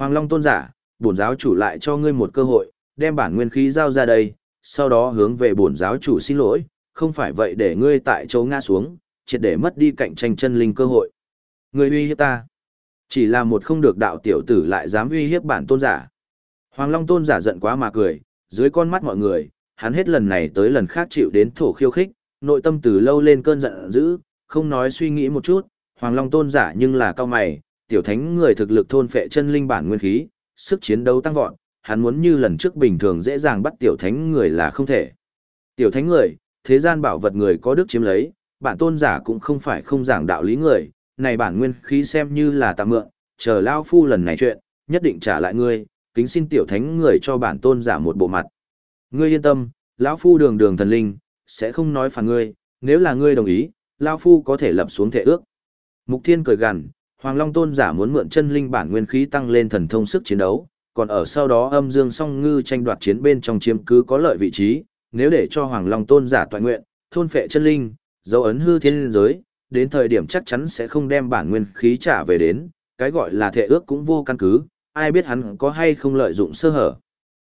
Hoàng Long tôn giả, bổn giáo chủ lại cho ngươi một cơ hội, đem bản nguyên khí giao ra đây, sau đó hướng về bổn giáo chủ xin lỗi, không phải vậy để ngươi tại chỗ ngã xuống, triệt để mất đi cạnh tranh chân linh cơ hội. Ngươi uy hiếp ta. Chỉ là một không được đạo tiểu tử lại dám uy hiếp bản tôn giả. Hoàng Long tôn giả giận quá mà cười, dưới con mắt mọi người, hắn hết lần này tới lần khác chịu đến thổ khiêu khích, nội tâm từ lâu lên cơn giận dữ, không nói suy nghĩ một chút, Hoàng Long tôn giả nhưng là cao mày, tiểu thánh người thực lực thôn phệ chân linh bản nguyên khí, sức chiến đấu tăng vọt, hắn muốn như lần trước bình thường dễ dàng bắt tiểu thánh người là không thể. Tiểu thánh người, thế gian bảo vật người có đức chiếm lấy, bản tôn giả cũng không phải không giảng đạo lý người, này bản nguyên khí xem như là tạm mượn, chờ lao phu lần này chuyện, nhất định trả lại ngươi, kính xin tiểu thánh người cho bản tôn giả một bộ mặt. Ngươi yên tâm, lão phu đường đường thần linh, sẽ không nói phản ngươi, nếu là ngươi đồng ý, lão phu có thể lập xuống thể ước. Mục Thiên cười gằn, Hoàng Long tôn giả muốn mượn chân linh bản nguyên khí tăng lên thần thông sức chiến đấu, còn ở sau đó âm dương song ngư tranh đoạt chiến bên trong chiếm cứ có lợi vị trí, nếu để cho Hoàng Long tôn giả toàn nguyện, thôn phệ chân linh, dấu ấn hư thiên giới, đến thời điểm chắc chắn sẽ không đem bản nguyên khí trả về đến, cái gọi là thệ ước cũng vô căn cứ, ai biết hắn có hay không lợi dụng sơ hở.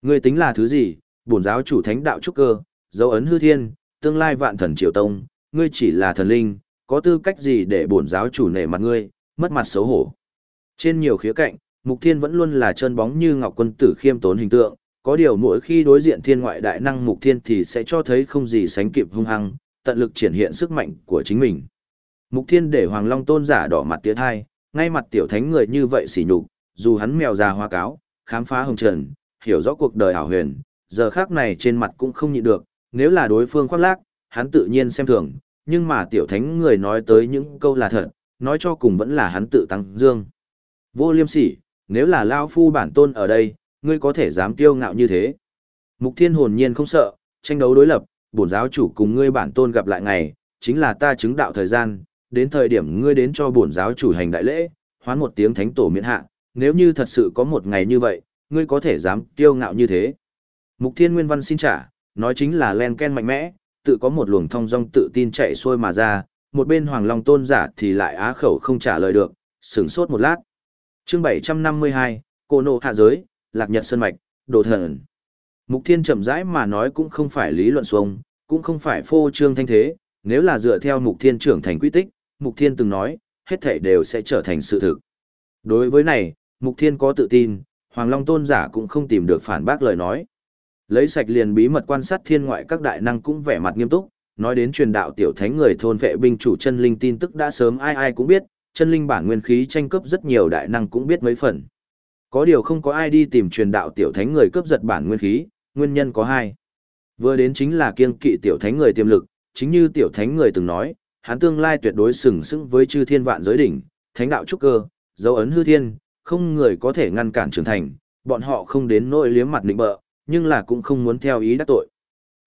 Ngươi tính là thứ gì, bổn giáo chủ thánh đạo trúc cơ, dấu ấn hư thiên, tương lai vạn thần triều tông, ngươi chỉ là thần linh, có tư cách gì để bổn giáo chủ nể mặt ngươi, mất mặt xấu hổ. Trên nhiều khía cạnh, Mục Thiên vẫn luôn là chân bóng như ngọc quân tử khiêm tốn hình tượng, có điều mỗi khi đối diện thiên ngoại đại năng Mục Thiên thì sẽ cho thấy không gì sánh kịp hung hăng, tận lực triển hiện sức mạnh của chính mình. Mục Thiên để Hoàng Long tôn giả đỏ mặt tiến hai, ngay mặt tiểu thánh người như vậy xỉ nhục, dù hắn mèo già hoa cáo, khám phá hồng trần, hiểu rõ cuộc đời ảo huyền, giờ khác này trên mặt cũng không nhịn được, nếu là đối phương khoác lác, hắn tự nhiên xem thường, nhưng mà tiểu thánh người nói tới những câu là thật, nói cho cùng vẫn là hắn tự tăng dương. Vô liêm sỉ, nếu là Lao Phu bản tôn ở đây, ngươi có thể dám tiêu ngạo như thế. Mục thiên hồn nhiên không sợ, tranh đấu đối lập, bổn giáo chủ cùng ngươi bản tôn gặp lại ngày, chính là ta chứng đạo thời gian, đến thời điểm ngươi đến cho bổn giáo chủ hành đại lễ, hoán một tiếng thánh tổ miễn hạ, nếu như thật sự có một ngày như vậy, ngươi có thể dám tiêu ngạo như thế. Mục thiên nguyên văn xin trả, nói chính là len ken mạnh mẽ, tự có một luồng thông dong tự tin chạy xuôi mà ra, một bên hoàng long tôn giả thì lại á khẩu không trả lời được, sửng sốt một lát. chương 752, cô nộ hạ giới, lạc nhật sơn mạch, đồ thần. Mục thiên chậm rãi mà nói cũng không phải lý luận xuông, cũng không phải phô trương thanh thế, nếu là dựa theo mục thiên trưởng thành quy tích, mục thiên từng nói, hết thảy đều sẽ trở thành sự thực. Đối với này, mục thiên có tự tin, hoàng long tôn giả cũng không tìm được phản bác lời nói. Lấy sạch liền bí mật quan sát thiên ngoại các đại năng cũng vẻ mặt nghiêm túc, nói đến truyền đạo tiểu thánh người thôn vệ binh chủ chân linh tin tức đã sớm ai ai cũng biết, chân linh bản nguyên khí tranh cướp rất nhiều đại năng cũng biết mấy phần. Có điều không có ai đi tìm truyền đạo tiểu thánh người cướp giật bản nguyên khí, nguyên nhân có hai. Vừa đến chính là kiêng kỵ tiểu thánh người tiềm lực, chính như tiểu thánh người từng nói, hắn tương lai tuyệt đối sừng sững với chư thiên vạn giới đỉnh, thánh đạo trúc cơ, dấu ấn hư thiên, không người có thể ngăn cản trưởng thành, bọn họ không đến nỗi liếm mặt định bợ, nhưng là cũng không muốn theo ý đắc tội.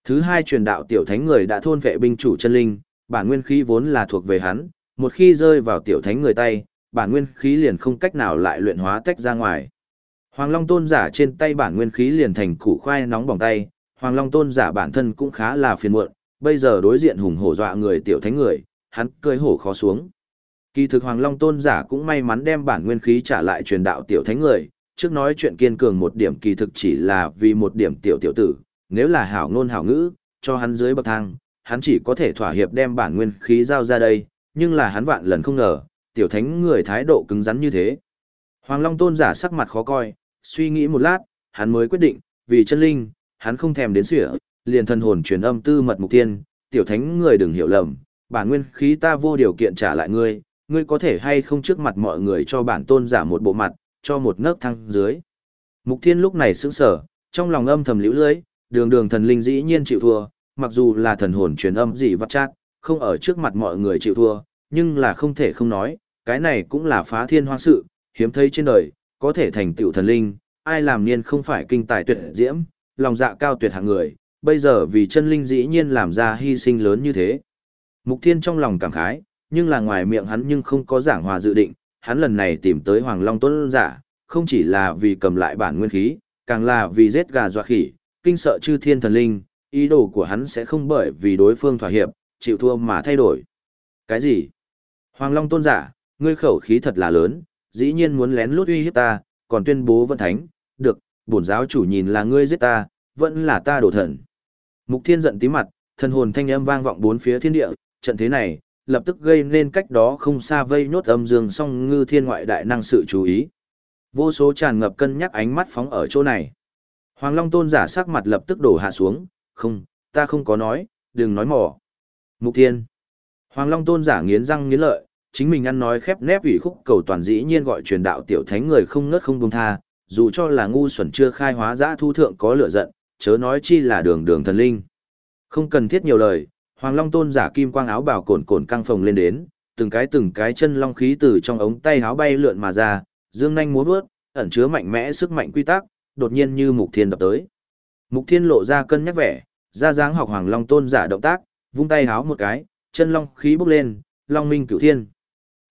Thứ hai truyền đạo tiểu thánh người đã thôn vệ binh chủ chân linh, bản nguyên khí vốn là thuộc về hắn, một khi rơi vào tiểu thánh người tay, bản nguyên khí liền không cách nào lại luyện hóa tách ra ngoài. Hoàng Long tôn giả trên tay bản nguyên khí liền thành củ khoai nóng bỏng tay, Hoàng Long tôn giả bản thân cũng khá là phiền muộn, bây giờ đối diện hùng hổ dọa người tiểu thánh người, hắn cười hổ khó xuống. Kỳ thực Hoàng Long tôn giả cũng may mắn đem bản nguyên khí trả lại truyền đạo tiểu thánh người, trước nói chuyện kiên cường một điểm kỳ thực chỉ là vì một điểm tiểu tiểu tử, nếu là hảo ngôn hảo ngữ, cho hắn dưới bậc thang, hắn chỉ có thể thỏa hiệp đem bản nguyên khí giao ra đây, nhưng là hắn vạn lần không ngờ, tiểu thánh người thái độ cứng rắn như thế. Hoàng Long tôn giả sắc mặt khó coi, suy nghĩ một lát, hắn mới quyết định, vì chân linh, hắn không thèm đến sửa, liền thần hồn truyền âm tư mật mục tiên, tiểu thánh người đừng hiểu lầm, bản nguyên khí ta vô điều kiện trả lại ngươi, ngươi có thể hay không trước mặt mọi người cho bản tôn giả một bộ mặt, cho một nấc thăng dưới. Mục thiên lúc này sững sở, trong lòng âm thầm liễu lưới, đường đường thần linh dĩ nhiên chịu thua, mặc dù là thần hồn truyền âm gì vắt chát, không ở trước mặt mọi người chịu thua, nhưng là không thể không nói, cái này cũng là phá thiên hoang sự, hiếm thấy trên đời, có thể thành tựu thần linh, ai làm niên không phải kinh tài tuyệt diễm, lòng dạ cao tuyệt hạng người, bây giờ vì chân linh dĩ nhiên làm ra hy sinh lớn như thế. Mục thiên trong lòng cảm khái, nhưng là ngoài miệng hắn nhưng không có giảng hòa dự định, hắn lần này tìm tới Hoàng Long Tuấn giả, không chỉ là vì cầm lại bản nguyên khí, càng là vì giết gà dọa khỉ, kinh sợ chư thiên thần linh, ý đồ của hắn sẽ không bởi vì đối phương thỏa hiệp, chịu thua mà thay đổi. Cái gì? Hoàng Long tôn giả, ngươi khẩu khí thật là lớn, dĩ nhiên muốn lén lút uy hiếp ta, còn tuyên bố vẫn thánh, được, bổn giáo chủ nhìn là ngươi giết ta, vẫn là ta đổ thần. Mục thiên giận tí mặt, thần hồn thanh âm vang vọng bốn phía thiên địa, trận thế này, lập tức gây nên cách đó không xa vây nhốt âm dương song ngư thiên ngoại đại năng sự chú ý. Vô số tràn ngập cân nhắc ánh mắt phóng ở chỗ này. Hoàng Long tôn giả sắc mặt lập tức đổ hạ xuống, không, ta không có nói, đừng nói mỏ. Mục thiên. Hoàng Long tôn giả nghiến răng nghiến lợi, chính mình ăn nói khép nép ủy khúc cầu toàn dĩ nhiên gọi truyền đạo tiểu thánh người không ngớt không buông tha, dù cho là ngu xuẩn chưa khai hóa dã thu thượng có lửa giận, chớ nói chi là đường đường thần linh. Không cần thiết nhiều lời, Hoàng Long tôn giả kim quang áo bào cồn cồn căng phồng lên đến, từng cái từng cái chân long khí từ trong ống tay áo bay lượn mà ra, dương nhanh múa vớt, ẩn chứa mạnh mẽ sức mạnh quy tắc, đột nhiên như mục thiên đập tới. Mục thiên lộ ra cân nhắc vẻ, ra dáng học Hoàng Long tôn giả động tác, vung tay háo một cái, chân long khí bốc lên, long minh cửu thiên.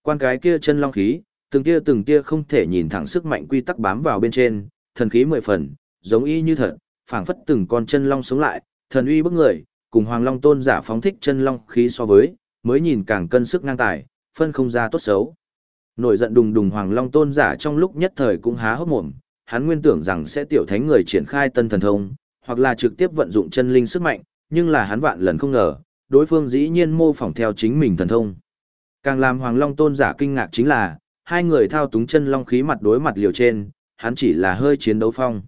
Quan cái kia chân long khí, từng tia từng tia không thể nhìn thẳng sức mạnh quy tắc bám vào bên trên, thần khí mười phần, giống y như thật, phảng phất từng con chân long sống lại, thần uy bức người, cùng Hoàng Long tôn giả phóng thích chân long khí so với, mới nhìn càng cân sức ngang tài, phân không ra tốt xấu. Nổi giận đùng đùng Hoàng Long tôn giả trong lúc nhất thời cũng há hốc mồm, hắn nguyên tưởng rằng sẽ tiểu thánh người triển khai tân thần thông, hoặc là trực tiếp vận dụng chân linh sức mạnh, nhưng là hắn vạn lần không ngờ, đối phương dĩ nhiên mô phỏng theo chính mình thần thông. Càng làm Hoàng Long tôn giả kinh ngạc chính là, hai người thao túng chân long khí mặt đối mặt liều trên, hắn chỉ là hơi chiến đấu phong.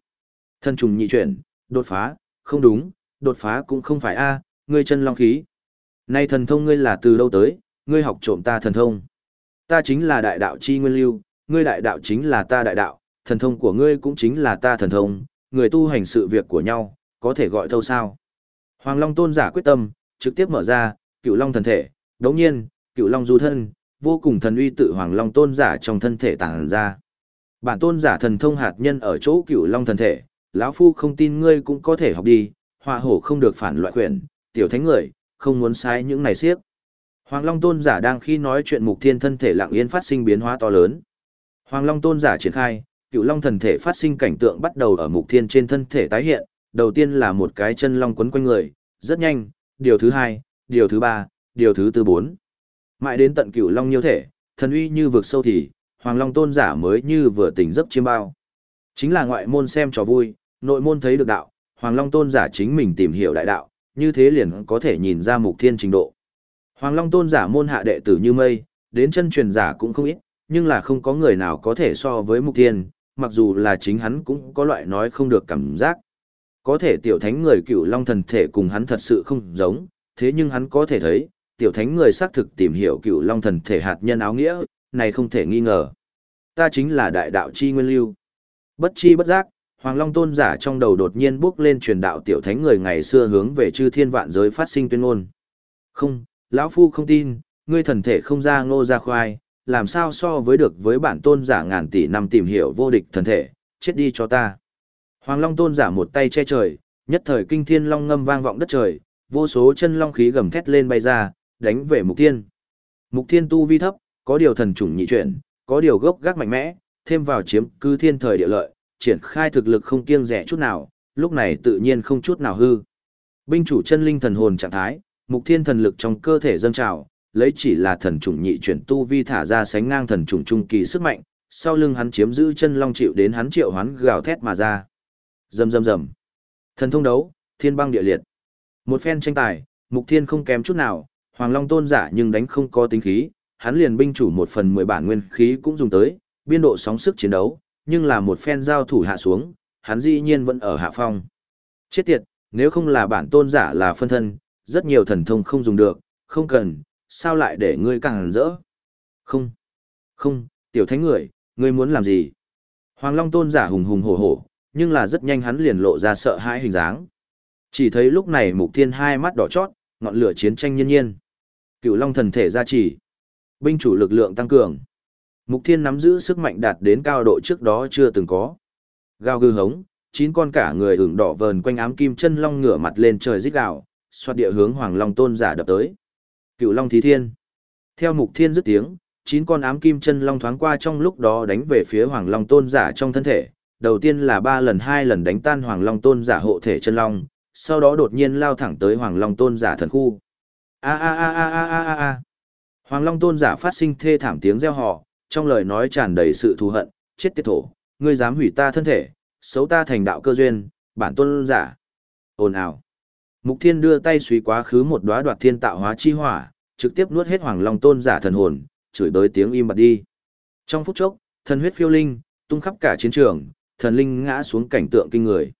Thân trùng nhị chuyển, đột phá, không đúng, đột phá cũng không phải a, ngươi chân long khí. Nay thần thông ngươi là từ đâu tới, ngươi học trộm ta thần thông. Ta chính là đại đạo chi nguyên lưu, ngươi đại đạo chính là ta đại đạo, thần thông của ngươi cũng chính là ta thần thông, người tu hành sự việc của nhau, có thể gọi thâu sao. Hoàng Long tôn giả quyết tâm, trực tiếp mở ra, cựu long thần thể, đồng nhiên, cựu long du thân, vô cùng thần uy tự Hoàng Long tôn giả trong thân thể tàng ra. Bản tôn giả thần thông hạt nhân ở chỗ cựu long thần thể, lão phu không tin ngươi cũng có thể học đi, họa hổ không được phản loại quyển, tiểu thánh người, không muốn sai những này siếc. Hoàng Long tôn giả đang khi nói chuyện mục thiên thân thể lặng yên phát sinh biến hóa to lớn. Hoàng Long tôn giả triển khai, cựu long thần thể phát sinh cảnh tượng bắt đầu ở mục thiên trên thân thể tái hiện, đầu tiên là một cái chân long quấn quanh người, rất nhanh, điều thứ hai, điều thứ ba, điều thứ tư bốn. Mãi đến tận cựu long nhiêu thể, thần uy như vực sâu thì, Hoàng Long tôn giả mới như vừa tỉnh giấc chiêm bao. Chính là ngoại môn xem trò vui, nội môn thấy được đạo, Hoàng Long tôn giả chính mình tìm hiểu đại đạo, như thế liền có thể nhìn ra mục thiên trình độ. Hoàng Long tôn giả môn hạ đệ tử như mây, đến chân truyền giả cũng không ít, nhưng là không có người nào có thể so với mục thiên, mặc dù là chính hắn cũng có loại nói không được cảm giác. Có thể tiểu thánh người cựu long thần thể cùng hắn thật sự không giống, thế nhưng hắn có thể thấy, tiểu thánh người xác thực tìm hiểu cựu long thần thể hạt nhân áo nghĩa, này không thể nghi ngờ. Ta chính là đại đạo chi nguyên lưu. Bất chi bất giác, Hoàng Long tôn giả trong đầu đột nhiên bước lên truyền đạo tiểu thánh người ngày xưa hướng về chư thiên vạn giới phát sinh tuyên ngôn. Không, lão phu không tin, ngươi thần thể không ra ngô ra khoai, làm sao so với được với bản tôn giả ngàn tỷ năm tìm hiểu vô địch thần thể, chết đi cho ta. Hoàng Long tôn giả một tay che trời, nhất thời kinh thiên long ngâm vang vọng đất trời, vô số chân long khí gầm thét lên bay ra, đánh về mục thiên. Mục thiên tu vi thấp, có điều thần chủng nhị chuyển, có điều gốc gác mạnh mẽ, thêm vào chiếm cư thiên thời địa lợi, triển khai thực lực không kiêng rẻ chút nào, lúc này tự nhiên không chút nào hư. Binh chủ chân linh thần hồn trạng thái, mục thiên thần lực trong cơ thể dâng trào, lấy chỉ là thần trùng nhị chuyển tu vi thả ra sánh ngang thần trùng trung kỳ sức mạnh, sau lưng hắn chiếm giữ chân long chịu đến hắn triệu hoán gào thét mà ra. Rầm rầm rầm. Thần thông đấu, thiên băng địa liệt. Một phen tranh tài, mục thiên không kém chút nào, hoàng long tôn giả nhưng đánh không có tính khí, hắn liền binh chủ một phần mười bản nguyên khí cũng dùng tới, biên độ sóng sức chiến đấu, nhưng là một phen giao thủ hạ xuống, hắn dĩ nhiên vẫn ở hạ phong. Chết tiệt, nếu không là bản tôn giả là phân thân, rất nhiều thần thông không dùng được, không cần, sao lại để ngươi càng rỡ? Không, không, tiểu thánh người, ngươi muốn làm gì? Hoàng Long tôn giả hùng hùng hổ hổ, nhưng là rất nhanh hắn liền lộ ra sợ hãi hình dáng. Chỉ thấy lúc này mục thiên hai mắt đỏ chót, ngọn lửa chiến tranh nhiên nhiên. Cựu Long thần thể gia trì. Binh chủ lực lượng tăng cường. Mục Thiên nắm giữ sức mạnh đạt đến cao độ trước đó chưa từng có. Gao gư hống, chín con cả người ửng đỏ vờn quanh ám kim chân long ngửa mặt lên trời rít gào, xoát địa hướng Hoàng Long Tôn giả đập tới. Cựu Long Thí Thiên. Theo Mục Thiên dứt tiếng, chín con ám kim chân long thoáng qua trong lúc đó đánh về phía Hoàng Long Tôn giả trong thân thể. Đầu tiên là ba lần hai lần đánh tan Hoàng Long Tôn giả hộ thể chân long, sau đó đột nhiên lao thẳng tới Hoàng Long Tôn giả thần khu. A a a a a a a. Hoàng Long Tôn giả phát sinh thê thảm tiếng reo hò, trong lời nói tràn đầy sự thù hận, chết tiệt thổ, ngươi dám hủy ta thân thể, xấu ta thành đạo cơ duyên, bản tôn giả. Ồn ào. Mục Thiên đưa tay suy quá khứ một đóa đoạt thiên tạo hóa chi hỏa, trực tiếp nuốt hết Hoàng Long tôn giả thần hồn, chửi tới tiếng im bặt đi. Trong phút chốc, thần huyết phiêu linh, tung khắp cả chiến trường, thần linh ngã xuống cảnh tượng kinh người.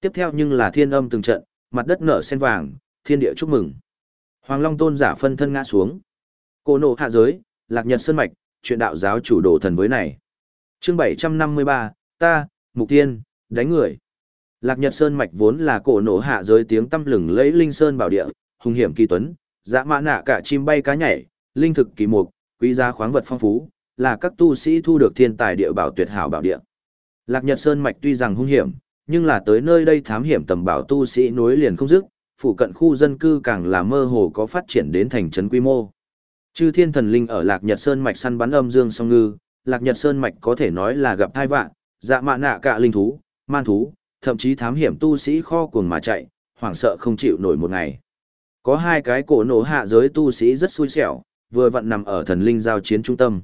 Tiếp theo nhưng là thiên âm từng trận, mặt đất nở sen vàng, thiên địa chúc mừng. Hoàng Long tôn giả phân thân ngã xuống. Cô nộ hạ giới, lạc nhật sơn mạch, chuyện đạo giáo chủ đồ thần với này. Chương 753, ta, Mục Thiên đánh người. Lạc Nhật Sơn mạch vốn là cổ nổ hạ giới tiếng tăm lừng lẫy linh sơn bảo địa, hùng hiểm kỳ tuấn, dã mã nạ cả chim bay cá nhảy, linh thực kỳ mục, quý giá khoáng vật phong phú, là các tu sĩ thu được thiên tài địa bảo tuyệt hảo bảo địa. Lạc Nhật Sơn mạch tuy rằng hung hiểm, nhưng là tới nơi đây thám hiểm tầm bảo tu sĩ nối liền không dứt, phụ cận khu dân cư càng là mơ hồ có phát triển đến thành trấn quy mô. Chư thiên thần linh ở Lạc Nhật Sơn mạch săn bắn âm dương song ngư, Lạc Nhật Sơn mạch có thể nói là gặp tai vạn, dạ mạ nạ cả linh thú, man thú, thậm chí thám hiểm tu sĩ kho cuồng mà chạy, hoảng sợ không chịu nổi một ngày. Có hai cái cổ nổ hạ giới tu sĩ rất xui xẻo, vừa vặn nằm ở thần linh giao chiến trung tâm.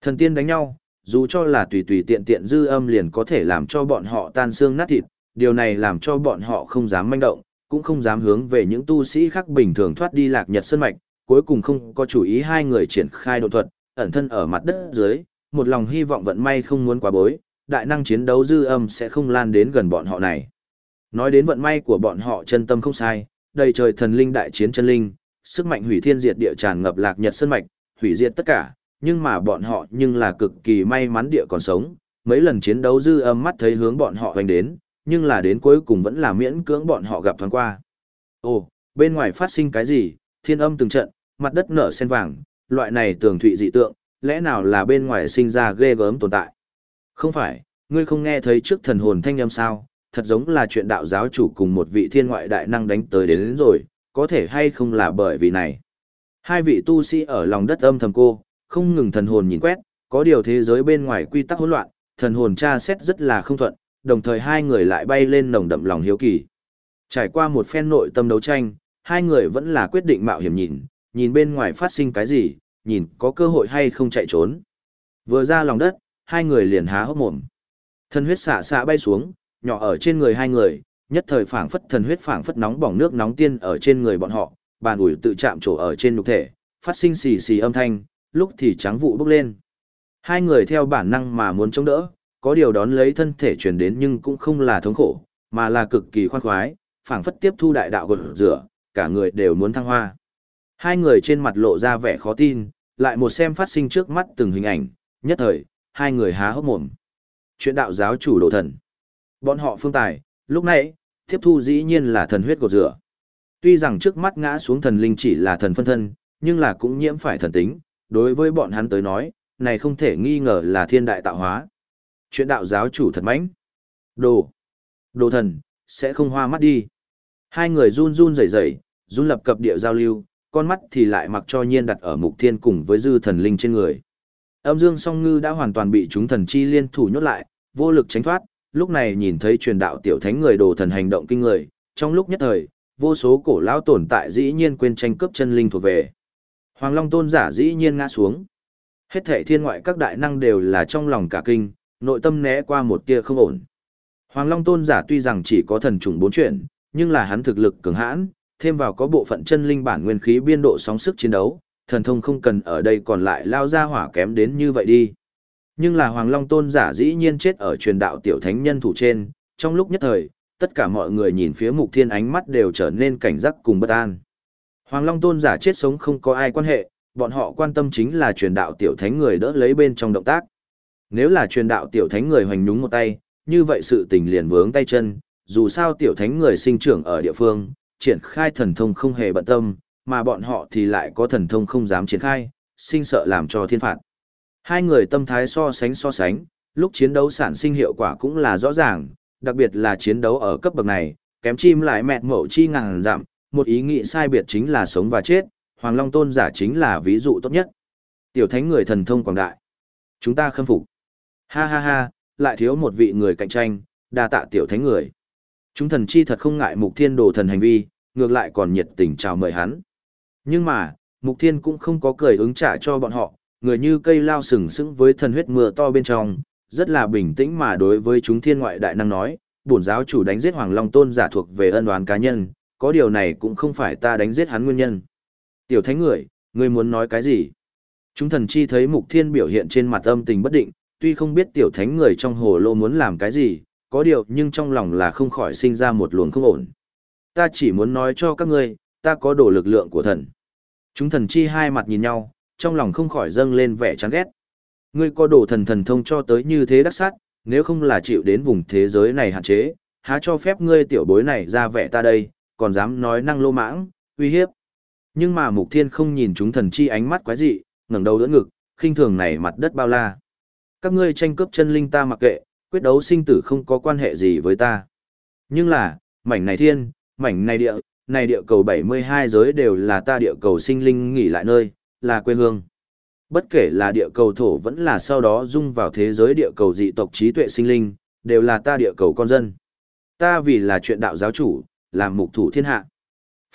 Thần tiên đánh nhau, dù cho là tùy tùy tiện tiện dư âm liền có thể làm cho bọn họ tan xương nát thịt, điều này làm cho bọn họ không dám manh động, cũng không dám hướng về những tu sĩ khác bình thường thoát đi lạc nhật sơn mạch, cuối cùng không có chủ ý hai người triển khai độ thuật, ẩn thân ở mặt đất dưới, một lòng hy vọng vận may không muốn quá bối, đại năng chiến đấu dư âm sẽ không lan đến gần bọn họ này. Nói đến vận may của bọn họ chân tâm không sai, đầy trời thần linh đại chiến chân linh, sức mạnh hủy thiên diệt địa tràn ngập lạc nhật sơn mạch, hủy diệt tất cả, nhưng mà bọn họ nhưng là cực kỳ may mắn địa còn sống, mấy lần chiến đấu dư âm mắt thấy hướng bọn họ hoành đến, nhưng là đến cuối cùng vẫn là miễn cưỡng bọn họ gặp thoáng qua. Ồ, bên ngoài phát sinh cái gì, thiên âm từng trận, mặt đất nở sen vàng, loại này tường thụy dị tượng, lẽ nào là bên ngoài sinh ra ghê gớm tồn tại. Không phải, ngươi không nghe thấy trước thần hồn thanh âm sao, thật giống là chuyện đạo giáo chủ cùng một vị thiên ngoại đại năng đánh tới đến, đến rồi, có thể hay không là bởi vì này. Hai vị tu sĩ ở lòng đất âm thầm cô, không ngừng thần hồn nhìn quét, có điều thế giới bên ngoài quy tắc hỗn loạn, thần hồn tra xét rất là không thuận, đồng thời hai người lại bay lên nồng đậm lòng hiếu kỳ. Trải qua một phen nội tâm đấu tranh, hai người vẫn là quyết định mạo hiểm nhìn, nhìn bên ngoài phát sinh cái gì, nhìn có cơ hội hay không chạy trốn. Vừa ra lòng đất, hai người liền há hốc mồm. Thần huyết xạ xạ bay xuống, nhỏ ở trên người hai người, nhất thời phảng phất thần huyết phảng phất nóng bỏng nước nóng tiên ở trên người bọn họ, bàn ủi tự chạm trổ ở trên nhục thể, phát sinh xì xì âm thanh, lúc thì trắng vụ bốc lên. Hai người theo bản năng mà muốn chống đỡ, có điều đón lấy thân thể truyền đến nhưng cũng không là thống khổ, mà là cực kỳ khoan khoái, phảng phất tiếp thu đại đạo gột rửa, cả người đều muốn thăng hoa. Hai người trên mặt lộ ra vẻ khó tin, lại một xem phát sinh trước mắt từng hình ảnh, nhất thời, hai người há hốc mồm. Chuyện đạo giáo chủ đồ thần. Bọn họ phương tài, lúc nãy, tiếp thu dĩ nhiên là thần huyết của rửa. Tuy rằng trước mắt ngã xuống thần linh chỉ là thần phân thân, nhưng là cũng nhiễm phải thần tính, đối với bọn hắn tới nói, này không thể nghi ngờ là thiên đại tạo hóa. Chuyện đạo giáo chủ thật mãnh. Đồ. Đồ thần, sẽ không hoa mắt đi. Hai người run run rẩy rẩy, run lập cập địa giao lưu, con mắt thì lại mặc cho nhiên đặt ở mục thiên cùng với dư thần linh trên người. Âm dương song ngư đã hoàn toàn bị chúng thần chi liên thủ nhốt lại, vô lực tránh thoát, lúc này nhìn thấy truyền đạo tiểu thánh người đồ thần hành động kinh người, trong lúc nhất thời, vô số cổ lão tồn tại dĩ nhiên quên tranh cướp chân linh thuộc về. Hoàng Long tôn giả dĩ nhiên ngã xuống. Hết thệ thiên ngoại các đại năng đều là trong lòng cả kinh, nội tâm né qua một tia không ổn. Hoàng Long tôn giả tuy rằng chỉ có thần trùng bốn chuyển, nhưng là hắn thực lực cường hãn, thêm vào có bộ phận chân linh bản nguyên khí biên độ sóng sức chiến đấu, thần thông không cần ở đây còn lại lao ra hỏa kém đến như vậy đi. Nhưng là Hoàng Long tôn giả dĩ nhiên chết ở truyền đạo tiểu thánh nhân thủ trên, trong lúc nhất thời, tất cả mọi người nhìn phía mục thiên ánh mắt đều trở nên cảnh giác cùng bất an. Hoàng Long tôn giả chết sống không có ai quan hệ, bọn họ quan tâm chính là truyền đạo tiểu thánh người đỡ lấy bên trong động tác. Nếu là truyền đạo tiểu thánh người hoành nhúng một tay, như vậy sự tình liền vướng tay chân, dù sao tiểu thánh người sinh trưởng ở địa phương, triển khai thần thông không hề bận tâm, mà bọn họ thì lại có thần thông không dám triển khai, sinh sợ làm cho thiên phạt. Hai người tâm thái so sánh so sánh, lúc chiến đấu sản sinh hiệu quả cũng là rõ ràng, đặc biệt là chiến đấu ở cấp bậc này, kém chim lại mẹt mẫu chi ngàn giảm, một ý nghĩ sai biệt chính là sống và chết, Hoàng Long Tôn giả chính là ví dụ tốt nhất. Tiểu thánh người thần thông quảng đại. Chúng ta khâm phục. Ha ha ha, lại thiếu một vị người cạnh tranh, đa tạ tiểu thánh người. Chúng thần chi thật không ngại mục thiên đồ thần hành vi, ngược lại còn nhiệt tình chào mời hắn. Nhưng mà, mục thiên cũng không có cười ứng trả cho bọn họ, người như cây lao sừng sững với thần huyết mưa to bên trong, rất là bình tĩnh mà đối với chúng thiên ngoại đại năng nói, bổn giáo chủ đánh giết Hoàng Long Tôn giả thuộc về ân oán cá nhân, có điều này cũng không phải ta đánh giết hắn nguyên nhân. Tiểu thánh người, ngươi muốn nói cái gì? Chúng thần chi thấy mục thiên biểu hiện trên mặt âm tình bất định, tuy không biết tiểu thánh người trong hồ lô muốn làm cái gì, có điều nhưng trong lòng là không khỏi sinh ra một luồng không ổn. Ta chỉ muốn nói cho các ngươi, ta có đủ lực lượng của thần. Chúng thần chi hai mặt nhìn nhau, trong lòng không khỏi dâng lên vẻ chán ghét. Ngươi có đồ thần thần thông cho tới như thế đắc sát, nếu không là chịu đến vùng thế giới này hạn chế, há cho phép ngươi tiểu bối này ra vẻ ta đây, còn dám nói năng lô mãng, uy hiếp. Nhưng mà Mục Thiên không nhìn chúng thần chi ánh mắt quái dị, ngẩng đầu đỡ ngực, khinh thường này mặt đất bao la. Các ngươi tranh cướp chân linh ta mặc kệ, quyết đấu sinh tử không có quan hệ gì với ta. Nhưng là, mảnh này thiên, mảnh này địa, này địa cầu 72 giới đều là ta địa cầu sinh linh nghỉ lại nơi, là quê hương. Bất kể là địa cầu thổ vẫn là sau đó dung vào thế giới địa cầu dị tộc trí tuệ sinh linh, đều là ta địa cầu con dân. Ta vì là chuyện đạo giáo chủ, làm mục thủ thiên hạ.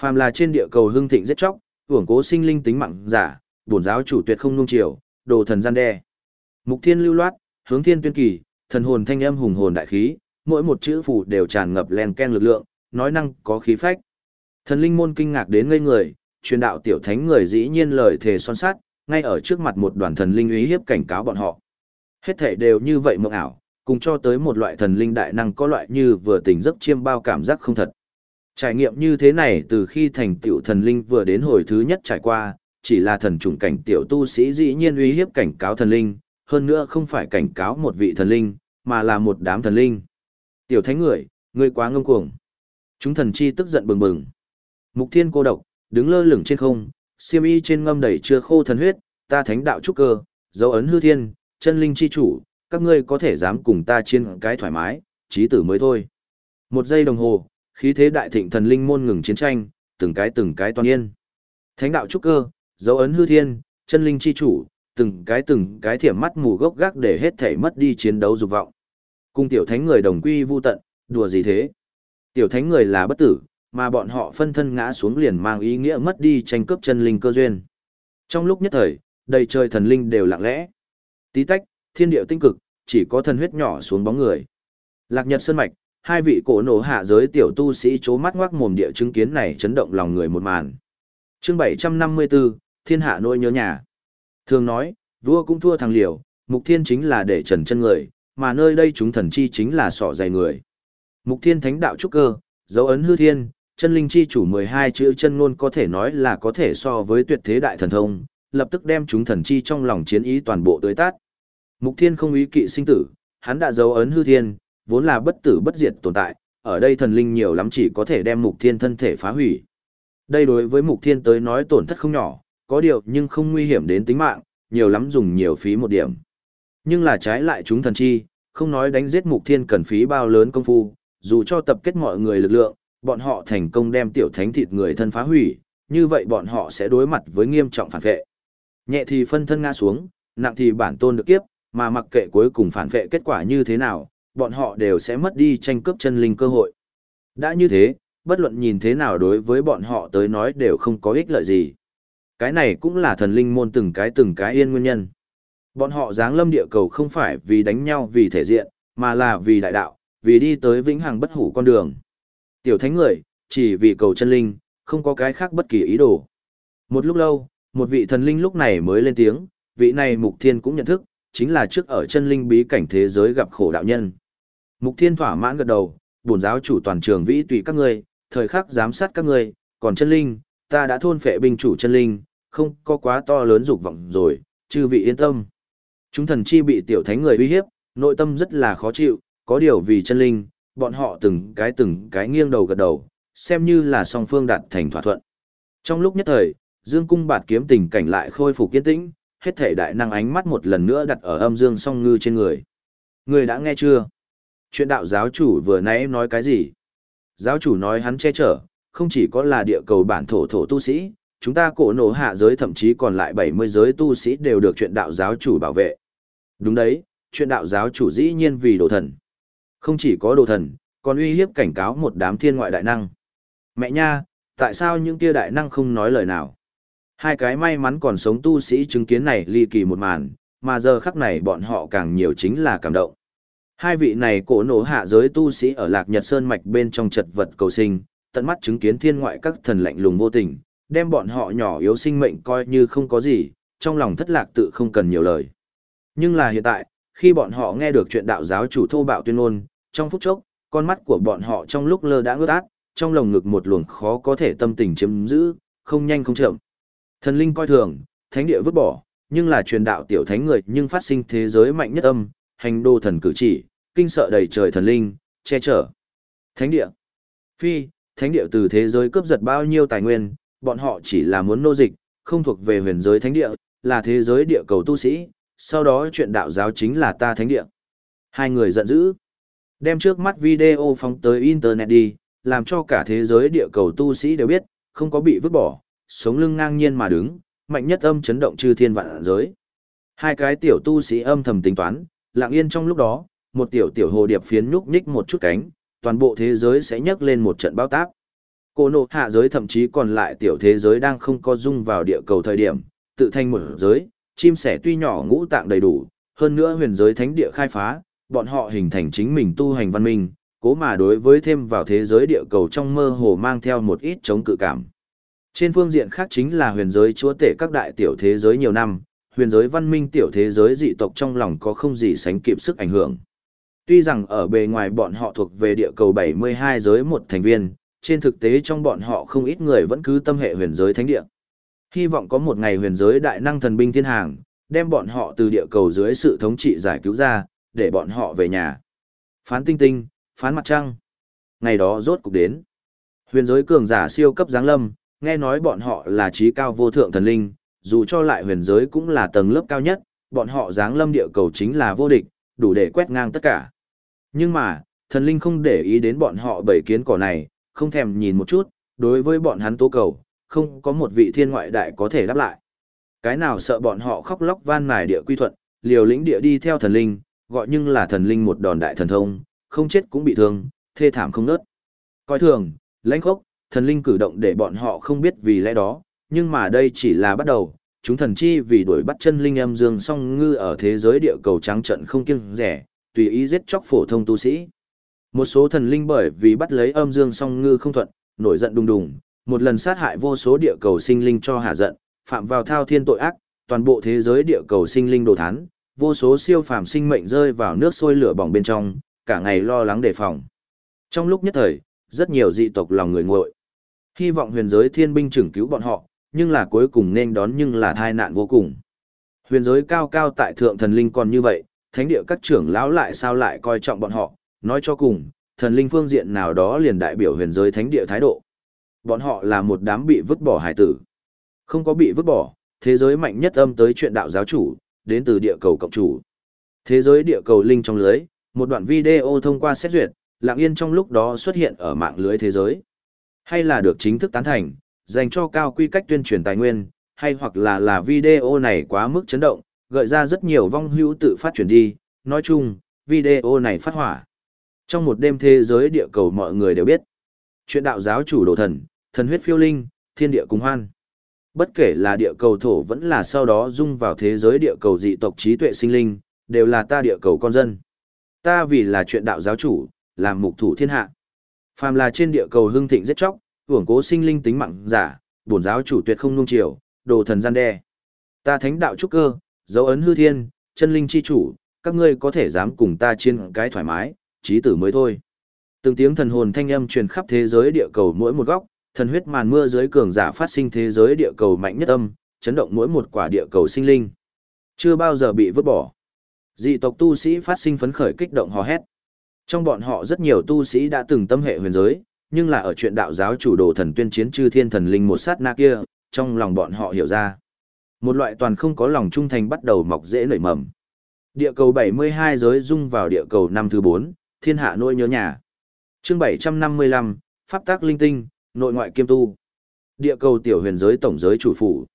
Phàm là trên địa cầu hưng thịnh giết chóc, hưởng cố sinh linh tính mạng giả, bổn giáo chủ tuyệt không nung chiều, đồ thần gian đe. Mục thiên lưu loát, hướng thiên tuyên kỳ, thần hồn thanh âm hùng hồn đại khí, mỗi một chữ phù đều tràn ngập len ken lực lượng, nói năng có khí phách. Thần linh môn kinh ngạc đến ngây người, truyền đạo tiểu thánh người dĩ nhiên lời thề son sát, ngay ở trước mặt một đoàn thần linh uy hiếp cảnh cáo bọn họ. Hết thể đều như vậy mộng ảo, cùng cho tới một loại thần linh đại năng có loại như vừa tỉnh giấc chiêm bao cảm giác không thật. Trải nghiệm như thế này từ khi thành tiểu thần linh vừa đến hồi thứ nhất trải qua, chỉ là thần trùng cảnh tiểu tu sĩ dĩ nhiên uy hiếp cảnh cáo thần linh, hơn nữa không phải cảnh cáo một vị thần linh, mà là một đám thần linh. Tiểu thánh người, ngươi quá ngông cuồng. Chúng thần chi tức giận bừng bừng. Mục thiên cô độc, đứng lơ lửng trên không, xiêm y trên ngâm đầy chưa khô thần huyết, ta thánh đạo trúc cơ, dấu ấn hư thiên, chân linh chi chủ, các ngươi có thể dám cùng ta chiến cái thoải mái, Chí tử mới thôi. Một giây đồng hồ, khí thế đại thịnh thần linh môn ngừng chiến tranh, từng cái từng cái toàn yên. Thánh đạo trúc cơ, dấu ấn hư thiên, chân linh chi chủ, từng cái từng cái thiểm mắt mù gốc gác để hết thể mất đi chiến đấu dục vọng. Cung tiểu thánh người đồng quy vu tận, đùa gì thế? Tiểu thánh người là bất tử, mà bọn họ phân thân ngã xuống liền mang ý nghĩa mất đi tranh cướp chân linh cơ duyên. Trong lúc nhất thời, đầy trời thần linh đều lặng lẽ. Tí tách, thiên địa tinh cực, chỉ có thần huyết nhỏ xuống bóng người. Lạc Nhật Sơn Mạch, hai vị cổ nổ hạ giới tiểu tu sĩ chố mắt ngoác mồm địa chứng kiến này chấn động lòng người một màn. Chương 754, Thiên hạ nỗi nhớ nhà. Thường nói, vua cũng thua thằng liều, mục thiên chính là để trần chân người, mà nơi đây chúng thần chi chính là sọ dày người. Mục thiên thánh đạo trúc cơ, dấu ấn hư thiên, chân linh chi chủ 12 chữ chân ngôn có thể nói là có thể so với tuyệt thế đại thần thông, lập tức đem chúng thần chi trong lòng chiến ý toàn bộ tới tát. Mục thiên không ý kỵ sinh tử, hắn đã dấu ấn hư thiên, vốn là bất tử bất diệt tồn tại, ở đây thần linh nhiều lắm chỉ có thể đem mục thiên thân thể phá hủy. Đây đối với mục thiên tới nói tổn thất không nhỏ, có điều nhưng không nguy hiểm đến tính mạng, nhiều lắm dùng nhiều phí một điểm. Nhưng là trái lại chúng thần chi, không nói đánh giết mục thiên cần phí bao lớn công phu, dù cho tập kết mọi người lực lượng, bọn họ thành công đem tiểu thánh thịt người thân phá hủy, như vậy bọn họ sẽ đối mặt với nghiêm trọng phản vệ. Nhẹ thì phân thân ngã xuống, nặng thì bản tôn được kiếp, mà mặc kệ cuối cùng phản vệ kết quả như thế nào, bọn họ đều sẽ mất đi tranh cướp chân linh cơ hội. Đã như thế, bất luận nhìn thế nào đối với bọn họ tới nói đều không có ích lợi gì. Cái này cũng là thần linh môn từng cái từng cái yên nguyên nhân. Bọn họ giáng lâm địa cầu không phải vì đánh nhau vì thể diện, mà là vì đại đạo, vì đi tới vĩnh hằng bất hủ con đường. Tiểu thánh người, chỉ vì cầu chân linh, không có cái khác bất kỳ ý đồ. Một lúc lâu, một vị thần linh lúc này mới lên tiếng, vị này Mục Thiên cũng nhận thức, chính là trước ở chân linh bí cảnh thế giới gặp khổ đạo nhân. Mục Thiên thỏa mãn gật đầu, bổn giáo chủ toàn trường vĩ tùy các ngươi, thời khắc giám sát các ngươi, còn chân linh, ta đã thôn phệ binh chủ chân linh, không có quá to lớn dục vọng rồi, chư vị yên tâm. Chúng thần chi bị tiểu thánh người uy hiếp, nội tâm rất là khó chịu, có điều vì chân linh, bọn họ từng cái từng cái nghiêng đầu gật đầu, xem như là song phương đạt thành thỏa thuận. Trong lúc nhất thời, Dương cung bạt kiếm tình cảnh lại khôi phục kiên tĩnh, hết thể đại năng ánh mắt một lần nữa đặt ở âm dương song ngư trên người. Người đã nghe chưa? Chuyện đạo giáo chủ vừa nãy nói cái gì? Giáo chủ nói hắn che chở, không chỉ có là địa cầu bản thổ thổ tu sĩ, chúng ta cổ nổ hạ giới thậm chí còn lại 70 giới tu sĩ đều được chuyện đạo giáo chủ bảo vệ. Đúng đấy, chuyện đạo giáo chủ dĩ nhiên vì đồ thần. Không chỉ có đồ thần, còn uy hiếp cảnh cáo một đám thiên ngoại đại năng. Mẹ nha, tại sao những kia đại năng không nói lời nào? Hai cái may mắn còn sống tu sĩ chứng kiến này ly kỳ một màn, mà giờ khắc này bọn họ càng nhiều chính là cảm động. Hai vị này cổ nổ hạ giới tu sĩ ở Lạc Nhật Sơn Mạch bên trong chật vật cầu sinh, tận mắt chứng kiến thiên ngoại các thần lạnh lùng vô tình, đem bọn họ nhỏ yếu sinh mệnh coi như không có gì, trong lòng thất lạc tự không cần nhiều lời. Nhưng là hiện tại, khi bọn họ nghe được chuyện đạo giáo chủ thô bạo tuyên ngôn, trong phút chốc, con mắt của bọn họ trong lúc lơ đã ngước át, trong lồng ngực một luồng khó có thể tâm tình chiếm giữ, không nhanh không chậm. Thần linh coi thường, thánh địa vứt bỏ, nhưng là truyền đạo tiểu thánh người nhưng phát sinh thế giới mạnh nhất âm, hành đô thần cử chỉ, kinh sợ đầy trời thần linh, che chở. Thánh địa. Phi, thánh địa từ thế giới cướp giật bao nhiêu tài nguyên, bọn họ chỉ là muốn nô dịch, không thuộc về huyền giới thánh địa, là thế giới địa cầu tu sĩ, sau đó chuyện đạo giáo chính là ta thánh địa. Hai người giận dữ. Đem trước mắt video phóng tới internet đi, làm cho cả thế giới địa cầu tu sĩ đều biết, không có bị vứt bỏ, sống lưng ngang nhiên mà đứng, mạnh nhất âm chấn động chư thiên vạn giới. Hai cái tiểu tu sĩ âm thầm tính toán, lặng yên trong lúc đó, một tiểu tiểu hồ điệp phiến nhúc nhích một chút cánh, toàn bộ thế giới sẽ nhấc lên một trận bao táp. Cô nộ hạ giới thậm chí còn lại tiểu thế giới đang không có dung vào địa cầu thời điểm, tự thành một giới, chim sẻ tuy nhỏ ngũ tạng đầy đủ, hơn nữa huyền giới thánh địa khai phá, bọn họ hình thành chính mình tu hành văn minh, cố mà đối với thêm vào thế giới địa cầu trong mơ hồ mang theo một ít chống cự cảm. Trên phương diện khác chính là huyền giới chúa tể các đại tiểu thế giới nhiều năm, huyền giới văn minh tiểu thế giới dị tộc trong lòng có không gì sánh kịp sức ảnh hưởng. Tuy rằng ở bề ngoài bọn họ thuộc về địa cầu 72 giới một thành viên, trên thực tế trong bọn họ không ít người vẫn cứ tâm hệ huyền giới thánh địa. Hy vọng có một ngày huyền giới đại năng thần binh thiên hàng, đem bọn họ từ địa cầu dưới sự thống trị giải cứu ra, để bọn họ về nhà. Phán tinh tinh, phán mặt trăng. Ngày đó rốt cục đến. Huyền giới cường giả siêu cấp giáng lâm, nghe nói bọn họ là trí cao vô thượng thần linh, dù cho lại huyền giới cũng là tầng lớp cao nhất, bọn họ giáng lâm địa cầu chính là vô địch, đủ để quét ngang tất cả. Nhưng mà, thần linh không để ý đến bọn họ bảy kiến cỏ này, không thèm nhìn một chút, đối với bọn hắn tố cầu, không có một vị thiên ngoại đại có thể đáp lại. Cái nào sợ bọn họ khóc lóc van mài địa quy thuận, liều lĩnh địa đi theo thần linh, gọi nhưng là thần linh một đòn đại thần thông, không chết cũng bị thương, thê thảm không nớt. Coi thường, lãnh khốc, thần linh cử động để bọn họ không biết vì lẽ đó, nhưng mà đây chỉ là bắt đầu, chúng thần chi vì đuổi bắt chân linh âm dương song ngư ở thế giới địa cầu trắng trận không kiêng rẻ, tùy ý giết chóc phổ thông tu sĩ. Một số thần linh bởi vì bắt lấy âm dương song ngư không thuận, nổi giận đùng đùng, một lần sát hại vô số địa cầu sinh linh cho hạ giận, phạm vào thao thiên tội ác, toàn bộ thế giới địa cầu sinh linh đồ thán, vô số siêu phàm sinh mệnh rơi vào nước sôi lửa bỏng bên trong, cả ngày lo lắng đề phòng. Trong lúc nhất thời, rất nhiều dị tộc lòng người nguội. Hy vọng huyền giới thiên binh trưởng cứu bọn họ, nhưng là cuối cùng nên đón nhưng là thai nạn vô cùng. Huyền giới cao cao tại thượng thần linh còn như vậy, thánh địa các trưởng lão lại sao lại coi trọng bọn họ, nói cho cùng, thần linh phương diện nào đó liền đại biểu huyền giới thánh địa thái độ. Bọn họ là một đám bị vứt bỏ hải tử. Không có bị vứt bỏ, thế giới mạnh nhất âm tới chuyện đạo giáo chủ, đến từ địa cầu cộng chủ. Thế giới địa cầu linh trong lưới, một đoạn video thông qua xét duyệt, lặng yên trong lúc đó xuất hiện ở mạng lưới thế giới. Hay là được chính thức tán thành, dành cho cao quy cách tuyên truyền tài nguyên, hay hoặc là là video này quá mức chấn động, gợi ra rất nhiều vong hữu tự phát chuyển đi, nói chung, video này phát hỏa. Trong một đêm thế giới địa cầu mọi người đều biết, chuyện đạo giáo chủ đồ thần, thần huyết phiêu linh, thiên địa cùng hoan. Bất kể là địa cầu thổ vẫn là sau đó dung vào thế giới địa cầu dị tộc trí tuệ sinh linh, đều là ta địa cầu con dân. Ta vì là chuyện đạo giáo chủ, làm mục thủ thiên hạ. Phàm là trên địa cầu hưng thịnh giết chóc, hưởng cố sinh linh tính mạng giả, bổn giáo chủ tuyệt không nung chiều, đồ thần gian đe. Ta thánh đạo trúc cơ, dấu ấn hư thiên, chân linh chi chủ, các ngươi có thể dám cùng ta trên cái thoải mái, trí tử mới thôi. Từng tiếng thần hồn thanh âm truyền khắp thế giới địa cầu mỗi một góc, thần huyết màn mưa dưới cường giả phát sinh thế giới địa cầu mạnh nhất âm, chấn động mỗi một quả địa cầu sinh linh. Chưa bao giờ bị vứt bỏ. Dị tộc tu sĩ phát sinh phấn khởi kích động hò hét. Trong bọn họ rất nhiều tu sĩ đã từng tâm hệ huyền giới, nhưng là ở chuyện đạo giáo chủ đồ thần tuyên chiến chư thiên thần linh một sát na kia, trong lòng bọn họ hiểu ra. Một loại toàn không có lòng trung thành bắt đầu mọc dễ nảy mầm. Địa cầu 72 giới dung vào địa cầu năm thứ 4, thiên hạ nỗi nhớ nhà. Chương 755, Pháp tác linh tinh, nội ngoại kiêm tu. Địa cầu tiểu huyền giới tổng giới chủ phủ.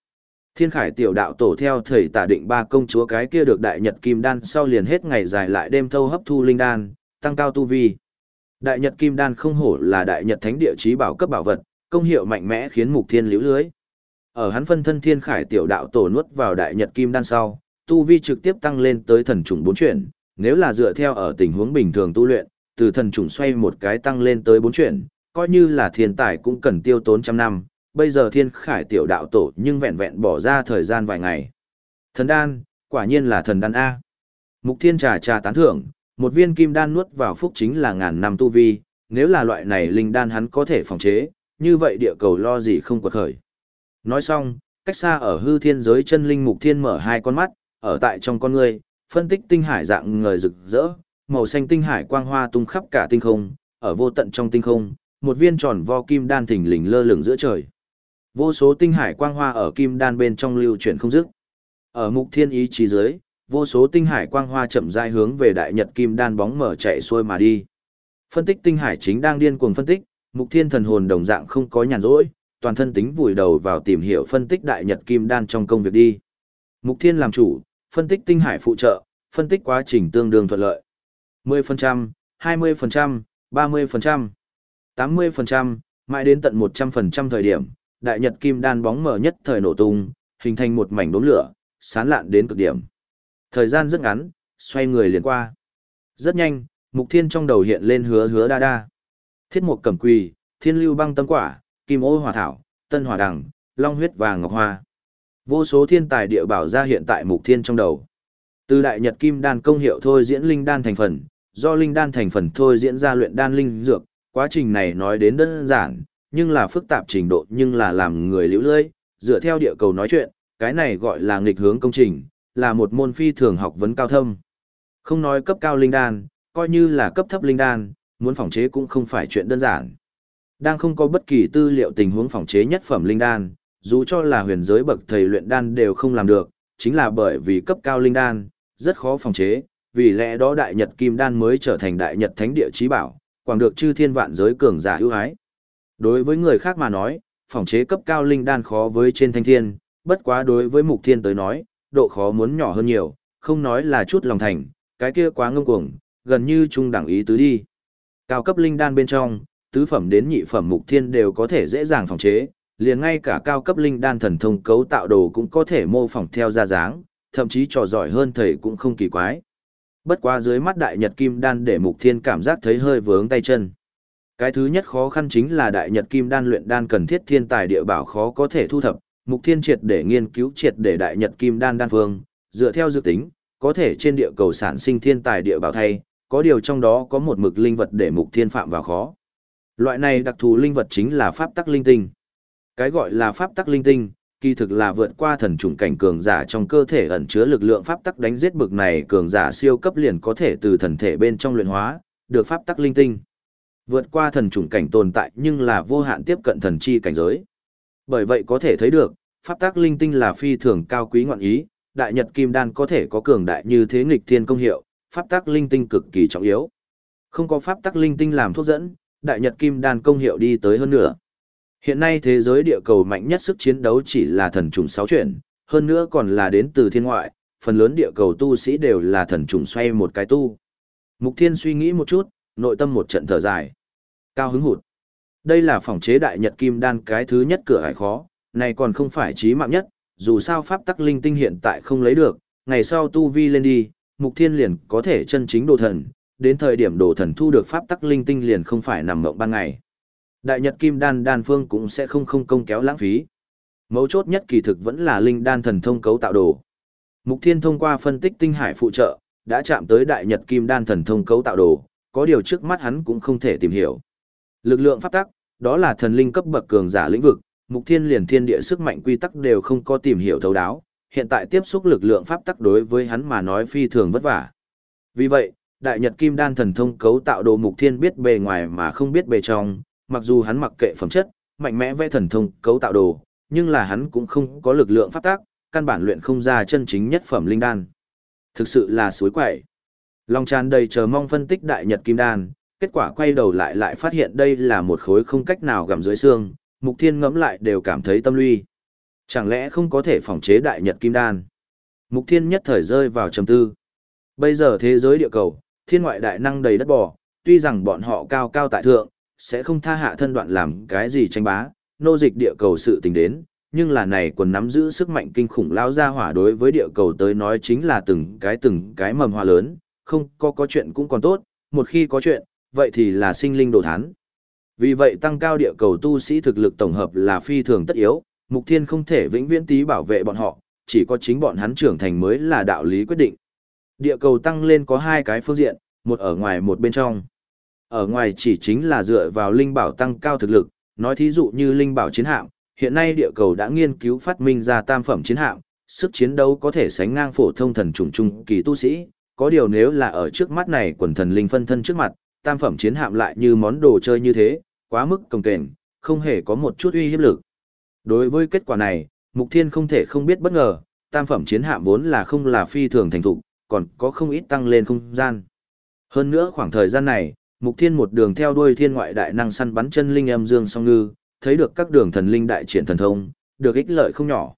Thiên khải tiểu đạo tổ theo thầy tả định ba công chúa cái kia được đại nhật kim đan sau liền hết ngày dài lại đêm thâu hấp thu linh đan, tăng cao tu vi. Đại nhật kim đan không hổ là đại nhật thánh địa chí bảo cấp bảo vật, công hiệu mạnh mẽ khiến mục thiên liễu lưới. Ở hắn phân thân thiên khải tiểu đạo tổ nuốt vào đại nhật kim đan sau, tu vi trực tiếp tăng lên tới thần trùng bốn chuyển, nếu là dựa theo ở tình huống bình thường tu luyện, từ thần trùng xoay một cái tăng lên tới bốn chuyển, coi như là thiên tài cũng cần tiêu tốn trăm năm, bây giờ thiên khải tiểu đạo tổ nhưng vẹn vẹn bỏ ra thời gian vài ngày. Thần đan, quả nhiên là thần đan A. Mục thiên trà trà tán thưởng, một viên kim đan nuốt vào phúc chính là ngàn năm tu vi, nếu là loại này linh đan hắn có thể phòng chế, như vậy địa cầu lo gì không quật khởi. Nói xong, cách xa ở hư thiên giới chân linh mục thiên mở hai con mắt, ở tại trong con người, phân tích tinh hải dạng người rực rỡ, màu xanh tinh hải quang hoa tung khắp cả tinh không, ở vô tận trong tinh không, một viên tròn vo kim đan thình lình lơ lửng giữa trời. Vô số tinh hải quang hoa ở kim đan bên trong lưu chuyển không dứt. Ở mục thiên ý chí dưới, vô số tinh hải quang hoa chậm rãi hướng về đại nhật kim đan bóng mở chạy xuôi mà đi. Phân tích tinh hải chính đang điên cuồng phân tích, mục thiên thần hồn đồng dạng không có nhàn rỗi, toàn thân tính vùi đầu vào tìm hiểu phân tích đại nhật kim đan trong công việc đi. Mục thiên làm chủ, phân tích tinh hải phụ trợ, phân tích quá trình tương đương thuận lợi. 10%, 20%, 30%, 80%, mãi đến tận 100% thời điểm, đại nhật kim đan bóng mở nhất thời nổ tung, hình thành một mảnh đốm lửa, sán lạn đến cực điểm. Thời gian rất ngắn, xoay người liền qua. Rất nhanh, Mục Thiên trong đầu hiện lên hứa hứa đa đa. Thiết mục cẩm quỳ, thiên lưu băng tâm quả, kim ô hỏa thảo, tân hỏa đằng, long huyết vàng ngọc hoa. Vô số thiên tài địa bảo ra hiện tại Mục Thiên trong đầu. Từ đại nhật kim đan công hiệu thôi diễn linh đan thành phần, do linh đan thành phần thôi diễn ra luyện đan linh dược, quá trình này nói đến đơn giản, nhưng là phức tạp trình độ nhưng là làm người liễu lơi, dựa theo địa cầu nói chuyện, cái này gọi là nghịch hướng công trình, là một môn phi thường học vấn cao thâm. Không nói cấp cao linh đan, coi như là cấp thấp linh đan, muốn phòng chế cũng không phải chuyện đơn giản. Đang không có bất kỳ tư liệu tình huống phòng chế nhất phẩm linh đan, dù cho là huyền giới bậc thầy luyện đan đều không làm được, chính là bởi vì cấp cao linh đan, rất khó phòng chế, vì lẽ đó đại nhật kim đan mới trở thành đại nhật thánh địa trí bảo, quảng được chư thiên vạn giới cường giả ưu ái. Đối với người khác mà nói, phòng chế cấp cao linh đan khó với trên thanh thiên, bất quá đối với mục thiên tới nói, độ khó muốn nhỏ hơn nhiều, không nói là chút lòng thành, cái kia quá ngông cuồng, gần như trung đẳng ý tứ đi. Cao cấp linh đan bên trong, tứ phẩm đến nhị phẩm mục thiên đều có thể dễ dàng phòng chế, liền ngay cả cao cấp linh đan thần thông cấu tạo đồ cũng có thể mô phỏng theo ra dáng, thậm chí trò giỏi hơn thầy cũng không kỳ quái. Bất quá dưới mắt đại nhật kim đan để mục thiên cảm giác thấy hơi vướng tay chân. Cái thứ nhất khó khăn chính là đại nhật kim đan luyện đan cần thiết thiên tài địa bảo khó có thể thu thập, mục thiên triệt để nghiên cứu triệt để đại nhật kim đan đan phương, dựa theo dự tính, có thể trên địa cầu sản sinh thiên tài địa bảo thay, có điều trong đó có một mực linh vật để mục thiên phạm vào khó. Loại này đặc thù linh vật chính là pháp tắc linh tinh. Cái gọi là pháp tắc linh tinh, kỳ thực là vượt qua thần trùng cảnh cường giả trong cơ thể ẩn chứa lực lượng pháp tắc đánh giết bực này cường giả siêu cấp liền có thể từ thần thể bên trong luyện hóa, được pháp tắc linh tinh. Vượt qua thần trùng cảnh tồn tại nhưng là vô hạn tiếp cận thần chi cảnh giới. Bởi vậy có thể thấy được, pháp tắc linh tinh là phi thường cao quý ngọn ý, đại nhật kim đan có thể có cường đại như thế nghịch thiên công hiệu, pháp tắc linh tinh cực kỳ trọng yếu. Không có pháp tắc linh tinh làm thuốc dẫn, đại nhật kim đan công hiệu đi tới hơn nữa. Hiện nay thế giới địa cầu mạnh nhất sức chiến đấu chỉ là thần trùng sáu chuyển, hơn nữa còn là đến từ thiên ngoại, phần lớn địa cầu tu sĩ đều là thần trùng xoay một cái tu. Mục Thiên suy nghĩ một chút, nội tâm một trận thở dài. Cao hứng hụt. Đây là phòng chế đại nhật kim đan cái thứ nhất cửa hải khó, này còn không phải chí mạng nhất, dù sao pháp tắc linh tinh hiện tại không lấy được, ngày sau tu vi lên đi, Mục Thiên liền có thể chân chính đồ thần, đến thời điểm đồ thần thu được pháp tắc linh tinh liền không phải nằm mộng ban ngày. Đại Nhật Kim Đan đan phương cũng sẽ không không công kéo lãng phí. Mấu chốt nhất kỳ thực vẫn là linh đan thần thông cấu tạo đồ. Mục Thiên thông qua phân tích tinh hải phụ trợ, đã chạm tới Đại Nhật Kim Đan thần thông cấu tạo đồ, có điều trước mắt hắn cũng không thể tìm hiểu. Lực lượng pháp tắc, đó là thần linh cấp bậc cường giả lĩnh vực, Mục Thiên liền thiên địa sức mạnh quy tắc đều không có tìm hiểu thấu đáo, hiện tại tiếp xúc lực lượng pháp tắc đối với hắn mà nói phi thường vất vả. Vì vậy, Đại Nhật Kim Đan thần thông cấu tạo đồ Mục Thiên biết bề ngoài mà không biết bề trong, mặc dù hắn mặc kệ phẩm chất, mạnh mẽ vẽ thần thông, cấu tạo đồ, nhưng là hắn cũng không có lực lượng pháp tác, căn bản luyện không ra chân chính nhất phẩm linh đan. Thực sự là suối quậy. Long tràn đầy chờ mong phân tích đại nhật kim đan, kết quả quay đầu lại lại phát hiện đây là một khối không cách nào gặm dưới xương, mục thiên ngẫm lại đều cảm thấy tâm luy. Chẳng lẽ không có thể phòng chế đại nhật kim đan? Mục thiên nhất thời rơi vào trầm tư. Bây giờ thế giới địa cầu, thiên ngoại đại năng đầy đất bò, tuy rằng bọn họ cao cao tại thượng, sẽ không tha hạ thân đoạn làm cái gì tranh bá, nô dịch địa cầu sự tình đến, nhưng là này quần nắm giữ sức mạnh kinh khủng lao ra hỏa đối với địa cầu tới nói chính là từng cái từng cái mầm hoa lớn, không có có chuyện cũng còn tốt, một khi có chuyện, vậy thì là sinh linh đồ thán. Vì vậy tăng cao địa cầu tu sĩ thực lực tổng hợp là phi thường tất yếu, Mục Thiên không thể vĩnh viễn tí bảo vệ bọn họ, chỉ có chính bọn hắn trưởng thành mới là đạo lý quyết định. Địa cầu tăng lên có hai cái phương diện, một ở ngoài một bên trong. Ở ngoài chỉ chính là dựa vào linh bảo tăng cao thực lực, nói thí dụ như linh bảo chiến hạm, hiện nay địa cầu đã nghiên cứu phát minh ra tam phẩm chiến hạm, sức chiến đấu có thể sánh ngang phổ thông thần trùng trung kỳ tu sĩ, có điều nếu là ở trước mắt này quần thần linh phân thân trước mặt, tam phẩm chiến hạm lại như món đồ chơi như thế, quá mức công kềnh, không hề có một chút uy hiếp lực. Đối với kết quả này, Mục Thiên không thể không biết bất ngờ, tam phẩm chiến hạm vốn là không là phi thường thành thục, còn có không ít tăng lên không gian. Hơn nữa khoảng thời gian này, Mục Thiên một đường theo đuôi thiên ngoại đại năng săn bắn chân linh âm dương song ngư, thấy được các đường thần linh đại triển thần thông, được ích lợi không nhỏ.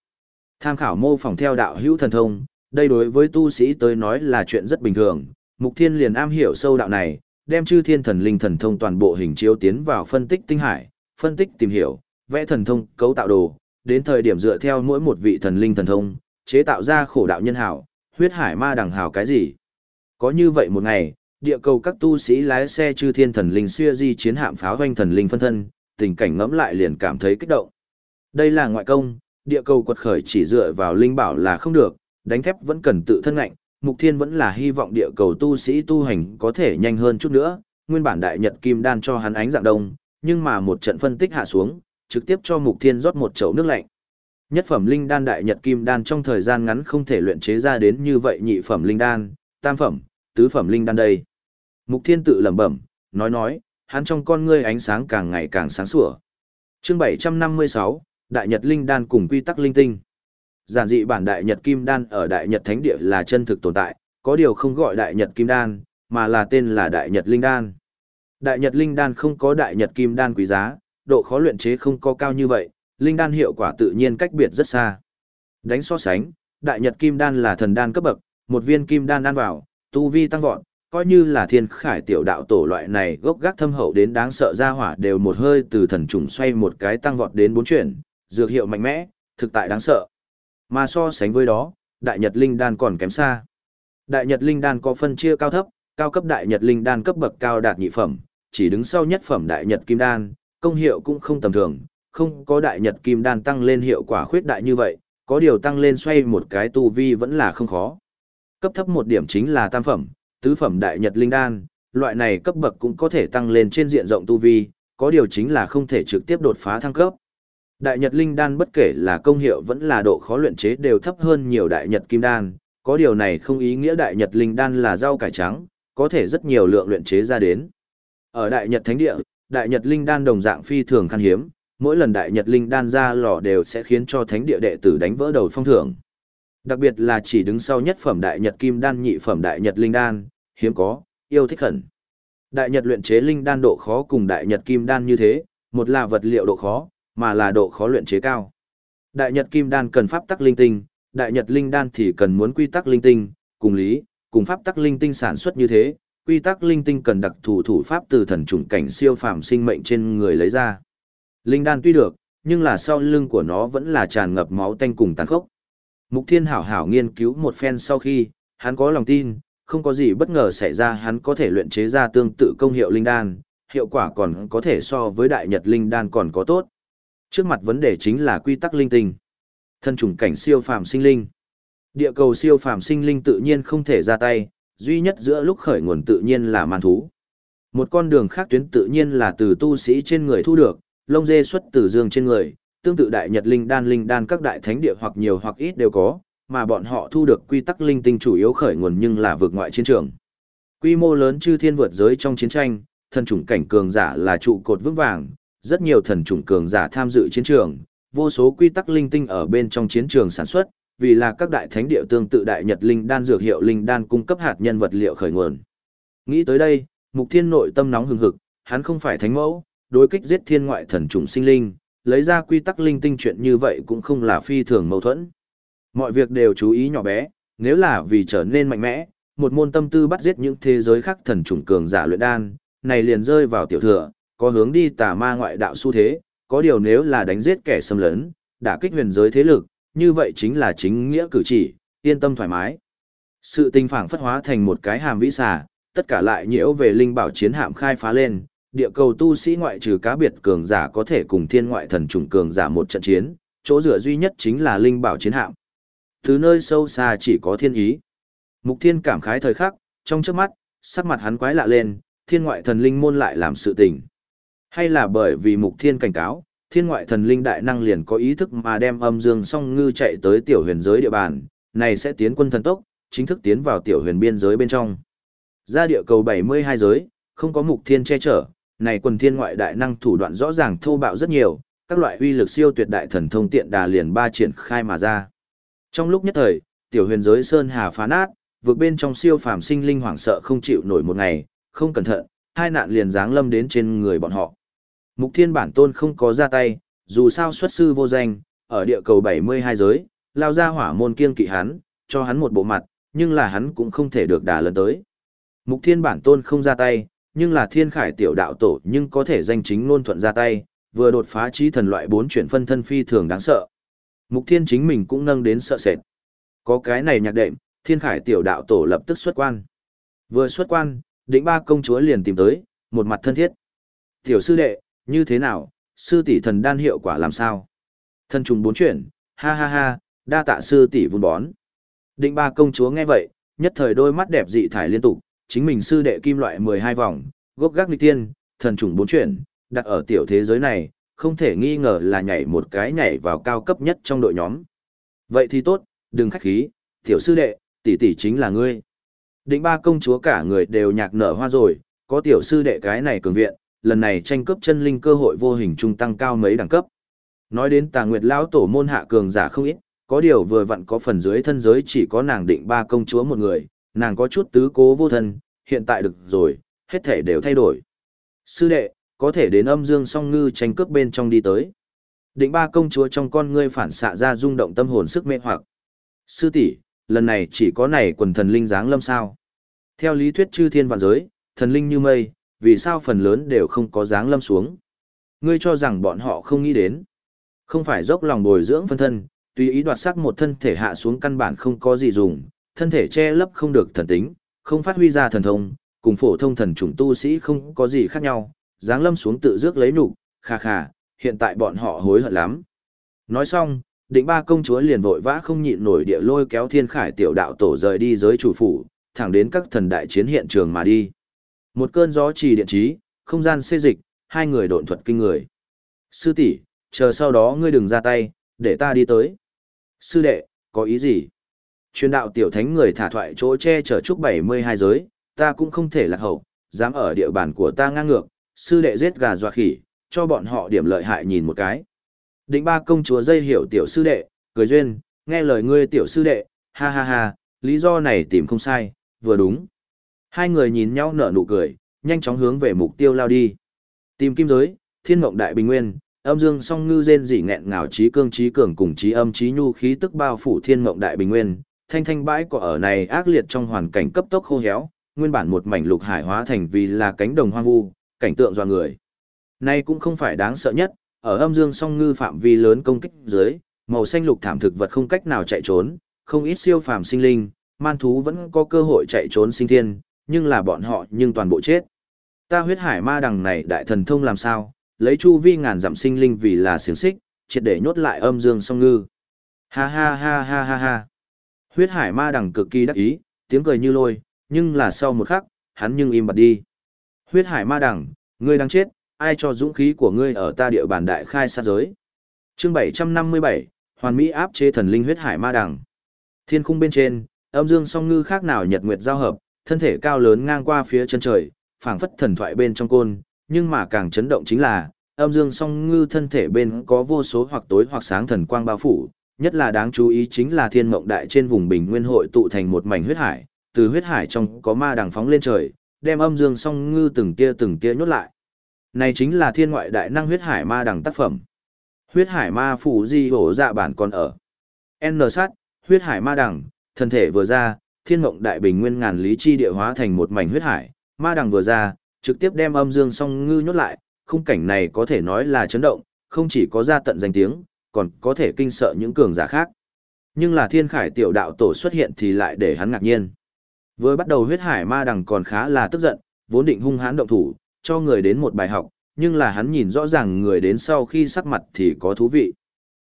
Tham khảo mô phỏng theo đạo hữu thần thông, đây đối với tu sĩ tới nói là chuyện rất bình thường, Mục Thiên liền am hiểu sâu đạo này, đem chư thiên thần linh thần thông toàn bộ hình chiếu tiến vào phân tích tinh hải, phân tích tìm hiểu, vẽ thần thông, cấu tạo đồ, đến thời điểm dựa theo mỗi một vị thần linh thần thông, chế tạo ra khổ đạo nhân hảo, huyết hải ma đẳng hảo cái gì. Có như vậy một ngày, địa cầu các tu sĩ lái xe chư thiên thần linh xuya di chiến hạm pháo doanh thần linh phân thân, tình cảnh ngẫm lại liền cảm thấy kích động. Đây là ngoại công, địa cầu quật khởi chỉ dựa vào linh bảo là không được, đánh thép vẫn cần tự thân ngạnh, mục thiên vẫn là hy vọng địa cầu tu sĩ tu hành có thể nhanh hơn chút nữa, nguyên bản đại nhật kim đan cho hắn ánh dạng đông, nhưng mà một trận phân tích hạ xuống, trực tiếp cho mục thiên rót một chậu nước lạnh. Nhất phẩm linh đan đại nhật kim đan trong thời gian ngắn không thể luyện chế ra đến như vậy nhị phẩm linh đan, tam phẩm, tứ phẩm linh đan đây. Mục thiên tự lẩm bẩm, nói nói, hắn trong con ngươi ánh sáng càng ngày càng sáng sủa. Chương 756, Đại Nhật Linh Đan cùng quy tắc linh tinh. Giản dị bản Đại Nhật Kim Đan ở Đại Nhật Thánh Địa là chân thực tồn tại, có điều không gọi Đại Nhật Kim Đan, mà là tên là Đại Nhật Linh Đan. Đại Nhật Linh Đan không có Đại Nhật Kim Đan quý giá, độ khó luyện chế không có cao như vậy, Linh Đan hiệu quả tự nhiên cách biệt rất xa. Đánh so sánh, Đại Nhật Kim Đan là thần đan cấp bậc, một viên kim đan ăn vào, tu vi tăng vọt, coi như là thiên khải tiểu đạo tổ loại này gốc gác thâm hậu đến đáng sợ ra hỏa đều một hơi từ thần trùng xoay một cái tăng vọt đến bốn chuyển, dược hiệu mạnh mẽ, thực tại đáng sợ. Mà so sánh với đó, Đại Nhật Linh Đan còn kém xa. Đại Nhật Linh Đan có phân chia cao thấp, cao cấp Đại Nhật Linh Đan cấp bậc cao đạt nhị phẩm, chỉ đứng sau nhất phẩm Đại Nhật Kim Đan, công hiệu cũng không tầm thường, không có Đại Nhật Kim Đan tăng lên hiệu quả khuyết đại như vậy, có điều tăng lên xoay một cái tu vi vẫn là không khó. Cấp thấp một điểm chính là tam phẩm, tứ phẩm đại nhật linh đan, loại này cấp bậc cũng có thể tăng lên trên diện rộng tu vi, có điều chính là không thể trực tiếp đột phá thăng cấp. Đại nhật linh đan bất kể là công hiệu vẫn là độ khó luyện chế đều thấp hơn nhiều đại nhật kim đan, có điều này không ý nghĩa đại nhật linh đan là rau cải trắng, có thể rất nhiều lượng luyện chế ra đến. Ở đại nhật thánh địa, đại nhật linh đan đồng dạng phi thường khan hiếm, mỗi lần đại nhật linh đan ra lò đều sẽ khiến cho thánh địa đệ tử đánh vỡ đầu phong thưởng. Đặc biệt là chỉ đứng sau nhất phẩm đại nhật kim đan nhị phẩm đại nhật linh đan, hiếm có, yêu thích khẩn. Đại Nhật luyện chế linh đan độ khó cùng Đại Nhật kim đan như thế, một là vật liệu độ khó, mà là độ khó luyện chế cao. Đại Nhật kim đan cần pháp tắc linh tinh, Đại Nhật linh đan thì cần muốn quy tắc linh tinh, cùng lý, cùng pháp tắc linh tinh sản xuất như thế, quy tắc linh tinh cần đặc thủ thủ pháp từ thần trùng cảnh siêu phàm sinh mệnh trên người lấy ra. Linh đan tuy được, nhưng là sau lưng của nó vẫn là tràn ngập máu tanh cùng tàn khốc. Mục Thiên hảo hảo nghiên cứu một phen sau khi, hắn có lòng tin, không có gì bất ngờ xảy ra hắn có thể luyện chế ra tương tự công hiệu linh đan, hiệu quả còn có thể so với đại nhật linh đan còn có tốt. Trước mặt vấn đề chính là quy tắc linh tinh. Thân trùng cảnh siêu phàm sinh linh. Địa cầu siêu phàm sinh linh tự nhiên không thể ra tay, duy nhất giữa lúc khởi nguồn tự nhiên là man thú. Một con đường khác tuyến tự nhiên là từ tu sĩ trên người thu được, lông dê xuất từ dương trên người, tương tự đại nhật linh đan linh đan các đại thánh địa hoặc nhiều hoặc ít đều có, mà bọn họ thu được quy tắc linh tinh chủ yếu khởi nguồn nhưng là vượt ngoại chiến trường. Quy mô lớn chư thiên vượt giới trong chiến tranh, thần chủng cảnh cường giả là trụ cột vững vàng, rất nhiều thần chủng cường giả tham dự chiến trường, vô số quy tắc linh tinh ở bên trong chiến trường sản xuất, vì là các đại thánh địa tương tự đại nhật linh đan dược hiệu linh đan cung cấp hạt nhân vật liệu khởi nguồn. Nghĩ tới đây, Mục Thiên nội tâm nóng hừng hực, hắn không phải thánh mẫu, đối kích giết thiên ngoại thần trùng sinh linh, lấy ra quy tắc linh tinh chuyện như vậy cũng không là phi thường mâu thuẫn. Mọi việc đều chú ý nhỏ bé, nếu là vì trở nên mạnh mẽ, một môn tâm tư bắt giết những thế giới khác thần trùng cường giả luyện đan, này liền rơi vào tiểu thừa, có hướng đi tà ma ngoại đạo xu thế, có điều nếu là đánh giết kẻ xâm lấn, đả kích huyền giới thế lực, như vậy chính là chính nghĩa cử chỉ, yên tâm thoải mái. Sự tình phảng phất hóa thành một cái hàm vĩ xà, tất cả lại nhiễu về linh bảo chiến hạm khai phá lên, địa cầu tu sĩ ngoại trừ cá biệt cường giả có thể cùng thiên ngoại thần trùng cường giả một trận chiến, chỗ dựa duy nhất chính là linh bảo chiến hạm. Từ nơi sâu xa chỉ có thiên ý. Mục thiên cảm khái thời khắc, trong trước mắt, sắc mặt hắn quái lạ lên, thiên ngoại thần linh môn lại làm sự tình. Hay là bởi vì mục thiên cảnh cáo, thiên ngoại thần linh đại năng liền có ý thức mà đem âm dương song ngư chạy tới tiểu huyền giới địa bàn, này sẽ tiến quân thần tốc, chính thức tiến vào tiểu huyền biên giới bên trong. Ra địa cầu 72 giới, không có mục thiên che chở, này quần thiên ngoại đại năng thủ đoạn rõ ràng thô bạo rất nhiều, các loại uy lực siêu tuyệt đại thần thông tiện đà liền ba triển khai mà ra. Trong lúc nhất thời, tiểu huyền giới sơn hà phá nát, vượt bên trong siêu phàm sinh linh hoảng sợ không chịu nổi một ngày, không cẩn thận, hai nạn liền giáng lâm đến trên người bọn họ. Mục thiên bản tôn không có ra tay, dù sao xuất sư vô danh, ở địa cầu 72 giới, lao ra hỏa môn kiên kỵ hắn, cho hắn một bộ mặt, nhưng là hắn cũng không thể được đả lần tới. Mục thiên bản tôn không ra tay, nhưng là thiên khải tiểu đạo tổ nhưng có thể danh chính ngôn thuận ra tay, vừa đột phá trí thần loại bốn chuyển phân thân phi thường đáng sợ. Mục thiên chính mình cũng nâng đến sợ sệt. Có cái này nhạc đệm, thiên khải tiểu đạo tổ lập tức xuất quan. Vừa xuất quan, định ba công chúa liền tìm tới, một mặt thân thiết. Tiểu sư đệ, như thế nào, sư tỷ thần đan hiệu quả làm sao? Thân trùng bốn chuyển, ha ha ha, đa tạ sư tỷ vun bón. Định ba công chúa nghe vậy, nhất thời đôi mắt đẹp dị thải liên tục, chính mình sư đệ kim loại 12 vòng, gốc gác nghịch tiên, thần trùng bốn chuyển, đặt ở tiểu thế giới này, không thể nghi ngờ là nhảy một cái nhảy vào cao cấp nhất trong đội nhóm. Vậy thì tốt, đừng khách khí, tiểu sư đệ, tỷ tỷ chính là ngươi. Định ba công chúa cả người đều nhạc nở hoa rồi, có tiểu sư đệ cái này cường viện, lần này tranh cấp chân linh cơ hội vô hình trung tăng cao mấy đẳng cấp. Nói đến tà nguyệt lão tổ môn hạ cường giả không ít, có điều vừa vặn có phần dưới thân giới chỉ có nàng định ba công chúa một người, nàng có chút tứ cố vô thân, hiện tại được rồi, hết thể đều thay đổi. Sư đệ, có thể đến âm dương song ngư tranh cướp bên trong đi tới. Định ba công chúa trong con ngươi phản xạ ra rung động tâm hồn sức mê hoặc. Sư tỷ, lần này chỉ có này quần thần linh dáng lâm sao. Theo lý thuyết chư thiên vạn giới, thần linh như mây, vì sao phần lớn đều không có dáng lâm xuống. Ngươi cho rằng bọn họ không nghĩ đến. Không phải dốc lòng bồi dưỡng phân thân, tùy ý đoạt sắc một thân thể hạ xuống căn bản không có gì dùng, thân thể che lấp không được thần tính, không phát huy ra thần thông, cùng phổ thông thần chủng tu sĩ không có gì khác nhau, giáng lâm xuống tự rước lấy nụ, khà khà, hiện tại bọn họ hối hận lắm. Nói xong, định ba công chúa liền vội vã không nhịn nổi địa lôi kéo thiên khải tiểu đạo tổ rời đi giới chủ phủ, thẳng đến các thần đại chiến hiện trường mà đi. Một cơn gió trì điện trí, không gian xê dịch, hai người độn thuật kinh người. Sư tỷ, chờ sau đó ngươi đừng ra tay, để ta đi tới. Sư đệ, có ý gì? Truyền đạo tiểu thánh người thả thoại chỗ che chở trúc 72 giới, ta cũng không thể lạc hậu, dám ở địa bàn của ta ngang ngược, sư đệ giết gà dọa khỉ, cho bọn họ điểm lợi hại nhìn một cái. Định ba công chúa dây hiểu tiểu sư đệ, cười duyên, nghe lời ngươi tiểu sư đệ, ha ha ha, lý do này tìm không sai, vừa đúng. Hai người nhìn nhau nở nụ cười, nhanh chóng hướng về mục tiêu lao đi. Tìm kim giới, thiên mộng đại bình nguyên, âm dương song ngư rên rỉ nghẹn ngào trí cương trí cường cùng trí âm trí nhu khí tức bao phủ thiên mộng đại bình nguyên, thanh thanh bãi cỏ ở này ác liệt trong hoàn cảnh cấp tốc khô héo, nguyên bản một mảnh lục hải hóa thành vì là cánh đồng hoang vu, cảnh tượng dọa người. Nay cũng không phải đáng sợ nhất, ở âm dương song ngư phạm vi lớn công kích dưới, màu xanh lục thảm thực vật không cách nào chạy trốn, không ít siêu phàm sinh linh, man thú vẫn có cơ hội chạy trốn sinh thiên, nhưng là bọn họ nhưng toàn bộ chết. Ta huyết hải ma đằng này đại thần thông làm sao, lấy chu vi ngàn dặm sinh linh vì là xiềng xích, triệt để nhốt lại âm dương song ngư. Ha ha ha ha ha ha. Huyết hải ma đằng cực kỳ đắc ý, tiếng cười như lôi, nhưng là sau một khắc, hắn nhưng im bặt đi. Huyết hải ma đằng, ngươi đang chết, ai cho dũng khí của ngươi ở ta địa bàn đại khai sát giới. Chương 757, Hoàn Mỹ áp chế thần linh huyết hải ma đằng. Thiên khung bên trên, âm dương song ngư khác nào nhật nguyệt giao hợp, thân thể cao lớn ngang qua phía chân trời, phảng phất thần thoại bên trong côn, nhưng mà càng chấn động chính là, âm dương song ngư thân thể bên có vô số hoặc tối hoặc sáng thần quang bao phủ, nhất là đáng chú ý chính là thiên mộng đại trên vùng bình nguyên hội tụ thành một mảnh huyết hải, từ huyết hải trong có ma đằng phóng lên trời, đem âm dương song ngư từng tia từng tia nhốt lại. Này chính là thiên ngoại đại năng huyết hải ma đằng tác phẩm. Huyết hải ma phủ di hổ dạ bản còn ở. N sát, huyết hải ma đằng, thân thể vừa ra, thiên mộng đại bình nguyên ngàn lý chi địa hóa thành một mảnh huyết hải, ma đằng vừa ra, trực tiếp đem âm dương song ngư nhốt lại, khung cảnh này có thể nói là chấn động, không chỉ có ra tận danh tiếng, còn có thể kinh sợ những cường giả khác. Nhưng là thiên khải tiểu đạo tổ xuất hiện thì lại để hắn ngạc nhiên. Vừa bắt đầu huyết hải ma đằng còn khá là tức giận, vốn định hung hãn động thủ, cho người đến một bài học, nhưng là hắn nhìn rõ ràng người đến sau khi sắc mặt thì có thú vị.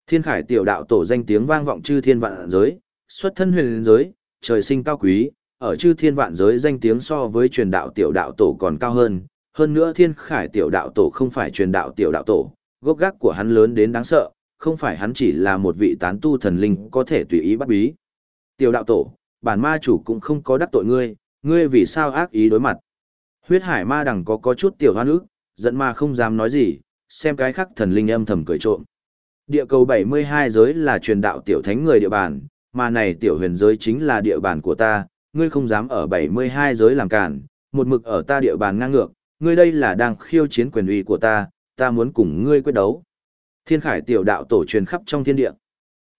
Thiên khải tiểu đạo tổ danh tiếng vang vọng chư thiên vạn giới, xuất thân huyền giới, trời sinh cao quý, ở chư thiên vạn giới danh tiếng so với truyền đạo tiểu đạo tổ còn cao hơn. Hơn nữa thiên khải tiểu đạo tổ không phải truyền đạo tiểu đạo tổ, gốc gác của hắn lớn đến đáng sợ, không phải hắn chỉ là một vị tán tu thần linh có thể tùy ý bắt bí. Tiểu đạo tổ, bản ma chủ cũng không có đắc tội ngươi, ngươi vì sao ác ý đối mặt. Huyết hải ma đằng có có chút tiểu hoa ức, giận ma không dám nói gì, xem cái khắc thần linh âm thầm cười trộm. Địa cầu 72 giới là truyền đạo tiểu thánh người địa bàn, mà này tiểu huyền giới chính là địa bàn của ta, ngươi không dám ở 72 giới làm cản, một mực ở ta địa bàn ngang ngược, ngươi đây là đang khiêu chiến quyền uy của ta, ta muốn cùng ngươi quyết đấu. Thiên khải tiểu đạo tổ truyền khắp trong thiên địa.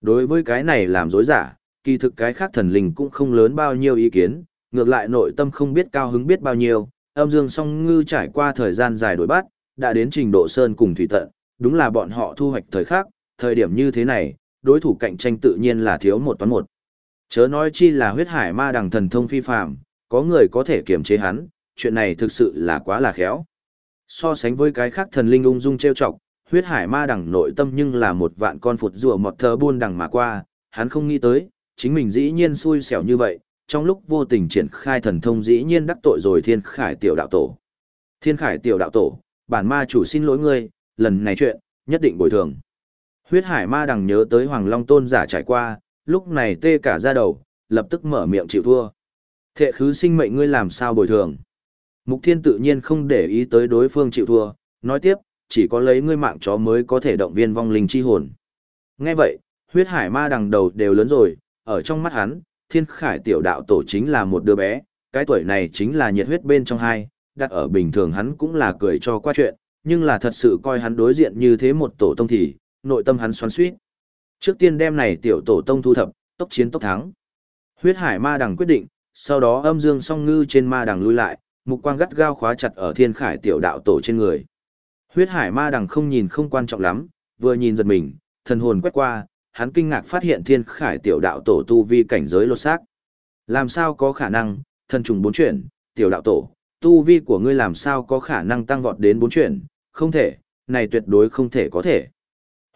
Đối với cái này làm dối giả, kỳ thực cái khác thần linh cũng không lớn bao nhiêu ý kiến, ngược lại nội tâm không biết cao hứng biết bao nhiêu, âm dương song ngư trải qua thời gian dài đổi bắt, đã đến trình độ sơn cùng thủy tận, đúng là bọn họ thu hoạch thời khắc, thời điểm như thế này, đối thủ cạnh tranh tự nhiên là thiếu một toán một. Chớ nói chi là huyết hải ma đằng thần thông phi phàm, có người có thể kiềm chế hắn, chuyện này thực sự là quá là khéo. So sánh với cái khác thần linh ung dung trêu chọc, huyết hải ma đằng nội tâm nhưng là một vạn con phụt rùa mọt thờ buôn đằng mà qua, hắn không nghĩ tới, chính mình dĩ nhiên xui xẻo như vậy, trong lúc vô tình triển khai thần thông dĩ nhiên đắc tội rồi thiên khải tiểu đạo tổ. Thiên khải tiểu đạo tổ, bản ma chủ xin lỗi ngươi, lần này chuyện, nhất định bồi thường. Huyết hải ma đằng nhớ tới Hoàng Long Tôn giả trải qua, lúc này tê cả ra đầu, lập tức mở miệng chịu thua. Thệ khứ sinh mệnh ngươi làm sao bồi thường. Mục thiên tự nhiên không để ý tới đối phương chịu thua, nói tiếp, chỉ có lấy ngươi mạng chó mới có thể động viên vong linh chi hồn. Nghe vậy, huyết hải ma đằng đầu đều lớn rồi, ở trong mắt hắn, thiên khải tiểu đạo tổ chính là một đứa bé, cái tuổi này chính là nhiệt huyết bên trong hai, đặt ở bình thường hắn cũng là cười cho qua chuyện, nhưng là thật sự coi hắn đối diện như thế một tổ tông thì, nội tâm hắn xoắn suýt. Trước tiên đem này tiểu tổ tông thu thập, tốc chiến tốc thắng. Huyết hải ma đằng quyết định, sau đó âm dương song ngư trên ma đằng lui lại, mục quang gắt gao khóa chặt ở thiên khải tiểu đạo tổ trên người. Huyết hải ma đằng không nhìn không quan trọng lắm, vừa nhìn giật mình, thần hồn quét qua, hắn kinh ngạc phát hiện thiên khải tiểu đạo tổ tu vi cảnh giới lột xác. Làm sao có khả năng, thần trùng bốn chuyển, tiểu đạo tổ, tu vi của ngươi làm sao có khả năng tăng vọt đến bốn chuyển, không thể, này tuyệt đối không thể có thể.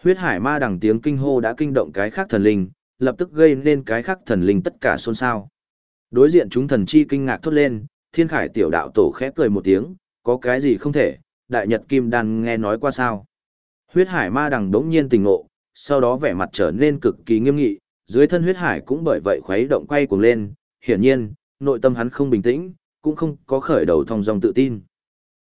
Huyết hải ma đằng tiếng kinh hô đã kinh động cái khác thần linh, lập tức gây nên cái khác thần linh tất cả xôn xao. Đối diện chúng thần chi kinh ngạc thốt lên, thiên khải tiểu đạo tổ khẽ cười một tiếng, có cái gì không thể, đại nhật kim đan nghe nói qua sao. Huyết hải ma đằng đống nhiên tình ngộ, sau đó vẻ mặt trở nên cực kỳ nghiêm nghị, dưới thân huyết hải cũng bởi vậy khuấy động quay cuồng lên, hiển nhiên, nội tâm hắn không bình tĩnh, cũng không có khởi đầu thông dòng tự tin.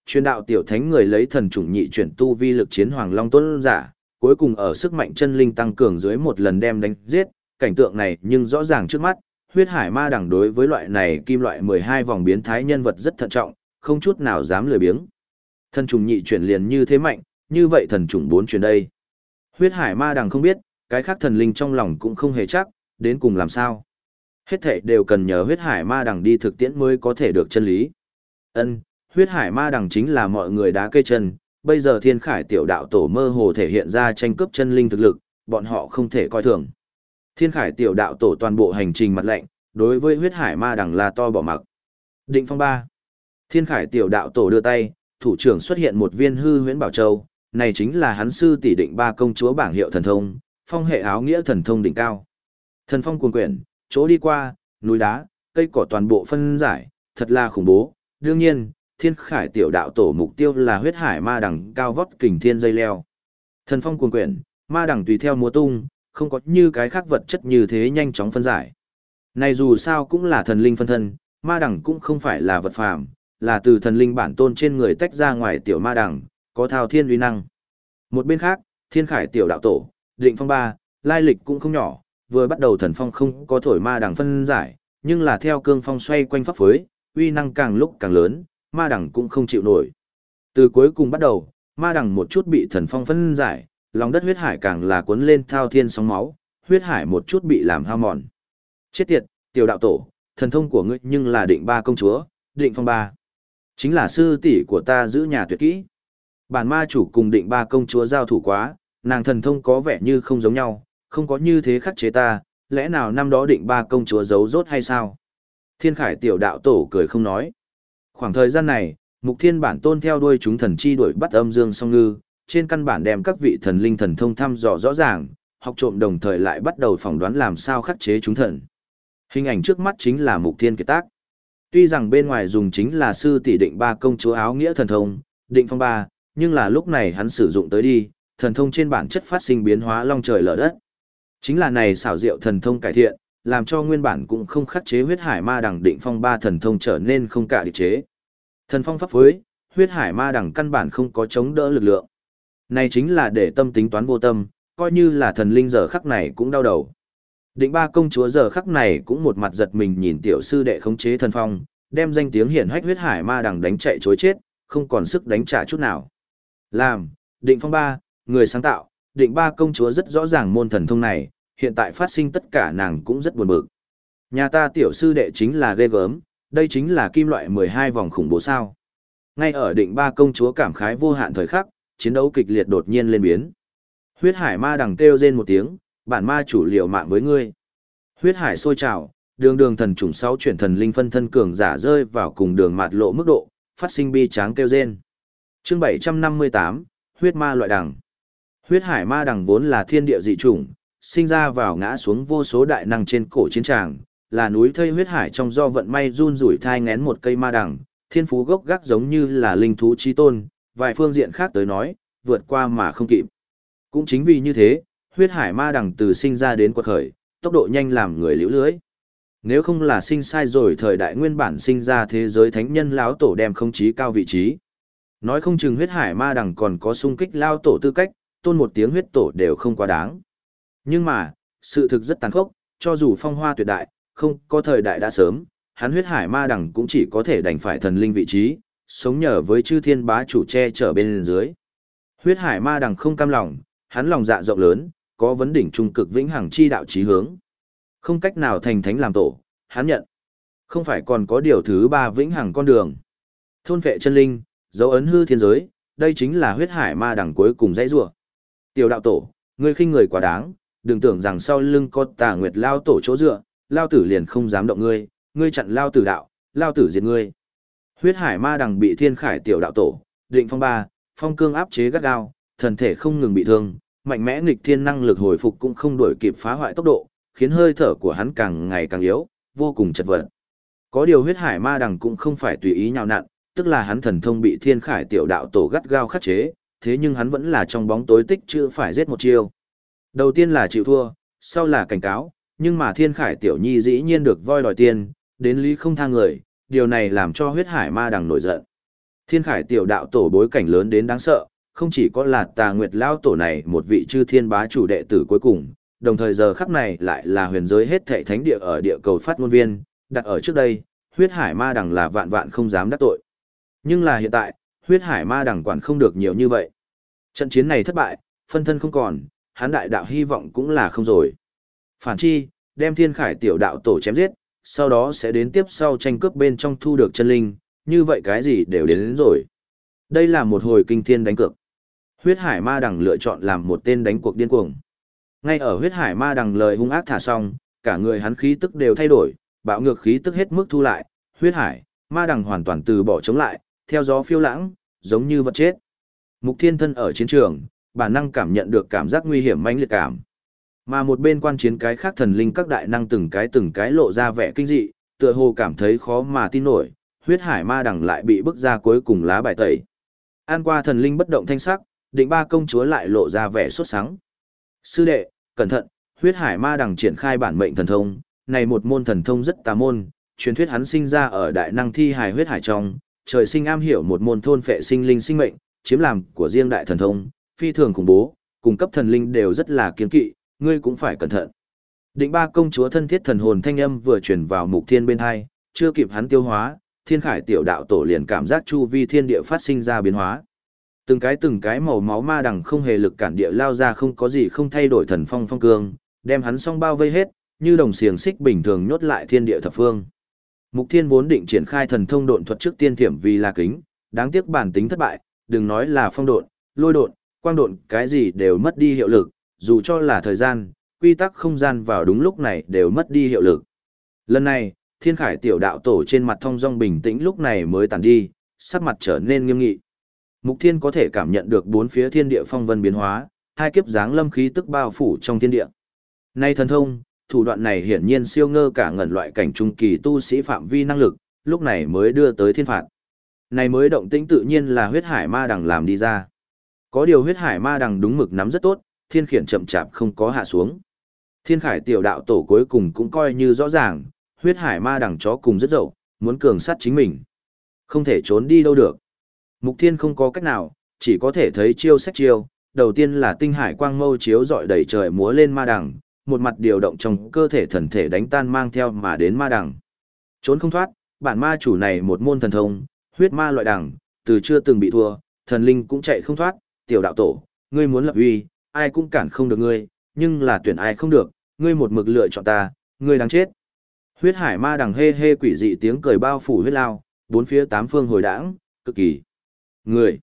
Truyền đạo tiểu thánh người lấy thần chủng nhị chuyển tu vi lực chiến hoàng long tuấn giả, cuối cùng ở sức mạnh chân linh tăng cường dưới một lần đem đánh giết, cảnh tượng này nhưng rõ ràng trước mắt, huyết hải ma đẳng đối với loại này kim loại 12 vòng biến thái nhân vật rất thận trọng, không chút nào dám lười biếng. Thần trùng nhị chuyển liền như thế mạnh, như vậy thần trùng bốn chuyển đây. Huyết hải ma đằng không biết, cái khác thần linh trong lòng cũng không hề chắc, đến cùng làm sao. Hết thể đều cần nhờ huyết hải ma đằng đi thực tiễn mới có thể được chân lý. Ân, huyết hải ma đằng chính là mọi người đá cây chân, bây giờ thiên khải tiểu đạo tổ mơ hồ thể hiện ra tranh cướp chân linh thực lực, bọn họ không thể coi thường. Thiên khải tiểu đạo tổ toàn bộ hành trình mặt lệnh, đối với huyết hải ma đằng là to bỏ mặc. Định phong ba. Thiên khải tiểu đạo tổ đưa tay, thủ trưởng xuất hiện một viên hư huyễn bảo châu, này chính là hắn sư tỷ định ba công chúa bảng hiệu thần thông, phong hệ áo nghĩa thần thông đỉnh cao. Thần phong cuồng quyển, chỗ đi qua, núi đá, cây cỏ toàn bộ phân giải, thật là khủng bố. Đương nhiên, thiên khải tiểu đạo tổ mục tiêu là huyết hải ma đằng cao vót kình thiên dây leo. Thần phong cuồng quyển, ma đằng tùy theo múa tung, không có như cái khác vật chất như thế nhanh chóng phân giải. Này dù sao cũng là thần linh phân thân, ma đằng cũng không phải là vật phàm, là từ thần linh bản tôn trên người tách ra ngoài tiểu ma đằng, có thao thiên uy năng. Một bên khác, thiên khải tiểu đạo tổ, định phong ba, lai lịch cũng không nhỏ, vừa bắt đầu thần phong không có thổi ma đằng phân giải, nhưng là theo cương phong xoay quanh pháp phối, uy năng càng lúc càng lớn, ma đằng cũng không chịu nổi. Từ cuối cùng bắt đầu, ma đằng một chút bị thần phong phân giải, lòng đất huyết hải càng là cuốn lên thao thiên sóng máu, huyết hải một chút bị làm hao mòn. Chết tiệt, tiểu đạo tổ, thần thông của ngươi nhưng là định ba công chúa, định phong ba. Chính là sư tỷ của ta giữ nhà tuyệt kỹ. Bản ma chủ cùng định ba công chúa giao thủ quá, Nàng thần thông có vẻ như không giống nhau, không có như thế khắc chế ta, lẽ nào năm đó định ba công chúa giấu rốt hay sao? Thiên khải tiểu đạo tổ cười không nói. Khoảng thời gian này, mục thiên bản tôn theo đuôi chúng thần chi đuổi bắt âm dương song ngư, trên căn bản đem các vị thần linh thần thông thăm dò rõ ràng, học trộm đồng thời lại bắt đầu phỏng đoán làm sao khắc chế chúng thần. Hình ảnh trước mắt chính là mục thiên kiệt tác. Tuy rằng bên ngoài dùng chính là sư tỷ định ba công chúa áo nghĩa thần thông, định phong ba, nhưng là lúc này hắn sử dụng tới đi, thần thông trên bản chất phát sinh biến hóa long trời lở đất. Chính là này xảo diệu thần thông cải thiện, làm cho nguyên bản cũng không khắc chế huyết hải ma đằng định phong ba thần thông trở nên không cả địch chế. Thần phong pháp phối, huyết hải ma đằng căn bản không có chống đỡ lực lượng. Này chính là để tâm tính toán vô tâm, coi như là thần linh giờ khắc này cũng đau đầu. Định ba công chúa giờ khắc này cũng một mặt giật mình nhìn tiểu sư đệ khống chế thần phong, đem danh tiếng hiển hách huyết hải ma đằng đánh chạy chối chết, không còn sức đánh trả chút nào. Làm, định phong ba, người sáng tạo, định ba công chúa rất rõ ràng môn thần thông này, hiện tại phát sinh tất cả nàng cũng rất buồn bực. Nhà ta tiểu sư đệ chính là ghê gớm, đây chính là kim loại 12 vòng khủng bố sao. Ngay ở định ba công chúa cảm khái vô hạn thời khắc, chiến đấu kịch liệt đột nhiên lên biến. Huyết hải ma đằng kêu rên một tiếng, bản ma chủ liều mạng với ngươi. Huyết hải sôi trào, đường đường thần trùng sáu chuyển thần linh phân thân cường giả rơi vào cùng đường mạt lộ mức độ, phát sinh bi tráng kêu rên. Chương 758, huyết ma loại đằng. Huyết hải ma đằng vốn là thiên địa dị chủng, sinh ra vào ngã xuống vô số đại năng trên cổ chiến tràng, là núi thây huyết hải trong do vận may run rủi thai ngén một cây ma đằng, thiên phú gốc gác giống như là linh thú chi tôn, vài phương diện khác tới nói, vượt qua mà không kịp. Cũng chính vì như thế, huyết hải ma đằng từ sinh ra đến quật khởi, tốc độ nhanh làm người liễu lưới. Nếu không là sinh sai rồi thời đại nguyên bản sinh ra thế giới thánh nhân lão tổ đem không chí cao vị trí. Nói không chừng huyết hải ma đằng còn có sung kích lao tổ tư cách, tôn một tiếng huyết tổ đều không quá đáng. Nhưng mà, sự thực rất tàn khốc, cho dù phong hoa tuyệt đại, không có thời đại đã sớm, hắn huyết hải ma đằng cũng chỉ có thể đành phải thần linh vị trí, sống nhờ với chư thiên bá chủ che chở bên dưới. Huyết hải ma đằng không cam lòng, hắn lòng dạ rộng lớn, có vấn đỉnh trung cực vĩnh hằng chi đạo chí hướng. Không cách nào thành thánh làm tổ, hắn nhận. Không phải còn có điều thứ ba vĩnh hằng con đường. Thôn vệ chân linh, dấu ấn hư thiên giới, đây chính là huyết hải ma đằng cuối cùng dãy rủa. Tiểu đạo tổ, ngươi khinh người quá đáng, đừng tưởng rằng sau lưng có tà nguyệt lao tổ chỗ dựa, lao tử liền không dám động ngươi, ngươi chặn lao tử đạo, lao tử diệt ngươi. Huyết hải ma đằng bị thiên khải tiểu đạo tổ, định phong ba, phong cương áp chế gắt gao, thần thể không ngừng bị thương, mạnh mẽ nghịch thiên năng lực hồi phục cũng không đuổi kịp phá hoại tốc độ, khiến hơi thở của hắn càng ngày càng yếu, vô cùng chật vật. Có điều huyết hải ma đằng cũng không phải tùy ý nhào nặn, tức là hắn thần thông bị thiên khải tiểu đạo tổ gắt gao khắc chế, thế nhưng hắn vẫn là trong bóng tối tích chưa phải giết một chiêu. Đầu tiên là chịu thua, sau là cảnh cáo, nhưng mà thiên khải tiểu nhi dĩ nhiên được voi đòi tiền, đến lý không tha người, điều này làm cho huyết hải ma đằng nổi giận. Thiên khải tiểu đạo tổ bối cảnh lớn đến đáng sợ, không chỉ có là tà nguyệt lao tổ này một vị chư thiên bá chủ đệ tử cuối cùng, đồng thời giờ khắc này lại là huyền giới hết thệ thánh địa ở địa cầu phát ngôn viên, đặt ở trước đây, huyết hải ma đằng là vạn vạn không dám đắc tội. Nhưng là hiện tại, huyết hải ma đằng quản không được nhiều như vậy. Trận chiến này thất bại, phân thân không còn, hắn đại đạo hy vọng cũng là không rồi. Phản chi, đem thiên khải tiểu đạo tổ chém giết, sau đó sẽ đến tiếp sau tranh cướp bên trong thu được chân linh, như vậy cái gì đều đến, đến rồi. Đây là một hồi kinh thiên đánh cược. Huyết hải ma đằng lựa chọn làm một tên đánh cuộc điên cuồng. Ngay ở huyết hải ma đằng lời hung ác thả xong, cả người hắn khí tức đều thay đổi, bạo ngược khí tức hết mức thu lại, huyết hải, ma đằng hoàn toàn từ bỏ chống lại, theo gió phiêu lãng, giống như vật chết. Mục thiên thân ở chiến trường, bản năng cảm nhận được cảm giác nguy hiểm mãnh liệt cảm. Mà một bên quan chiến cái khác thần linh các đại năng từng cái từng cái lộ ra vẻ kinh dị, tựa hồ cảm thấy khó mà tin nổi, huyết hải ma đằng lại bị bức ra cuối cùng lá bài tẩy. An qua thần linh bất động thanh sắc, định ba công chúa lại lộ ra vẻ sốt sắng. Sư đệ, cẩn thận, huyết hải ma đằng triển khai bản mệnh thần thông, này một môn thần thông rất tà môn, truyền thuyết hắn sinh ra ở đại năng thi hải huyết hải trong, trời sinh am hiểu một môn thôn phệ sinh linh sinh mệnh, chiếm làm của riêng đại thần thông, phi thường khủng bố, cùng cấp thần linh đều rất là kiên kỵ, ngươi cũng phải cẩn thận. Định ba công chúa thân thiết thần hồn thanh âm vừa truyền vào mục thiên bên hai, chưa kịp hắn tiêu hóa, thiên khải tiểu đạo tổ liền cảm giác chu vi thiên địa phát sinh ra biến hóa. Từng cái từng cái màu máu ma đằng không hề lực cản địa lao ra không có gì không thay đổi thần phong phong cương, đem hắn song bao vây hết, như đồng xiềng xích bình thường nhốt lại thiên địa thập phương. Mục Thiên vốn định triển khai thần thông độn thuật trước tiên thiểm vì là kính, đáng tiếc bản tính thất bại, đừng nói là phong độn, lôi độn, quang độn cái gì đều mất đi hiệu lực, dù cho là thời gian, quy tắc không gian vào đúng lúc này đều mất đi hiệu lực. Lần này, thiên khải tiểu đạo tổ trên mặt thông dong bình tĩnh lúc này mới tàn đi, sắc mặt trở nên nghiêm nghị. Mục thiên có thể cảm nhận được bốn phía thiên địa phong vân biến hóa, hai kiếp dáng lâm khí tức bao phủ trong thiên địa. Nay thần thông, thủ đoạn này hiển nhiên siêu ngơ cả ngần loại cảnh trung kỳ tu sĩ phạm vi năng lực, lúc này mới đưa tới thiên phạt. Này mới động tĩnh tự nhiên là huyết hải ma đằng làm đi ra. Có điều huyết hải ma đằng đúng mực nắm rất tốt, thiên khiển chậm chạp không có hạ xuống. Thiên khải tiểu đạo tổ cuối cùng cũng coi như rõ ràng, huyết hải ma đằng chó cùng rất dậu, muốn cường sát chính mình. Không thể trốn đi đâu được. Mục thiên không có cách nào, chỉ có thể thấy chiêu sách chiêu, đầu tiên là tinh hải quang mâu chiếu dọi đầy trời múa lên ma đằng, một mặt điều động trong cơ thể thần thể đánh tan mang theo mà đến ma đằng. Trốn không thoát, bản ma chủ này một môn thần thông, huyết ma loại đằng, từ chưa từng bị thua, thần linh cũng chạy không thoát, tiểu đạo tổ, ngươi muốn lập uy, ai cũng cản không được ngươi, nhưng là tuyển ai không được, ngươi một mực lựa chọn ta, ngươi đáng chết. Huyết hải ma đằng hê hê quỷ dị tiếng cười bao phủ huyết lao, bốn phía tám phương hồi đãng, cực kỳ. Người.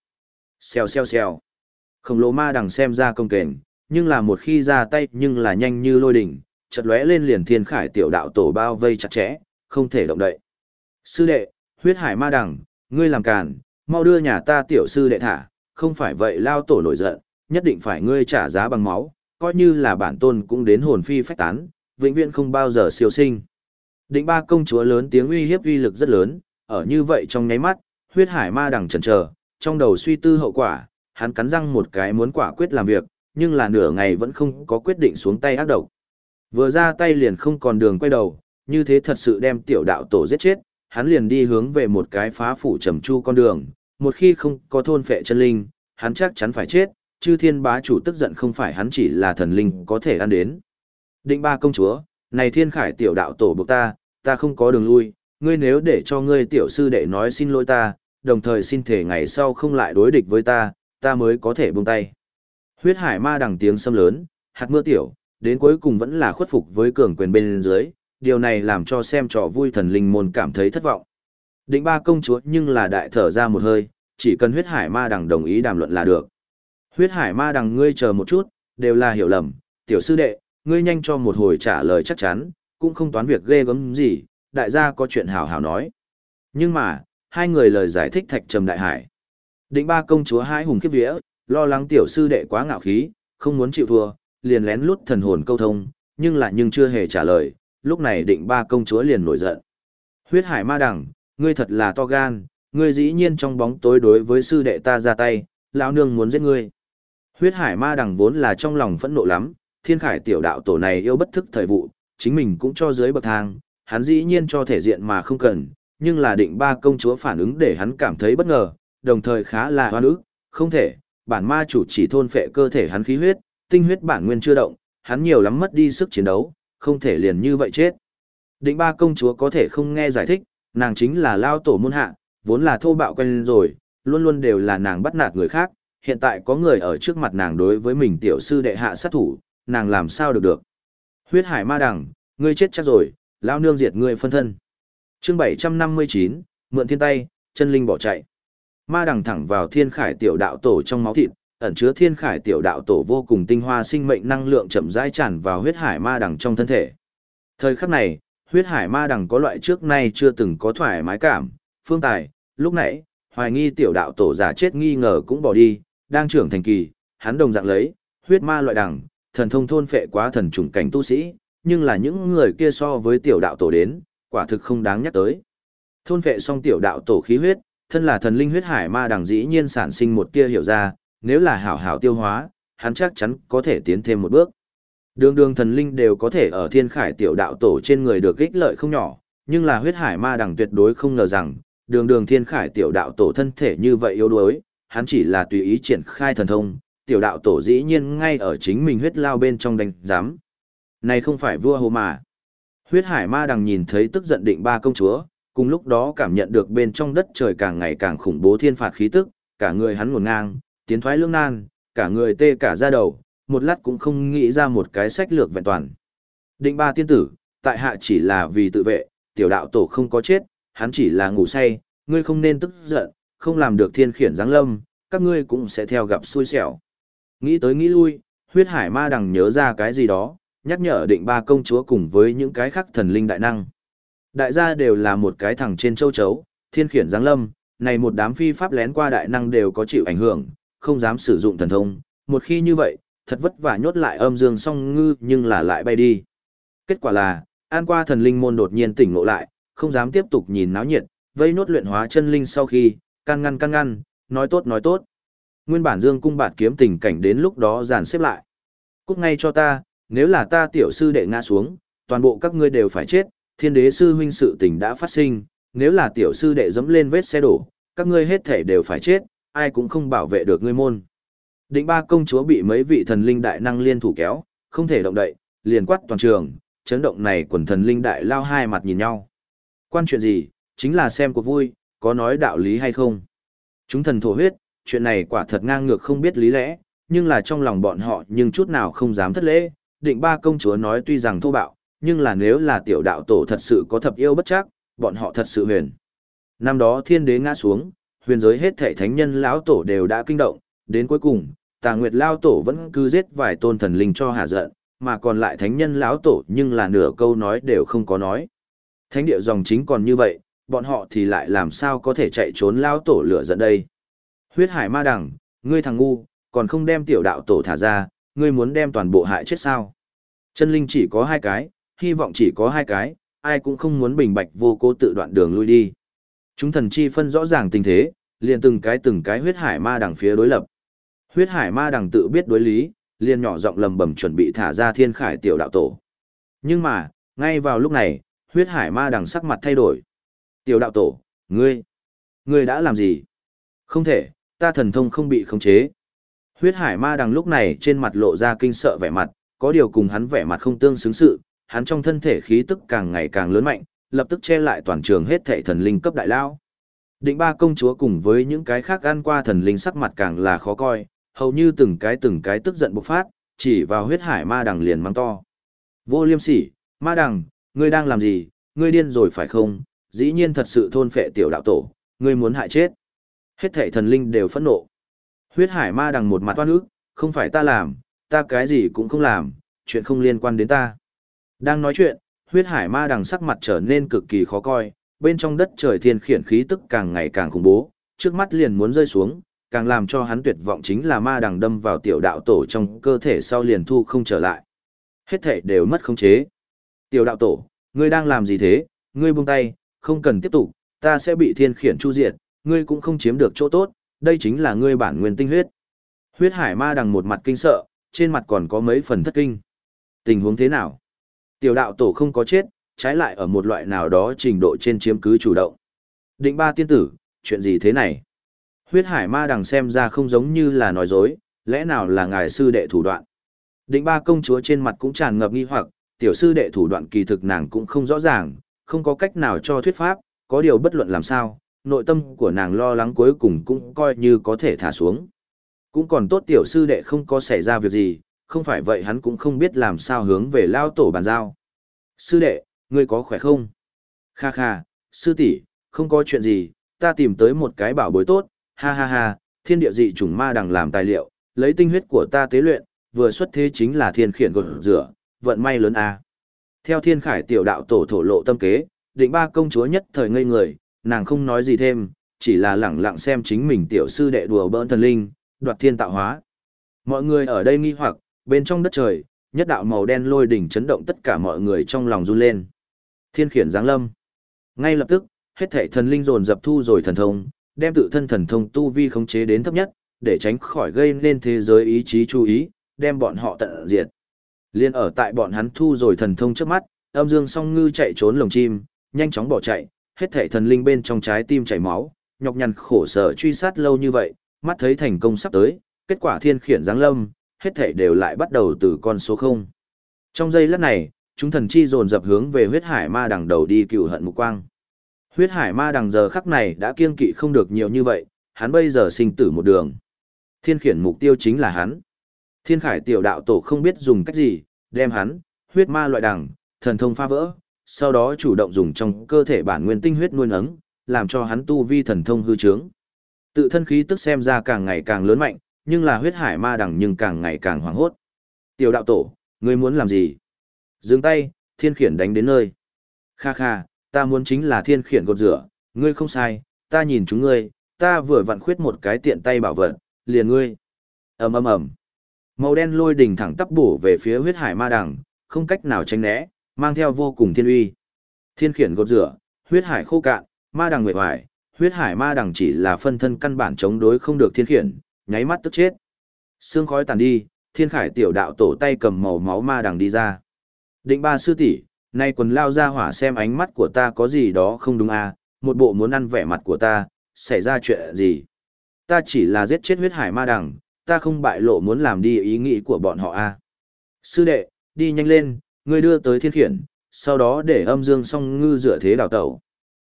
Xèo xèo xèo. Khổng lồ ma đằng xem ra công kền nhưng là một khi ra tay nhưng là nhanh như lôi đỉnh, chợt lóe lên liền thiên khải tiểu đạo tổ bao vây chặt chẽ, không thể động đậy. Sư đệ, huyết hải ma đằng, ngươi làm càn, mau đưa nhà ta tiểu sư đệ thả, không phải vậy lao tổ nổi giận, nhất định phải ngươi trả giá bằng máu, coi như là bản tôn cũng đến hồn phi phách tán, vĩnh viễn không bao giờ siêu sinh. Định ba công chúa lớn tiếng uy hiếp uy lực rất lớn, ở như vậy trong nháy mắt, huyết hải ma đằng chần chờ, trong đầu suy tư hậu quả, hắn cắn răng một cái muốn quả quyết làm việc, nhưng là nửa ngày vẫn không có quyết định xuống tay ác độc. Vừa ra tay liền không còn đường quay đầu, như thế thật sự đem tiểu đạo tổ giết chết, hắn liền đi hướng về một cái phá phủ trầm chu con đường, một khi không có thôn phệ chân linh, hắn chắc chắn phải chết, chư thiên bá chủ tức giận không phải hắn chỉ là thần linh có thể ăn đến. Định ba công chúa, này thiên khải tiểu đạo tổ buộc ta, ta không có đường lui, ngươi nếu để cho ngươi tiểu sư đệ nói xin lỗi ta, đồng thời xin thể ngày sau không lại đối địch với ta, ta mới có thể buông tay. Huyết hải ma đằng tiếng sâm lớn, hạt mưa tiểu, đến cuối cùng vẫn là khuất phục với cường quyền bên dưới, điều này làm cho xem trò vui thần linh môn cảm thấy thất vọng. Định ba công chúa nhưng là đại thở ra một hơi, chỉ cần huyết hải ma đằng đồng ý đàm luận là được. Huyết hải ma đằng ngươi chờ một chút, đều là hiểu lầm, tiểu sư đệ, ngươi nhanh cho một hồi trả lời chắc chắn, cũng không toán việc ghê gớm gì, đại gia có chuyện hào hào nói. Nhưng mà, hai người lời giải thích thạch trầm đại hải. Định ba công chúa hai hùng kiếp vía, lo lắng tiểu sư đệ quá ngạo khí, không muốn chịu thua, liền lén lút thần hồn câu thông, nhưng là nhưng chưa hề trả lời, lúc này định ba công chúa liền nổi giận. Huyết hải ma đằng, ngươi thật là to gan, ngươi dĩ nhiên trong bóng tối đối với sư đệ ta ra tay, lão nương muốn giết ngươi. Huyết hải ma đằng vốn là trong lòng phẫn nộ lắm, thiên khải tiểu đạo tổ này yêu bất thức thời vụ, chính mình cũng cho dưới bậc thang, hắn dĩ nhiên cho thể diện mà không cần, nhưng là định ba công chúa phản ứng để hắn cảm thấy bất ngờ, đồng thời khá là hoa ức, không thể, bản ma chủ chỉ thôn phệ cơ thể hắn khí huyết, tinh huyết bản nguyên chưa động, hắn nhiều lắm mất đi sức chiến đấu, không thể liền như vậy chết. Định ba công chúa có thể không nghe giải thích, nàng chính là lao tổ môn hạ, vốn là thô bạo quen rồi, luôn luôn đều là nàng bắt nạt người khác, hiện tại có người ở trước mặt nàng đối với mình tiểu sư đệ hạ sát thủ, nàng làm sao được được. Huyết hải ma đằng, ngươi chết chắc rồi, lao nương diệt ngươi phân thân. chương 759, mượn thiên tay, chân linh bỏ chạy. Ma đằng thẳng vào thiên khải tiểu đạo tổ trong máu thịt, ẩn chứa thiên khải tiểu đạo tổ vô cùng tinh hoa sinh mệnh năng lượng chậm rãi tràn vào huyết hải ma đằng trong thân thể. Thời khắc này, huyết hải ma đằng có loại trước nay chưa từng có thoải mái cảm, phương tài, lúc nãy, hoài nghi tiểu đạo tổ giả chết nghi ngờ cũng bỏ đi, đang trưởng thành kỳ, hắn đồng dạng lấy, huyết ma loại đằng, thần thông thôn phệ quá thần trùng cảnh tu sĩ, nhưng là những người kia so với tiểu đạo tổ đến, quả thực không đáng nhắc tới. Thôn phệ xong tiểu đạo tổ khí huyết, thân là thần linh huyết hải ma đằng dĩ nhiên sản sinh một tia hiểu ra, nếu là hảo hảo tiêu hóa, hắn chắc chắn có thể tiến thêm một bước. Đường đường thần linh đều có thể ở thiên khải tiểu đạo tổ trên người được ích lợi không nhỏ, nhưng là huyết hải ma đằng tuyệt đối không ngờ rằng, đường đường thiên khải tiểu đạo tổ thân thể như vậy yếu đuối, hắn chỉ là tùy ý triển khai thần thông, tiểu đạo tổ dĩ nhiên ngay ở chính mình huyết lao bên trong đánh giám. Này không phải vua hồ mà. Huyết hải ma đằng nhìn thấy tức giận định ba công chúa, cùng lúc đó cảm nhận được bên trong đất trời càng ngày càng khủng bố thiên phạt khí tức, cả người hắn nguồn ngang, tiến thoái lưỡng nan, cả người tê cả da đầu, một lát cũng không nghĩ ra một cái sách lược vẹn toàn. Định ba tiên tử, tại hạ chỉ là vì tự vệ, tiểu đạo tổ không có chết, hắn chỉ là ngủ say, ngươi không nên tức giận, không làm được thiên khiển giáng lâm, các ngươi cũng sẽ theo gặp xui xẻo. Nghĩ tới nghĩ lui, huyết hải ma đằng nhớ ra cái gì đó, nhắc nhở định ba công chúa cùng với những cái khác thần linh đại năng. Đại gia đều là một cái thằng trên châu chấu, thiên khiển giáng lâm, này một đám phi pháp lén qua đại năng đều có chịu ảnh hưởng, không dám sử dụng thần thông, một khi như vậy, thật vất vả nhốt lại âm dương song ngư nhưng là lại bay đi. Kết quả là, an qua thần linh môn đột nhiên tỉnh ngộ lại, không dám tiếp tục nhìn náo nhiệt, vây nốt luyện hóa chân linh sau khi, can ngăn can ngăn, nói tốt nói tốt. Nguyên bản dương cung bạt kiếm tình cảnh đến lúc đó dàn xếp lại. Cút ngay cho ta, nếu là ta tiểu sư đệ ngã xuống, toàn bộ các ngươi đều phải chết, thiên đế sư huynh sự tình đã phát sinh, nếu là tiểu sư đệ dẫm lên vết xe đổ, các ngươi hết thể đều phải chết, ai cũng không bảo vệ được ngươi môn. Định ba công chúa bị mấy vị thần linh đại năng liên thủ kéo, không thể động đậy, liền quát toàn trường, chấn động này quần thần linh đại lao hai mặt nhìn nhau. Quan chuyện gì, chính là xem cuộc vui, có nói đạo lý hay không. Chúng thần thổ huyết, chuyện này quả thật ngang ngược không biết lý lẽ, nhưng là trong lòng bọn họ nhưng chút nào không dám thất lễ. Định ba công chúa nói tuy rằng thô bạo, nhưng là nếu là tiểu đạo tổ thật sự có thập yêu bất chắc, bọn họ thật sự huyền. Năm đó thiên đế ngã xuống, huyền giới hết thảy thánh nhân lão tổ đều đã kinh động, đến cuối cùng, Tà Nguyệt lão tổ vẫn cứ giết vài tôn thần linh cho hạ giận, mà còn lại thánh nhân lão tổ nhưng là nửa câu nói đều không có nói. Thánh địa dòng chính còn như vậy, bọn họ thì lại làm sao có thể chạy trốn lão tổ lửa giận đây. Huyết hải ma đẳng, ngươi thằng ngu, còn không đem tiểu đạo tổ thả ra, ngươi muốn đem toàn bộ hại chết sao. Chân linh chỉ có hai cái, hy vọng chỉ có hai cái, ai cũng không muốn bình bạch vô cố tự đoạn đường lui đi. Chúng thần chi phân rõ ràng tình thế, liền từng cái từng cái huyết hải ma đằng phía đối lập. Huyết hải ma đằng tự biết đối lý, liền nhỏ giọng lầm bầm chuẩn bị thả ra thiên khải tiểu đạo tổ. Nhưng mà, ngay vào lúc này, huyết hải ma đằng sắc mặt thay đổi. Tiểu đạo tổ, ngươi, ngươi đã làm gì? Không thể, ta thần thông không bị khống chế. Huyết hải ma đằng lúc này trên mặt lộ ra kinh sợ vẻ mặt, có điều cùng hắn vẻ mặt không tương xứng sự, hắn trong thân thể khí tức càng ngày càng lớn mạnh, lập tức che lại toàn trường hết thảy thần linh cấp đại lao. Định ba công chúa cùng với những cái khác ăn qua thần linh sắc mặt càng là khó coi, hầu như từng cái từng cái tức giận bộc phát, chỉ vào huyết hải ma đằng liền mang to. Vô liêm sỉ, ma đằng, ngươi đang làm gì, ngươi điên rồi phải không, dĩ nhiên thật sự thôn phệ tiểu đạo tổ, ngươi muốn hại chết. Hết thảy thần linh đều phẫn nộ. Huyết hải ma đằng một mặt toan ức, không phải ta làm, ta cái gì cũng không làm, chuyện không liên quan đến ta. Đang nói chuyện, huyết hải ma đằng sắc mặt trở nên cực kỳ khó coi, bên trong đất trời thiên khiển khí tức càng ngày càng khủng bố, trước mắt liền muốn rơi xuống, càng làm cho hắn tuyệt vọng chính là ma đằng đâm vào tiểu đạo tổ trong cơ thể sau liền thu không trở lại. Hết thể đều mất khống chế. Tiểu đạo tổ, ngươi đang làm gì thế, ngươi buông tay, không cần tiếp tục, ta sẽ bị thiên khiển chu diệt, ngươi cũng không chiếm được chỗ tốt, đây chính là ngươi bản nguyên tinh huyết. Huyết hải ma đằng một mặt kinh sợ, trên mặt còn có mấy phần thất kinh. Tình huống thế nào? Tiểu đạo tổ không có chết, trái lại ở một loại nào đó trình độ trên chiếm cứ chủ động. Định ba tiên tử, chuyện gì thế này? Huyết hải ma đằng xem ra không giống như là nói dối, lẽ nào là ngài sư đệ thủ đoạn? Định ba công chúa trên mặt cũng tràn ngập nghi hoặc, tiểu sư đệ thủ đoạn kỳ thực nàng cũng không rõ ràng, không có cách nào cho thuyết pháp, có điều bất luận làm sao, nội tâm của nàng lo lắng cuối cùng cũng coi như có thể thả xuống. Cũng còn tốt tiểu sư đệ không có xảy ra việc gì, không phải vậy hắn cũng không biết làm sao hướng về lao tổ bàn giao. Sư đệ, ngươi có khỏe không? Kha kha, sư tỷ, không có chuyện gì, ta tìm tới một cái bảo bối tốt, ha ha ha, thiên địa dị trùng ma đằng làm tài liệu, lấy tinh huyết của ta tế luyện, vừa xuất thế chính là thiên khiển gột rửa, vận may lớn a. Theo thiên khải tiểu đạo tổ thổ lộ tâm kế, định ba công chúa nhất thời ngây người, nàng không nói gì thêm, chỉ là lẳng lặng xem chính mình tiểu sư đệ đùa bỡn thần linh, đoạt thiên tạo hóa. Mọi người ở đây nghi hoặc, bên trong đất trời, nhất đạo màu đen lôi đỉnh chấn động tất cả mọi người trong lòng run lên. Thiên khiển giáng lâm. Ngay lập tức, hết thảy thần linh dồn dập thu rồi thần thông, đem tự thân thần thông tu vi khống chế đến thấp nhất, để tránh khỏi gây nên thế giới ý chí chú ý, đem bọn họ tận diệt. Liên ở tại bọn hắn thu rồi thần thông trước mắt, âm dương song ngư chạy trốn lồng chim, nhanh chóng bỏ chạy, hết thảy thần linh bên trong trái tim chảy máu, nhọc nhằn khổ sở truy sát lâu như vậy, mắt thấy thành công sắp tới, kết quả thiên khiển giáng lâm, hết thảy đều lại bắt đầu từ con số không Trong giây lát này, chúng thần chi dồn dập hướng về huyết hải ma đằng đầu đi cựu hận mục quang. Huyết hải ma đằng giờ khắc này đã kiên kỵ không được nhiều như vậy, hắn bây giờ sinh tử một đường. Thiên khiển mục tiêu chính là hắn. Thiên khải tiểu đạo tổ không biết dùng cách gì, đem hắn, huyết ma loại đằng, thần thông phá vỡ, sau đó chủ động dùng trong cơ thể bản nguyên tinh huyết nuôi nấng, làm cho hắn tu vi thần thông hư trướng. Tự thân khí tức xem ra càng ngày càng lớn mạnh, nhưng là huyết hải ma đằng nhưng càng ngày càng hoảng hốt. Tiểu đạo tổ, ngươi muốn làm gì? Dừng tay, thiên khiển đánh đến nơi. Kha kha, ta muốn chính là thiên khiển cột rửa, ngươi không sai, ta nhìn chúng ngươi, ta vừa vặn khuyết một cái tiện tay bảo vật, liền ngươi. ầm ầm ầm, màu đen lôi đỉnh thẳng tắp bổ về phía huyết hải ma đằng, không cách nào tránh né, mang theo vô cùng thiên uy. Thiên khiển gột rửa, huyết hải khô cạn, ma đằng nguyệt hoài, huyết hải ma đằng chỉ là phân thân căn bản chống đối không được thiên khiển, nháy mắt tức chết. Sương khói tàn đi, thiên khải tiểu đạo tổ tay cầm màu máu ma đằng đi ra. Định ba sư tỷ, nay quần lao ra hỏa xem ánh mắt của ta có gì đó không đúng à, một bộ muốn ăn vẻ mặt của ta, xảy ra chuyện gì. Ta chỉ là giết chết huyết hải ma đằng, ta không bại lộ muốn làm đi ý nghĩ của bọn họ à. Sư đệ, đi nhanh lên, ngươi đưa tới thiên khiển, sau đó để âm dương song ngư dựa thế đào tẩu.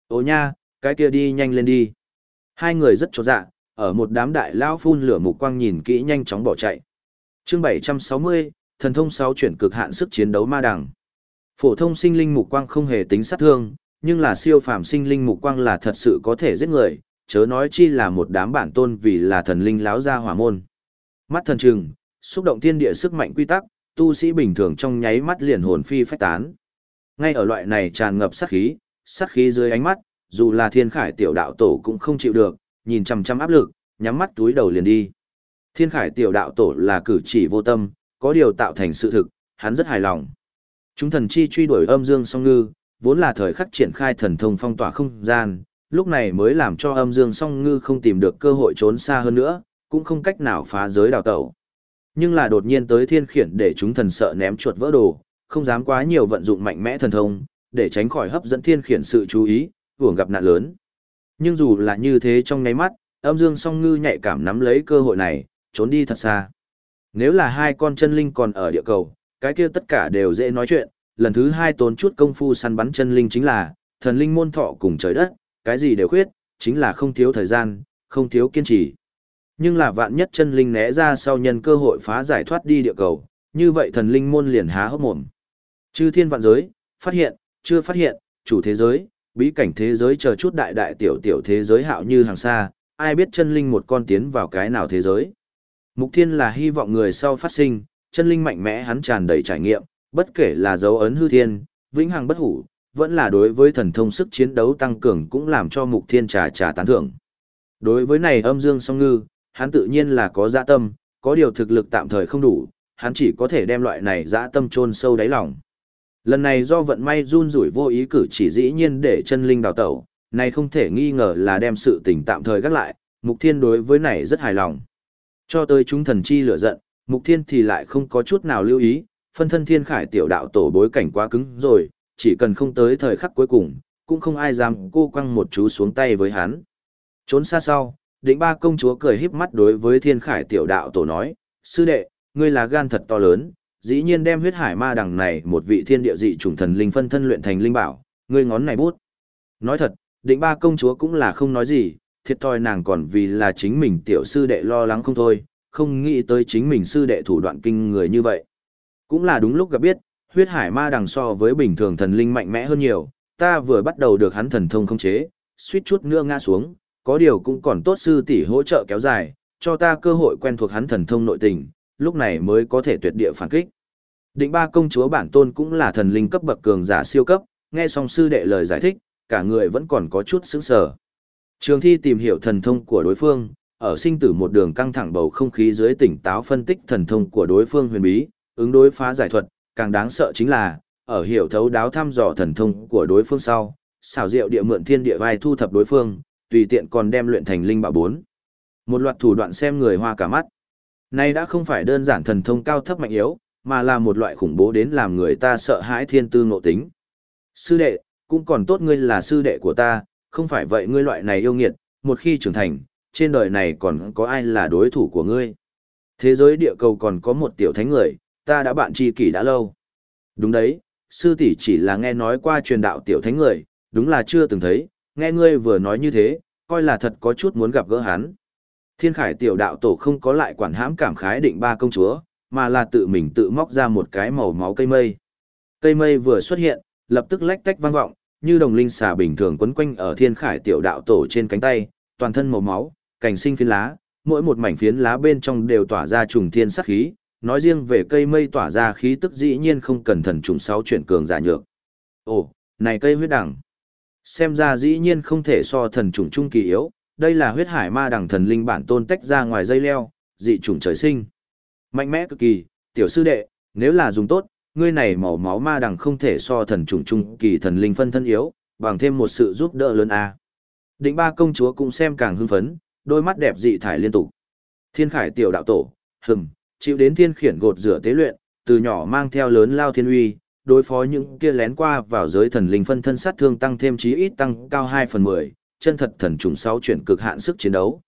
Ô nha, cái kia đi nhanh lên đi. Hai người rất chột dạ, ở một đám đại lao phun lửa mục quang nhìn kỹ nhanh chóng bỏ chạy. Chương 760, thần thông 6 chuyển cực hạn sức chiến đấu ma đằng. Phổ thông sinh linh mục quang không hề tính sát thương, nhưng là siêu phàm sinh linh mục quang là thật sự có thể giết người, chớ nói chi là một đám bản tôn vì là thần linh láo ra hỏa môn. Mắt thần trừng, xúc động thiên địa sức mạnh quy tắc, tu sĩ bình thường trong nháy mắt liền hồn phi phách tán. Ngay ở loại này tràn ngập sát khí, sát khí dưới ánh mắt, dù là thiên khải tiểu đạo tổ cũng không chịu được, nhìn chằm chằm áp lực, nhắm mắt túi đầu liền đi. Thiên khải tiểu đạo tổ là cử chỉ vô tâm, có điều tạo thành sự thực, hắn rất hài lòng. Chúng thần chi truy đuổi âm dương song ngư, vốn là thời khắc triển khai thần thông phong tỏa không gian, lúc này mới làm cho âm dương song ngư không tìm được cơ hội trốn xa hơn nữa, cũng không cách nào phá giới đào tẩu. Nhưng là đột nhiên tới thiên khiển để chúng thần sợ ném chuột vỡ đồ, không dám quá nhiều vận dụng mạnh mẽ thần thông, để tránh khỏi hấp dẫn thiên khiển sự chú ý, hưởng gặp nạn lớn. Nhưng dù là như thế trong nháy mắt, âm dương song ngư nhạy cảm nắm lấy cơ hội này, trốn đi thật xa. Nếu là hai con chân linh còn ở địa cầu, cái kia tất cả đều dễ nói chuyện, lần thứ hai tốn chút công phu săn bắn chân linh chính là, thần linh môn thọ cùng trời đất, cái gì đều khuyết, chính là không thiếu thời gian, không thiếu kiên trì. Nhưng là vạn nhất chân linh né ra sau nhân cơ hội phá giải thoát đi địa cầu, như vậy thần linh môn liền há hốc mồm. Chư thiên vạn giới, phát hiện, chưa phát hiện, chủ thế giới, bí cảnh thế giới chờ chút đại đại tiểu tiểu thế giới hạo như hàng xa, ai biết chân linh một con tiến vào cái nào thế giới. Mục thiên là hy vọng người sau phát sinh, chân linh mạnh mẽ hắn tràn đầy trải nghiệm, bất kể là dấu ấn hư thiên, vĩnh hằng bất hủ, vẫn là đối với thần thông sức chiến đấu tăng cường cũng làm cho mục thiên trà trà tán thưởng. Đối với này âm dương song ngư, hắn tự nhiên là có dạ tâm, có điều thực lực tạm thời không đủ, hắn chỉ có thể đem loại này dã tâm chôn sâu đáy lòng. Lần này do vận may run rủi vô ý cử chỉ dĩ nhiên để chân linh đào tẩu, này không thể nghi ngờ là đem sự tình tạm thời gác lại, Mục Thiên đối với này rất hài lòng. Cho tới chúng thần chi lửa giận, Mục Thiên thì lại không có chút nào lưu ý, phân thân thiên khải tiểu đạo tổ bối cảnh quá cứng rồi, chỉ cần không tới thời khắc cuối cùng, cũng không ai dám cô quăng một chú xuống tay với hắn. Trốn xa sau, định ba công chúa cười híp mắt đối với thiên khải tiểu đạo tổ nói, sư đệ, ngươi là gan thật to lớn, dĩ nhiên đem huyết hải ma đằng này một vị thiên địa dị chủng thần linh phân thân luyện thành linh bảo, ngươi ngón này bút. Nói thật, định ba công chúa cũng là không nói gì, thiệt thòi nàng còn vì là chính mình tiểu sư đệ lo lắng không thôi, không nghĩ tới chính mình sư đệ thủ đoạn kinh người như vậy. Cũng là đúng lúc gặp biết, huyết hải ma đằng so với bình thường thần linh mạnh mẽ hơn nhiều, ta vừa bắt đầu được hắn thần thông không chế, suýt chút nữa ngã xuống, có điều cũng còn tốt sư tỷ hỗ trợ kéo dài, cho ta cơ hội quen thuộc hắn thần thông nội tình, lúc này mới có thể tuyệt địa phản kích. Định ba công chúa bản tôn cũng là thần linh cấp bậc cường giả siêu cấp, nghe xong sư đệ lời giải thích, cả người vẫn còn có chút sững sờ. Trường thi tìm hiểu thần thông của đối phương, ở sinh tử một đường căng thẳng bầu không khí dưới tỉnh táo phân tích thần thông của đối phương huyền bí, ứng đối phá giải thuật, càng đáng sợ chính là, ở hiểu thấu đáo thăm dò thần thông của đối phương sau, xảo diệu địa mượn thiên địa vai thu thập đối phương, tùy tiện còn đem luyện thành linh bảo bốn. Một loạt thủ đoạn xem người hoa cả mắt. Này đã không phải đơn giản thần thông cao thấp mạnh yếu, mà là một loại khủng bố đến làm người ta sợ hãi thiên tư ngộ tính. Sư đệ, cũng còn tốt ngươi là sư đệ của ta, không phải vậy ngươi loại này yêu nghiệt, một khi trưởng thành, trên đời này còn có ai là đối thủ của ngươi. Thế giới địa cầu còn có một tiểu thánh người, ta đã bạn tri kỷ đã lâu. Đúng đấy, sư tỷ chỉ là nghe nói qua truyền đạo tiểu thánh người, đúng là chưa từng thấy, nghe ngươi vừa nói như thế, coi là thật có chút muốn gặp gỡ hắn. Thiên khải tiểu đạo tổ không có lại quản hãm cảm khái định ba công chúa, mà là tự mình tự móc ra một cái màu máu cây mây. Cây mây vừa xuất hiện, lập tức lách tách vang vọng, như đồng linh xà bình thường quấn quanh ở thiên khải tiểu đạo tổ trên cánh tay, toàn thân màu máu, cành sinh phiến lá, mỗi một mảnh phiến lá bên trong đều tỏa ra trùng thiên sắc khí, nói riêng về cây mây tỏa ra khí tức dĩ nhiên không cần thần trùng sáu chuyển cường giả nhược. Ồ, này cây huyết đẳng. Xem ra dĩ nhiên không thể so thần trùng trung kỳ yếu, đây là huyết hải ma đẳng thần linh bản tôn tách ra ngoài dây leo, dị trùng trời sinh. Mạnh mẽ cực kỳ, tiểu sư đệ, nếu là dùng tốt, ngươi này màu máu ma đẳng không thể so thần trùng trung kỳ thần linh phân thân yếu, bằng thêm một sự giúp đỡ lớn a. Định ba công chúa cũng xem càng hưng phấn, đôi mắt đẹp dị thải liên tục. Thiên khải tiểu đạo tổ, hừng, chịu đến thiên khiển gột rửa tế luyện, từ nhỏ mang theo lớn lao thiên uy, đối phó những kia lén qua vào giới thần linh phân thân sát thương tăng thêm chí ít tăng cao 2 phần 10, chân thật thần trùng sáu chuyển cực hạn sức chiến đấu.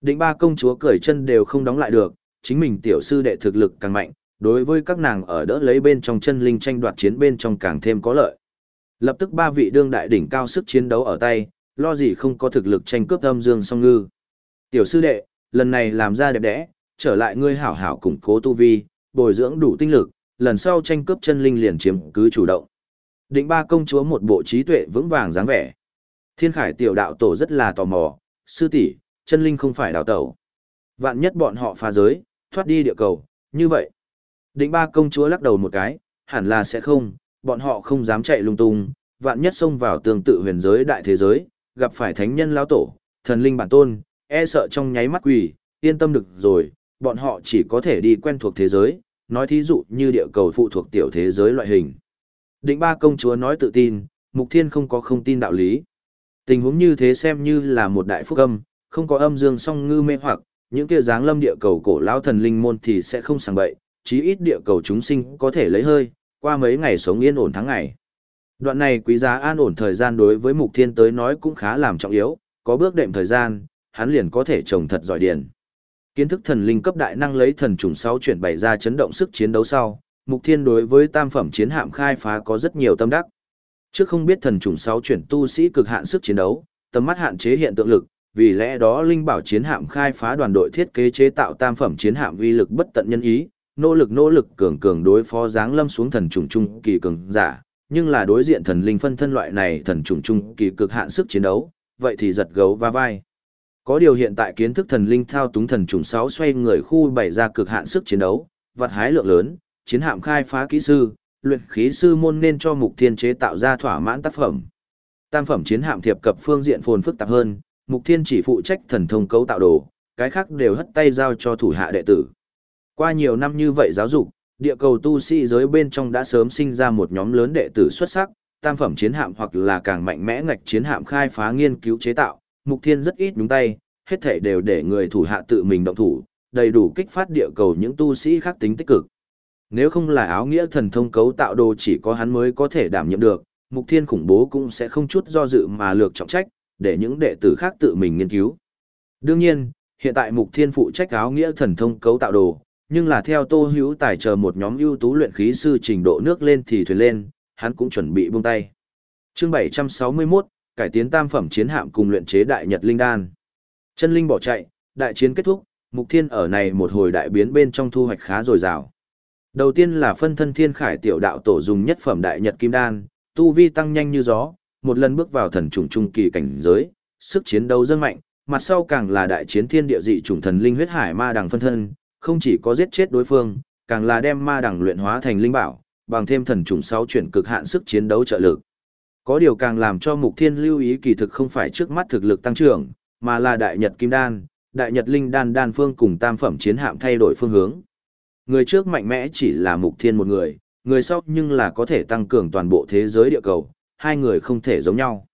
Định ba công chúa cởi chân đều không đóng lại được, chính mình tiểu sư đệ thực lực càng mạnh, đối với các nàng ở đỡ lấy bên trong chân linh tranh đoạt chiến bên trong càng thêm có lợi. Lập tức ba vị đương đại đỉnh cao sức chiến đấu ở tay, lo gì không có thực lực tranh cướp âm dương song ngư. Tiểu sư đệ, lần này làm ra đẹp đẽ, trở lại ngươi hảo hảo củng cố tu vi, bồi dưỡng đủ tinh lực, lần sau tranh cướp chân linh liền chiếm cứ chủ động. Định ba công chúa một bộ trí tuệ vững vàng dáng vẻ. Thiên khải tiểu đạo tổ rất là tò mò, sư tỷ, chân linh không phải đào tẩu. Vạn nhất bọn họ phá giới, thoát đi địa cầu, như vậy. Định ba công chúa lắc đầu một cái, hẳn là sẽ không, bọn họ không dám chạy lung tung, vạn nhất xông vào tương tự huyền giới đại thế giới, gặp phải thánh nhân lao tổ, thần linh bản tôn, e sợ trong nháy mắt quỷ, yên tâm được rồi, bọn họ chỉ có thể đi quen thuộc thế giới, nói thí dụ như địa cầu phụ thuộc tiểu thế giới loại hình. Định ba công chúa nói tự tin, mục thiên không có không tin đạo lý. Tình huống như thế xem như là một đại phúc âm, không có âm dương song ngư mê hoặc, những kia dáng lâm địa cầu cổ lão thần linh môn thì sẽ không sàng bậy, chí ít địa cầu chúng sinh có thể lấy hơi, qua mấy ngày sống yên ổn tháng ngày. Đoạn này quý giá an ổn thời gian đối với mục thiên tới nói cũng khá làm trọng yếu, có bước đệm thời gian, hắn liền có thể trồng thật giỏi điền. Kiến thức thần linh cấp đại năng lấy thần trùng 6 chuyển bày ra chấn động sức chiến đấu sau, Mục Thiên đối với tam phẩm chiến hạm khai phá có rất nhiều tâm đắc. Trước không biết thần trùng 6 chuyển tu sĩ cực hạn sức chiến đấu, tầm mắt hạn chế hiện tượng lực, vì lẽ đó linh bảo chiến hạm khai phá đoàn đội thiết kế chế tạo tam phẩm chiến hạm uy lực bất tận nhân ý, nỗ lực nỗ lực cường cường đối phó dáng lâm xuống thần trùng trung kỳ cường giả, nhưng là đối diện thần linh phân thân loại này thần trùng trung kỳ cực hạn sức chiến đấu, vậy thì giật gấu va vai. Có điều hiện tại kiến thức thần linh thao túng thần trùng 6 xoay người khu bày ra cực hạn sức chiến đấu, vật hái lượng lớn, chiến hạm khai phá kỹ sư, luyện khí sư môn nên cho mục thiên chế tạo ra thỏa mãn tác phẩm. Tam phẩm chiến hạm thiệp cập phương diện phồn phức tạp hơn, mục thiên chỉ phụ trách thần thông cấu tạo đồ, cái khác đều hất tay giao cho thủ hạ đệ tử. Qua nhiều năm như vậy giáo dục, địa cầu tu sĩ giới bên trong đã sớm sinh ra một nhóm lớn đệ tử xuất sắc, tam phẩm chiến hạm hoặc là càng mạnh mẽ ngạch chiến hạm khai phá nghiên cứu chế tạo, Mục Thiên rất ít nhúng tay, hết thể đều để người thủ hạ tự mình động thủ, đầy đủ kích phát địa cầu những tu sĩ khác tính tích cực. Nếu không là áo nghĩa thần thông cấu tạo đồ chỉ có hắn mới có thể đảm nhiệm được, Mục Thiên khủng bố cũng sẽ không chút do dự mà lược trọng trách, để những đệ tử khác tự mình nghiên cứu. Đương nhiên, hiện tại Mục Thiên phụ trách áo nghĩa thần thông cấu tạo đồ, nhưng là theo Tô Hữu tài chờ một nhóm ưu tú luyện khí sư trình độ nước lên thì thuyền lên, hắn cũng chuẩn bị buông tay. Chương 761, cải tiến tam phẩm chiến hạm cùng luyện chế đại nhật linh đan. Chân linh bỏ chạy, đại chiến kết thúc, Mục Thiên ở này một hồi đại biến bên trong thu hoạch khá dồi dào. Đầu tiên là phân thân thiên khải tiểu đạo tổ dùng nhất phẩm đại nhật kim đan, tu vi tăng nhanh như gió, một lần bước vào thần trùng trung kỳ cảnh giới, sức chiến đấu dâng mạnh, mặt sau càng là đại chiến thiên địa dị trùng thần linh huyết hải ma đằng phân thân, không chỉ có giết chết đối phương, càng là đem ma đằng luyện hóa thành linh bảo, bằng thêm thần trùng sáu chuyển cực hạn sức chiến đấu trợ lực. Có điều càng làm cho Mục Thiên lưu ý kỳ thực không phải trước mắt thực lực tăng trưởng, mà là Đại Nhật Kim Đan, Đại Nhật Linh Đan đan phương cùng tam phẩm chiến hạm thay đổi phương hướng. Người trước mạnh mẽ chỉ là Mục Thiên một người, người sau nhưng là có thể tăng cường toàn bộ thế giới địa cầu, hai người không thể giống nhau.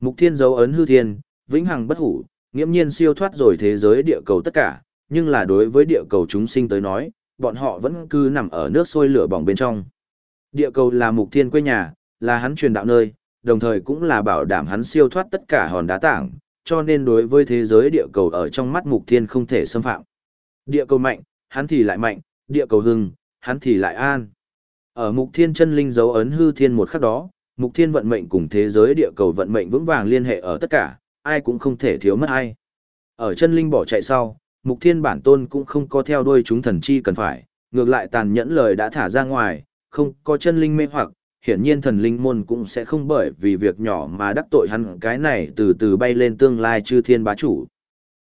Mục Thiên dấu ấn hư thiên, vĩnh hằng bất hủ, nghiễm nhiên siêu thoát rồi thế giới địa cầu tất cả, nhưng là đối với địa cầu chúng sinh tới nói, bọn họ vẫn cứ nằm ở nước sôi lửa bỏng bên trong. Địa cầu là Mục Thiên quê nhà, là hắn truyền đạo nơi, đồng thời cũng là bảo đảm hắn siêu thoát tất cả hòn đá tảng, cho nên đối với thế giới địa cầu ở trong mắt mục thiên không thể xâm phạm. Địa cầu mạnh, hắn thì lại mạnh, địa cầu hưng, hắn thì lại an. Ở mục thiên chân linh dấu ấn hư thiên một khắc đó, mục thiên vận mệnh cùng thế giới địa cầu vận mệnh vững vàng liên hệ ở tất cả, ai cũng không thể thiếu mất ai. Ở chân linh bỏ chạy sau, mục thiên bản tôn cũng không có theo đuôi chúng thần chi cần phải, ngược lại tàn nhẫn lời đã thả ra ngoài, không có chân linh mê hoặc, hiển nhiên thần linh môn cũng sẽ không bởi vì việc nhỏ mà đắc tội hắn cái này từ từ bay lên tương lai chư thiên bá chủ.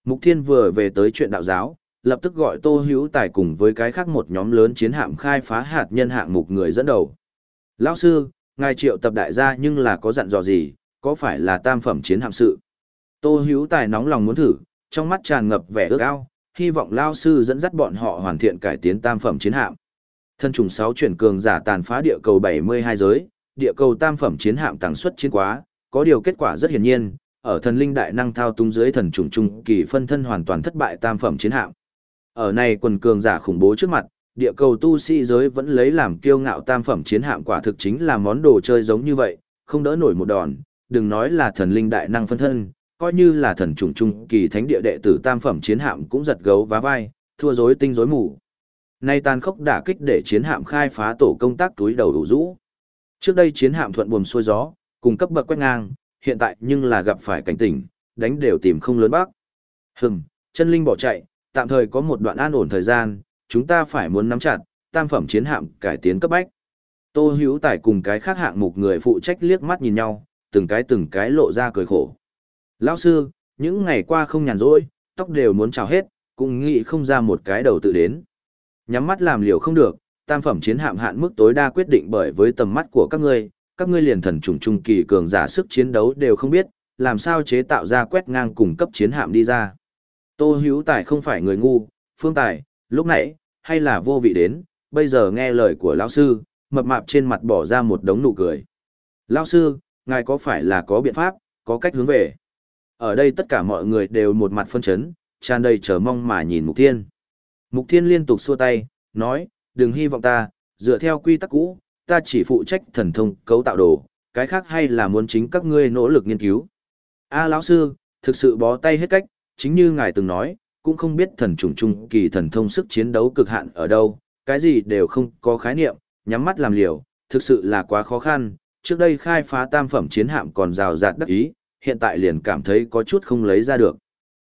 Mục Thiên vừa về tới chuyện đạo giáo, lập tức gọi Tô Hữu Tài cùng với cái khác một nhóm lớn chiến hạm khai phá hạt nhân hạng mục người dẫn đầu. Lão sư, ngài triệu tập đại gia nhưng là có dặn dò gì, có phải là tam phẩm chiến hạm sự? Tô Hữu Tài nóng lòng muốn thử, trong mắt tràn ngập vẻ ước ao, hy vọng Lao sư dẫn dắt bọn họ hoàn thiện cải tiến tam phẩm chiến hạm. Thân trùng 6 chuyển cường giả tàn phá địa cầu 72 giới, địa cầu tam phẩm chiến hạm tăng suất chiến quá, có điều kết quả rất hiển nhiên, ở thần linh đại năng thao túng dưới thần trùng trung kỳ phân thân hoàn toàn thất bại tam phẩm chiến hạm. Ở này quần cường giả khủng bố trước mặt, địa cầu tu sĩ giới vẫn lấy làm kiêu ngạo tam phẩm chiến hạm quả thực chính là món đồ chơi giống như vậy, không đỡ nổi một đòn, đừng nói là thần linh đại năng phân thân, coi như là thần trùng trung kỳ thánh địa đệ tử tam phẩm chiến hạm cũng giật gấu vá vai, thua rối tinh rối mù. Nay tàn khốc đả kích để chiến hạm khai phá tổ công tác túi đầu đủ rũ. Trước đây chiến hạm thuận buồm xuôi gió, cùng cấp bậc quét ngang, hiện tại nhưng là gặp phải cảnh tỉnh, đánh đều tìm không lớn bác. Hừm, chân linh bỏ chạy, tạm thời có một đoạn an ổn thời gian, chúng ta phải muốn nắm chặt, tam phẩm chiến hạm cải tiến cấp bách. Tô Hữu Tài cùng cái khác hạng mục người phụ trách liếc mắt nhìn nhau, từng cái từng cái lộ ra cười khổ. Lão sư, những ngày qua không nhàn rỗi, tóc đều muốn trào hết, cũng nghĩ không ra một cái đầu tự đến. Nhắm mắt làm liều không được, tam phẩm chiến hạm hạn mức tối đa quyết định bởi với tầm mắt của các ngươi, các ngươi liền thần trùng trung kỳ cường giả sức chiến đấu đều không biết, làm sao chế tạo ra quét ngang cùng cấp chiến hạm đi ra. Tô Hữu Tài không phải người ngu, Phương Tài, lúc nãy, hay là vô vị đến, bây giờ nghe lời của lão sư, mập mạp trên mặt bỏ ra một đống nụ cười. Lão sư, ngài có phải là có biện pháp, có cách hướng về? Ở đây tất cả mọi người đều một mặt phân chấn, tràn đầy chờ mong mà nhìn Mục Thiên. Mục Thiên liên tục xua tay, nói, đừng hy vọng ta, dựa theo quy tắc cũ, ta chỉ phụ trách thần thông cấu tạo đồ, cái khác hay là muốn chính các ngươi nỗ lực nghiên cứu. A lão sư, thực sự bó tay hết cách, chính như ngài từng nói, cũng không biết thần trùng trung kỳ thần thông sức chiến đấu cực hạn ở đâu, cái gì đều không có khái niệm, nhắm mắt làm liều, thực sự là quá khó khăn, trước đây khai phá tam phẩm chiến hạm còn rào rạt đắc ý, hiện tại liền cảm thấy có chút không lấy ra được.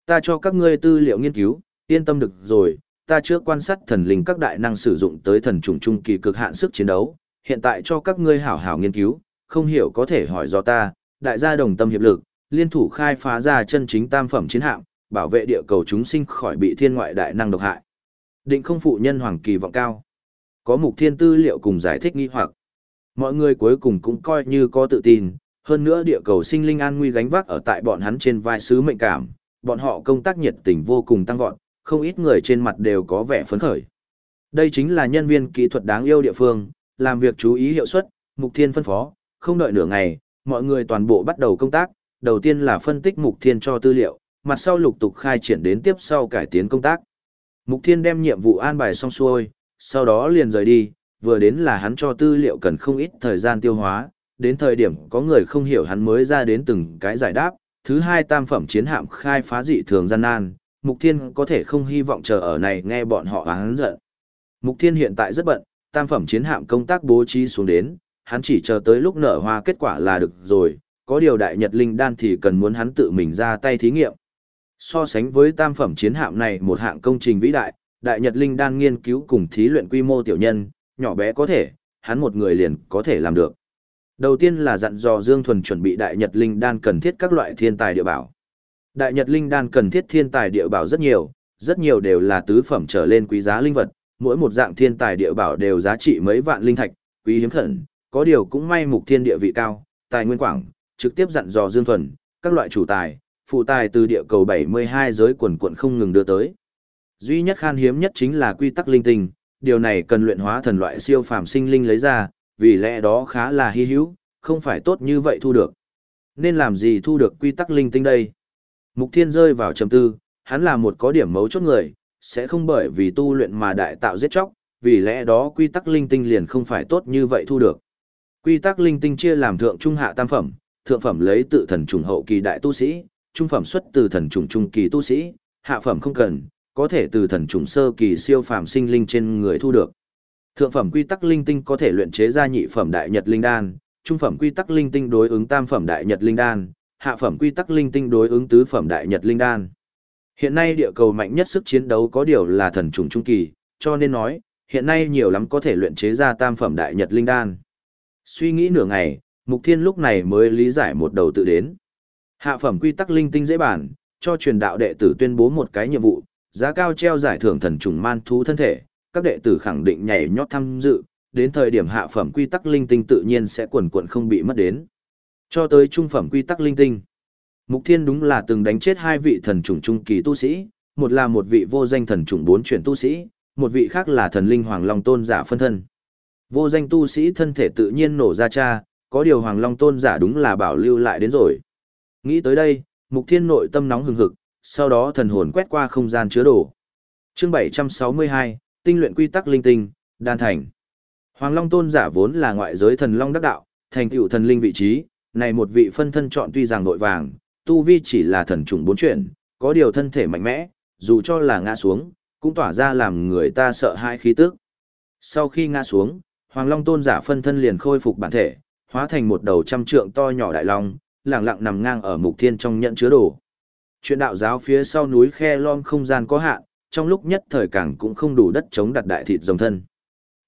Ta cho các ngươi tư liệu nghiên cứu, yên tâm được rồi, ta trước quan sát thần linh các đại năng sử dụng tới thần trùng trung kỳ cực hạn sức chiến đấu, hiện tại cho các ngươi hảo hảo nghiên cứu, không hiểu có thể hỏi do ta, đại gia đồng tâm hiệp lực, liên thủ khai phá ra chân chính tam phẩm chiến hạm, bảo vệ địa cầu chúng sinh khỏi bị thiên ngoại đại năng độc hại. Định không phụ nhân hoàng kỳ vọng cao. Có mục thiên tư liệu cùng giải thích nghi hoặc. Mọi người cuối cùng cũng coi như có tự tin, hơn nữa địa cầu sinh linh an nguy gánh vác ở tại bọn hắn trên vai sứ mệnh cảm, bọn họ công tác nhiệt tình vô cùng tăng vọt, không ít người trên mặt đều có vẻ phấn khởi. Đây chính là nhân viên kỹ thuật đáng yêu địa phương, làm việc chú ý hiệu suất, mục thiên phân phó, không đợi nửa ngày, mọi người toàn bộ bắt đầu công tác, đầu tiên là phân tích mục thiên cho tư liệu, mặt sau lục tục khai triển đến tiếp sau cải tiến công tác. Mục thiên đem nhiệm vụ an bài xong xuôi, sau đó liền rời đi, vừa đến là hắn cho tư liệu cần không ít thời gian tiêu hóa, đến thời điểm có người không hiểu hắn mới ra đến từng cái giải đáp, thứ hai tam phẩm chiến hạm khai phá dị thường gian nan, Mục Thiên có thể không hy vọng chờ ở này nghe bọn họ hắn giận. Mục Thiên hiện tại rất bận, tam phẩm chiến hạm công tác bố trí xuống đến, hắn chỉ chờ tới lúc nở hoa kết quả là được rồi, có điều đại nhật linh đan thì cần muốn hắn tự mình ra tay thí nghiệm. So sánh với tam phẩm chiến hạm này một hạng công trình vĩ đại, đại nhật linh đan nghiên cứu cùng thí luyện quy mô tiểu nhân, nhỏ bé có thể, hắn một người liền có thể làm được. Đầu tiên là dặn dò Dương Thuần chuẩn bị Đại Nhật Linh Đan cần thiết các loại thiên tài địa bảo. Đại Nhật Linh Đan cần thiết thiên tài địa bảo rất nhiều, rất nhiều đều là tứ phẩm trở lên quý giá linh vật, mỗi một dạng thiên tài địa bảo đều giá trị mấy vạn linh thạch, quý hiếm khẩn, có điều cũng may mục thiên địa vị cao, tài nguyên quảng, trực tiếp dặn dò Dương Thuần, các loại chủ tài, phụ tài từ địa cầu 72 giới quần quận không ngừng đưa tới. Duy nhất khan hiếm nhất chính là quy tắc linh tinh, điều này cần luyện hóa thần loại siêu phàm sinh linh lấy ra, vì lẽ đó khá là hy hữu, không phải tốt như vậy thu được. Nên làm gì thu được quy tắc linh tinh đây? Mục Thiên rơi vào trầm tư, hắn là một có điểm mấu chốt người, sẽ không bởi vì tu luyện mà đại tạo giết chóc, vì lẽ đó quy tắc linh tinh liền không phải tốt như vậy thu được. Quy tắc linh tinh chia làm thượng trung hạ tam phẩm, thượng phẩm lấy tự thần trùng hậu kỳ đại tu sĩ, trung phẩm xuất từ thần trùng trung kỳ tu sĩ, hạ phẩm không cần, có thể từ thần trùng sơ kỳ siêu phàm sinh linh trên người thu được. Thượng phẩm quy tắc linh tinh có thể luyện chế ra nhị phẩm đại nhật linh đan, trung phẩm quy tắc linh tinh đối ứng tam phẩm đại nhật linh đan, hạ phẩm quy tắc linh tinh đối ứng tứ phẩm đại nhật linh đan. Hiện nay địa cầu mạnh nhất sức chiến đấu có điều là thần trùng trung kỳ, cho nên nói, hiện nay nhiều lắm có thể luyện chế ra tam phẩm đại nhật linh đan. Suy nghĩ nửa ngày, Mục Thiên lúc này mới lý giải một đầu tự đến. Hạ phẩm quy tắc linh tinh dễ bản, Cho truyền đạo đệ tử tuyên bố một cái nhiệm vụ, giá cao treo giải thưởng thần trùng man thú thân thể, các đệ tử khẳng định nhảy nhót tham dự, đến thời điểm hạ phẩm quy tắc linh tinh tự nhiên sẽ quần quần không bị mất đến. Cho tới trung phẩm quy tắc linh tinh. Mục Thiên đúng là từng đánh chết hai vị thần trùng trung kỳ tu sĩ, một là một vị vô danh thần trùng bốn chuyển tu sĩ, một vị khác là thần linh Hoàng Long Tôn giả phân thân. Vô danh tu sĩ thân thể tự nhiên nổ ra cha, có điều Hoàng Long Tôn giả đúng là bảo lưu lại đến rồi. Nghĩ tới đây, Mục Thiên nội tâm nóng hừng hực, sau đó thần hồn quét qua không gian chứa đồ. Chương 762, tinh luyện quy tắc linh tinh, đan thành. Hoàng Long Tôn giả vốn là ngoại giới thần long đắc đạo, thành tựu thần linh vị trí, này một vị phân thân chọn tuy rằng nội vàng, tu vi chỉ là thần trùng bốn chuyển, có điều thân thể mạnh mẽ, dù cho là ngã xuống, cũng tỏa ra làm người ta sợ hãi khí tức. Sau khi ngã xuống, Hoàng Long Tôn giả phân thân liền khôi phục bản thể, hóa thành một đầu trăm trượng to nhỏ đại long, lẳng lặng nằm ngang ở mục thiên trong nhận chứa đồ. Chuyện đạo giáo phía sau núi khe lom không gian có hạn, trong lúc nhất thời càng cũng không đủ đất chống đặt đại thịt rồng thân.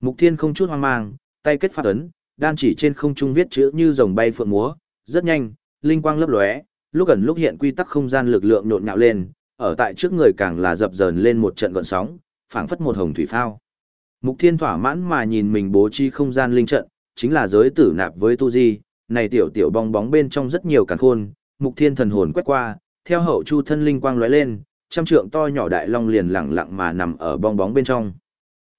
Mục thiên không chút hoang mang, tay kết phát ấn, đan chỉ trên không trung viết chữ như rồng bay phượng múa, rất nhanh, linh quang lấp lóe, lúc gần lúc hiện quy tắc không gian lực lượng nhộn nhạo lên, ở tại trước người càng là dập dờn lên một trận gợn sóng, phảng phất một hồng thủy phao. Mục Thiên thỏa mãn mà nhìn mình bố trí không gian linh trận, chính là giới tử nạp với tu di, này tiểu tiểu bong bóng bên trong rất nhiều càn khôn, Mục Thiên thần hồn quét qua, theo hậu chu thân linh quang lóe lên, trăm trượng to nhỏ đại long liền lặng lặng mà nằm ở bong bóng bên trong.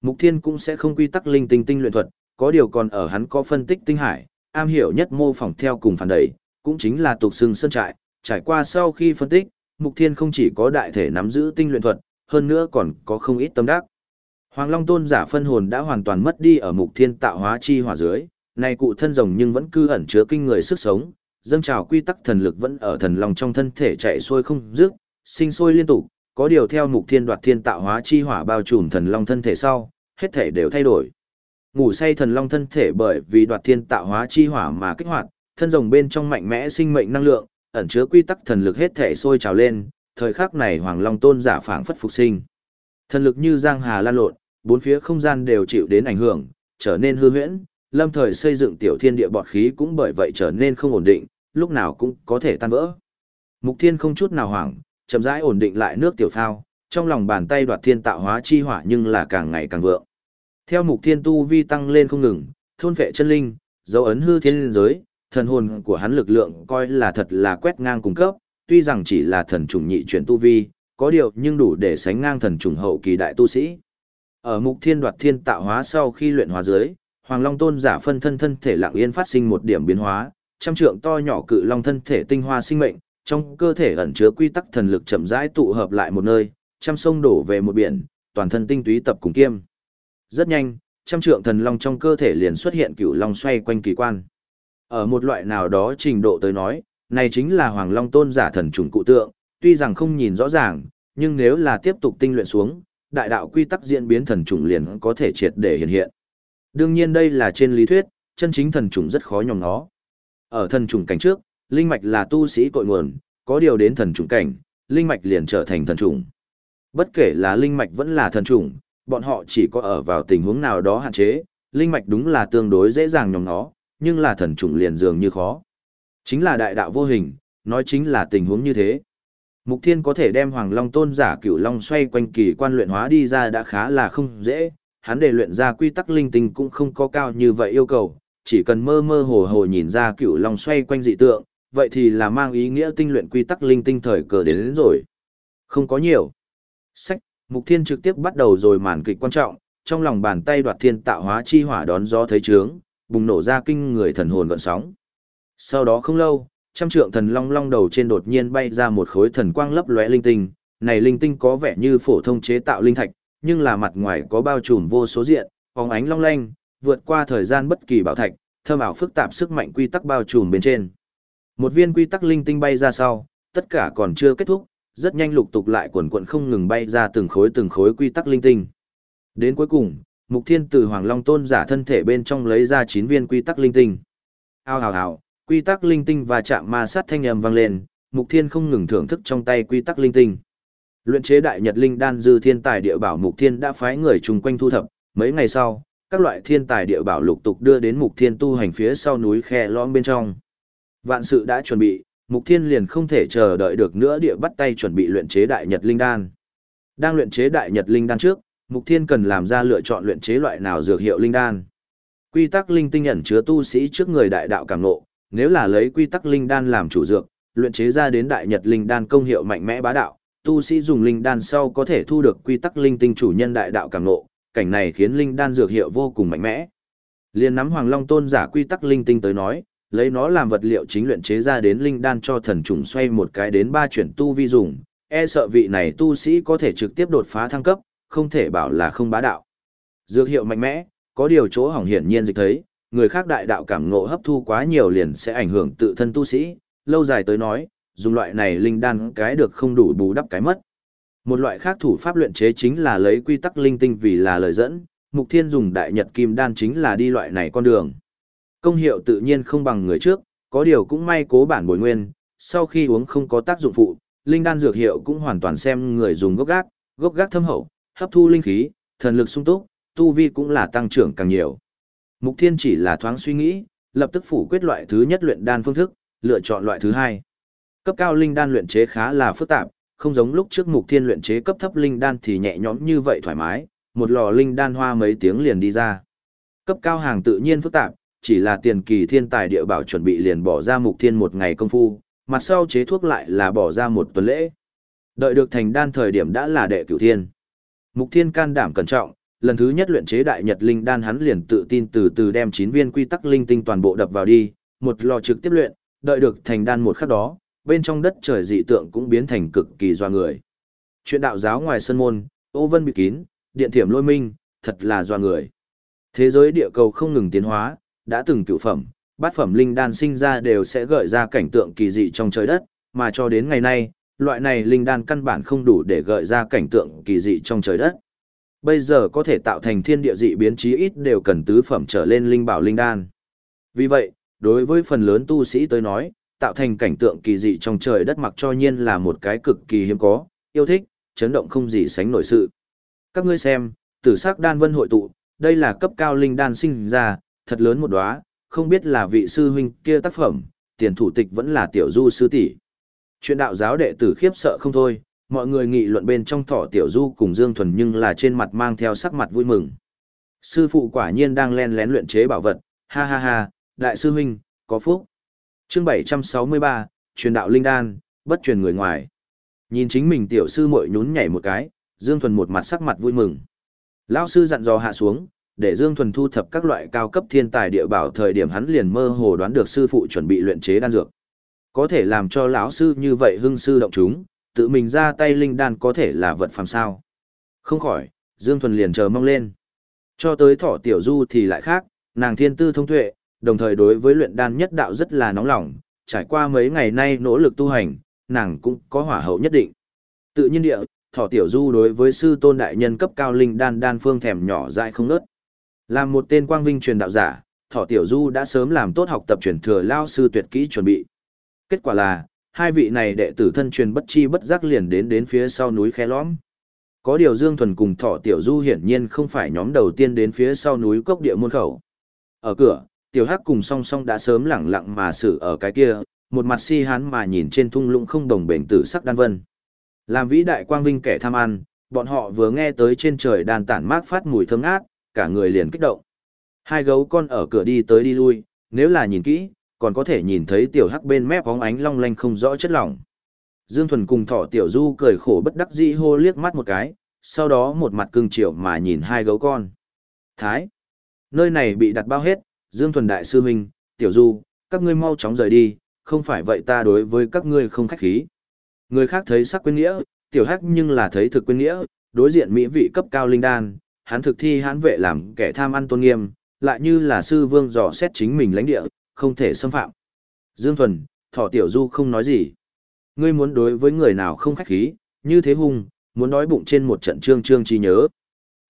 Mục Thiên cũng sẽ không quy tắc linh tinh tinh luyện thuật, có điều còn ở hắn có phân tích tinh hải, am hiểu nhất mô phỏng theo cùng phản đẩy, cũng chính là tục xưng sơn trại, trải qua sau khi phân tích, Mục Thiên không chỉ có đại thể nắm giữ tinh luyện thuật, hơn nữa còn có không ít tâm đắc. Hoàng Long Tôn giả phân hồn đã hoàn toàn mất đi ở Mục Thiên tạo hóa chi hỏa dưới, này cụ thân rồng nhưng vẫn cư ẩn chứa kinh người sức sống, dâng trào quy tắc thần lực vẫn ở thần long trong thân thể chạy xuôi không dứt, sinh sôi liên tục, có điều theo Mục Thiên đoạt thiên tạo hóa chi hỏa bao trùm thần long thân thể sau, hết thể đều thay đổi. Ngủ say thần long thân thể bởi vì đoạt thiên tạo hóa chi hỏa mà kích hoạt, thân rồng bên trong mạnh mẽ sinh mệnh năng lượng, ẩn chứa quy tắc thần lực hết thể sôi trào lên, thời khắc này Hoàng Long Tôn giả phảng phất phục sinh. Thần lực như giang hà lan lộn, bốn phía không gian đều chịu đến ảnh hưởng, trở nên hư huyễn, lâm thời xây dựng tiểu thiên địa bọt khí cũng bởi vậy trở nên không ổn định, lúc nào cũng có thể tan vỡ. Mục Thiên không chút nào hoảng, chậm rãi ổn định lại nước tiểu phao, trong lòng bàn tay đoạt thiên tạo hóa chi hỏa nhưng là càng ngày càng vượng. Theo Mục Thiên tu vi tăng lên không ngừng, thôn vệ chân linh, dấu ấn hư thiên linh giới, thần hồn của hắn lực lượng coi là thật là quét ngang cung cấp, tuy rằng chỉ là thần trùng nhị chuyển tu vi, có điều nhưng đủ để sánh ngang thần trùng hậu kỳ đại tu sĩ. Ở mục thiên đoạt thiên tạo hóa sau khi luyện hóa dưới, Hoàng Long Tôn giả phân thân thân thể lặng yên phát sinh một điểm biến hóa, trăm trượng to nhỏ cự long thân thể tinh hoa sinh mệnh, trong cơ thể ẩn chứa quy tắc thần lực chậm rãi tụ hợp lại một nơi, trăm sông đổ về một biển, toàn thân tinh túy tập cùng kiêm. Rất nhanh, trăm trượng thần long trong cơ thể liền xuất hiện cựu long xoay quanh kỳ quan. Ở một loại nào đó trình độ tới nói, này chính là Hoàng Long Tôn giả thần trùng cụ tượng, tuy rằng không nhìn rõ ràng, nhưng nếu là tiếp tục tinh luyện xuống, đại đạo quy tắc diễn biến thần trùng liền có thể triệt để hiện hiện. Đương nhiên đây là trên lý thuyết, chân chính thần trùng rất khó nhòm nó. Ở thần trùng cảnh trước, linh mạch là tu sĩ cội nguồn, có điều đến thần trùng cảnh, linh mạch liền trở thành thần trùng. Bất kể là linh mạch vẫn là thần trùng, bọn họ chỉ có ở vào tình huống nào đó hạn chế, linh mạch đúng là tương đối dễ dàng nhòm nó, nhưng là thần trùng liền dường như khó. Chính là đại đạo vô hình, nói chính là tình huống như thế. Mục Thiên có thể đem Hoàng Long Tôn giả Cửu Long xoay quanh kỳ quan luyện hóa đi ra đã khá là không dễ, hắn để luyện ra quy tắc linh tinh cũng không có cao như vậy yêu cầu, chỉ cần mơ mơ hồ hồ nhìn ra Cửu Long xoay quanh dị tượng, vậy thì là mang ý nghĩa tinh luyện quy tắc linh tinh thời cờ đến, đến rồi. Không có nhiều. Sách, Mục Thiên trực tiếp bắt đầu rồi màn kịch quan trọng, trong lòng bàn tay đoạt thiên tạo hóa chi hỏa đón gió thấy trướng, bùng nổ ra kinh người thần hồn gợn sóng. Sau đó không lâu, trăm trượng thần long long đầu trên đột nhiên bay ra một khối thần quang lấp lóe linh tinh, này linh tinh có vẻ như phổ thông chế tạo linh thạch, nhưng là mặt ngoài có bao trùm vô số diện, phóng ánh long lanh, vượt qua thời gian bất kỳ bảo thạch, thơm ảo phức tạp sức mạnh quy tắc bao trùm bên trên. Một viên quy tắc linh tinh bay ra sau, tất cả còn chưa kết thúc, rất nhanh lục tục lại quần quần không ngừng bay ra từng khối từng khối quy tắc linh tinh. Đến cuối cùng, Mục Thiên từ Hoàng Long Tôn giả thân thể bên trong lấy ra 9 viên quy tắc linh tinh. Ao ào ào, quy tắc linh tinh và chạm ma sát thanh âm vang lên, Mục Thiên không ngừng thưởng thức trong tay quy tắc linh tinh. Luyện chế đại nhật linh đan dư thiên tài địa bảo Mục Thiên đã phái người chung quanh thu thập, mấy ngày sau, các loại thiên tài địa bảo lục tục đưa đến Mục Thiên tu hành phía sau núi khe lõm bên trong. Vạn sự đã chuẩn bị, Mục Thiên liền không thể chờ đợi được nữa địa bắt tay chuẩn bị luyện chế đại nhật linh đan. Đang luyện chế đại nhật linh đan trước, Mục Thiên cần làm ra lựa chọn luyện chế loại nào dược hiệu linh đan. Quy tắc linh tinh ẩn chứa tu sĩ trước người đại đạo cảm ngộ, nếu là lấy quy tắc linh đan làm chủ dược, luyện chế ra đến đại nhật linh đan công hiệu mạnh mẽ bá đạo, tu sĩ dùng linh đan sau có thể thu được quy tắc linh tinh chủ nhân đại đạo cảm ngộ, cảnh này khiến linh đan dược hiệu vô cùng mạnh mẽ. Liên nắm Hoàng Long Tôn giả quy tắc linh tinh tới nói, lấy nó làm vật liệu chính luyện chế ra đến linh đan cho thần trùng xoay một cái đến ba chuyển tu vi dùng, e sợ vị này tu sĩ có thể trực tiếp đột phá thăng cấp, không thể bảo là không bá đạo. Dược hiệu mạnh mẽ, có điều chỗ hỏng hiển nhiên dịch thấy, người khác đại đạo cảm ngộ hấp thu quá nhiều liền sẽ ảnh hưởng tự thân tu sĩ, lâu dài tới nói, dùng loại này linh đan cái được không đủ bù đắp cái mất. Một loại khác thủ pháp luyện chế chính là lấy quy tắc linh tinh vì là lời dẫn, Mục Thiên dùng đại nhật kim đan chính là đi loại này con đường. Công hiệu tự nhiên không bằng người trước, có điều cũng may cố bản bồi nguyên, sau khi uống không có tác dụng phụ, linh đan dược hiệu cũng hoàn toàn xem người dùng gốc gác, gốc gác thâm hậu, hấp thu linh khí, thần lực sung túc, tu vi cũng là tăng trưởng càng nhiều. Mục Thiên chỉ là thoáng suy nghĩ, lập tức phủ quyết loại thứ nhất luyện đan phương thức, lựa chọn loại thứ hai. Cấp cao linh đan luyện chế khá là phức tạp, không giống lúc trước Mục Thiên luyện chế cấp thấp linh đan thì nhẹ nhõm như vậy thoải mái, một lò linh đan hoa mấy tiếng liền đi ra. Cấp cao hàng tự nhiên phức tạp, chỉ là tiền kỳ thiên tài địa bảo chuẩn bị liền bỏ ra Mục Thiên một ngày công phu, mặt sau chế thuốc lại là bỏ ra một tuần lễ. Đợi được thành đan thời điểm đã là đệ cửu thiên. Mục Thiên can đảm cẩn trọng, lần thứ nhất luyện chế đại nhật linh đan hắn liền tự tin từ từ đem 9 viên quy tắc linh tinh toàn bộ đập vào đi, một lò trực tiếp luyện, đợi được thành đan một khắc đó, bên trong đất trời dị tượng cũng biến thành cực kỳ doa người. Chuyện đạo giáo ngoài sân môn, ô vân bị kín, điện thiểm lôi minh, thật là doa người. Thế giới địa cầu không ngừng tiến hóa, đã từng cựu phẩm, bát phẩm linh đan sinh ra đều sẽ gợi ra cảnh tượng kỳ dị trong trời đất, mà cho đến ngày nay, loại này linh đan căn bản không đủ để gợi ra cảnh tượng kỳ dị trong trời đất. Bây giờ có thể tạo thành thiên địa dị biến chí ít đều cần tứ phẩm trở lên linh bảo linh đan. Vì vậy, đối với phần lớn tu sĩ tới nói, tạo thành cảnh tượng kỳ dị trong trời đất mặc cho nhiên là một cái cực kỳ hiếm có, yêu thích, chấn động không gì sánh nổi sự. Các ngươi xem, tử sắc đan vân hội tụ, đây là cấp cao linh đan sinh ra, thật lớn một đóa, không biết là vị sư huynh kia tác phẩm, tiền thủ tịch vẫn là tiểu du sư tỷ. Chuyện đạo giáo đệ tử khiếp sợ không thôi, mọi người nghị luận bên trong thỏ tiểu du cùng Dương Thuần nhưng là trên mặt mang theo sắc mặt vui mừng. Sư phụ quả nhiên đang len lén luyện chế bảo vật, ha ha ha, đại sư huynh, có phúc. Chương 763, truyền đạo linh đan, bất truyền người ngoài. Nhìn chính mình tiểu sư muội nhún nhảy một cái, Dương Thuần một mặt sắc mặt vui mừng. Lão sư dặn dò hạ xuống, để Dương Thuần thu thập các loại cao cấp thiên tài địa bảo thời điểm hắn liền mơ hồ đoán được sư phụ chuẩn bị luyện chế đan dược. Có thể làm cho lão sư như vậy hưng sư động chúng, tự mình ra tay linh đan có thể là vật phàm sao. Không khỏi, Dương Thuần liền chờ mong lên. Cho tới thỏ tiểu du thì lại khác, nàng thiên tư thông tuệ, đồng thời đối với luyện đan nhất đạo rất là nóng lòng, trải qua mấy ngày nay nỗ lực tu hành, nàng cũng có hỏa hậu nhất định. Tự nhiên địa, thỏ tiểu du đối với sư tôn đại nhân cấp cao linh đan đan phương thèm nhỏ dại không nớt. Làm một tên quang vinh truyền đạo giả, thỏ tiểu du đã sớm làm tốt học tập truyền thừa lao sư tuyệt kỹ chuẩn bị. Kết quả là, hai vị này đệ tử thân truyền bất chi bất giác liền đến đến phía sau núi khe lõm. Có điều Dương Thuần cùng Thỏ Tiểu Du hiển nhiên không phải nhóm đầu tiên đến phía sau núi cốc địa môn khẩu. Ở cửa, Tiểu Hắc cùng song song đã sớm lẳng lặng mà xử ở cái kia, một mặt si hán mà nhìn trên thung lũng không đồng bền tử sắc đan vân. Làm vĩ đại quang vinh kẻ tham ăn, bọn họ vừa nghe tới trên trời đàn tản mát phát mùi thơm ngát, cả người liền kích động. Hai gấu con ở cửa đi tới đi lui, nếu là nhìn kỹ, còn có thể nhìn thấy tiểu hắc bên mép bóng ánh long lanh không rõ chất lỏng. Dương Thuần cùng thỏ tiểu du cười khổ bất đắc dĩ hô liếc mắt một cái, sau đó một mặt cưng chiều mà nhìn hai gấu con. Thái! Nơi này bị đặt bao hết, Dương Thuần đại sư huynh, tiểu du, các ngươi mau chóng rời đi, không phải vậy ta đối với các ngươi không khách khí. Người khác thấy sắc quên nghĩa, tiểu hắc nhưng là thấy thực quên nghĩa, đối diện mỹ vị cấp cao linh đan, hắn thực thi hãn vệ làm kẻ tham ăn tôn nghiêm, lại như là sư vương dò xét chính mình lãnh địa, không thể xâm phạm. Dương Thuần, Thỏ Tiểu Du không nói gì. Ngươi muốn đối với người nào không khách khí, như thế hung, muốn đói bụng trên một trận trương trương chi nhớ.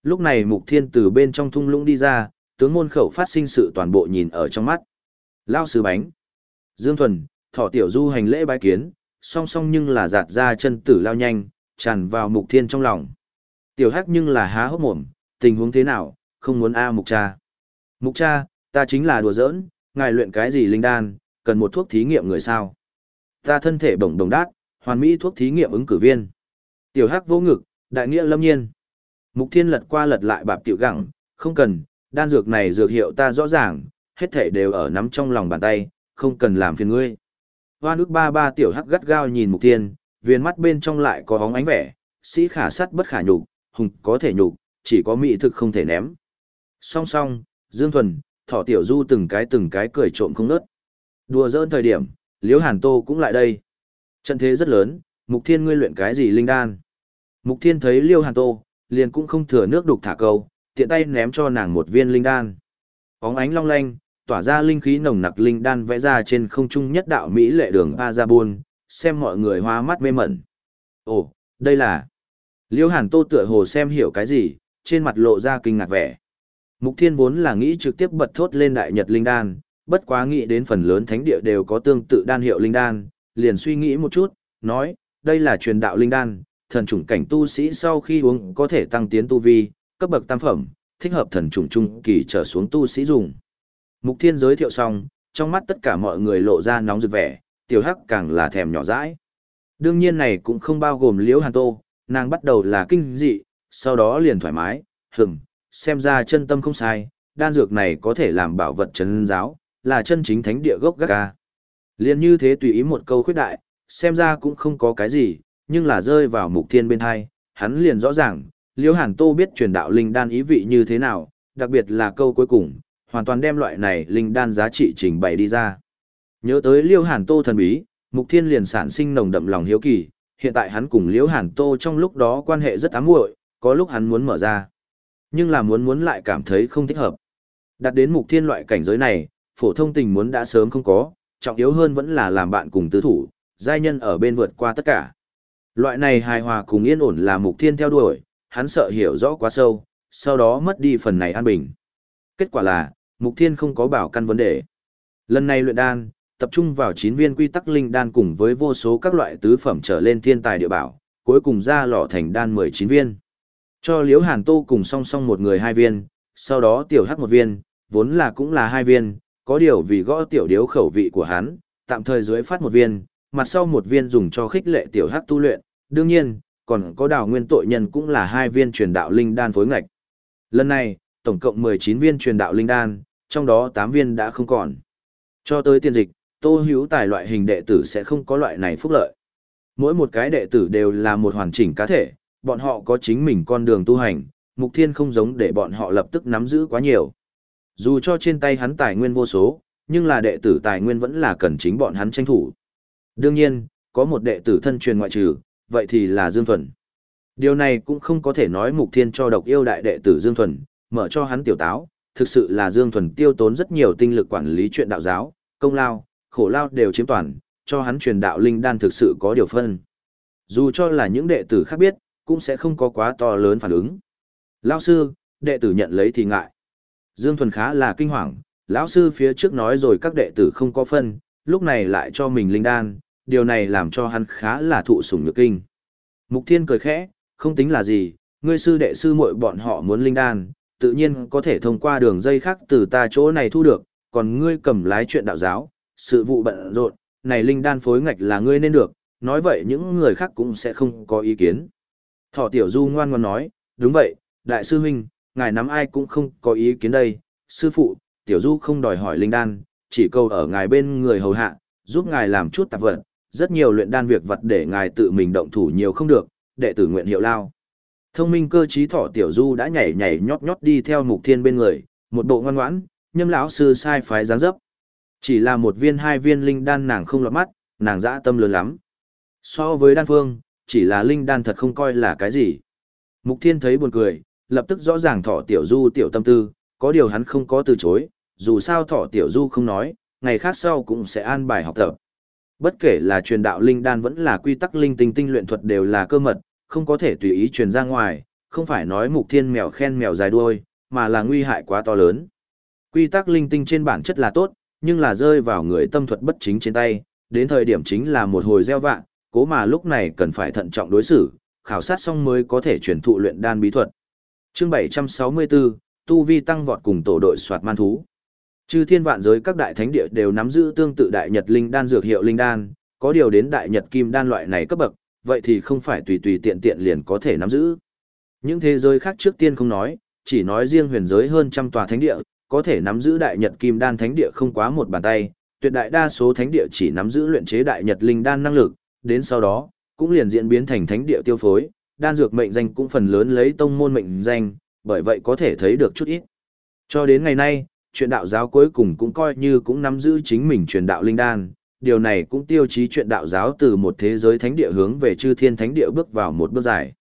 Lúc này Mục Thiên từ bên trong thung lũng đi ra, tướng môn khẩu phát sinh sự toàn bộ nhìn ở trong mắt. Lao sư bánh. Dương Thuần, Thỏ Tiểu Du hành lễ bái kiến, song song nhưng là giạt ra chân tử lao nhanh, tràn vào Mục Thiên trong lòng. Tiểu Hắc nhưng là há hốc mồm, tình huống thế nào, không muốn a Mục cha. Mục cha, ta chính là đùa giỡn, ngài luyện cái gì linh đan, cần một thuốc thí nghiệm người sao. Ta thân thể bổng đồng đát, hoàn mỹ thuốc thí nghiệm ứng cử viên. Tiểu Hắc vô ngực, đại nghĩa lâm nhiên. Mục Thiên lật qua lật lại bạp tiểu gẳng, không cần, đan dược này dược hiệu ta rõ ràng, hết thể đều ở nắm trong lòng bàn tay, không cần làm phiền ngươi. Hoa nước ba ba tiểu hắc gắt gao nhìn Mục Thiên, viên mắt bên trong lại có hóng ánh vẻ, sĩ khả sắt bất khả nhục, hùng có thể nhục, chỉ có mỹ thực không thể ném. Song song, Dương Thuần, Thỏ Tiểu Du từng cái từng cái cười trộm không nớt. Đùa dỡn thời điểm, Liễu Hàn Tô cũng lại đây. Trận thế rất lớn, Mục Thiên ngươi luyện cái gì linh đan? Mục Thiên thấy Liêu Hàn Tô, liền cũng không thừa nước đục thả câu, tiện tay ném cho nàng một viên linh đan. Óng ánh long lanh, tỏa ra linh khí nồng nặc linh đan vẽ ra trên không trung nhất đạo Mỹ lệ đường ba ra buôn, xem mọi người hoa mắt mê mẩn. Ồ, đây là... Liêu Hàn Tô tựa hồ xem hiểu cái gì, trên mặt lộ ra kinh ngạc vẻ. Mục Thiên vốn là nghĩ trực tiếp bật thốt lên đại nhật linh đan, bất quá nghĩ đến phần lớn thánh địa đều có tương tự đan hiệu linh đan, liền suy nghĩ một chút, nói, đây là truyền đạo linh đan, thần chủng cảnh tu sĩ sau khi uống có thể tăng tiến tu vi, cấp bậc tam phẩm, thích hợp thần trùng trung kỳ trở xuống tu sĩ dùng. Mục Thiên giới thiệu xong, trong mắt tất cả mọi người lộ ra nóng rực vẻ, tiểu hắc càng là thèm nhỏ dãi. Đương nhiên này cũng không bao gồm Liễu Hàn Tô, nàng bắt đầu là kinh dị, sau đó liền thoải mái, hừm, xem ra chân tâm không sai, đan dược này có thể làm bảo vật chân giáo, là chân chính thánh địa gốc gác ca. Liên như thế tùy ý một câu khuyết đại, xem ra cũng không có cái gì, nhưng là rơi vào mục thiên bên hai, hắn liền rõ ràng, Liễu Hàn Tô biết truyền đạo linh đan ý vị như thế nào, đặc biệt là câu cuối cùng, hoàn toàn đem loại này linh đan giá trị trình bày đi ra. Nhớ tới Liêu Hàn Tô thần bí, Mục Thiên liền sản sinh nồng đậm lòng hiếu kỳ, hiện tại hắn cùng Liễu Hàn Tô trong lúc đó quan hệ rất ám muội, có lúc hắn muốn mở ra, nhưng là muốn muốn lại cảm thấy không thích hợp. Đặt đến Mục Thiên loại cảnh giới này, phổ thông tình muốn đã sớm không có, trọng yếu hơn vẫn là làm bạn cùng tứ thủ, giai nhân ở bên vượt qua tất cả. Loại này hài hòa cùng yên ổn là Mục Thiên theo đuổi, hắn sợ hiểu rõ quá sâu, sau đó mất đi phần này an bình. Kết quả là, Mục Thiên không có bảo căn vấn đề. Lần này luyện đan, tập trung vào 9 viên quy tắc linh đan cùng với vô số các loại tứ phẩm trở lên thiên tài địa bảo, cuối cùng ra lò thành đan 19 viên. Cho Liễu Hàn Tô cùng song song một người hai viên, sau đó tiểu hắc một viên, vốn là cũng là hai viên, có điều vì gõ tiểu điếu khẩu vị của hắn, tạm thời dưới phát một viên, mặt sau một viên dùng cho khích lệ tiểu hắc tu luyện, đương nhiên, còn có đào nguyên tội nhân cũng là hai viên truyền đạo linh đan phối ngạch. Lần này, tổng cộng 19 viên truyền đạo linh đan, trong đó 8 viên đã không còn. Cho tới tiên dịch, tô hữu tài loại hình đệ tử sẽ không có loại này phúc lợi. Mỗi một cái đệ tử đều là một hoàn chỉnh cá thể, bọn họ có chính mình con đường tu hành, mục thiên không giống để bọn họ lập tức nắm giữ quá nhiều. Dù cho trên tay hắn tài nguyên vô số, nhưng là đệ tử tài nguyên vẫn là cần chính bọn hắn tranh thủ. Đương nhiên, có một đệ tử thân truyền ngoại trừ, vậy thì là Dương Thuần. Điều này cũng không có thể nói mục thiên cho độc yêu đại đệ tử Dương Thuần, mở cho hắn tiểu táo, thực sự là Dương Thuần tiêu tốn rất nhiều tinh lực quản lý chuyện đạo giáo, công lao, khổ lao đều chiếm toàn, cho hắn truyền đạo linh đan thực sự có điều phân. Dù cho là những đệ tử khác biết, cũng sẽ không có quá to lớn phản ứng. Lão sư, đệ tử nhận lấy thì ngại. Dương Thuần khá là kinh hoàng, lão sư phía trước nói rồi các đệ tử không có phân, lúc này lại cho mình linh đan, điều này làm cho hắn khá là thụ sủng nhược kinh. Mục Thiên cười khẽ, không tính là gì, ngươi sư đệ sư muội bọn họ muốn linh đan, tự nhiên có thể thông qua đường dây khác từ ta chỗ này thu được, còn ngươi cầm lái chuyện đạo giáo, sự vụ bận rộn, này linh đan phối ngạch là ngươi nên được, nói vậy những người khác cũng sẽ không có ý kiến. Thọ Tiểu Du ngoan ngoãn nói, đúng vậy, đại sư huynh, ngài nắm ai cũng không có ý kiến đây, sư phụ, Tiểu Du không đòi hỏi linh đan, chỉ cầu ở ngài bên người hầu hạ, giúp ngài làm chút tạp vật, rất nhiều luyện đan việc vật để ngài tự mình động thủ nhiều không được, đệ tử nguyện hiệu lao. Thông minh cơ trí thọ Tiểu Du đã nhảy nhảy nhót nhót đi theo Mục Thiên bên người, một bộ ngoan ngoãn, nhâm lão sư sai phái dáng dấp. Chỉ là một viên hai viên linh đan nàng không lọt mắt, nàng dã tâm lớn lắm. So với đan phương, chỉ là linh đan thật không coi là cái gì. Mục Thiên thấy buồn cười, lập tức rõ ràng thọ tiểu du tiểu tâm tư, có điều hắn không có từ chối, dù sao thọ tiểu du không nói, ngày khác sau cũng sẽ an bài học tập. Bất kể là truyền đạo linh đan vẫn là quy tắc linh tinh tinh luyện thuật đều là cơ mật, không có thể tùy ý truyền ra ngoài, không phải nói mục thiên mèo khen mèo dài đuôi, mà là nguy hại quá to lớn. Quy tắc linh tinh trên bản chất là tốt, nhưng là rơi vào người tâm thuật bất chính trên tay, đến thời điểm chính là một hồi gieo vạn, cố mà lúc này cần phải thận trọng đối xử, khảo sát xong mới có thể truyền thụ luyện đan bí thuật. Chương 764, tu vi tăng vọt cùng tổ đội soạt man thú. Chư thiên vạn giới các đại thánh địa đều nắm giữ tương tự đại nhật linh đan dược hiệu linh đan, có điều đến đại nhật kim đan loại này cấp bậc, vậy thì không phải tùy tùy tiện tiện liền có thể nắm giữ. Những thế giới khác trước tiên không nói, chỉ nói riêng huyền giới hơn trăm tòa thánh địa, có thể nắm giữ đại nhật kim đan thánh địa không quá một bàn tay, tuyệt đại đa số thánh địa chỉ nắm giữ luyện chế đại nhật linh đan năng lực, đến sau đó, cũng liền diễn biến thành thánh địa tiêu phối, đan dược mệnh danh cũng phần lớn lấy tông môn mệnh danh, bởi vậy có thể thấy được chút ít. Cho đến ngày nay, chuyện đạo giáo cuối cùng cũng coi như cũng nắm giữ chính mình truyền đạo linh đan, điều này cũng tiêu chí chuyện đạo giáo từ một thế giới thánh địa hướng về chư thiên thánh địa bước vào một bước dài.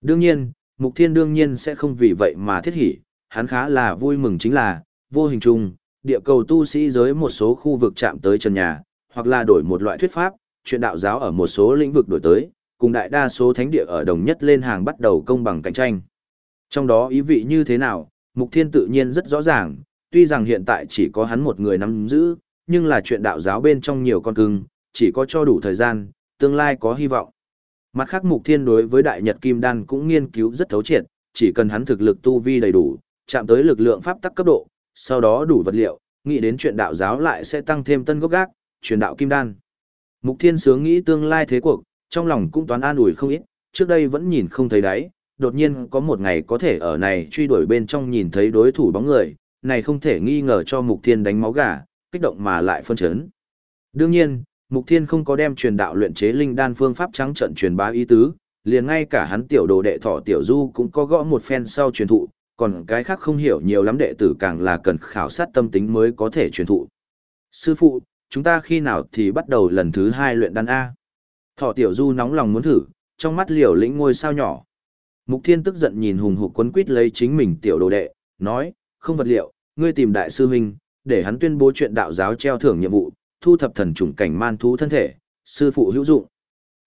Đương nhiên, Mục Thiên đương nhiên sẽ không vì vậy mà thiết hỉ, hắn khá là vui mừng chính là, vô hình chung, địa cầu tu sĩ giới một số khu vực chạm tới chân nhà, hoặc là đổi một loại thuyết pháp, chuyện đạo giáo ở một số lĩnh vực đổi tới, cùng đại đa số thánh địa ở đồng nhất lên hàng bắt đầu công bằng cạnh tranh. Trong đó ý vị như thế nào, Mục Thiên tự nhiên rất rõ ràng, tuy rằng hiện tại chỉ có hắn một người nắm giữ, nhưng là chuyện đạo giáo bên trong nhiều con cưng, chỉ có cho đủ thời gian, tương lai có hy vọng. Mặt khác Mục Thiên đối với Đại Nhật Kim Đan cũng nghiên cứu rất thấu triệt, chỉ cần hắn thực lực tu vi đầy đủ, chạm tới lực lượng pháp tắc cấp độ, sau đó đủ vật liệu, nghĩ đến chuyện đạo giáo lại sẽ tăng thêm tân gốc gác, truyền đạo Kim Đan. Mục Thiên sướng nghĩ tương lai thế cuộc, trong lòng cũng toán an ủi không ít, trước đây vẫn nhìn không thấy đáy, đột nhiên có một ngày có thể ở này truy đuổi bên trong nhìn thấy đối thủ bóng người, này không thể nghi ngờ cho Mục Thiên đánh máu gà, kích động mà lại phân chấn. Đương nhiên, Mục Thiên không có đem truyền đạo luyện chế linh đan phương pháp trắng trận truyền bá ý tứ, liền ngay cả hắn tiểu đồ đệ thọ tiểu du cũng có gõ một phen sau truyền thụ, còn cái khác không hiểu nhiều lắm đệ tử càng là cần khảo sát tâm tính mới có thể truyền thụ. Sư phụ, chúng ta khi nào thì bắt đầu lần thứ hai luyện đan A? Thọ tiểu du nóng lòng muốn thử, trong mắt liều lĩnh ngôi sao nhỏ. Mục Thiên tức giận nhìn hùng hục quấn quýt lấy chính mình tiểu đồ đệ, nói, không vật liệu, ngươi tìm đại sư huynh, để hắn tuyên bố chuyện đạo giáo treo thưởng nhiệm vụ, thu thập thần trùng cảnh man thú thân thể, sư phụ hữu dụng.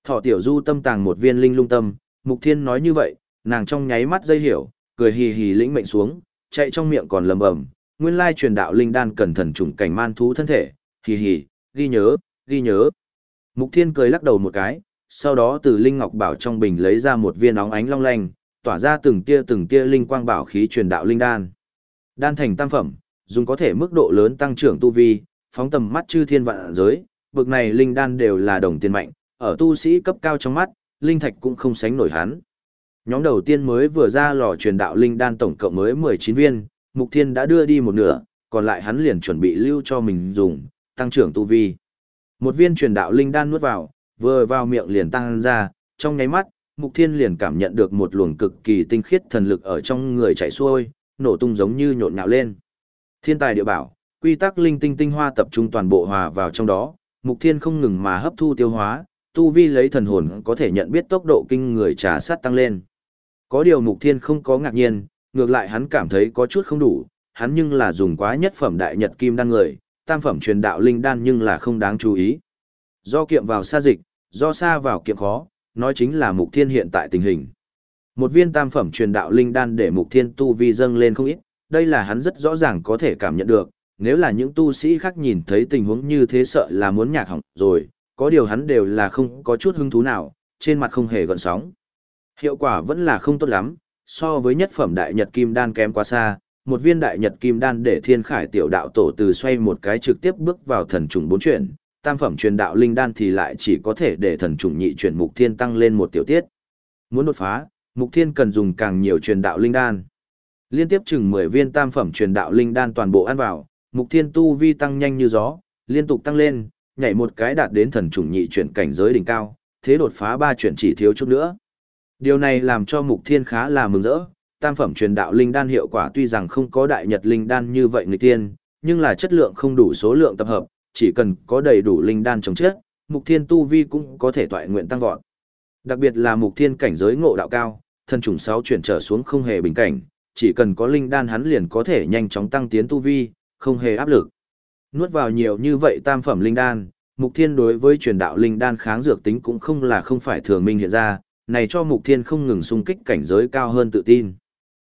Thọ tiểu du tâm tàng một viên linh lung tâm, Mục Thiên nói như vậy, nàng trong nháy mắt dây hiểu, cười hì hì lĩnh mệnh xuống, chạy trong miệng còn lầm bầm, nguyên lai truyền đạo linh đan cần thần trùng cảnh man thú thân thể, hì hì, ghi nhớ, ghi nhớ. Mục Thiên cười lắc đầu một cái, sau đó từ linh ngọc bảo trong bình lấy ra một viên óng ánh long lanh, tỏa ra từng tia từng tia linh quang bảo khí truyền đạo linh đan. Đan thành tam phẩm, dùng có thể mức độ lớn tăng trưởng tu vi, phóng tầm mắt chư thiên vạn giới, bực này linh đan đều là đồng tiền mạnh, ở tu sĩ cấp cao trong mắt, linh thạch cũng không sánh nổi hắn. Nhóm đầu tiên mới vừa ra lò truyền đạo linh đan tổng cộng mới 19 viên, Mục Thiên đã đưa đi một nửa, còn lại hắn liền chuẩn bị lưu cho mình dùng, tăng trưởng tu vi. Một viên truyền đạo linh đan nuốt vào, vừa vào miệng liền tăng ra, trong nháy mắt, Mục Thiên liền cảm nhận được một luồng cực kỳ tinh khiết thần lực ở trong người chảy xuôi, nổ tung giống như nhộn nhạo lên. Thiên tài địa bảo, quy tắc linh tinh tinh hoa tập trung toàn bộ hòa vào trong đó, Mục Thiên không ngừng mà hấp thu tiêu hóa, tu vi lấy thần hồn có thể nhận biết tốc độ kinh người trà sát tăng lên. Có điều Mục Thiên không có ngạc nhiên, ngược lại hắn cảm thấy có chút không đủ, hắn nhưng là dùng quá nhất phẩm đại nhật kim đan người, tam phẩm truyền đạo linh đan nhưng là không đáng chú ý. Do kiệm vào xa dịch, do xa vào kiệm khó, nói chính là Mục Thiên hiện tại tình hình. Một viên tam phẩm truyền đạo linh đan để Mục Thiên tu vi dâng lên không ít, đây là hắn rất rõ ràng có thể cảm nhận được, nếu là những tu sĩ khác nhìn thấy tình huống như thế sợ là muốn nhạc hỏng rồi, có điều hắn đều là không có chút hứng thú nào, trên mặt không hề gợn sóng. Hiệu quả vẫn là không tốt lắm, so với nhất phẩm đại nhật kim đan kém quá xa, một viên đại nhật kim đan để thiên khải tiểu đạo tổ từ xoay một cái trực tiếp bước vào thần trùng bốn chuyển, tam phẩm truyền đạo linh đan thì lại chỉ có thể để thần trùng nhị chuyển mục thiên tăng lên một tiểu tiết. Muốn đột phá, mục thiên cần dùng càng nhiều truyền đạo linh đan. Liên tiếp chừng 10 viên tam phẩm truyền đạo linh đan toàn bộ ăn vào, mục thiên tu vi tăng nhanh như gió, liên tục tăng lên, nhảy một cái đạt đến thần trùng nhị chuyển cảnh giới đỉnh cao, thế đột phá ba chuyển chỉ thiếu chút nữa. Điều này làm cho mục thiên khá là mừng rỡ, tam phẩm truyền đạo linh đan hiệu quả tuy rằng không có đại nhật linh đan như vậy người tiên, nhưng là chất lượng không đủ số lượng tập hợp, chỉ cần có đầy đủ linh đan chống chết, mục thiên tu vi cũng có thể toại nguyện tăng vọt. Đặc biệt là mục thiên cảnh giới ngộ đạo cao, thân trùng sáu chuyển trở xuống không hề bình cảnh, chỉ cần có linh đan hắn liền có thể nhanh chóng tăng tiến tu vi, không hề áp lực. Nuốt vào nhiều như vậy tam phẩm linh đan, mục thiên đối với truyền đạo linh đan kháng dược tính cũng không là không phải thường minh hiện ra, này cho mục thiên không ngừng xung kích cảnh giới cao hơn tự tin.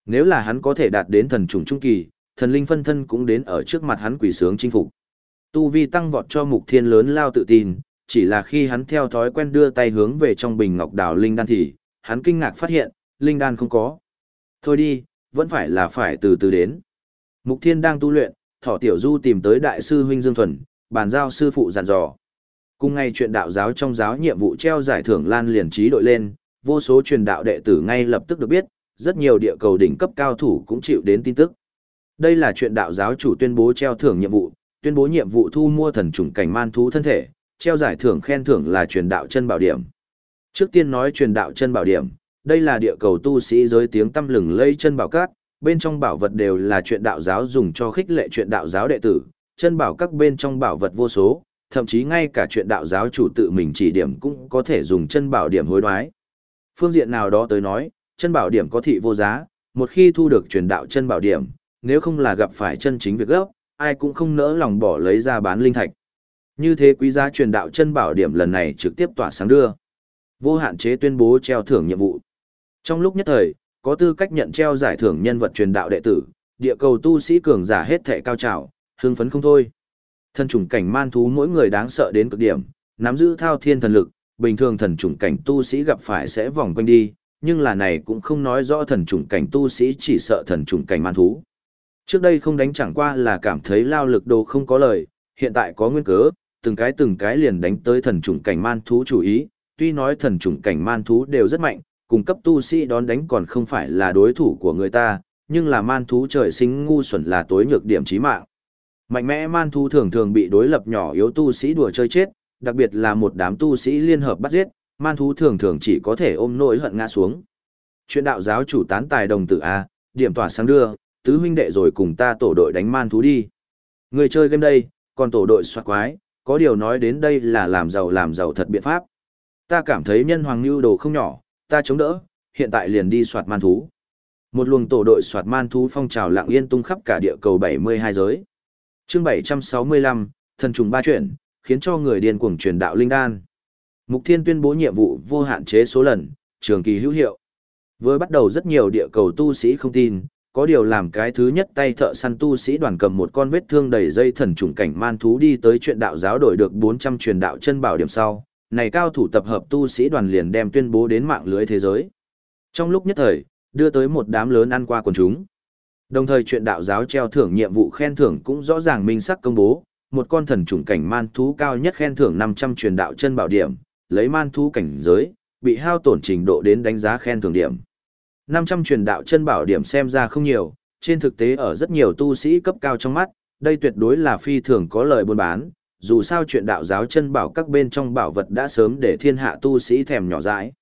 Nếu là hắn có thể đạt đến thần trùng trung kỳ, thần linh phân thân cũng đến ở trước mặt hắn quỷ sướng chinh phục. Tu vi tăng vọt cho mục thiên lớn lao tự tin, chỉ là khi hắn theo thói quen đưa tay hướng về trong bình ngọc đảo linh đan thì, hắn kinh ngạc phát hiện, linh đan không có. Thôi đi, vẫn phải là phải từ từ đến. Mục thiên đang tu luyện, thỏ tiểu du tìm tới đại sư huynh Dương Thuần, bàn giao sư phụ dặn dò. Cùng ngay chuyện đạo giáo trong giáo nhiệm vụ treo giải thưởng lan liền trí đội lên, vô số truyền đạo đệ tử ngay lập tức được biết, rất nhiều địa cầu đỉnh cấp cao thủ cũng chịu đến tin tức. Đây là chuyện đạo giáo chủ tuyên bố treo thưởng nhiệm vụ, tuyên bố nhiệm vụ thu mua thần trùng cảnh man thú thân thể, treo giải thưởng khen thưởng là truyền đạo chân bảo điểm. Trước tiên nói truyền đạo chân bảo điểm, đây là địa cầu tu sĩ giới tiếng tâm lừng lây chân bảo các, bên trong bảo vật đều là chuyện đạo giáo dùng cho khích lệ chuyện đạo giáo đệ tử, chân bảo các bên trong bảo vật vô số, thậm chí ngay cả chuyện đạo giáo chủ tự mình chỉ điểm cũng có thể dùng chân bảo điểm hối đoái. Phương diện nào đó tới nói, chân bảo điểm có thị vô giá, một khi thu được truyền đạo chân bảo điểm, nếu không là gặp phải chân chính việc gấp, ai cũng không nỡ lòng bỏ lấy ra bán linh thạch. Như thế quý giá truyền đạo chân bảo điểm lần này trực tiếp tỏa sáng đưa. Vô hạn chế tuyên bố treo thưởng nhiệm vụ. Trong lúc nhất thời, có tư cách nhận treo giải thưởng nhân vật truyền đạo đệ tử, địa cầu tu sĩ cường giả hết thệ cao trào, hưng phấn không thôi. Thần trùng cảnh man thú mỗi người đáng sợ đến cực điểm, nắm giữ thao thiên thần lực, bình thường thần trùng cảnh tu sĩ gặp phải sẽ vòng quanh đi, nhưng là này cũng không nói rõ thần trùng cảnh tu sĩ chỉ sợ thần trùng cảnh man thú. Trước đây không đánh chẳng qua là cảm thấy lao lực đồ không có lời, hiện tại có nguyên cớ, từng cái từng cái liền đánh tới thần trùng cảnh man thú chủ ý, tuy nói thần trùng cảnh man thú đều rất mạnh, cùng cấp tu sĩ đón đánh còn không phải là đối thủ của người ta, nhưng là man thú trời sinh ngu xuẩn là tối nhược điểm chí mạng. Mạnh mẽ man thú thường thường bị đối lập nhỏ yếu tu sĩ đùa chơi chết, đặc biệt là một đám tu sĩ liên hợp bắt giết, man thú thường thường chỉ có thể ôm nỗi hận ngã xuống. Chuyện đạo giáo chủ tán tài đồng tử A, điểm tỏa sáng đưa, tứ huynh đệ rồi cùng ta tổ đội đánh man thú đi. Người chơi game đây, còn tổ đội soạt quái, có điều nói đến đây là làm giàu làm giàu thật biện pháp. Ta cảm thấy nhân hoàng lưu đồ không nhỏ, ta chống đỡ, hiện tại liền đi soạt man thú. Một luồng tổ đội soạt man thú phong trào lặng yên tung khắp cả địa cầu 72 giới. Chương 765, thần trùng ba chuyển, khiến cho người điên cuồng truyền đạo linh đan. Mục Thiên tuyên bố nhiệm vụ vô hạn chế số lần, trường kỳ hữu hiệu. Với bắt đầu rất nhiều địa cầu tu sĩ không tin, có điều làm cái thứ nhất tay thợ săn tu sĩ đoàn cầm một con vết thương đầy dây thần trùng cảnh man thú đi tới chuyện đạo giáo đổi được 400 truyền đạo chân bảo điểm sau, này cao thủ tập hợp tu sĩ đoàn liền đem tuyên bố đến mạng lưới thế giới. Trong lúc nhất thời, đưa tới một đám lớn ăn qua quần chúng. Đồng thời chuyện đạo giáo treo thưởng nhiệm vụ khen thưởng cũng rõ ràng minh sắc công bố, một con thần trùng cảnh man thú cao nhất khen thưởng 500 truyền đạo chân bảo điểm, lấy man thú cảnh giới, bị hao tổn trình độ đến đánh giá khen thưởng điểm. 500 truyền đạo chân bảo điểm xem ra không nhiều, trên thực tế ở rất nhiều tu sĩ cấp cao trong mắt, đây tuyệt đối là phi thường có lợi buôn bán, dù sao chuyện đạo giáo chân bảo các bên trong bảo vật đã sớm để thiên hạ tu sĩ thèm nhỏ dãi.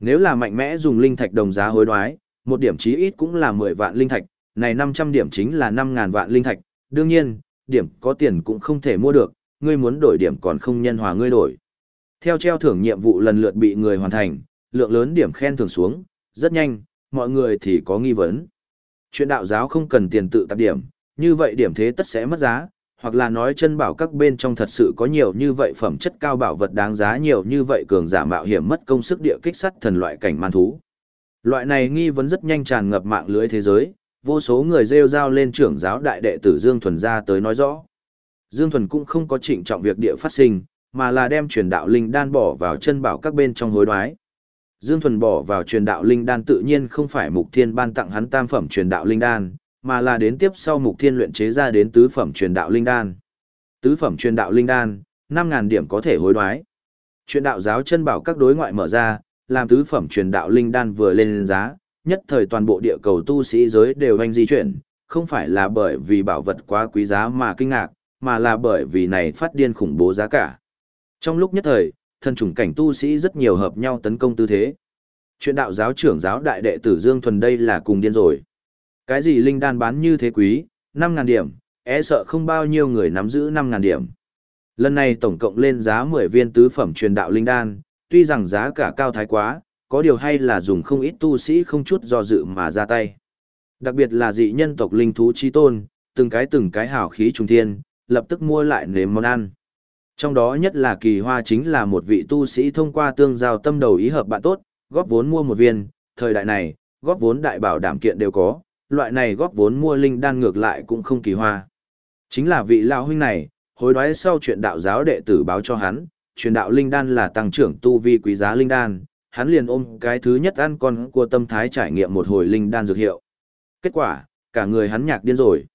Nếu là mạnh mẽ dùng linh thạch đồng giá hối đoái, một điểm chí ít cũng là 10 vạn linh thạch, này 500 điểm chính là 5000 vạn linh thạch, đương nhiên, điểm có tiền cũng không thể mua được, ngươi muốn đổi điểm còn không nhân hòa ngươi đổi. Theo treo thưởng nhiệm vụ lần lượt bị người hoàn thành, lượng lớn điểm khen thưởng xuống, rất nhanh, mọi người thì có nghi vấn. Chuyện đạo giáo không cần tiền tự tạp điểm, như vậy điểm thế tất sẽ mất giá, hoặc là nói chân bảo các bên trong thật sự có nhiều như vậy phẩm chất cao bảo vật đáng giá nhiều như vậy cường giả mạo hiểm mất công sức địa kích sắt thần loại cảnh man thú. Loại này nghi vấn rất nhanh tràn ngập mạng lưới thế giới, vô số người rêu rao lên trưởng giáo đại đệ tử Dương Thuần ra tới nói rõ. Dương Thuần cũng không có trịnh trọng việc địa phát sinh, mà là đem truyền đạo linh đan bỏ vào chân bảo các bên trong hối đoái. Dương Thuần bỏ vào truyền đạo linh đan tự nhiên không phải Mục Thiên ban tặng hắn tam phẩm truyền đạo linh đan, mà là đến tiếp sau Mục Thiên luyện chế ra đến tứ phẩm truyền đạo linh đan. Tứ phẩm truyền đạo linh đan, 5000 điểm có thể hối đoái. Truyền đạo giáo chân bảo các đối ngoại mở ra, làm tứ phẩm truyền đạo linh đan vừa lên giá, nhất thời toàn bộ địa cầu tu sĩ giới đều hoành di chuyển, không phải là bởi vì bảo vật quá quý giá mà kinh ngạc, mà là bởi vì này phát điên khủng bố giá cả. Trong lúc nhất thời, thân chủng cảnh tu sĩ rất nhiều hợp nhau tấn công tư thế. Chuyện đạo giáo trưởng giáo đại đệ tử Dương Thuần đây là cùng điên rồi. Cái gì linh đan bán như thế quý, 5.000 điểm, e sợ không bao nhiêu người nắm giữ 5.000 điểm. Lần này tổng cộng lên giá 10 viên tứ phẩm truyền đạo linh đan, tuy rằng giá cả cao thái quá, có điều hay là dùng không ít tu sĩ không chút do dự mà ra tay. Đặc biệt là dị nhân tộc linh thú chi tôn, từng cái từng cái hào khí trùng thiên, lập tức mua lại nếm món ăn. Trong đó nhất là kỳ hoa chính là một vị tu sĩ thông qua tương giao tâm đầu ý hợp bạn tốt, góp vốn mua một viên, thời đại này, góp vốn đại bảo đảm kiện đều có, loại này góp vốn mua linh đan ngược lại cũng không kỳ hoa. Chính là vị lão huynh này, hối đoái sau chuyện đạo giáo đệ tử báo cho hắn, truyền đạo linh đan là tăng trưởng tu vi quý giá linh đan, hắn liền ôm cái thứ nhất ăn con của tâm thái trải nghiệm một hồi linh đan dược hiệu. Kết quả, cả người hắn nhạc điên rồi.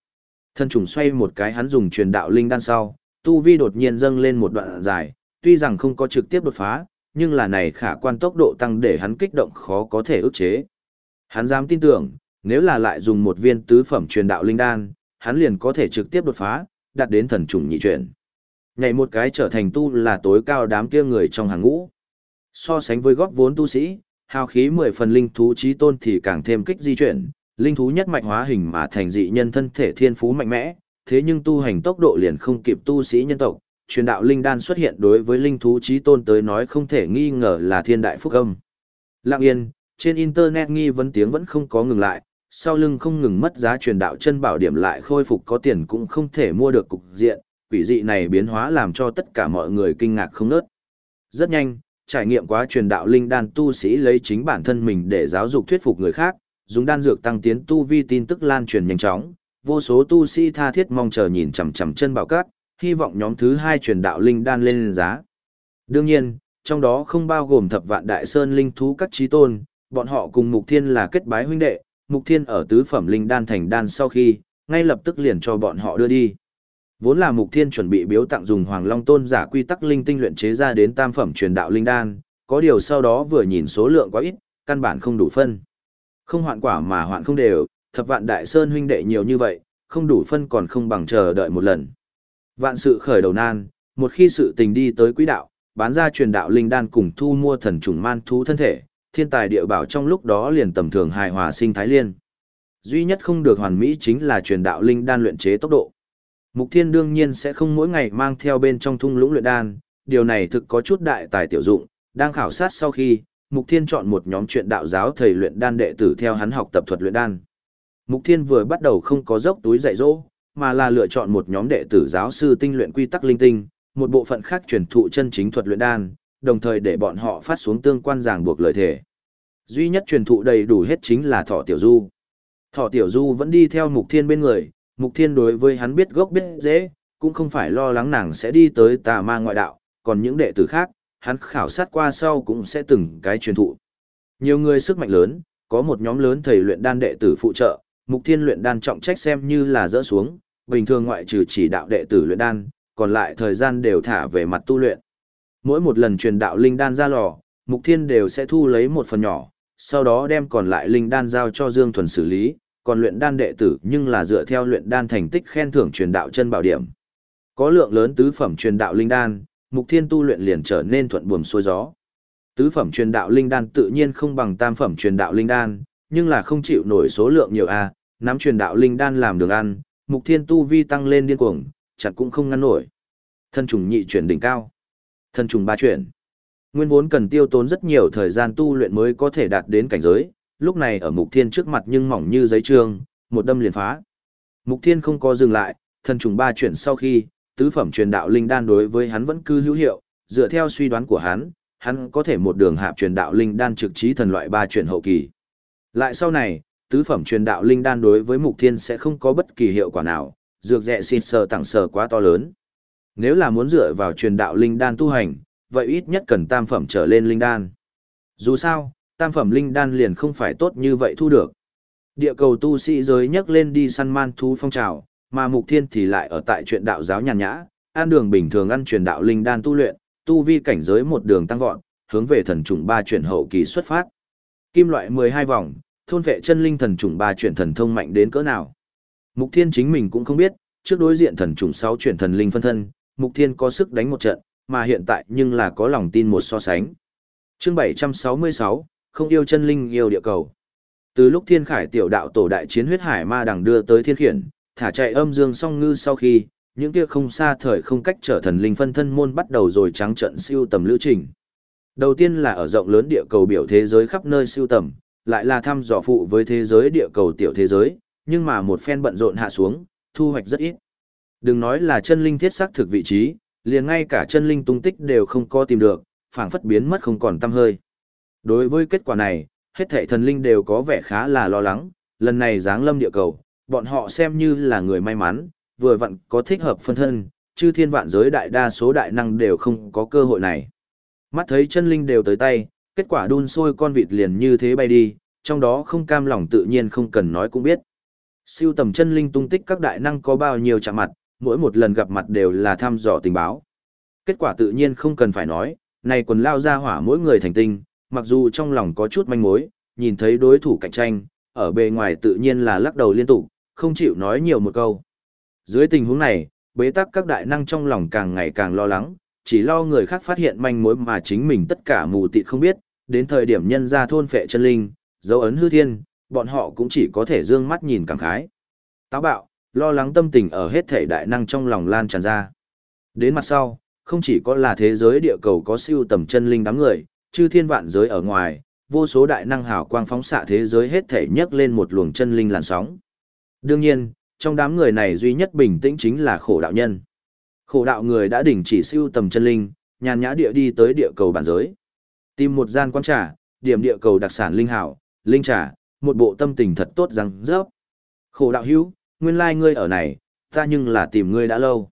Thân trùng xoay một cái hắn dùng truyền đạo linh đan sau, tu vi đột nhiên dâng lên một đoạn dài, tuy rằng không có trực tiếp đột phá, nhưng là này khả quan tốc độ tăng để hắn kích động khó có thể ức chế. Hắn dám tin tưởng, nếu là lại dùng một viên tứ phẩm truyền đạo linh đan, hắn liền có thể trực tiếp đột phá, đạt đến thần trùng nhị chuyển. Nhảy một cái trở thành tu là tối cao đám kia người trong hàng ngũ. So sánh với góp vốn tu sĩ, hào khí mười phần linh thú trí tôn thì càng thêm kích di chuyển, linh thú nhất mạch hóa hình mà thành dị nhân thân thể thiên phú mạnh mẽ, thế nhưng tu hành tốc độ liền không kịp tu sĩ nhân tộc, truyền đạo linh đan xuất hiện đối với linh thú trí tôn tới nói không thể nghi ngờ là thiên đại phúc âm. Lặng yên, trên internet nghi vấn tiếng vẫn không có ngừng lại, sau lưng không ngừng mất giá truyền đạo chân bảo điểm lại khôi phục có tiền cũng không thể mua được cục diện, quỷ dị này biến hóa làm cho tất cả mọi người kinh ngạc không nớt. Rất nhanh, trải nghiệm quá truyền đạo linh đan tu sĩ lấy chính bản thân mình để giáo dục thuyết phục người khác, dùng đan dược tăng tiến tu vi tin tức lan truyền nhanh chóng, vô số tu sĩ tha thiết mong chờ nhìn chằm chằm chân bảo cát, hy vọng nhóm thứ hai truyền đạo linh đan lên giá. Đương nhiên, trong đó không bao gồm thập vạn đại sơn linh thú các trí tôn, bọn họ cùng Mục Thiên là kết bái huynh đệ, Mục Thiên ở tứ phẩm linh đan thành đan sau khi, ngay lập tức liền cho bọn họ đưa đi. Vốn là Mục Thiên chuẩn bị biếu tặng dùng Hoàng Long Tôn giả quy tắc linh tinh luyện chế ra đến tam phẩm truyền đạo linh đan, có điều sau đó vừa nhìn số lượng quá ít, căn bản không đủ phân. Không hoạn quả mà hoạn không đều, thập vạn đại sơn huynh đệ nhiều như vậy, không đủ phân còn không bằng chờ đợi một lần. Vạn sự khởi đầu nan, một khi sự tình đi tới quỹ đạo, bán ra truyền đạo linh đan cùng thu mua thần trùng man thú thân thể, thiên tài địa bảo trong lúc đó liền tầm thường hài hòa sinh thái liên. Duy nhất không được hoàn mỹ chính là truyền đạo linh đan luyện chế tốc độ. Mục Thiên đương nhiên sẽ không mỗi ngày mang theo bên trong thung lũng luyện đan, điều này thực có chút đại tài tiểu dụng, đang khảo sát sau khi, Mục Thiên chọn một nhóm chuyện đạo giáo thầy luyện đan đệ tử theo hắn học tập thuật luyện đan. Mục Thiên vừa bắt đầu không có dốc túi dạy dỗ, mà là lựa chọn một nhóm đệ tử giáo sư tinh luyện quy tắc linh tinh, một bộ phận khác truyền thụ chân chính thuật luyện đan, đồng thời để bọn họ phát xuống tương quan giảng buộc lời thể. Duy nhất truyền thụ đầy đủ hết chính là Thọ Tiểu Du. Thọ Tiểu Du vẫn đi theo Mục Thiên bên người, Mục Thiên đối với hắn biết gốc biết dễ, cũng không phải lo lắng nàng sẽ đi tới tà ma ngoại đạo, còn những đệ tử khác, hắn khảo sát qua sau cũng sẽ từng cái truyền thụ. Nhiều người sức mạnh lớn, có một nhóm lớn thầy luyện đan đệ tử phụ trợ, Mục Thiên luyện đan trọng trách xem như là dỡ xuống, bình thường ngoại trừ chỉ đạo đệ tử luyện đan, còn lại thời gian đều thả về mặt tu luyện. Mỗi một lần truyền đạo linh đan ra lò, Mục Thiên đều sẽ thu lấy một phần nhỏ, sau đó đem còn lại linh đan giao cho Dương Thuần xử lý, còn luyện đan đệ tử nhưng là dựa theo luyện đan thành tích khen thưởng truyền đạo chân bảo điểm. Có lượng lớn tứ phẩm truyền đạo linh đan, Mục Thiên tu luyện liền trở nên thuận buồm xuôi gió. Tứ phẩm truyền đạo linh đan tự nhiên không bằng tam phẩm truyền đạo linh đan, nhưng là không chịu nổi số lượng nhiều a, nắm truyền đạo linh đan làm đường ăn, Mục Thiên tu vi tăng lên điên cuồng, chặt cũng không ngăn nổi. Thân trùng nhị chuyển đỉnh cao, thân trùng ba chuyển. Nguyên vốn cần tiêu tốn rất nhiều thời gian tu luyện mới có thể đạt đến cảnh giới, lúc này ở Mục Thiên trước mặt nhưng mỏng như giấy trương, một đâm liền phá. Mục Thiên không có dừng lại, thân trùng ba chuyển sau khi, tứ phẩm truyền đạo linh đan đối với hắn vẫn cứ hữu hiệu, dựa theo suy đoán của hắn, hắn có thể một đường hạp truyền đạo linh đan trực trí thần loại ba chuyển hậu kỳ. Lại sau này, tứ phẩm truyền đạo linh đan đối với Mục Thiên sẽ không có bất kỳ hiệu quả nào, dược dẹ xịt sờ tặng sờ quá to lớn. Nếu là muốn dựa vào truyền đạo linh đan tu hành, vậy ít nhất cần tam phẩm trở lên linh đan. Dù sao, tam phẩm linh đan liền không phải tốt như vậy thu được. Địa cầu tu sĩ giới nhắc lên đi săn man thú phong trào, mà Mục Thiên thì lại ở tại chuyện đạo giáo nhàn nhã, an đường bình thường ăn truyền đạo linh đan tu luyện, tu vi cảnh giới một đường tăng vọt, hướng về thần trùng ba chuyển hậu kỳ xuất phát. Kim loại 12 vòng, thôn vệ chân linh thần trùng ba chuyển thần thông mạnh đến cỡ nào. Mục Thiên chính mình cũng không biết, trước đối diện thần trùng 6 chuyển thần linh phân thân, Mục Thiên có sức đánh một trận, mà hiện tại nhưng là có lòng tin một so sánh. Chương 766, không yêu chân linh yêu địa cầu. Từ lúc Thiên Khải tiểu đạo tổ đại chiến huyết hải ma đằng đưa tới Thiên Khiển, thả chạy âm dương song ngư sau khi, những kia không xa thời không cách trở thần linh phân thân môn bắt đầu rồi trắng trận siêu tầm lữ trình. Đầu tiên là ở rộng lớn địa cầu biểu thế giới khắp nơi siêu tầm, lại là thăm dò phụ với thế giới địa cầu tiểu thế giới, nhưng mà một phen bận rộn hạ xuống, thu hoạch rất ít. Đừng nói là chân linh thiết xác thực vị trí, liền ngay cả chân linh tung tích đều không có tìm được, phảng phất biến mất không còn tăm hơi. Đối với kết quả này, hết thảy thần linh đều có vẻ khá là lo lắng, lần này giáng lâm địa cầu, bọn họ xem như là người may mắn, vừa vặn có thích hợp phân thân, chư thiên vạn giới đại đa số đại năng đều không có cơ hội này. Mắt thấy chân linh đều tới tay, kết quả đun sôi con vịt liền như thế bay đi, trong đó không cam lòng tự nhiên không cần nói cũng biết. Siêu tầm chân linh tung tích các đại năng có bao nhiêu chạm mặt, mỗi một lần gặp mặt đều là thăm dò tình báo. Kết quả tự nhiên không cần phải nói, này quần lao ra hỏa mỗi người thành tinh, mặc dù trong lòng có chút manh mối, nhìn thấy đối thủ cạnh tranh, ở bề ngoài tự nhiên là lắc đầu liên tục, không chịu nói nhiều một câu. Dưới tình huống này, bế tắc các đại năng trong lòng càng ngày càng lo lắng, chỉ lo người khác phát hiện manh mối mà chính mình tất cả mù tịt không biết, đến thời điểm nhân ra thôn phệ chân linh, dấu ấn hư thiên, bọn họ cũng chỉ có thể dương mắt nhìn cảm khái. Táo bạo, lo lắng tâm tình ở hết thể đại năng trong lòng lan tràn ra. Đến mặt sau, không chỉ có là thế giới địa cầu có siêu tầm chân linh đám người, chư thiên vạn giới ở ngoài, vô số đại năng hào quang phóng xạ thế giới hết thể nhấc lên một luồng chân linh làn sóng. Đương nhiên, trong đám người này duy nhất bình tĩnh chính là khổ đạo nhân. Khổ đạo người đã đình chỉ siêu tầm chân linh, nhàn nhã địa đi tới địa cầu bản giới. Tìm một gian quán trà, điểm địa cầu đặc sản linh hảo, linh trà, một bộ tâm tình thật tốt răng rớp. Khổ đạo hữu, nguyên lai ngươi ở này, ta nhưng là tìm ngươi đã lâu.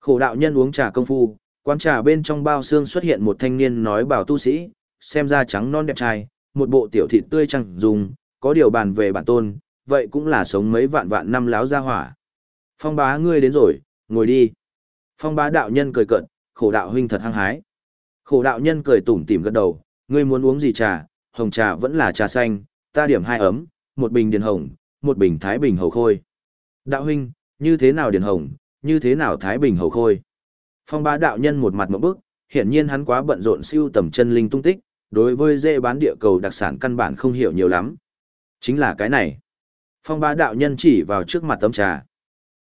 Khổ đạo nhân uống trà công phu, quán trà bên trong bao xương xuất hiện một thanh niên nói bảo tu sĩ, xem ra trắng non đẹp trai, một bộ tiểu thịt tươi chẳng dùng, có điều bàn về bản tôn, vậy cũng là sống mấy vạn vạn năm láo ra hỏa. Phong bá ngươi đến rồi, ngồi đi. Phong bá đạo nhân cười cận, khổ đạo huynh thật hăng hái. Khổ đạo nhân cười tủm tỉm gật đầu, ngươi muốn uống gì trà, hồng trà vẫn là trà xanh, ta điểm hai ấm, một bình điền hồng, một bình thái bình hầu khôi. Đạo huynh, như thế nào điền hồng, như thế nào thái bình hầu khôi. Phong bá đạo nhân một mặt một bức, hiển nhiên hắn quá bận rộn siêu tầm chân linh tung tích, đối với dê bán địa cầu đặc sản căn bản không hiểu nhiều lắm. Chính là cái này. Phong bá đạo nhân chỉ vào trước mặt tấm trà.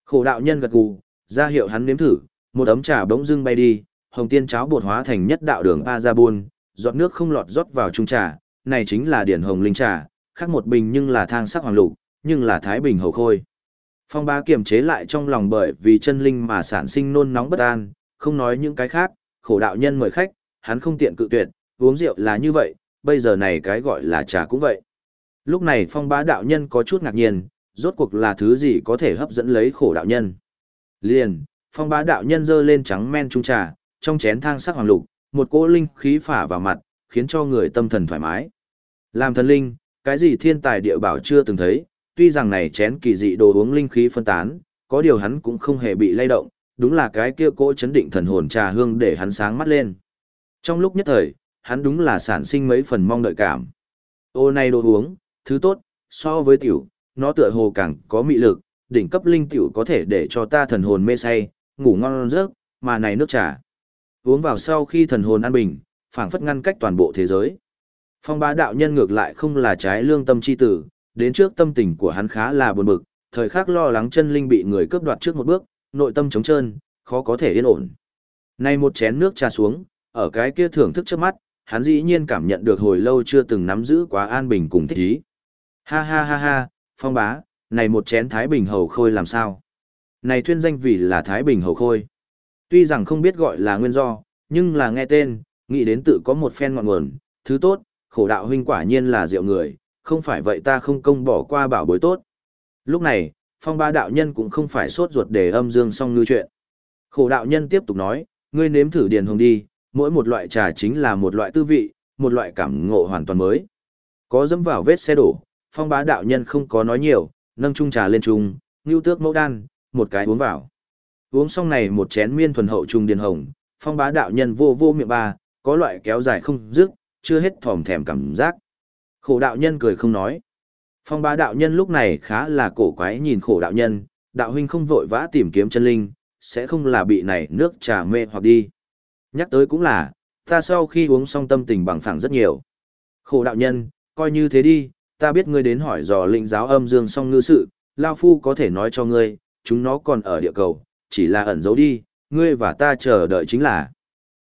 Khổ đạo nhân gật gù, ra hiệu hắn nếm thử, một ấm trà bỗng dưng bay đi, hồng tiên cháo bột hóa thành nhất đạo đường ba ra buôn, giọt nước không lọt rót vào trung trà, này chính là điển hồng linh trà, khác một bình nhưng là thang sắc hoàng lục, nhưng là thái bình hầu khôi. Phong ba kiềm chế lại trong lòng bởi vì chân linh mà sản sinh nôn nóng bất an, không nói những cái khác, khổ đạo nhân mời khách, hắn không tiện cự tuyệt, uống rượu là như vậy, bây giờ này cái gọi là trà cũng vậy. Lúc này phong bá đạo nhân có chút ngạc nhiên, rốt cuộc là thứ gì có thể hấp dẫn lấy khổ đạo nhân. Liền, phong bá đạo nhân dơ lên trắng men trung trà, trong chén thang sắc hoàng lục, một cỗ linh khí phả vào mặt, khiến cho người tâm thần thoải mái. Làm thần linh, cái gì thiên tài địa bảo chưa từng thấy, tuy rằng này chén kỳ dị đồ uống linh khí phân tán, có điều hắn cũng không hề bị lay động, đúng là cái kia cỗ chấn định thần hồn trà hương để hắn sáng mắt lên. Trong lúc nhất thời, hắn đúng là sản sinh mấy phần mong đợi cảm. Ô này đồ uống, thứ tốt, so với tiểu, nó tựa hồ càng có mị lực, đỉnh cấp linh tiểu có thể để cho ta thần hồn mê say, ngủ ngon giấc, mà này nước trà. Uống vào sau khi thần hồn an bình, phảng phất ngăn cách toàn bộ thế giới. Phong bá đạo nhân ngược lại không là trái lương tâm chi tử, đến trước tâm tình của hắn khá là buồn bực, thời khắc lo lắng chân linh bị người cướp đoạt trước một bước, nội tâm trống trơn, khó có thể yên ổn. Nay một chén nước trà xuống, ở cái kia thưởng thức trước mắt, hắn dĩ nhiên cảm nhận được hồi lâu chưa từng nắm giữ quá an bình cùng thích ý. Ha ha ha ha, phong bá, này một chén Thái Bình hầu khôi làm sao? Này thuyên danh vì là Thái Bình hầu khôi. Tuy rằng không biết gọi là nguyên do, nhưng là nghe tên, nghĩ đến tự có một phen ngọn nguồn, thứ tốt, khổ đạo huynh quả nhiên là diệu người, không phải vậy ta không công bỏ qua bảo bối tốt. Lúc này, phong ba đạo nhân cũng không phải sốt ruột để âm dương song ngư chuyện. Khổ đạo nhân tiếp tục nói, ngươi nếm thử điền hồng đi, mỗi một loại trà chính là một loại tư vị, một loại cảm ngộ hoàn toàn mới. Có dẫm vào vết xe đổ, phong bá đạo nhân không có nói nhiều, nâng chung trà lên chung, ngưu tước mẫu đan, một cái uống vào. Uống xong này một chén miên thuần hậu trung điền hồng, phong bá đạo nhân vô vô miệng ba, có loại kéo dài không dứt, chưa hết thòm thèm cảm giác. Khổ đạo nhân cười không nói. Phong bá đạo nhân lúc này khá là cổ quái nhìn khổ đạo nhân, đạo huynh không vội vã tìm kiếm chân linh, sẽ không là bị này nước trà mê hoặc đi. Nhắc tới cũng là, ta sau khi uống xong tâm tình bằng phẳng rất nhiều. Khổ đạo nhân, coi như thế đi, ta biết ngươi đến hỏi dò linh giáo âm dương song ngư sự, Lao Phu có thể nói cho ngươi, chúng nó còn ở địa cầu, chỉ là ẩn giấu đi, ngươi và ta chờ đợi chính là.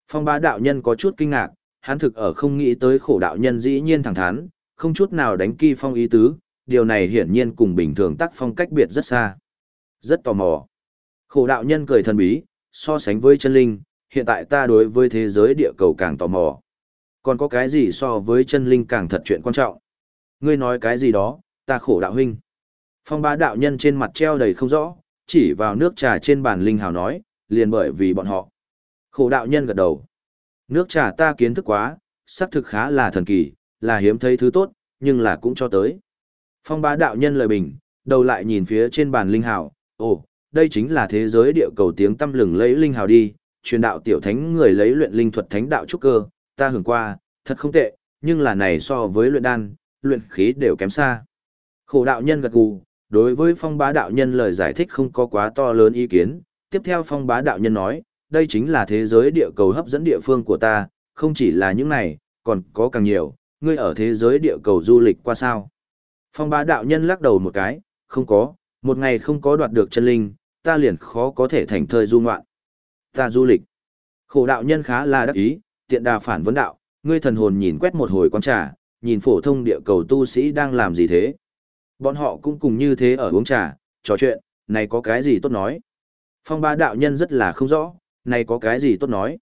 Phong bá đạo nhân có chút kinh ngạc, hắn thực ở không nghĩ tới khổ đạo nhân dĩ nhiên thẳng thắn, không chút nào đánh kỳ phong ý tứ, điều này hiển nhiên cùng bình thường tác phong cách biệt rất xa. Rất tò mò. Khổ đạo nhân cười thần bí, so sánh với chân linh, hiện tại ta đối với thế giới địa cầu càng tò mò. Còn có cái gì so với chân linh càng thật chuyện quan trọng? Ngươi nói cái gì đó, ta khổ đạo huynh. Phong ba đạo nhân trên mặt treo đầy không rõ, chỉ vào nước trà trên bàn linh hào nói, liền bởi vì bọn họ. Khổ đạo nhân gật đầu. Nước trà ta kiến thức quá, sắc thực khá là thần kỳ, là hiếm thấy thứ tốt, nhưng là cũng cho tới. Phong bá đạo nhân lời bình, đầu lại nhìn phía trên bàn linh hào, ồ, đây chính là thế giới địa cầu tiếng tâm lừng lấy linh hào đi, truyền đạo tiểu thánh người lấy luyện linh thuật thánh đạo trúc cơ, ta hưởng qua, thật không tệ, nhưng là này so với luyện đan, luyện khí đều kém xa. Khổ đạo nhân gật gù, đối với phong bá đạo nhân lời giải thích không có quá to lớn ý kiến, tiếp theo phong bá đạo nhân nói, đây chính là thế giới địa cầu hấp dẫn địa phương của ta, không chỉ là những này, còn có càng nhiều, ngươi ở thế giới địa cầu du lịch qua sao. Phong bá đạo nhân lắc đầu một cái, không có, một ngày không có đoạt được chân linh, ta liền khó có thể thành thơi du ngoạn. Ta du lịch. Khổ đạo nhân khá là đắc ý, tiện đà phản vấn đạo, ngươi thần hồn nhìn quét một hồi quán trà, nhìn phổ thông địa cầu tu sĩ đang làm gì thế. Bọn họ cũng cùng như thế ở uống trà, trò chuyện, này có cái gì tốt nói. Phong ba đạo nhân rất là không rõ, này có cái gì tốt nói.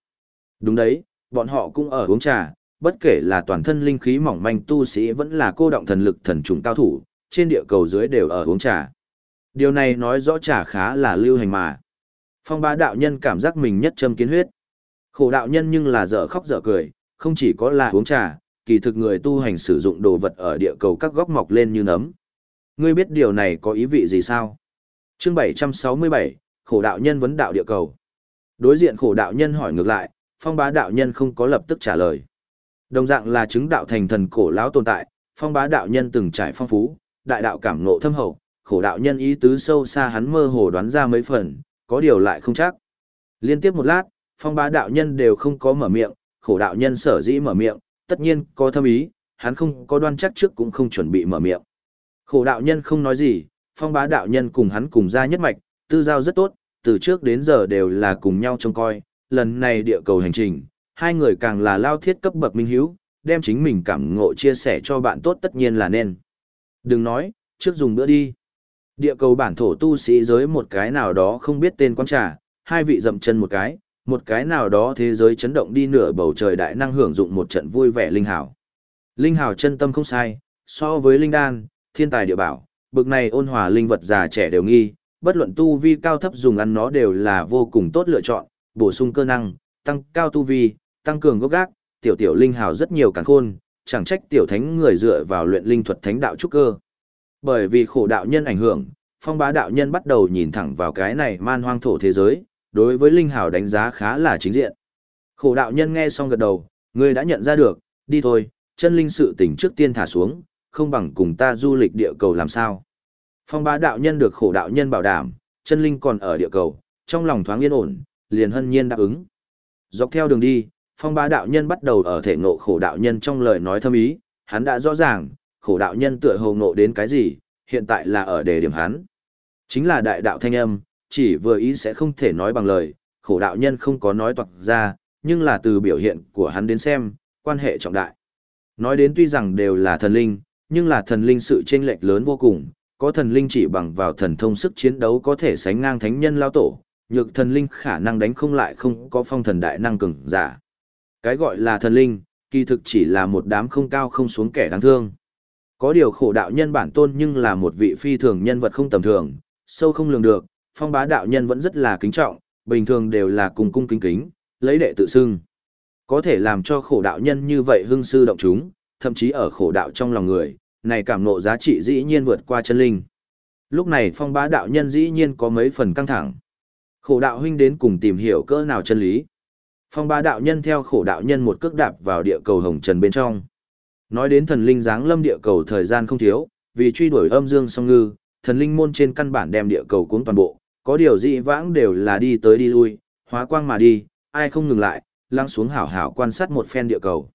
Đúng đấy, bọn họ cũng ở uống trà, bất kể là toàn thân linh khí mỏng manh tu sĩ vẫn là cô động thần lực thần trùng cao thủ, trên địa cầu dưới đều ở uống trà. Điều này nói rõ trà khá là lưu hành mà. Phong ba đạo nhân cảm giác mình nhất châm kiến huyết. Khổ đạo nhân nhưng là dở khóc dở cười, không chỉ có là uống trà, kỳ thực người tu hành sử dụng đồ vật ở địa cầu các góc mọc lên như nấm. Ngươi biết điều này có ý vị gì sao? Chương 767, khổ đạo nhân vấn đạo địa cầu. Đối diện khổ đạo nhân hỏi ngược lại, phong bá đạo nhân không có lập tức trả lời. Đồng dạng là chứng đạo thành thần cổ lão tồn tại, phong bá đạo nhân từng trải phong phú, đại đạo cảm ngộ thâm hậu, khổ đạo nhân ý tứ sâu xa hắn mơ hồ đoán ra mấy phần, có điều lại không chắc. Liên tiếp một lát, phong bá đạo nhân đều không có mở miệng, khổ đạo nhân sở dĩ mở miệng, tất nhiên có thâm ý, hắn không có đoan chắc trước cũng không chuẩn bị mở miệng. Khổ đạo nhân không nói gì, phong bá đạo nhân cùng hắn cùng ra nhất mạch, tư giao rất tốt, từ trước đến giờ đều là cùng nhau trông coi, lần này địa cầu hành trình, hai người càng là lao thiết cấp bậc minh hiếu, đem chính mình cảm ngộ chia sẻ cho bạn tốt tất nhiên là nên. Đừng nói, trước dùng bữa đi. Địa cầu bản thổ tu sĩ giới một cái nào đó không biết tên quan trà, hai vị dậm chân một cái, một cái nào đó thế giới chấn động đi nửa bầu trời đại năng hưởng dụng một trận vui vẻ linh hảo. Linh hảo chân tâm không sai, so với linh đan, thiên tài địa bảo, bực này ôn hòa linh vật già trẻ đều nghi, bất luận tu vi cao thấp dùng ăn nó đều là vô cùng tốt lựa chọn, bổ sung cơ năng, tăng cao tu vi, tăng cường gốc gác, tiểu tiểu linh hào rất nhiều càng khôn, chẳng trách tiểu thánh người dựa vào luyện linh thuật thánh đạo trúc cơ. Bởi vì khổ đạo nhân ảnh hưởng, phong bá đạo nhân bắt đầu nhìn thẳng vào cái này man hoang thổ thế giới, đối với linh hào đánh giá khá là chính diện. Khổ đạo nhân nghe xong gật đầu, người đã nhận ra được, đi thôi, chân linh sự tỉnh trước tiên thả xuống, không bằng cùng ta du lịch địa cầu làm sao. Phong bá đạo nhân được khổ đạo nhân bảo đảm, chân linh còn ở địa cầu, trong lòng thoáng yên ổn, liền hân nhiên đáp ứng. Dọc theo đường đi, phong bá đạo nhân bắt đầu ở thể ngộ khổ đạo nhân trong lời nói thâm ý, hắn đã rõ ràng, khổ đạo nhân tựa hồ ngộ đến cái gì, hiện tại là ở đề điểm hắn. Chính là đại đạo thanh âm, chỉ vừa ý sẽ không thể nói bằng lời, khổ đạo nhân không có nói toạc ra, nhưng là từ biểu hiện của hắn đến xem, quan hệ trọng đại. Nói đến tuy rằng đều là thần linh, nhưng là thần linh sự chênh lệch lớn vô cùng, có thần linh chỉ bằng vào thần thông sức chiến đấu có thể sánh ngang thánh nhân lao tổ, nhược thần linh khả năng đánh không lại không có phong thần đại năng cường giả. Cái gọi là thần linh, kỳ thực chỉ là một đám không cao không xuống kẻ đáng thương. Có điều khổ đạo nhân bản tôn nhưng là một vị phi thường nhân vật không tầm thường, sâu không lường được, phong bá đạo nhân vẫn rất là kính trọng, bình thường đều là cùng cung kính kính, lấy đệ tự xưng. Có thể làm cho khổ đạo nhân như vậy hưng sư động chúng, thậm chí ở khổ đạo trong lòng người, này cảm nộ giá trị dĩ nhiên vượt qua chân linh. Lúc này phong bá đạo nhân dĩ nhiên có mấy phần căng thẳng. Khổ đạo huynh đến cùng tìm hiểu cỡ nào chân lý. Phong ba đạo nhân theo khổ đạo nhân một cước đạp vào địa cầu hồng trần bên trong. Nói đến thần linh giáng lâm địa cầu thời gian không thiếu, vì truy đuổi âm dương song ngư, thần linh môn trên căn bản đem địa cầu cuốn toàn bộ, có điều dị vãng đều là đi tới đi lui, hóa quang mà đi, ai không ngừng lại, lăng xuống hảo hảo quan sát một phen địa cầu.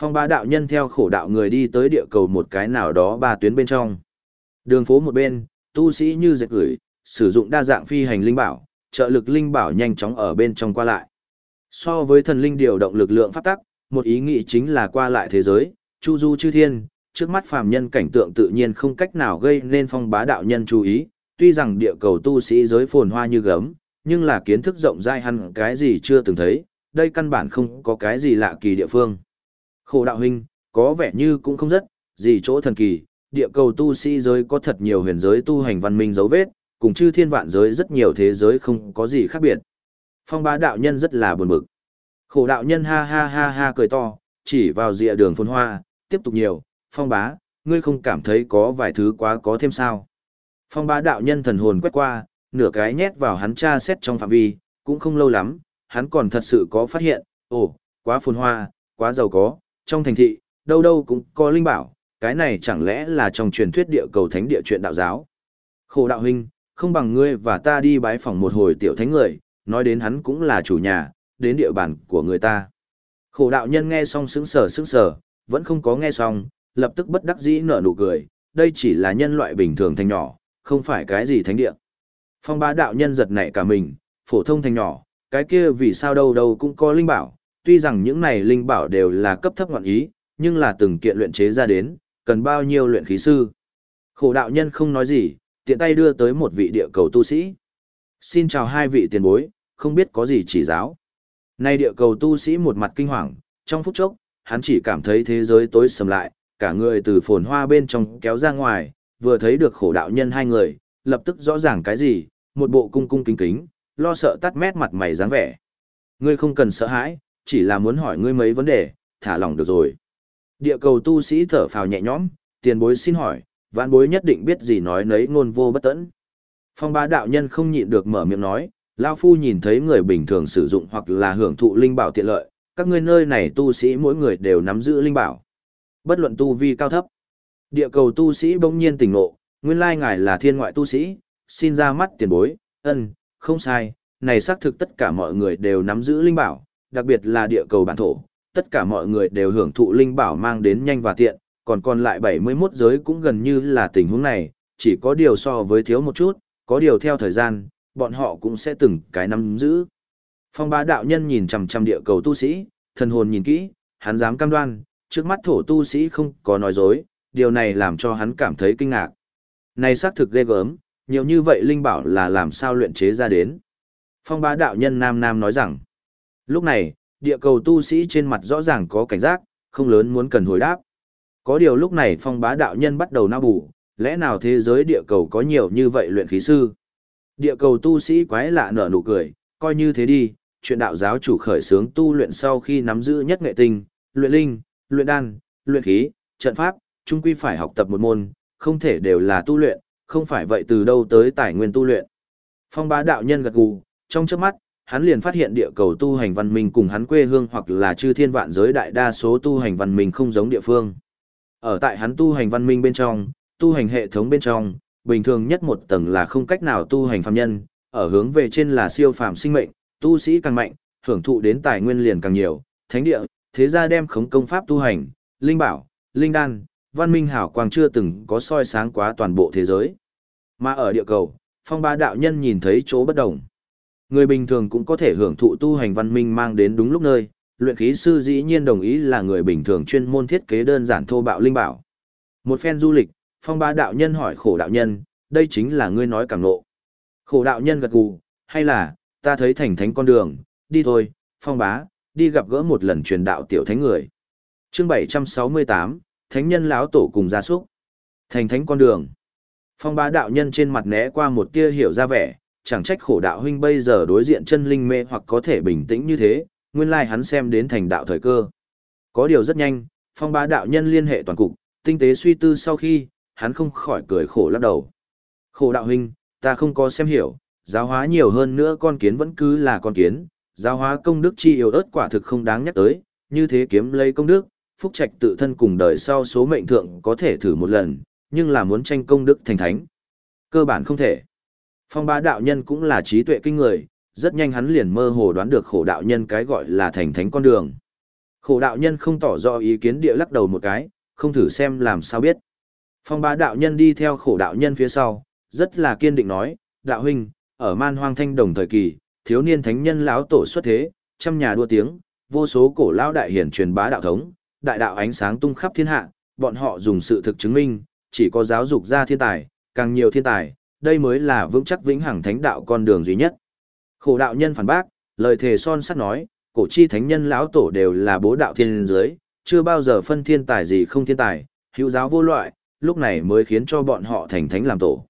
Phong ba đạo nhân theo khổ đạo người đi tới địa cầu một cái nào đó ba tuyến bên trong. Đường phố một bên, tu sĩ như dệt gửi, sử dụng đa dạng phi hành linh bảo, trợ lực linh bảo nhanh chóng ở bên trong qua lại. So với thần linh điều động lực lượng pháp tắc, một ý nghĩ chính là qua lại thế giới, chu du chư thiên, trước mắt phàm nhân cảnh tượng tự nhiên không cách nào gây nên phong bá đạo nhân chú ý, tuy rằng địa cầu tu sĩ giới phồn hoa như gấm, nhưng là kiến thức rộng rãi hẳn cái gì chưa từng thấy, đây căn bản không có cái gì lạ kỳ địa phương. Khổ đạo huynh, có vẻ như cũng không rất, gì chỗ thần kỳ, địa cầu tu sĩ giới có thật nhiều huyền giới tu hành văn minh dấu vết, cùng chư thiên vạn giới rất nhiều thế giới không có gì khác biệt. Phong bá đạo nhân rất là buồn bực. Khổ đạo nhân ha ha ha ha cười to, chỉ vào rìa đường phồn hoa, tiếp tục nhiều, phong bá, ngươi không cảm thấy có vài thứ quá có thêm sao. Phong bá đạo nhân thần hồn quét qua, nửa cái nhét vào hắn tra xét trong phạm vi, cũng không lâu lắm, hắn còn thật sự có phát hiện, ồ, quá phồn hoa, quá giàu có, trong thành thị, đâu đâu cũng có linh bảo, cái này chẳng lẽ là trong truyền thuyết địa cầu thánh địa chuyện đạo giáo. Khổ đạo huynh, không bằng ngươi và ta đi bái phỏng một hồi tiểu thánh người, nói đến hắn cũng là chủ nhà, đến địa bàn của người ta. Khổ đạo nhân nghe xong sững sờ sững sờ, vẫn không có nghe xong, lập tức bất đắc dĩ nở nụ cười, đây chỉ là nhân loại bình thường thành nhỏ, không phải cái gì thánh địa. Phong bá đạo nhân giật nảy cả mình, phổ thông thành nhỏ, cái kia vì sao đâu đâu cũng có linh bảo, tuy rằng những này linh bảo đều là cấp thấp ngọn ý, nhưng là từng kiện luyện chế ra đến, cần bao nhiêu luyện khí sư. Khổ đạo nhân không nói gì, tiện tay đưa tới một vị địa cầu tu sĩ. Xin chào hai vị tiền bối, không biết có gì chỉ giáo. Nay địa cầu tu sĩ một mặt kinh hoàng, trong phút chốc, hắn chỉ cảm thấy thế giới tối sầm lại, cả người từ phồn hoa bên trong kéo ra ngoài, vừa thấy được khổ đạo nhân hai người, lập tức rõ ràng cái gì, một bộ cung cung kính kính, lo sợ tắt mét mặt mày dáng vẻ. Ngươi không cần sợ hãi, chỉ là muốn hỏi ngươi mấy vấn đề, thả lòng được rồi. Địa cầu tu sĩ thở phào nhẹ nhõm, tiền bối xin hỏi, vạn bối nhất định biết gì nói nấy ngôn vô bất tẫn. Phong bá đạo nhân không nhịn được mở miệng nói, Lao Phu nhìn thấy người bình thường sử dụng hoặc là hưởng thụ linh bảo tiện lợi, các ngươi nơi này tu sĩ mỗi người đều nắm giữ linh bảo. Bất luận tu vi cao thấp. Địa cầu tu sĩ bỗng nhiên tỉnh ngộ, nguyên lai ngài là thiên ngoại tu sĩ, xin ra mắt tiền bối, ân, không sai, này xác thực tất cả mọi người đều nắm giữ linh bảo, đặc biệt là địa cầu bản thổ, tất cả mọi người đều hưởng thụ linh bảo mang đến nhanh và tiện, còn còn lại 71 giới cũng gần như là tình huống này, chỉ có điều so với thiếu một chút, có điều theo thời gian, bọn họ cũng sẽ từng cái nắm giữ. Phong bá đạo nhân nhìn chằm chằm địa cầu tu sĩ, thần hồn nhìn kỹ, hắn dám cam đoan, trước mắt thổ tu sĩ không có nói dối, điều này làm cho hắn cảm thấy kinh ngạc. Này xác thực ghê gớm, nhiều như vậy linh bảo là làm sao luyện chế ra đến. Phong bá đạo nhân nam nam nói rằng, lúc này, địa cầu tu sĩ trên mặt rõ ràng có cảnh giác, không lớn muốn cần hồi đáp. Có điều lúc này phong bá đạo nhân bắt đầu nao bù, lẽ nào thế giới địa cầu có nhiều như vậy luyện khí sư? Địa cầu tu sĩ quái lạ nở nụ cười, coi như thế đi, chuyện đạo giáo chủ khởi sướng tu luyện sau khi nắm giữ nhất nghệ tinh, luyện linh, luyện đan, luyện khí, trận pháp, chung quy phải học tập một môn, không thể đều là tu luyện, không phải vậy từ đâu tới tài nguyên tu luyện. Phong bá đạo nhân gật gù, trong chớp mắt, hắn liền phát hiện địa cầu tu hành văn minh cùng hắn quê hương hoặc là chư thiên vạn giới đại đa số tu hành văn minh không giống địa phương. Ở tại hắn tu hành văn minh bên trong, tu hành hệ thống bên trong, bình thường nhất một tầng là không cách nào tu hành phàm nhân, ở hướng về trên là siêu phàm sinh mệnh, tu sĩ càng mạnh, hưởng thụ đến tài nguyên liền càng nhiều, thánh địa, thế gia đem khống công pháp tu hành, linh bảo, linh đan, văn minh hảo quang chưa từng có soi sáng quá toàn bộ thế giới. Mà ở địa cầu, phong ba đạo nhân nhìn thấy chỗ bất đồng. Người bình thường cũng có thể hưởng thụ tu hành văn minh mang đến đúng lúc nơi, luyện khí sư dĩ nhiên đồng ý là người bình thường chuyên môn thiết kế đơn giản thô bạo linh bảo. Một phen du lịch, phong ba đạo nhân hỏi khổ đạo nhân, đây chính là ngươi nói càng nộ. Khổ đạo nhân gật gù, hay là, ta thấy thành thánh con đường, đi thôi, phong bá, đi gặp gỡ một lần truyền đạo tiểu thánh người. chương 768, Thánh nhân lão tổ cùng gia súc. Thành thánh con đường. Phong bá đạo nhân trên mặt né qua một tia hiểu ra vẻ, chẳng trách khổ đạo huynh bây giờ đối diện chân linh mê hoặc có thể bình tĩnh như thế, nguyên lai hắn xem đến thành đạo thời cơ. Có điều rất nhanh, phong bá đạo nhân liên hệ toàn cục, tinh tế suy tư sau khi, hắn không khỏi cười khổ lắc đầu. Khổ đạo huynh, ta không có xem hiểu, giáo hóa nhiều hơn nữa con kiến vẫn cứ là con kiến, giáo hóa công đức chi yếu ớt quả thực không đáng nhắc tới, như thế kiếm lấy công đức, phúc trạch tự thân cùng đời sau số mệnh thượng có thể thử một lần, nhưng là muốn tranh công đức thành thánh. Cơ bản không thể. Phong bá đạo nhân cũng là trí tuệ kinh người, rất nhanh hắn liền mơ hồ đoán được khổ đạo nhân cái gọi là thành thánh con đường. Khổ đạo nhân không tỏ rõ ý kiến địa lắc đầu một cái, không thử xem làm sao biết. Phong bá đạo nhân đi theo khổ đạo nhân phía sau, rất là kiên định nói, đạo huynh, ở man hoang thanh đồng thời kỳ, thiếu niên thánh nhân lão tổ xuất thế, trăm nhà đua tiếng, vô số cổ lão đại hiển truyền bá đạo thống, đại đạo ánh sáng tung khắp thiên hạ, bọn họ dùng sự thực chứng minh, chỉ có giáo dục ra thiên tài, càng nhiều thiên tài, đây mới là vững chắc vĩnh hằng thánh đạo con đường duy nhất. Khổ đạo nhân phản bác, lời thề son sắt nói, cổ chi thánh nhân lão tổ đều là bố đạo thiên dưới, chưa bao giờ phân thiên tài gì không thiên tài, hữu giáo vô loại, lúc này mới khiến cho bọn họ thành thánh làm tổ.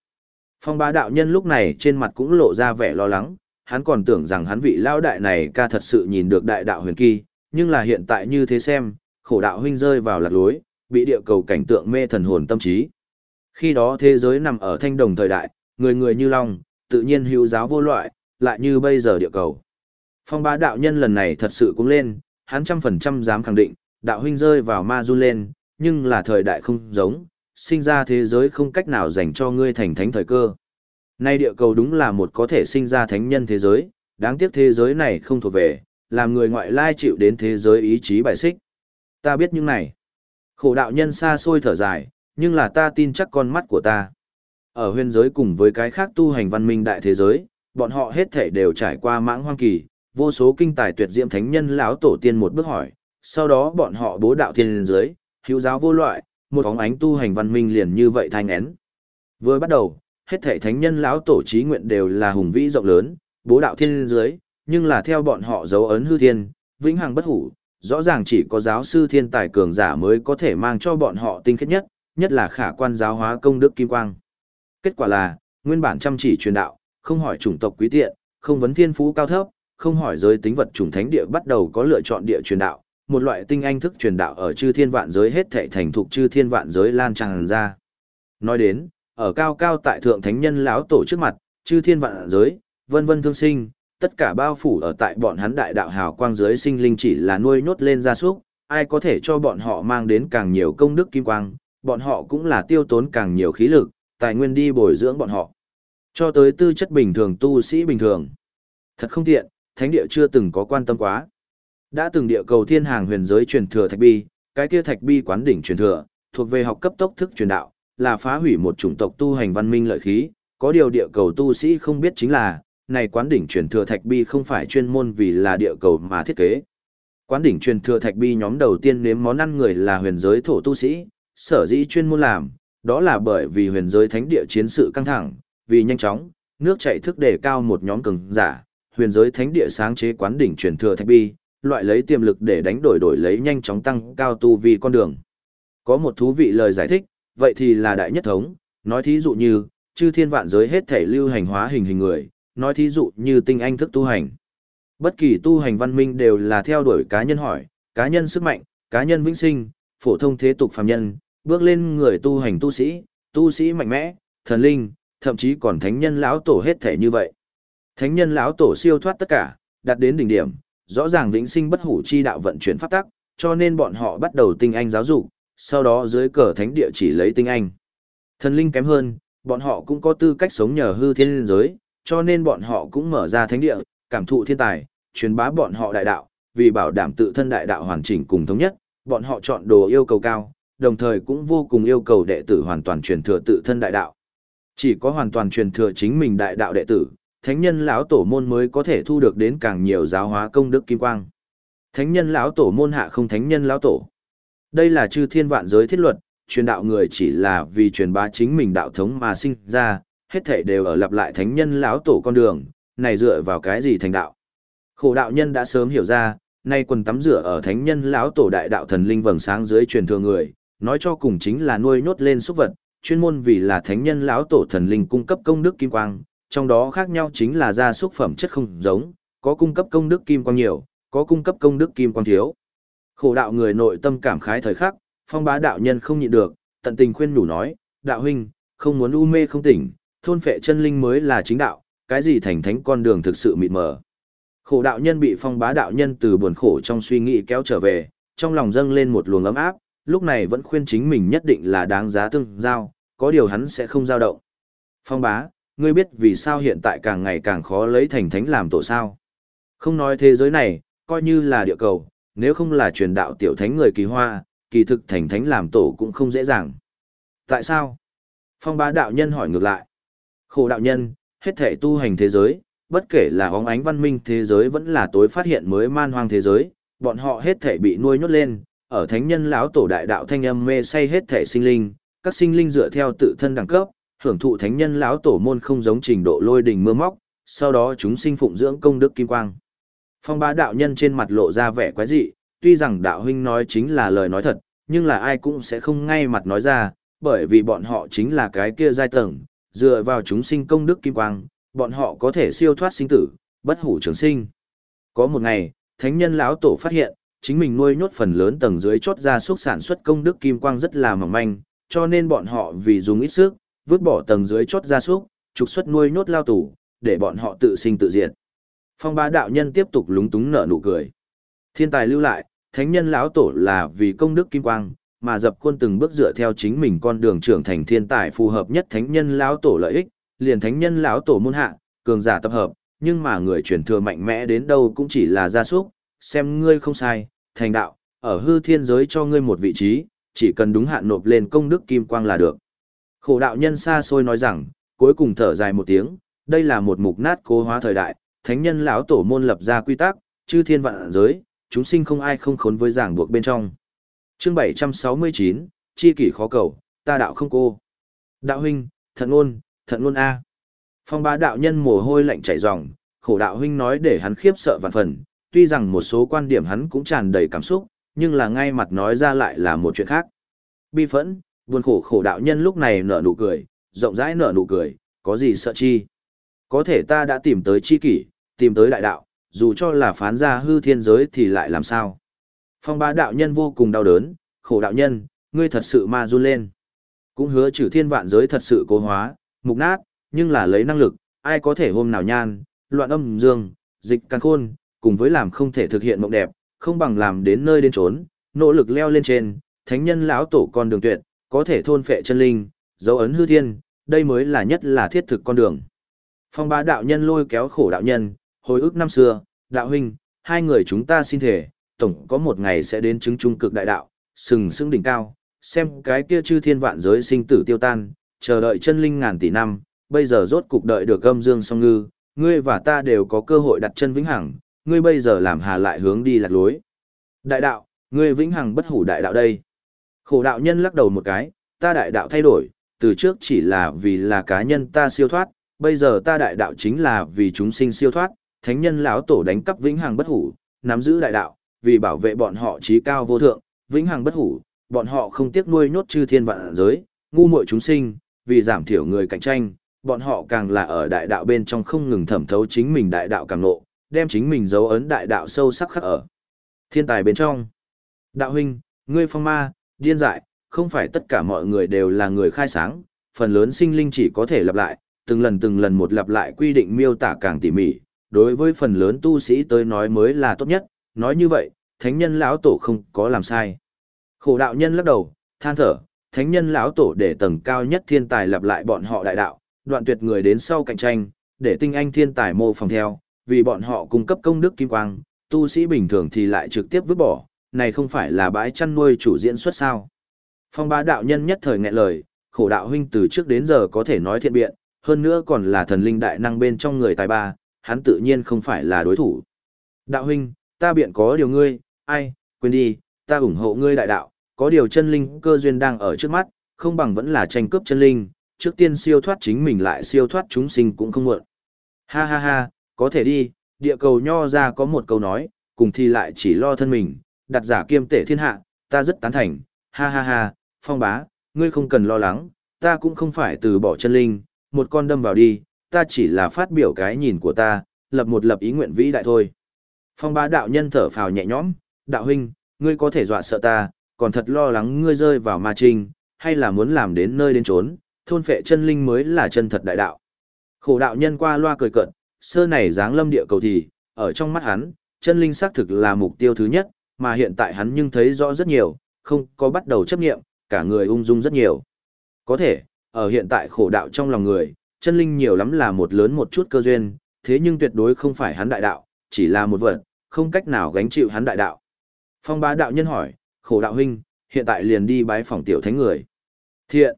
Phong bá đạo nhân lúc này trên mặt cũng lộ ra vẻ lo lắng, hắn còn tưởng rằng hắn vị lao đại này ca thật sự nhìn được đại đạo huyền kỳ, nhưng là hiện tại như thế xem, khổ đạo huynh rơi vào lạc lối, bị địa cầu cảnh tượng mê thần hồn tâm trí. Khi đó thế giới nằm ở thanh đồng thời đại, người người như long, tự nhiên hữu giáo vô loại, lại như bây giờ địa cầu. Phong bá đạo nhân lần này thật sự cũng lên, hắn trăm phần trăm dám khẳng định, đạo huynh rơi vào ma run lên, nhưng là thời đại không giống, sinh ra thế giới không cách nào dành cho ngươi thành thánh thời cơ. Nay địa cầu đúng là một có thể sinh ra thánh nhân thế giới, đáng tiếc thế giới này không thuộc về, làm người ngoại lai chịu đến thế giới ý chí bài xích. Ta biết những này. Khổ đạo nhân xa xôi thở dài, nhưng là ta tin chắc con mắt của ta. Ở huyền giới cùng với cái khác tu hành văn minh đại thế giới, bọn họ hết thể đều trải qua mãng hoang kỳ, vô số kinh tài tuyệt diễm thánh nhân lão tổ tiên một bước hỏi, sau đó bọn họ bố đạo thiên giới, hữu giáo vô loại, một phóng ánh tu hành văn minh liền như vậy thanh én. Vừa bắt đầu, hết thể thánh nhân lão tổ trí nguyện đều là hùng vĩ rộng lớn, bố đạo thiên dưới, nhưng là theo bọn họ dấu ấn hư thiên, vĩnh hằng bất hủ, rõ ràng chỉ có giáo sư thiên tài cường giả mới có thể mang cho bọn họ tinh khiết nhất, nhất là khả quan giáo hóa công đức kim quang. Kết quả là, nguyên bản chăm chỉ truyền đạo, không hỏi chủng tộc quý tiện, không vấn thiên phú cao thấp, không hỏi giới tính vật chủng thánh địa bắt đầu có lựa chọn địa truyền đạo, một loại tinh anh thức truyền đạo ở chư thiên vạn giới hết thệ thành thục chư thiên vạn giới lan tràn ra. Nói đến, ở cao cao tại thượng thánh nhân lão tổ trước mặt, chư thiên vạn giới, vân vân thương sinh, tất cả bao phủ ở tại bọn hắn đại đạo hào quang giới sinh linh chỉ là nuôi nhốt lên gia súc, ai có thể cho bọn họ mang đến càng nhiều công đức kim quang, bọn họ cũng là tiêu tốn càng nhiều khí lực, tài nguyên đi bồi dưỡng bọn họ. Cho tới tư chất bình thường tu sĩ bình thường. Thật không tiện, thánh địa chưa từng có quan tâm quá. Đã từng địa cầu thiên hàng huyền giới truyền thừa thạch bi, cái kia thạch bi quán đỉnh truyền thừa, thuộc về học cấp tốc thức truyền đạo, là phá hủy một chủng tộc tu hành văn minh lợi khí, có điều địa cầu tu sĩ không biết chính là, này quán đỉnh truyền thừa thạch bi không phải chuyên môn vì là địa cầu mà thiết kế. Quán đỉnh truyền thừa thạch bi nhóm đầu tiên nếm món ăn người là huyền giới thổ tu sĩ, sở dĩ chuyên môn làm, đó là bởi vì huyền giới thánh địa chiến sự căng thẳng, vì nhanh chóng, nước chảy thức đề cao một nhóm cường giả, huyền giới thánh địa sáng chế quán đỉnh truyền thừa thạch bi, loại lấy tiềm lực để đánh đổi đổi lấy nhanh chóng tăng cao tu vi con đường. Có một thú vị lời giải thích, vậy thì là đại nhất thống, nói thí dụ như, chư thiên vạn giới hết thể lưu hành hóa hình hình người, nói thí dụ như tinh anh thức tu hành. Bất kỳ tu hành văn minh đều là theo đuổi cá nhân hỏi, cá nhân sức mạnh, cá nhân vĩnh sinh, phổ thông thế tục phàm nhân, bước lên người tu hành tu sĩ, tu sĩ mạnh mẽ, thần linh, thậm chí còn thánh nhân lão tổ hết thể như vậy. Thánh nhân lão tổ siêu thoát tất cả, đạt đến đỉnh điểm, rõ ràng vĩnh sinh bất hủ chi đạo vận chuyển pháp tắc, cho nên bọn họ bắt đầu tinh anh giáo dục, sau đó dưới cờ thánh địa chỉ lấy tinh anh. Thần linh kém hơn, bọn họ cũng có tư cách sống nhờ hư thiên linh giới, cho nên bọn họ cũng mở ra thánh địa, cảm thụ thiên tài, truyền bá bọn họ đại đạo, vì bảo đảm tự thân đại đạo hoàn chỉnh cùng thống nhất, bọn họ chọn đồ yêu cầu cao, đồng thời cũng vô cùng yêu cầu đệ tử hoàn toàn truyền thừa tự thân đại đạo. Chỉ có hoàn toàn truyền thừa chính mình đại đạo đệ tử, thánh nhân lão tổ môn mới có thể thu được đến càng nhiều giáo hóa công đức kim quang. Thánh nhân lão tổ môn hạ không thánh nhân lão tổ. Đây là chư thiên vạn giới thiết luật, truyền đạo người chỉ là vì truyền bá chính mình đạo thống mà sinh ra, hết thảy đều ở lặp lại thánh nhân lão tổ con đường, này dựa vào cái gì thành đạo. Khổ đạo nhân đã sớm hiểu ra, nay quần tắm rửa ở thánh nhân lão tổ đại đạo thần linh vầng sáng dưới truyền thừa người, nói cho cùng chính là nuôi nhốt lên xúc vật, chuyên môn vì là thánh nhân lão tổ thần linh cung cấp công đức kim quang, trong đó khác nhau chính là gia súc phẩm chất không giống, có cung cấp công đức kim quang nhiều, có cung cấp công đức kim quang thiếu. Khổ đạo người nội tâm cảm khái thời khắc, phong bá đạo nhân không nhịn được, tận tình khuyên nhủ nói, đạo huynh, không muốn u mê không tỉnh, thôn phệ chân linh mới là chính đạo, cái gì thành thánh con đường thực sự mịt mờ. Khổ đạo nhân bị phong bá đạo nhân từ buồn khổ trong suy nghĩ kéo trở về, trong lòng dâng lên một luồng ấm áp, lúc này vẫn khuyên chính mình nhất định là đáng giá tương giao, có điều hắn sẽ không giao động. Phong bá, ngươi biết vì sao hiện tại càng ngày càng khó lấy thành thánh làm tổ sao. Không nói thế giới này, coi như là địa cầu, nếu không là truyền đạo tiểu thánh người kỳ hoa, kỳ thực thành thánh làm tổ cũng không dễ dàng. Tại sao? Phong bá đạo nhân hỏi ngược lại. Khổ đạo nhân, hết thể tu hành thế giới, bất kể là óng ánh văn minh thế giới vẫn là tối phát hiện mới man hoang thế giới, bọn họ hết thể bị nuôi nhốt lên, ở thánh nhân lão tổ đại đạo thanh âm mê say hết thể sinh linh, các sinh linh dựa theo tự thân đẳng cấp, hưởng thụ thánh nhân lão tổ môn không giống trình độ lôi đình mưa móc, sau đó chúng sinh phụng dưỡng công đức kim quang. Phong bá đạo nhân trên mặt lộ ra vẻ quái dị, tuy rằng đạo huynh nói chính là lời nói thật, nhưng là ai cũng sẽ không ngay mặt nói ra, bởi vì bọn họ chính là cái kia giai tầng, dựa vào chúng sinh công đức kim quang, bọn họ có thể siêu thoát sinh tử, bất hủ trường sinh. Có một ngày, thánh nhân lão tổ phát hiện, chính mình nuôi nhốt phần lớn tầng dưới chốt ra xúc sản xuất công đức kim quang rất là mỏng manh, cho nên bọn họ vì dùng ít sức, vứt bỏ tầng dưới chót gia súc, trục xuất nuôi nhốt lao tù, để bọn họ tự sinh tự diệt. Phong bá đạo nhân tiếp tục lúng túng nở nụ cười. Thiên tài lưu lại, thánh nhân lão tổ là vì công đức kim quang, mà dập quân từng bước dựa theo chính mình con đường trưởng thành thiên tài phù hợp nhất thánh nhân lão tổ lợi ích, liền thánh nhân lão tổ môn hạ, cường giả tập hợp, nhưng mà người truyền thừa mạnh mẽ đến đâu cũng chỉ là gia súc, xem ngươi không sai, thành đạo, ở hư thiên giới cho ngươi một vị trí, chỉ cần đúng hạn nộp lên công đức kim quang là được. Khổ đạo nhân xa xôi nói rằng, cuối cùng thở dài một tiếng, đây là một mục nát cố hóa thời đại, thánh nhân lão tổ môn lập ra quy tắc, chư thiên vạn giới, chúng sinh không ai không khốn với giảng buộc bên trong. Chương 769, chi kỷ khó cầu, ta đạo không cô. Đạo huynh, thận ôn, thận ôn a. Phong bá đạo nhân mồ hôi lạnh chảy ròng, khổ đạo huynh nói để hắn khiếp sợ vạn phần, tuy rằng một số quan điểm hắn cũng tràn đầy cảm xúc, nhưng là ngay mặt nói ra lại là một chuyện khác. Bi phẫn, buồn khổ khổ đạo nhân lúc này nở nụ cười, rộng rãi nở nụ cười, có gì sợ chi. Có thể ta đã tìm tới chi kỷ, tìm tới đại đạo, dù cho là phán ra hư thiên giới thì lại làm sao. Phong bá đạo nhân vô cùng đau đớn, khổ đạo nhân, ngươi thật sự ma run lên. Cũng hứa trừ thiên vạn giới thật sự cố hóa, mục nát, nhưng là lấy năng lực, ai có thể hôm nào nhan, loạn âm dương, dịch căn khôn, cùng với làm không thể thực hiện mộng đẹp, không bằng làm đến nơi đến trốn, nỗ lực leo lên trên, thánh nhân lão tổ con đường tuyệt, có thể thôn phệ chân linh, dấu ấn hư thiên, đây mới là nhất là thiết thực con đường. Phong bá đạo nhân lôi kéo khổ đạo nhân, hồi ức năm xưa, đạo huynh, hai người chúng ta xin thể, tổng có một ngày sẽ đến chứng trung cực đại đạo, sừng sững đỉnh cao, xem cái kia chư thiên vạn giới sinh tử tiêu tan, chờ đợi chân linh ngàn tỷ năm, bây giờ rốt cục đợi được âm dương song ngư, ngươi và ta đều có cơ hội đặt chân vĩnh hằng, ngươi bây giờ làm hà lại hướng đi lạc lối. Đại đạo, ngươi vĩnh hằng bất hủ đại đạo đây. Khổ đạo nhân lắc đầu một cái, ta đại đạo thay đổi, từ trước chỉ là vì là cá nhân ta siêu thoát, bây giờ ta đại đạo chính là vì chúng sinh siêu thoát, thánh nhân lão tổ đánh cắp vĩnh hằng bất hủ, nắm giữ đại đạo, vì bảo vệ bọn họ trí cao vô thượng, vĩnh hằng bất hủ, bọn họ không tiếc nuôi nhốt chư thiên vạn giới, ngu muội chúng sinh, vì giảm thiểu người cạnh tranh, bọn họ càng là ở đại đạo bên trong không ngừng thẩm thấu chính mình đại đạo càng nộ, đem chính mình dấu ấn đại đạo sâu sắc khắc ở. Thiên tài bên trong. Đạo huynh, ngươi phong ma, điên dại, không phải tất cả mọi người đều là người khai sáng, phần lớn sinh linh chỉ có thể lặp lại, từng lần từng lần một lặp lại quy định miêu tả càng tỉ mỉ, đối với phần lớn tu sĩ tới nói mới là tốt nhất, nói như vậy, thánh nhân lão tổ không có làm sai. Khổ đạo nhân lắc đầu, than thở, thánh nhân lão tổ để tầng cao nhất thiên tài lặp lại bọn họ đại đạo, đoạn tuyệt người đến sau cạnh tranh, để tinh anh thiên tài mô phỏng theo, vì bọn họ cung cấp công đức kim quang, tu sĩ bình thường thì lại trực tiếp vứt bỏ, này không phải là bãi chăn nuôi chủ diễn xuất sao. Phong bá đạo nhân nhất thời nghẹn lời, khổ đạo huynh từ trước đến giờ có thể nói thiện biện, hơn nữa còn là thần linh đại năng bên trong người tài ba, hắn tự nhiên không phải là đối thủ. Đạo huynh, ta biện có điều ngươi, ai, quên đi, ta ủng hộ ngươi đại đạo, có điều chân linh cơ duyên đang ở trước mắt, không bằng vẫn là tranh cướp chân linh, trước tiên siêu thoát chính mình lại siêu thoát chúng sinh cũng không muộn. Ha ha ha, có thể đi, địa cầu nho ra có một câu nói, cùng thì lại chỉ lo thân mình, đặt giả kiêm tể thiên hạ, ta rất tán thành, ha ha ha, phong bá, ngươi không cần lo lắng, ta cũng không phải từ bỏ chân linh, một con đâm vào đi, ta chỉ là phát biểu cái nhìn của ta, lập một lập ý nguyện vĩ đại thôi. Phong bá đạo nhân thở phào nhẹ nhõm, đạo huynh, ngươi có thể dọa sợ ta, còn thật lo lắng ngươi rơi vào ma trinh, hay là muốn làm đến nơi đến trốn, thôn phệ chân linh mới là chân thật đại đạo. Khổ đạo nhân qua loa cười cận, sơ này dáng lâm địa cầu thì, ở trong mắt hắn, chân linh xác thực là mục tiêu thứ nhất, mà hiện tại hắn nhưng thấy rõ rất nhiều, không có bắt đầu chấp nghiệm, cả người ung dung rất nhiều. Có thể, ở hiện tại khổ đạo trong lòng người, chân linh nhiều lắm là một lớn một chút cơ duyên, thế nhưng tuyệt đối không phải hắn đại đạo, chỉ là một vật, không cách nào gánh chịu hắn đại đạo. Phong bá đạo nhân hỏi, khổ đạo huynh, hiện tại liền đi bái phòng tiểu thánh người. Thiện.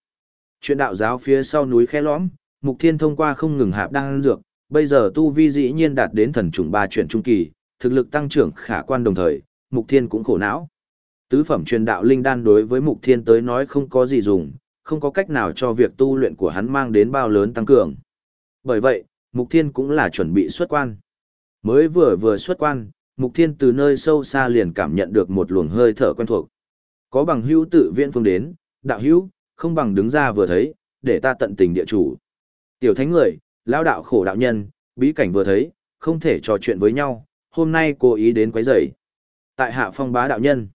Chuyện đạo giáo phía sau núi khe lõm, Mục Thiên thông qua không ngừng hạp đang dược, bây giờ tu vi dĩ nhiên đạt đến thần trùng ba chuyển trung kỳ, thực lực tăng trưởng khả quan đồng thời, Mục Thiên cũng khổ não. Tứ phẩm truyền đạo linh đan đối với Mục Thiên tới nói không có gì dùng, không có cách nào cho việc tu luyện của hắn mang đến bao lớn tăng cường. Bởi vậy, Mục Thiên cũng là chuẩn bị xuất quan. Mới vừa vừa xuất quan, Mục Thiên từ nơi sâu xa liền cảm nhận được một luồng hơi thở quen thuộc. Có bằng hữu tự viện phương đến, đạo hữu, không bằng đứng ra vừa thấy, để ta tận tình địa chủ. Tiểu thánh người, lao đạo khổ đạo nhân, bí cảnh vừa thấy, không thể trò chuyện với nhau, hôm nay cố ý đến quấy rầy. Tại hạ phong bá đạo nhân,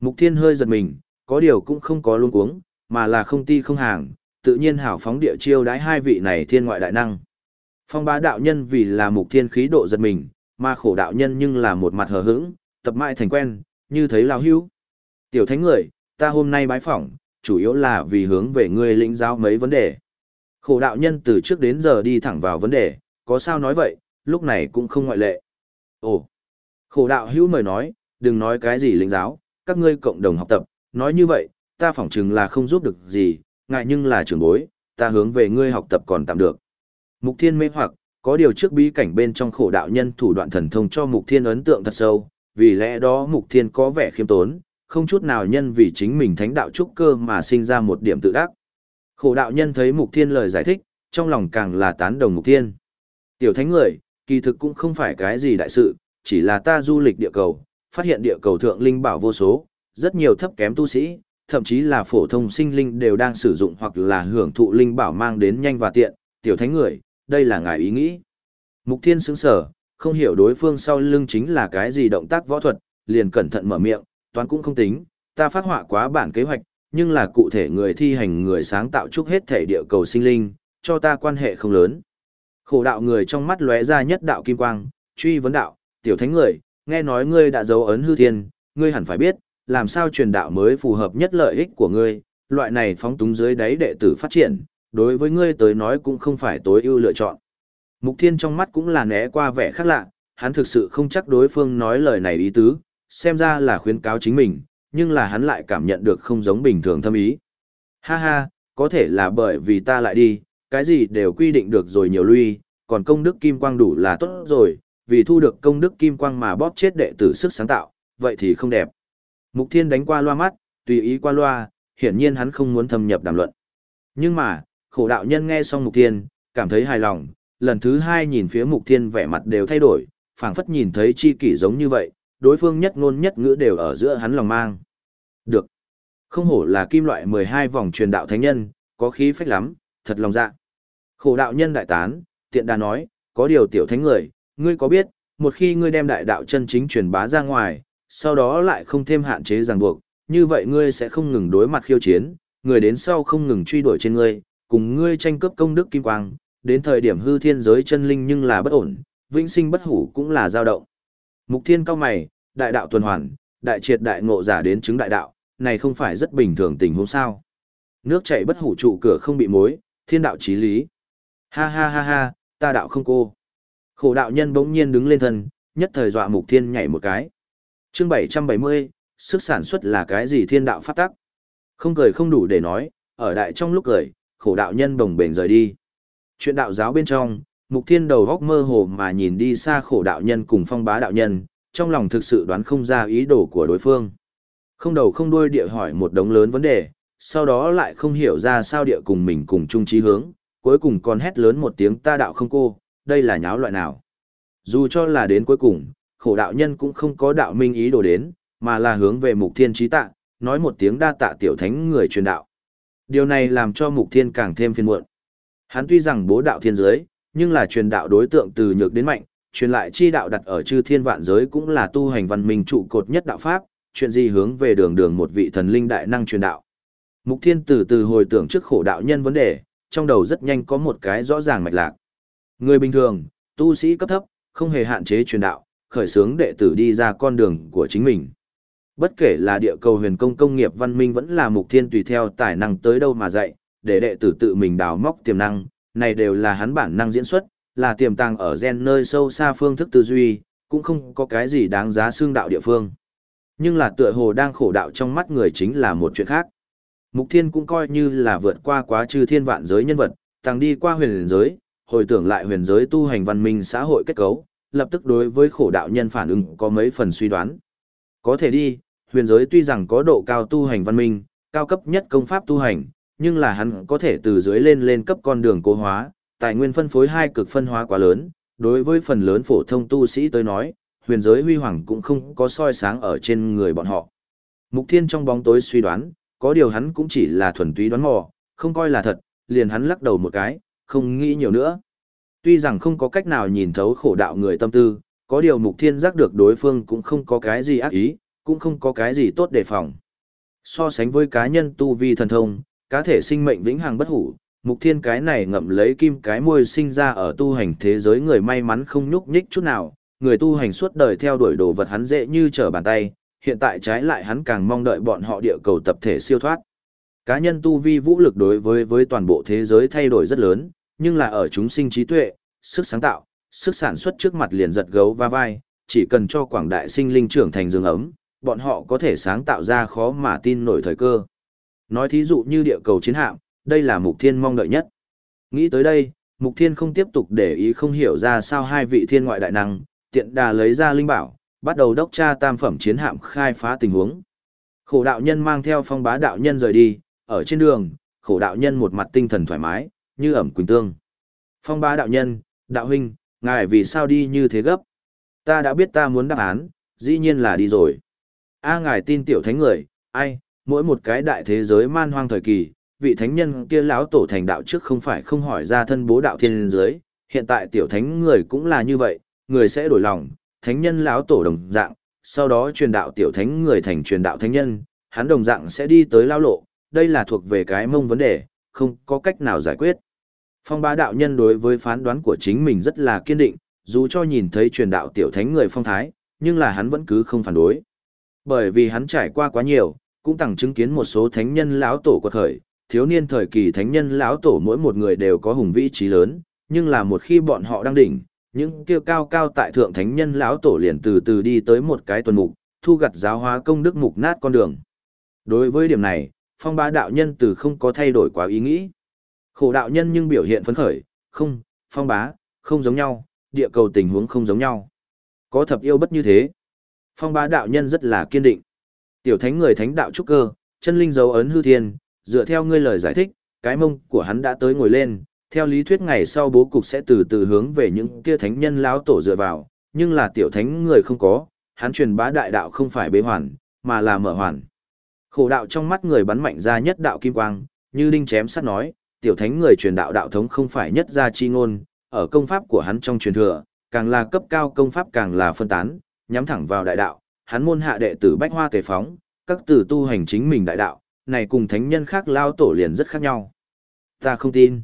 Mục Thiên hơi giật mình, có điều cũng không có luôn cuống, mà là không ti không hàng, tự nhiên hảo phóng địa chiêu đái hai vị này thiên ngoại đại năng. Phong bá đạo nhân vì là mục thiên khí độ giật mình, mà khổ đạo nhân nhưng là một mặt hờ hững, tập mãi thành quen, như thấy lao hữu. Tiểu thánh người, ta hôm nay bái phỏng, chủ yếu là vì hướng về ngươi lĩnh giáo mấy vấn đề. Khổ đạo nhân từ trước đến giờ đi thẳng vào vấn đề, có sao nói vậy, lúc này cũng không ngoại lệ. Ồ, khổ đạo hữu mời nói, đừng nói cái gì lĩnh giáo, các ngươi cộng đồng học tập, nói như vậy, ta phỏng chừng là không giúp được gì, ngại nhưng là trưởng bối, ta hướng về ngươi học tập còn tạm được. Mục thiên mê hoặc, có điều trước bí cảnh bên trong khổ đạo nhân thủ đoạn thần thông cho mục thiên ấn tượng thật sâu, vì lẽ đó mục thiên có vẻ khiêm tốn, không chút nào nhân vì chính mình thánh đạo trúc cơ mà sinh ra một điểm tự đắc. Khổ đạo nhân thấy mục thiên lời giải thích, trong lòng càng là tán đồng mục thiên. Tiểu thánh người, kỳ thực cũng không phải cái gì đại sự, chỉ là ta du lịch địa cầu, phát hiện địa cầu thượng linh bảo vô số, rất nhiều thấp kém tu sĩ, thậm chí là phổ thông sinh linh đều đang sử dụng hoặc là hưởng thụ linh bảo mang đến nhanh và tiện, tiểu thánh người, đây là ngài ý nghĩ. Mục thiên sững sở, không hiểu đối phương sau lưng chính là cái gì động tác võ thuật, liền cẩn thận mở miệng, toán cũng không tính, ta phát họa quá bản kế hoạch, nhưng là cụ thể người thi hành người sáng tạo chúc hết thể địa cầu sinh linh, cho ta quan hệ không lớn. Khổ đạo người trong mắt lóe ra nhất đạo kim quang, truy vấn đạo, tiểu thánh người, nghe nói ngươi đã dấu ấn hư thiên, ngươi hẳn phải biết, làm sao truyền đạo mới phù hợp nhất lợi ích của ngươi, loại này phóng túng dưới đáy đệ tử phát triển, đối với ngươi tới nói cũng không phải tối ưu lựa chọn. Mục Thiên trong mắt cũng là né qua vẻ khác lạ, hắn thực sự không chắc đối phương nói lời này ý tứ, xem ra là khuyến cáo chính mình, nhưng là hắn lại cảm nhận được không giống bình thường thâm ý. Ha ha, có thể là bởi vì ta lại đi, cái gì đều quy định được rồi nhiều lui, còn công đức kim quang đủ là tốt rồi, vì thu được công đức kim quang mà bóp chết đệ tử sức sáng tạo, vậy thì không đẹp. Mục Thiên đánh qua loa mắt, tùy ý qua loa, hiển nhiên hắn không muốn thâm nhập đàm luận. Nhưng mà, khổ đạo nhân nghe xong Mục Thiên, cảm thấy hài lòng, lần thứ hai nhìn phía Mục Thiên vẻ mặt đều thay đổi, phảng phất nhìn thấy chi kỷ giống như vậy, đối phương nhất ngôn nhất ngữ đều ở giữa hắn lòng mang. Được. Không hổ là kim loại 12 vòng truyền đạo thánh nhân, có khí phách lắm, thật lòng dạ. Khổ đạo nhân đại tán, tiện đà nói, có điều tiểu thánh người, ngươi có biết, một khi ngươi đem đại đạo chân chính truyền bá ra ngoài, sau đó lại không thêm hạn chế ràng buộc, như vậy ngươi sẽ không ngừng đối mặt khiêu chiến, người đến sau không ngừng truy đuổi trên ngươi, cùng ngươi tranh cướp công đức kim quang, đến thời điểm hư thiên giới chân linh nhưng là bất ổn, vĩnh sinh bất hủ cũng là dao động. Mục thiên cao mày, đại đạo tuần hoàn, đại triệt đại ngộ giả đến chứng đại đạo, này không phải rất bình thường tình huống sao. Nước chảy bất hủ trụ cửa không bị mối, thiên đạo chí lý. Ha ha ha ha, ta đạo không cô. Khổ đạo nhân bỗng nhiên đứng lên thân, nhất thời dọa mục thiên nhảy một cái. chương 770, sức sản xuất là cái gì thiên đạo phát tắc? Không cười không đủ để nói, ở đại trong lúc cười, khổ đạo nhân bồng bềnh rời đi. Chuyện đạo giáo bên trong, mục thiên đầu góc mơ hồ mà nhìn đi xa khổ đạo nhân cùng phong bá đạo nhân, trong lòng thực sự đoán không ra ý đồ của đối phương. Không đầu không đuôi địa hỏi một đống lớn vấn đề, sau đó lại không hiểu ra sao địa cùng mình cùng chung trí hướng, cuối cùng còn hét lớn một tiếng ta đạo không cô, đây là nháo loại nào. Dù cho là đến cuối cùng, khổ đạo nhân cũng không có đạo minh ý đồ đến, mà là hướng về mục thiên trí tạ, nói một tiếng đa tạ tiểu thánh người truyền đạo. Điều này làm cho mục thiên càng thêm phiền muộn. Hắn tuy rằng bố đạo thiên giới, nhưng là truyền đạo đối tượng từ nhược đến mạnh, truyền lại chi đạo đặt ở chư thiên vạn giới cũng là tu hành văn minh trụ cột nhất đạo pháp, chuyện gì hướng về đường đường một vị thần linh đại năng truyền đạo. Mục Thiên từ từ hồi tưởng trước khổ đạo nhân vấn đề, trong đầu rất nhanh có một cái rõ ràng mạch lạc. Người bình thường, tu sĩ cấp thấp, không hề hạn chế truyền đạo, khởi xướng đệ tử đi ra con đường của chính mình. Bất kể là địa cầu huyền công công nghiệp văn minh vẫn là mục thiên tùy theo tài năng tới đâu mà dạy, để đệ tử tự mình đào móc tiềm năng, này đều là hắn bản năng diễn xuất, là tiềm tàng ở gen nơi sâu xa phương thức tư duy, cũng không có cái gì đáng giá xương đạo địa phương. Nhưng là tựa hồ đang khổ đạo trong mắt người chính là một chuyện khác. Mục Thiên cũng coi như là vượt qua quá trừ thiên vạn giới nhân vật, tàng đi qua huyền giới, hồi tưởng lại huyền giới tu hành văn minh xã hội kết cấu, lập tức đối với khổ đạo nhân phản ứng có mấy phần suy đoán. Có thể đi, huyền giới tuy rằng có độ cao tu hành văn minh, cao cấp nhất công pháp tu hành, nhưng là hắn có thể từ dưới lên lên cấp con đường cố hóa, tài nguyên phân phối hai cực phân hóa quá lớn, đối với phần lớn phổ thông tu sĩ tới nói, huyền giới huy hoàng cũng không có soi sáng ở trên người bọn họ. Mục Thiên trong bóng tối suy đoán, có điều hắn cũng chỉ là thuần túy đoán mò, không coi là thật, liền hắn lắc đầu một cái, không nghĩ nhiều nữa. Tuy rằng không có cách nào nhìn thấu khổ đạo người tâm tư, có điều Mục Thiên giác được đối phương cũng không có cái gì ác ý, cũng không có cái gì tốt đề phòng. So sánh với cá nhân tu vi thần thông, cá thể sinh mệnh vĩnh hằng bất hủ, mục thiên cái này ngậm lấy kim cái môi sinh ra ở tu hành thế giới người may mắn không nhúc nhích chút nào, người tu hành suốt đời theo đuổi đồ vật hắn dễ như trở bàn tay, hiện tại trái lại hắn càng mong đợi bọn họ địa cầu tập thể siêu thoát. Cá nhân tu vi vũ lực đối với với toàn bộ thế giới thay đổi rất lớn, nhưng là ở chúng sinh trí tuệ, sức sáng tạo, sức sản xuất trước mặt liền giật gấu va vai, chỉ cần cho quảng đại sinh linh trưởng thành dương ấm, bọn họ có thể sáng tạo ra khó mà tin nổi thời cơ. Nói thí dụ như địa cầu chiến hạm, đây là mục thiên mong đợi nhất. Nghĩ tới đây, mục thiên không tiếp tục để ý không hiểu ra sao hai vị thiên ngoại đại năng, tiện đà lấy ra linh bảo, bắt đầu đốc tra tam phẩm chiến hạm khai phá tình huống. Khổ đạo nhân mang theo phong bá đạo nhân rời đi, ở trên đường, khổ đạo nhân một mặt tinh thần thoải mái, như ẩm quỳnh tương. Phong bá đạo nhân, đạo huynh, ngài vì sao đi như thế gấp? Ta đã biết ta muốn đáp án, dĩ nhiên là đi rồi. A ngài tin tiểu thánh người, ai, mỗi một cái đại thế giới man hoang thời kỳ, vị thánh nhân kia lão tổ thành đạo trước không phải không hỏi ra thân bố đạo thiên giới, hiện tại tiểu thánh người cũng là như vậy, người sẽ đổi lòng, thánh nhân lão tổ đồng dạng, sau đó truyền đạo tiểu thánh người thành truyền đạo thánh nhân, hắn đồng dạng sẽ đi tới lao lộ, đây là thuộc về cái mông vấn đề, không có cách nào giải quyết. Phong bá đạo nhân đối với phán đoán của chính mình rất là kiên định, dù cho nhìn thấy truyền đạo tiểu thánh người phong thái, nhưng là hắn vẫn cứ không phản đối. Bởi vì hắn trải qua quá nhiều, cũng tặng chứng kiến một số thánh nhân lão tổ quật khởi, thiếu niên thời kỳ thánh nhân lão tổ mỗi một người đều có hùng vĩ trí lớn, nhưng là một khi bọn họ đang đỉnh, những kêu cao cao tại thượng thánh nhân lão tổ liền từ từ đi tới một cái tuần mục, thu gặt giáo hóa công đức mục nát con đường. Đối với điểm này, phong Bá đạo nhân từ không có thay đổi quá ý nghĩ. Khổ đạo nhân nhưng biểu hiện phấn khởi, không, phong bá, không giống nhau, địa cầu tình huống không giống nhau. Có thập yêu bất như thế. Phong bá đạo nhân rất là kiên định. Tiểu thánh người thánh đạo trúc cơ, chân linh dấu ấn hư thiên, dựa theo ngươi lời giải thích, cái mông của hắn đã tới ngồi lên, theo lý thuyết ngày sau bố cục sẽ từ từ hướng về những kia thánh nhân lão tổ dựa vào, nhưng là tiểu thánh người không có, hắn truyền bá đại đạo không phải bế hoàn, mà là mở hoàn. Khổ đạo trong mắt người bắn mạnh ra nhất đạo kim quang, như đinh chém sắt nói, tiểu thánh người truyền đạo đạo thống không phải nhất gia chi ngôn, ở công pháp của hắn trong truyền thừa, càng là cấp cao công pháp càng là phân tán, nhắm thẳng vào đại đạo, hắn môn hạ đệ tử bách hoa tề phóng, các tử tu hành chính mình đại đạo, này cùng thánh nhân khác lao tổ liền rất khác nhau. Ta không tin.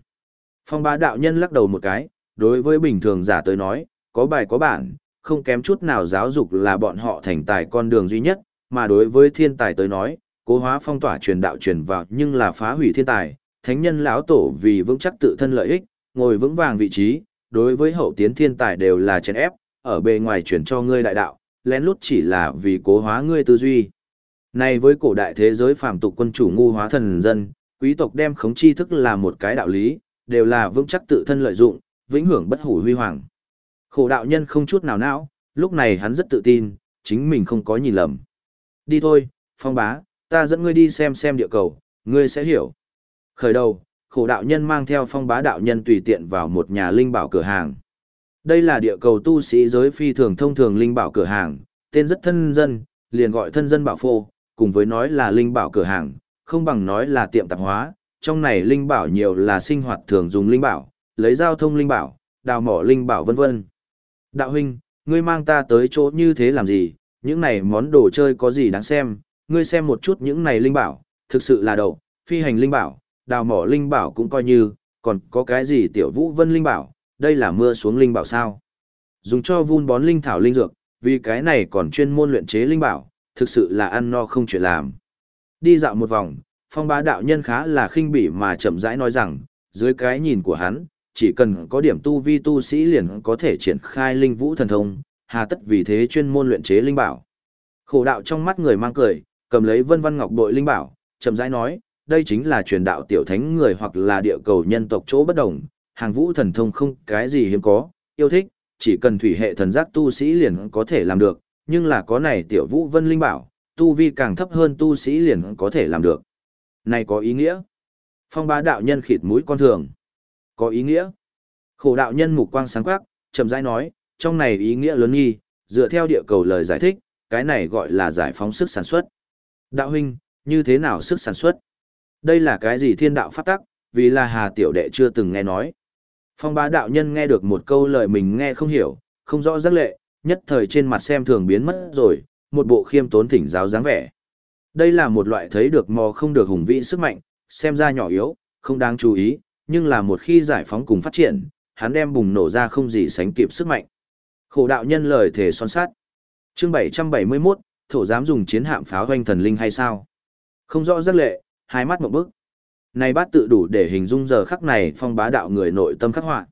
Phong bá đạo nhân lắc đầu một cái, đối với bình thường giả tới nói, có bài có bản, không kém chút nào giáo dục là bọn họ thành tài con đường duy nhất, mà đối với thiên tài tới nói, cố hóa phong tỏa truyền đạo truyền vào nhưng là phá hủy thiên tài, thánh nhân lão tổ vì vững chắc tự thân lợi ích, ngồi vững vàng vị trí, đối với hậu tiến thiên tài đều là chèn ép, ở bề ngoài chuyển cho ngươi đại đạo, lén lút chỉ là vì cố hóa ngươi tư duy. Này với cổ đại thế giới phàm tục quân chủ ngu hóa thần dân, quý tộc đem khống chi thức là một cái đạo lý, đều là vững chắc tự thân lợi dụng, vĩnh hưởng bất hủ huy hoàng. Khổ đạo nhân không chút nào não, lúc này hắn rất tự tin, chính mình không có nhìn lầm. Đi thôi, phong bá, ta dẫn ngươi đi xem xem địa cầu, ngươi sẽ hiểu. Khởi đầu, khổ đạo nhân mang theo phong bá đạo nhân tùy tiện vào một nhà linh bảo cửa hàng. Đây là địa cầu tu sĩ giới phi thường thông thường linh bảo cửa hàng, tên rất thân dân, liền gọi thân dân bảo phô, cùng với nói là linh bảo cửa hàng, không bằng nói là tiệm tạp hóa, trong này linh bảo nhiều là sinh hoạt thường dùng linh bảo, lấy giao thông linh bảo, đào mỏ linh bảo vân vân. Đạo huynh, ngươi mang ta tới chỗ như thế làm gì, những này món đồ chơi có gì đáng xem, ngươi xem một chút những này linh bảo, thực sự là đầu, phi hành linh bảo, đào mỏ linh bảo cũng coi như, còn có cái gì tiểu vũ vân linh bảo, đây là mưa xuống linh bảo sao. Dùng cho vun bón linh thảo linh dược, vì cái này còn chuyên môn luyện chế linh bảo, thực sự là ăn no không chuyện làm. Đi dạo một vòng, phong bá đạo nhân khá là khinh bỉ mà chậm rãi nói rằng, dưới cái nhìn của hắn, chỉ cần có điểm tu vi tu sĩ liền có thể triển khai linh vũ thần thông, hà tất vì thế chuyên môn luyện chế linh bảo. Khổ đạo trong mắt người mang cười, cầm lấy vân văn ngọc bội linh bảo, chậm rãi nói, đây chính là truyền đạo tiểu thánh người hoặc là địa cầu nhân tộc chỗ bất đồng, hàng vũ thần thông không cái gì hiếm có, yêu thích, chỉ cần thủy hệ thần giác tu sĩ liền có thể làm được, nhưng là có này tiểu vũ vân linh bảo, tu vi càng thấp hơn tu sĩ liền có thể làm được. Này có ý nghĩa. Phong bá đạo nhân khịt mũi con thường. Có ý nghĩa. Khổ đạo nhân mục quang sáng quắc, chậm rãi nói, trong này ý nghĩa lớn nghi, dựa theo địa cầu lời giải thích, cái này gọi là giải phóng sức sản xuất. Đạo huynh, như thế nào sức sản xuất? Đây là cái gì thiên đạo pháp tắc, vì là hà tiểu đệ chưa từng nghe nói. Phong bá đạo nhân nghe được một câu lời mình nghe không hiểu, không rõ giác lệ, nhất thời trên mặt xem thường biến mất rồi, một bộ khiêm tốn thỉnh giáo dáng vẻ. Đây là một loại thấy được mò không được hùng vĩ sức mạnh, xem ra nhỏ yếu, không đáng chú ý, nhưng là một khi giải phóng cùng phát triển, hắn đem bùng nổ ra không gì sánh kịp sức mạnh. Khổ đạo nhân lời thể son sát. Chương 771, thổ dám dùng chiến hạm pháo hoanh thần linh hay sao? Không rõ rất lệ, hai mắt một bức. Này bát tự đủ để hình dung giờ khắc này phong bá đạo người nội tâm khắc họa.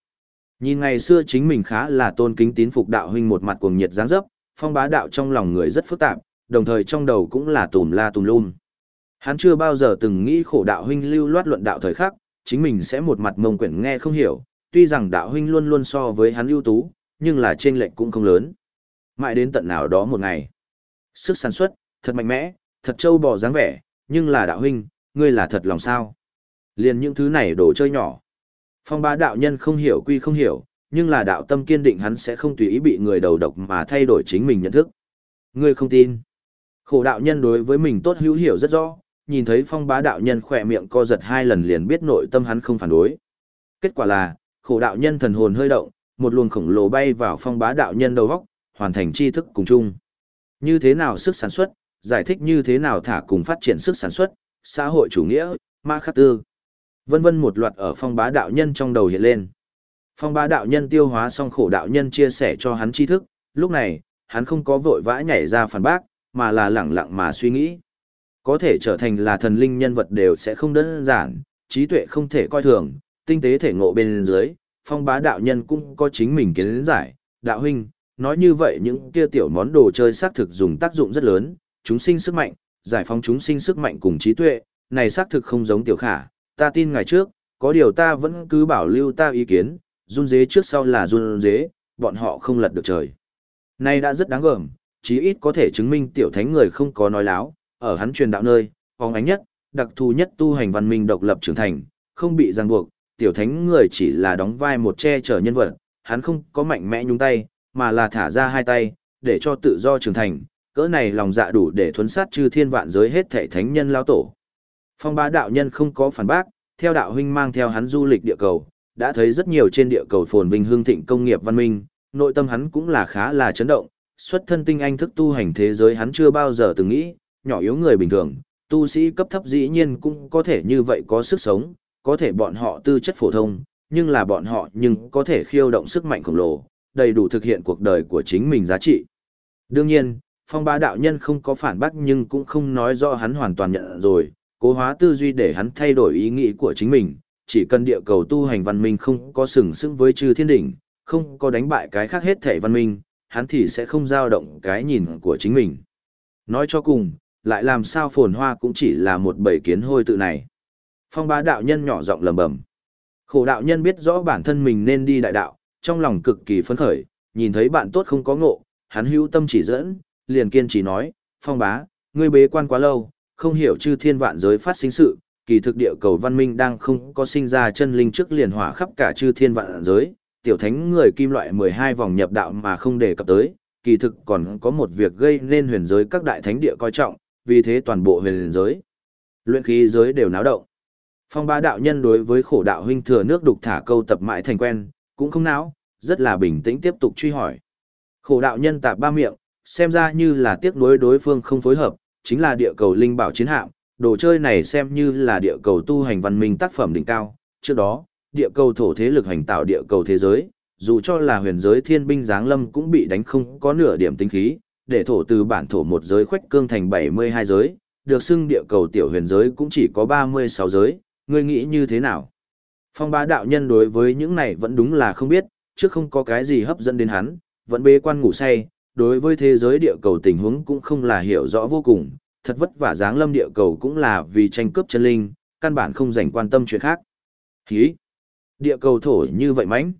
Nhìn ngày xưa chính mình khá là tôn kính tín phục đạo huynh một mặt cuồng nhiệt dáng dấp, phong bá đạo trong lòng người rất phức tạp, đồng thời trong đầu cũng là tùm la tùm lum. Hắn chưa bao giờ từng nghĩ khổ đạo huynh lưu loát luận đạo thời khắc, chính mình sẽ một mặt mông quyển nghe không hiểu, tuy rằng đạo huynh luôn luôn so với hắn ưu tú, nhưng là trên lệnh cũng không lớn. Mãi đến tận nào đó một ngày. Sức sản xuất, thật mạnh mẽ, thật trâu bò dáng vẻ, nhưng là đạo huynh, ngươi là thật lòng sao. Liền những thứ này đồ chơi nhỏ. Phong bá đạo nhân không hiểu quy không hiểu, nhưng là đạo tâm kiên định hắn sẽ không tùy ý bị người đầu độc mà thay đổi chính mình nhận thức. Ngươi không tin. Khổ đạo nhân đối với mình tốt hữu hiểu rất rõ, nhìn thấy phong bá đạo nhân khỏe miệng co giật hai lần liền biết nội tâm hắn không phản đối. Kết quả là, khổ đạo nhân thần hồn hơi động, một luồng khổng lồ bay vào phong bá đạo nhân đầu góc, hoàn thành tri thức cùng chung. Như thế nào sức sản xuất, giải thích như thế nào thả cùng phát triển sức sản xuất, xã hội chủ nghĩa, ma khắc tư. Vân vân một loạt ở phong bá đạo nhân trong đầu hiện lên. Phong bá đạo nhân tiêu hóa xong khổ đạo nhân chia sẻ cho hắn tri thức, lúc này, hắn không có vội vã nhảy ra phản bác, mà là lẳng lặng mà suy nghĩ. Có thể trở thành là thần linh nhân vật đều sẽ không đơn giản, trí tuệ không thể coi thường, tinh tế thể ngộ bên dưới, phong bá đạo nhân cũng có chính mình kiến giải, đạo huynh, nói như vậy những kia tiểu món đồ chơi xác thực dùng tác dụng rất lớn, chúng sinh sức mạnh, giải phóng chúng sinh sức mạnh cùng trí tuệ, này xác thực không giống tiểu khả, ta tin ngày trước, có điều ta vẫn cứ bảo lưu ta ý kiến, run dế trước sau là run dế, bọn họ không lật được trời. Này đã rất đáng gờm, chí ít có thể chứng minh tiểu thánh người không có nói láo, ở hắn truyền đạo nơi, phóng ánh nhất, đặc thù nhất tu hành văn minh độc lập trưởng thành, không bị ràng buộc, tiểu thánh người chỉ là đóng vai một che chở nhân vật, hắn không có mạnh mẽ nhúng tay, mà là thả ra hai tay, để cho tự do trưởng thành, cỡ này lòng dạ đủ để thuấn sát chư thiên vạn giới hết thảy thánh nhân lao tổ. Phong bá đạo nhân không có phản bác, theo đạo huynh mang theo hắn du lịch địa cầu, đã thấy rất nhiều trên địa cầu phồn vinh hương thịnh công nghiệp văn minh, nội tâm hắn cũng là khá là chấn động, xuất thân tinh anh thức tu hành thế giới hắn chưa bao giờ từng nghĩ, nhỏ yếu người bình thường, tu sĩ cấp thấp dĩ nhiên cũng có thể như vậy có sức sống, có thể bọn họ tư chất phổ thông, nhưng là bọn họ nhưng có thể khiêu động sức mạnh khổng lồ, đầy đủ thực hiện cuộc đời của chính mình giá trị. Đương nhiên, phong ba đạo nhân không có phản bác nhưng cũng không nói rõ hắn hoàn toàn nhận rồi, cố hóa tư duy để hắn thay đổi ý nghĩ của chính mình, chỉ cần địa cầu tu hành văn minh không có sừng sững với chư thiên đỉnh, không có đánh bại cái khác hết thể văn minh, hắn thì sẽ không dao động cái nhìn của chính mình. Nói cho cùng, lại làm sao phồn hoa cũng chỉ là một bầy kiến hôi tự này. Phong bá đạo nhân nhỏ giọng lầm bầm. Khổ đạo nhân biết rõ bản thân mình nên đi đại đạo, trong lòng cực kỳ phấn khởi, nhìn thấy bạn tốt không có ngộ, hắn hữu tâm chỉ dẫn, liền kiên trì nói, phong bá, ngươi bế quan quá lâu, không hiểu chư thiên vạn giới phát sinh sự, kỳ thực địa cầu văn minh đang không có sinh ra chân linh trước liền hỏa khắp cả chư thiên vạn giới, tiểu thánh người kim loại 12 vòng nhập đạo mà không đề cập tới, kỳ thực còn có một việc gây nên huyền giới các đại thánh địa coi trọng, vì thế toàn bộ huyền giới, luyện khí giới đều náo động. Phong ba đạo nhân đối với khổ đạo huynh thừa nước đục thả câu tập mãi thành quen, cũng không náo, rất là bình tĩnh tiếp tục truy hỏi. Khổ đạo nhân tạp ba miệng, xem ra như là tiếc nuối đối phương không phối hợp, chính là địa cầu linh bảo chiến hạm, đồ chơi này xem như là địa cầu tu hành văn minh tác phẩm đỉnh cao. Trước đó, địa cầu thổ thế lực hành tạo địa cầu thế giới, dù cho là huyền giới thiên binh giáng lâm cũng bị đánh không có nửa điểm tinh khí, để thổ từ bản thổ một giới khuếch cương thành 72 giới, được xưng địa cầu tiểu huyền giới cũng chỉ có 36 giới, ngươi nghĩ như thế nào? Phong bá đạo nhân đối với những này vẫn đúng là không biết, trước không có cái gì hấp dẫn đến hắn, vẫn bế quan ngủ say, đối với thế giới địa cầu tình huống cũng không là hiểu rõ vô cùng, thật vất vả dáng lâm địa cầu cũng là vì tranh cướp chân linh, căn bản không dành quan tâm chuyện khác. Hí! Địa cầu thổ như vậy mãnh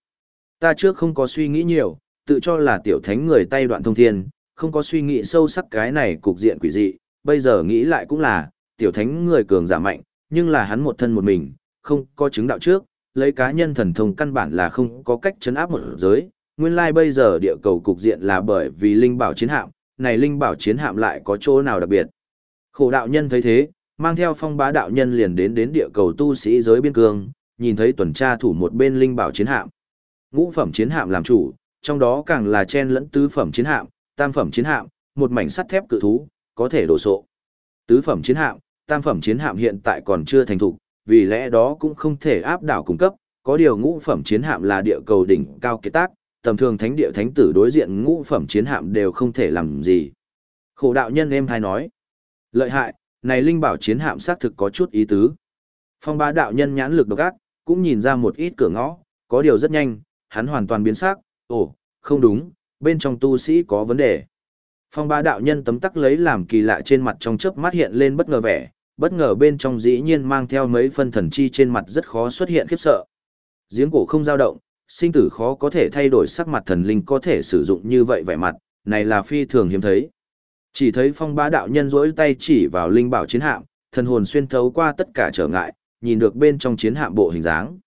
Ta trước không có suy nghĩ nhiều, tự cho là tiểu thánh người tay đoạn thông thiên, không có suy nghĩ sâu sắc cái này cục diện quỷ dị, bây giờ nghĩ lại cũng là, tiểu thánh người cường giả mạnh, nhưng là hắn một thân một mình, không có chứng đạo trước, lấy cá nhân thần thông căn bản là không có cách chấn áp một giới. Nguyên lai like bây giờ địa cầu cục diện là bởi vì linh bảo chiến hạm, này linh bảo chiến hạm lại có chỗ nào đặc biệt. Khổ đạo nhân thấy thế, mang theo phong bá đạo nhân liền đến đến địa cầu tu sĩ giới biên cương, nhìn thấy tuần tra thủ một bên linh bảo chiến hạm. Ngũ phẩm chiến hạm làm chủ, trong đó càng là chen lẫn tứ phẩm chiến hạm, tam phẩm chiến hạm, một mảnh sắt thép cự thú, có thể đổ sộ. Tứ phẩm chiến hạm, tam phẩm chiến hạm hiện tại còn chưa thành thục, vì lẽ đó cũng không thể áp đảo cung cấp, có điều ngũ phẩm chiến hạm là địa cầu đỉnh cao kiệt tác, tầm thường thánh địa thánh tử đối diện ngũ phẩm chiến hạm đều không thể làm gì. Khổ đạo nhân em hay nói, lợi hại, này linh bảo chiến hạm xác thực có chút ý tứ. Phong bá đạo nhân nhãn lực độc ác, cũng nhìn ra một ít cửa ngõ, có điều rất nhanh, hắn hoàn toàn biến sắc, ồ, không đúng, bên trong tu sĩ có vấn đề. Phong bá đạo nhân tấm tắc lấy làm kỳ lạ trên mặt trong chớp mắt hiện lên bất ngờ vẻ, bất ngờ bên trong dĩ nhiên mang theo mấy phân thần chi trên mặt rất khó xuất hiện khiếp sợ. Giếng cổ không dao động, sinh tử khó có thể thay đổi sắc mặt thần linh có thể sử dụng như vậy vẻ mặt, này là phi thường hiếm thấy. Chỉ thấy phong bá đạo nhân rỗi tay chỉ vào linh bảo chiến hạm, thần hồn xuyên thấu qua tất cả trở ngại, nhìn được bên trong chiến hạm bộ hình dáng.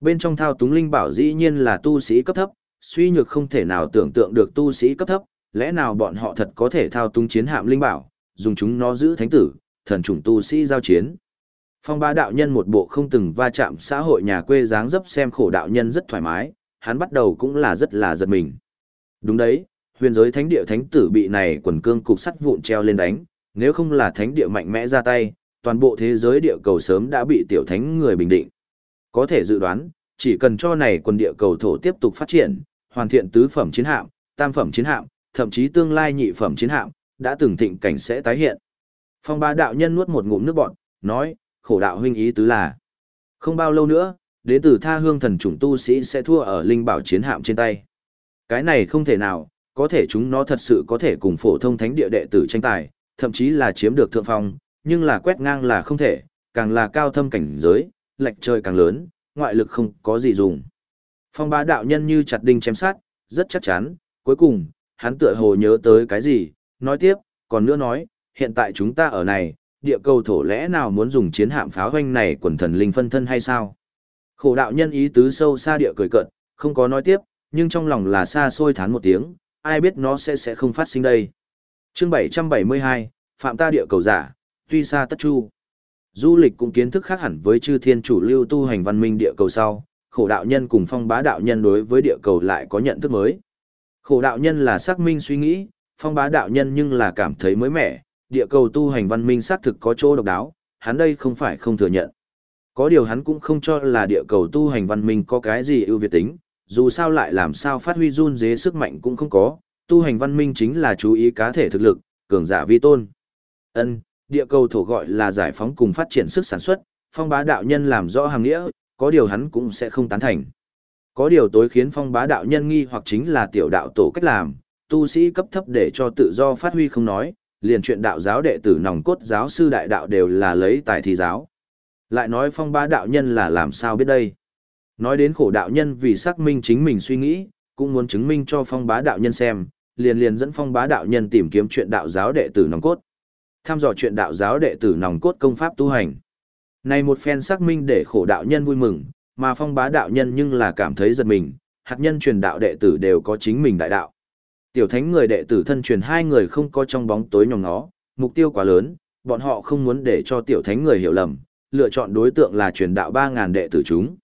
Bên trong thao túng linh bảo dĩ nhiên là tu sĩ cấp thấp, suy nhược không thể nào tưởng tượng được tu sĩ cấp thấp, lẽ nào bọn họ thật có thể thao túng chiến hạm linh bảo, dùng chúng nó giữ thánh tử, thần trùng tu sĩ giao chiến. Phong ba đạo nhân một bộ không từng va chạm xã hội nhà quê dáng dấp xem khổ đạo nhân rất thoải mái, hắn bắt đầu cũng là rất là giật mình. Đúng đấy, huyền giới thánh địa thánh tử bị này quần cương cục sắt vụn treo lên đánh, nếu không là thánh địa mạnh mẽ ra tay, toàn bộ thế giới địa cầu sớm đã bị tiểu thánh người bình định. Có thể dự đoán, chỉ cần cho này quần địa cầu thổ tiếp tục phát triển, hoàn thiện tứ phẩm chiến hạm, tam phẩm chiến hạm, thậm chí tương lai nhị phẩm chiến hạm, đã từng thịnh cảnh sẽ tái hiện. Phong ba đạo nhân nuốt một ngụm nước bọt, nói, khổ đạo huynh ý tứ là. Không bao lâu nữa, đến từ tha hương thần chủng tu sĩ sẽ thua ở linh bảo chiến hạm trên tay. Cái này không thể nào, có thể chúng nó thật sự có thể cùng phổ thông thánh địa đệ tử tranh tài, thậm chí là chiếm được thượng phong, nhưng là quét ngang là không thể, càng là cao thâm cảnh giới, lệch trời càng lớn, ngoại lực không có gì dùng. Phong bá đạo nhân như chặt đinh chém sát, rất chắc chắn, cuối cùng, hắn tựa hồ nhớ tới cái gì, nói tiếp, còn nữa nói, hiện tại chúng ta ở này, địa cầu thổ lẽ nào muốn dùng chiến hạm pháo hoanh này quần thần linh phân thân hay sao? Khổ đạo nhân ý tứ sâu xa địa cười cận, không có nói tiếp, nhưng trong lòng là xa xôi thán một tiếng, ai biết nó sẽ sẽ không phát sinh đây. Chương 772, Phạm ta địa cầu giả, tuy xa tất chu. Du lịch cũng kiến thức khác hẳn với chư thiên chủ lưu tu hành văn minh địa cầu sau, khổ đạo nhân cùng phong bá đạo nhân đối với địa cầu lại có nhận thức mới. Khổ đạo nhân là xác minh suy nghĩ, phong bá đạo nhân nhưng là cảm thấy mới mẻ, địa cầu tu hành văn minh xác thực có chỗ độc đáo, hắn đây không phải không thừa nhận. Có điều hắn cũng không cho là địa cầu tu hành văn minh có cái gì ưu việt tính, dù sao lại làm sao phát huy run dế sức mạnh cũng không có, tu hành văn minh chính là chú ý cá thể thực lực, cường giả vi tôn. Ân, địa cầu thổ gọi là giải phóng cùng phát triển sức sản xuất, phong bá đạo nhân làm rõ hàng nghĩa, có điều hắn cũng sẽ không tán thành. Có điều tối khiến phong bá đạo nhân nghi hoặc chính là tiểu đạo tổ cách làm, tu sĩ cấp thấp để cho tự do phát huy không nói, liền chuyện đạo giáo đệ tử nòng cốt giáo sư đại đạo đều là lấy tài thi giáo. Lại nói phong bá đạo nhân là làm sao biết đây. Nói đến khổ đạo nhân vì xác minh chính mình suy nghĩ, cũng muốn chứng minh cho phong bá đạo nhân xem, liền liền dẫn phong bá đạo nhân tìm kiếm chuyện đạo giáo đệ tử nòng cốt. Tham dò chuyện đạo giáo đệ tử nòng cốt công pháp tu hành. Này một phen xác minh để khổ đạo nhân vui mừng, mà phong bá đạo nhân nhưng là cảm thấy giật mình, hạt nhân truyền đạo đệ tử đều có chính mình đại đạo. Tiểu thánh người đệ tử thân truyền hai người không có trong bóng tối nhòm nó, mục tiêu quá lớn, bọn họ không muốn để cho tiểu thánh người hiểu lầm, lựa chọn đối tượng là truyền đạo 3.000 đệ tử chúng.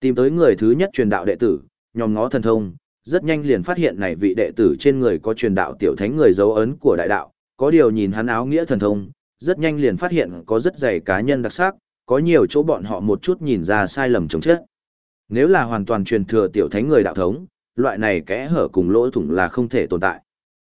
Tìm tới người thứ nhất truyền đạo đệ tử, nhòm ngó thần thông, rất nhanh liền phát hiện này vị đệ tử trên người có truyền đạo tiểu thánh người dấu ấn của đại đạo, có điều nhìn hắn áo nghĩa thần thông, rất nhanh liền phát hiện có rất dày cá nhân đặc sắc, có nhiều chỗ bọn họ một chút nhìn ra sai lầm chống chết. Nếu là hoàn toàn truyền thừa tiểu thánh người đạo thống, loại này kẽ hở cùng lỗ thủng là không thể tồn tại.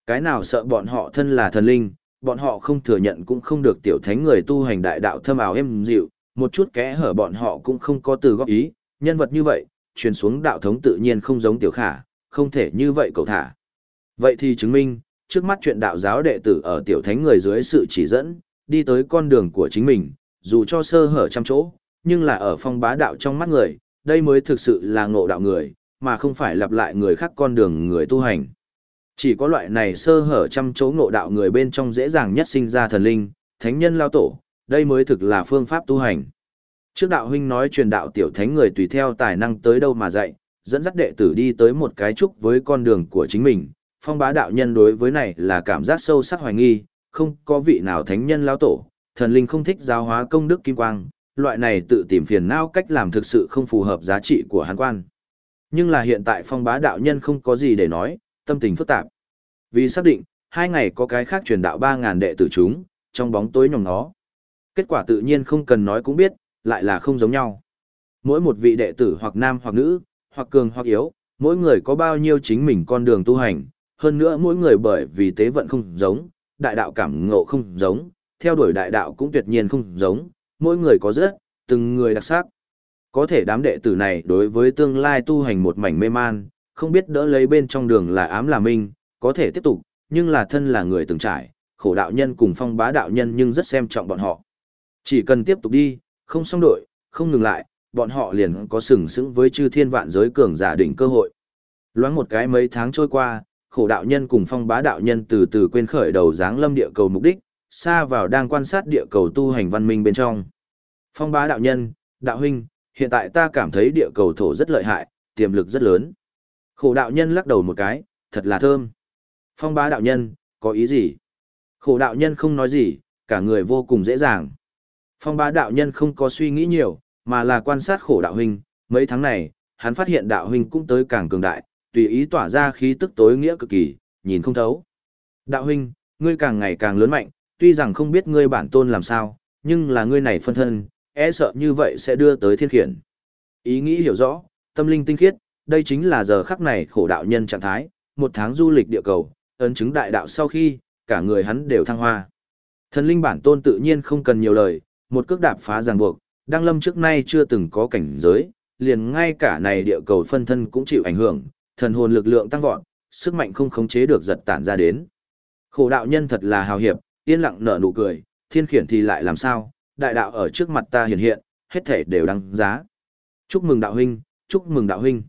Cái nào sợ bọn họ thân là thần linh, bọn họ không thừa nhận cũng không được tiểu thánh người tu hành đại đạo thâm ảo êm dịu, một chút kẽ hở bọn họ cũng không có từ góp ý, nhân vật như vậy, truyền xuống đạo thống tự nhiên không giống tiểu khả, không thể như vậy cầu thả. Vậy thì chứng minh, trước mắt chuyện đạo giáo đệ tử ở tiểu thánh người dưới sự chỉ dẫn, đi tới con đường của chính mình, dù cho sơ hở trăm chỗ, nhưng là ở phong bá đạo trong mắt người, đây mới thực sự là ngộ đạo người, mà không phải lặp lại người khác con đường người tu hành. Chỉ có loại này sơ hở trăm chỗ ngộ đạo người bên trong dễ dàng nhất sinh ra thần linh, thánh nhân lao tổ, đây mới thực là phương pháp tu hành. Trước đạo huynh nói truyền đạo tiểu thánh người tùy theo tài năng tới đâu mà dạy, dẫn dắt đệ tử đi tới một cái trúc với con đường của chính mình. Phong bá đạo nhân đối với này là cảm giác sâu sắc hoài nghi, không có vị nào thánh nhân lao tổ, thần linh không thích giáo hóa công đức kim quang, loại này tự tìm phiền não cách làm thực sự không phù hợp giá trị của hắn quan. Nhưng là hiện tại phong bá đạo nhân không có gì để nói, tâm tình phức tạp. Vì xác định, hai ngày có cái khác truyền đạo 3.000 đệ tử chúng, trong bóng tối nhòm nó. Kết quả tự nhiên không cần nói cũng biết, lại là không giống nhau. Mỗi một vị đệ tử hoặc nam hoặc nữ, hoặc cường hoặc yếu, mỗi người có bao nhiêu chính mình con đường tu hành, hơn nữa mỗi người bởi vì tế vận không giống, đại đạo cảm ngộ không giống, theo đuổi đại đạo cũng tuyệt nhiên không giống, mỗi người có rất, từng người đặc sắc. Có thể đám đệ tử này đối với tương lai tu hành một mảnh mê man, không biết đỡ lấy bên trong đường là ám là minh, có thể tiếp tục, nhưng là thân là người từng trải, khổ đạo nhân cùng phong bá đạo nhân nhưng rất xem trọng bọn họ. Chỉ cần tiếp tục đi, không xong đội, không ngừng lại, bọn họ liền có sừng sững với chư thiên vạn giới cường giả đỉnh cơ hội. Loáng một cái mấy tháng trôi qua, khổ đạo nhân cùng phong bá đạo nhân từ từ quên khởi đầu dáng lâm địa cầu mục đích, xa vào đang quan sát địa cầu tu hành văn minh bên trong. Phong bá đạo nhân, đạo huynh, hiện tại ta cảm thấy địa cầu thổ rất lợi hại, tiềm lực rất lớn. Khổ đạo nhân lắc đầu một cái, thật là thơm. Phong bá đạo nhân, có ý gì? Khổ đạo nhân không nói gì, cả người vô cùng dễ dàng. Phong bá đạo nhân không có suy nghĩ nhiều, mà là quan sát khổ đạo huynh. Mấy tháng này, hắn phát hiện đạo huynh cũng tới càng cường đại, tùy ý tỏa ra khí tức tối nghĩa cực kỳ, nhìn không thấu. Đạo huynh, ngươi càng ngày càng lớn mạnh, tuy rằng không biết ngươi bản tôn làm sao, nhưng là ngươi này phân thân, e sợ như vậy sẽ đưa tới thiên khiển. Ý nghĩ hiểu rõ, tâm linh tinh khiết, đây chính là giờ khắc này khổ đạo nhân trạng thái, một tháng du lịch địa cầu, ấn chứng đại đạo sau khi, cả người hắn đều thăng hoa. Thần linh bản tôn tự nhiên không cần nhiều lời, một cước đạp phá ràng buộc, đăng lâm trước nay chưa từng có cảnh giới, liền ngay cả này địa cầu phân thân cũng chịu ảnh hưởng, thần hồn lực lượng tăng vọt, sức mạnh không khống chế được giật tản ra đến. Khổ đạo nhân thật là hào hiệp, yên lặng nở nụ cười, thiên khiển thì lại làm sao, đại đạo ở trước mặt ta hiện hiện, hết thể đều đăng giá. Chúc mừng đạo huynh, chúc mừng đạo huynh.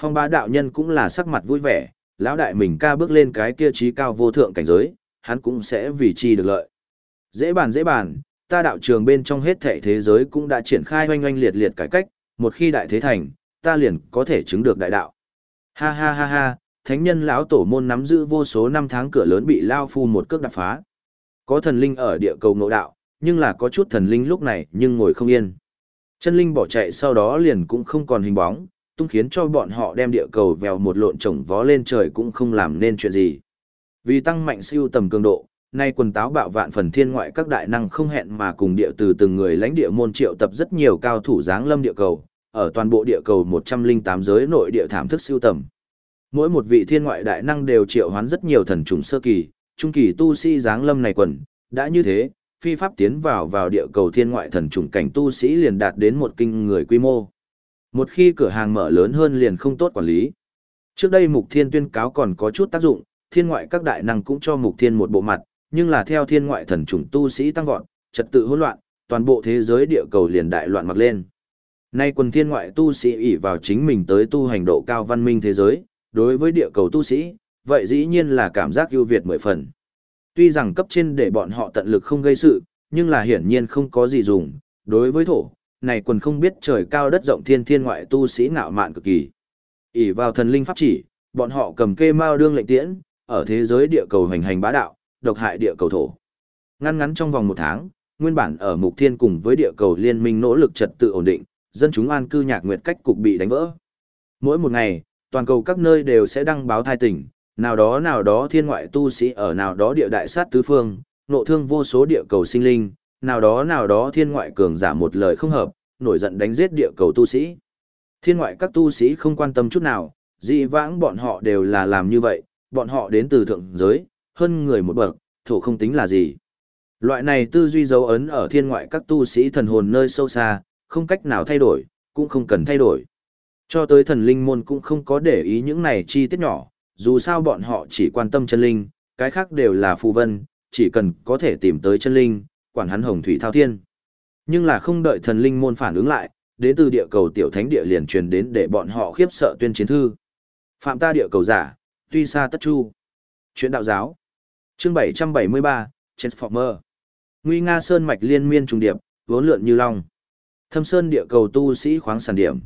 Phong bá đạo nhân cũng là sắc mặt vui vẻ, lão đại mình ca bước lên cái kia trí cao vô thượng cảnh giới, hắn cũng sẽ vì chi được lợi. Dễ bàn dễ bàn, ta đạo trường bên trong hết thể thế giới cũng đã triển khai oanh oanh liệt liệt cải cách, một khi đại thế thành, ta liền có thể chứng được đại đạo. Ha ha ha ha, thánh nhân lão tổ môn nắm giữ vô số năm tháng cửa lớn bị lao phu một cước đập phá. Có thần linh ở địa cầu nội đạo, nhưng là có chút thần linh lúc này nhưng ngồi không yên. Chân linh bỏ chạy sau đó liền cũng không còn hình bóng, tung khiến cho bọn họ đem địa cầu vèo một lộn trồng vó lên trời cũng không làm nên chuyện gì. Vì tăng mạnh siêu tầm cường độ, nay quần táo bạo vạn phần thiên ngoại các đại năng không hẹn mà cùng địa từ từng người lãnh địa môn triệu tập rất nhiều cao thủ giáng lâm địa cầu, ở toàn bộ địa cầu 108 giới nội địa thảm thức siêu tầm. Mỗi một vị thiên ngoại đại năng đều triệu hoán rất nhiều thần trùng sơ kỳ, trung kỳ tu sĩ giáng lâm này quần, đã như thế, phi pháp tiến vào vào địa cầu thiên ngoại thần trùng cảnh tu sĩ liền đạt đến một kinh người quy mô. Một khi cửa hàng mở lớn hơn liền không tốt quản lý. Trước đây Mục Thiên tuyên cáo còn có chút tác dụng, thiên ngoại các đại năng cũng cho Mục Thiên một bộ mặt, nhưng là theo thiên ngoại thần trùng tu sĩ tăng vọt, trật tự hỗn loạn, toàn bộ thế giới địa cầu liền đại loạn mặc lên. Nay quần thiên ngoại tu sĩ ỷ vào chính mình tới tu hành độ cao văn minh thế giới, đối với địa cầu tu sĩ, vậy dĩ nhiên là cảm giác ưu việt mười phần. Tuy rằng cấp trên để bọn họ tận lực không gây sự, nhưng là hiển nhiên không có gì dùng, đối với thổ, này quần không biết trời cao đất rộng thiên thiên ngoại tu sĩ ngạo mạn cực kỳ. ỷ vào thần linh pháp chỉ, bọn họ cầm kê mao đương lệnh tiễn, ở thế giới địa cầu hành hành bá đạo, độc hại địa cầu thổ. Ngăn ngắn trong vòng một tháng, nguyên bản ở mục thiên cùng với địa cầu liên minh nỗ lực trật tự ổn định, dân chúng an cư nhạc nguyệt cách cục bị đánh vỡ. Mỗi một ngày, toàn cầu các nơi đều sẽ đăng báo thai tỉnh, nào đó nào đó thiên ngoại tu sĩ ở nào đó địa đại sát tứ phương, nộ thương vô số địa cầu sinh linh, nào đó nào đó thiên ngoại cường giả một lời không hợp, nổi giận đánh giết địa cầu tu sĩ. Thiên ngoại các tu sĩ không quan tâm chút nào, dị vãng bọn họ đều là làm như vậy, bọn họ đến từ thượng giới, hơn người một bậc, thủ không tính là gì. Loại này tư duy dấu ấn ở thiên ngoại các tu sĩ thần hồn nơi sâu xa, không cách nào thay đổi, cũng không cần thay đổi. Cho tới thần linh môn cũng không có để ý những này chi tiết nhỏ, dù sao bọn họ chỉ quan tâm chân linh, cái khác đều là phù vân, chỉ cần có thể tìm tới chân linh, quản hắn hồng thủy thao thiên. Nhưng là không đợi thần linh môn phản ứng lại, đến từ địa cầu tiểu thánh địa liền truyền đến để bọn họ khiếp sợ tuyên chiến thư. Phạm ta địa cầu giả, tuy xa tất chu. Chuyện đạo giáo. Chương 773, Transformer. Nguy Nga Sơn mạch liên miên trùng điệp, vốn lượn như long. Thâm Sơn địa cầu tu sĩ khoáng sản điểm.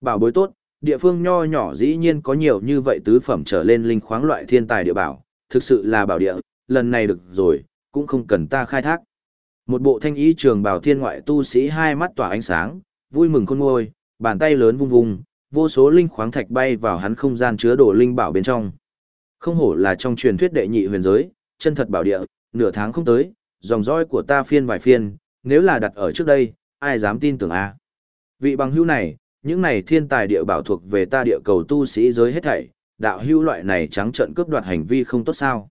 Bảo bối tốt, địa phương nho nhỏ dĩ nhiên có nhiều như vậy tứ phẩm trở lên linh khoáng loại thiên tài địa bảo, thực sự là bảo địa, lần này được rồi, cũng không cần ta khai thác. Một bộ thanh ý trường bảo thiên ngoại tu sĩ hai mắt tỏa ánh sáng, vui mừng khôn ngôi, bàn tay lớn vung vung, vô số linh khoáng thạch bay vào hắn không gian chứa đồ linh bảo bên trong. Không hổ là trong truyền thuyết đệ nhị huyền giới, chân thật bảo địa, nửa tháng không tới, dòng dõi của ta phiên vài phiên, nếu là đặt ở trước đây, ai dám tin tưởng a? Vị bằng hữu này, những này thiên tài địa bảo thuộc về ta địa cầu tu sĩ giới hết thảy, đạo hữu loại này trắng trợn cướp đoạt hành vi không tốt sao?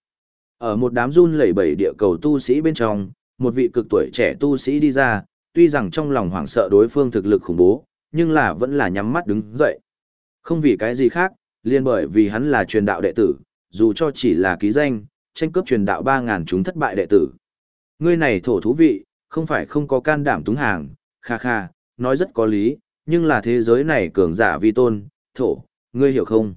Ở một đám run lẩy bẩy địa cầu tu sĩ bên trong, một vị cực tuổi trẻ tu sĩ đi ra, tuy rằng trong lòng hoảng sợ đối phương thực lực khủng bố, nhưng là vẫn là nhắm mắt đứng dậy. Không vì cái gì khác, liên bởi vì hắn là truyền đạo đệ tử, dù cho chỉ là ký danh, tranh cướp truyền đạo 3.000 chúng thất bại đệ tử. Ngươi này thổ thú vị, không phải không có can đảm túng hàng, kha kha, nói rất có lý, nhưng là thế giới này cường giả vi tôn, thổ, ngươi hiểu không?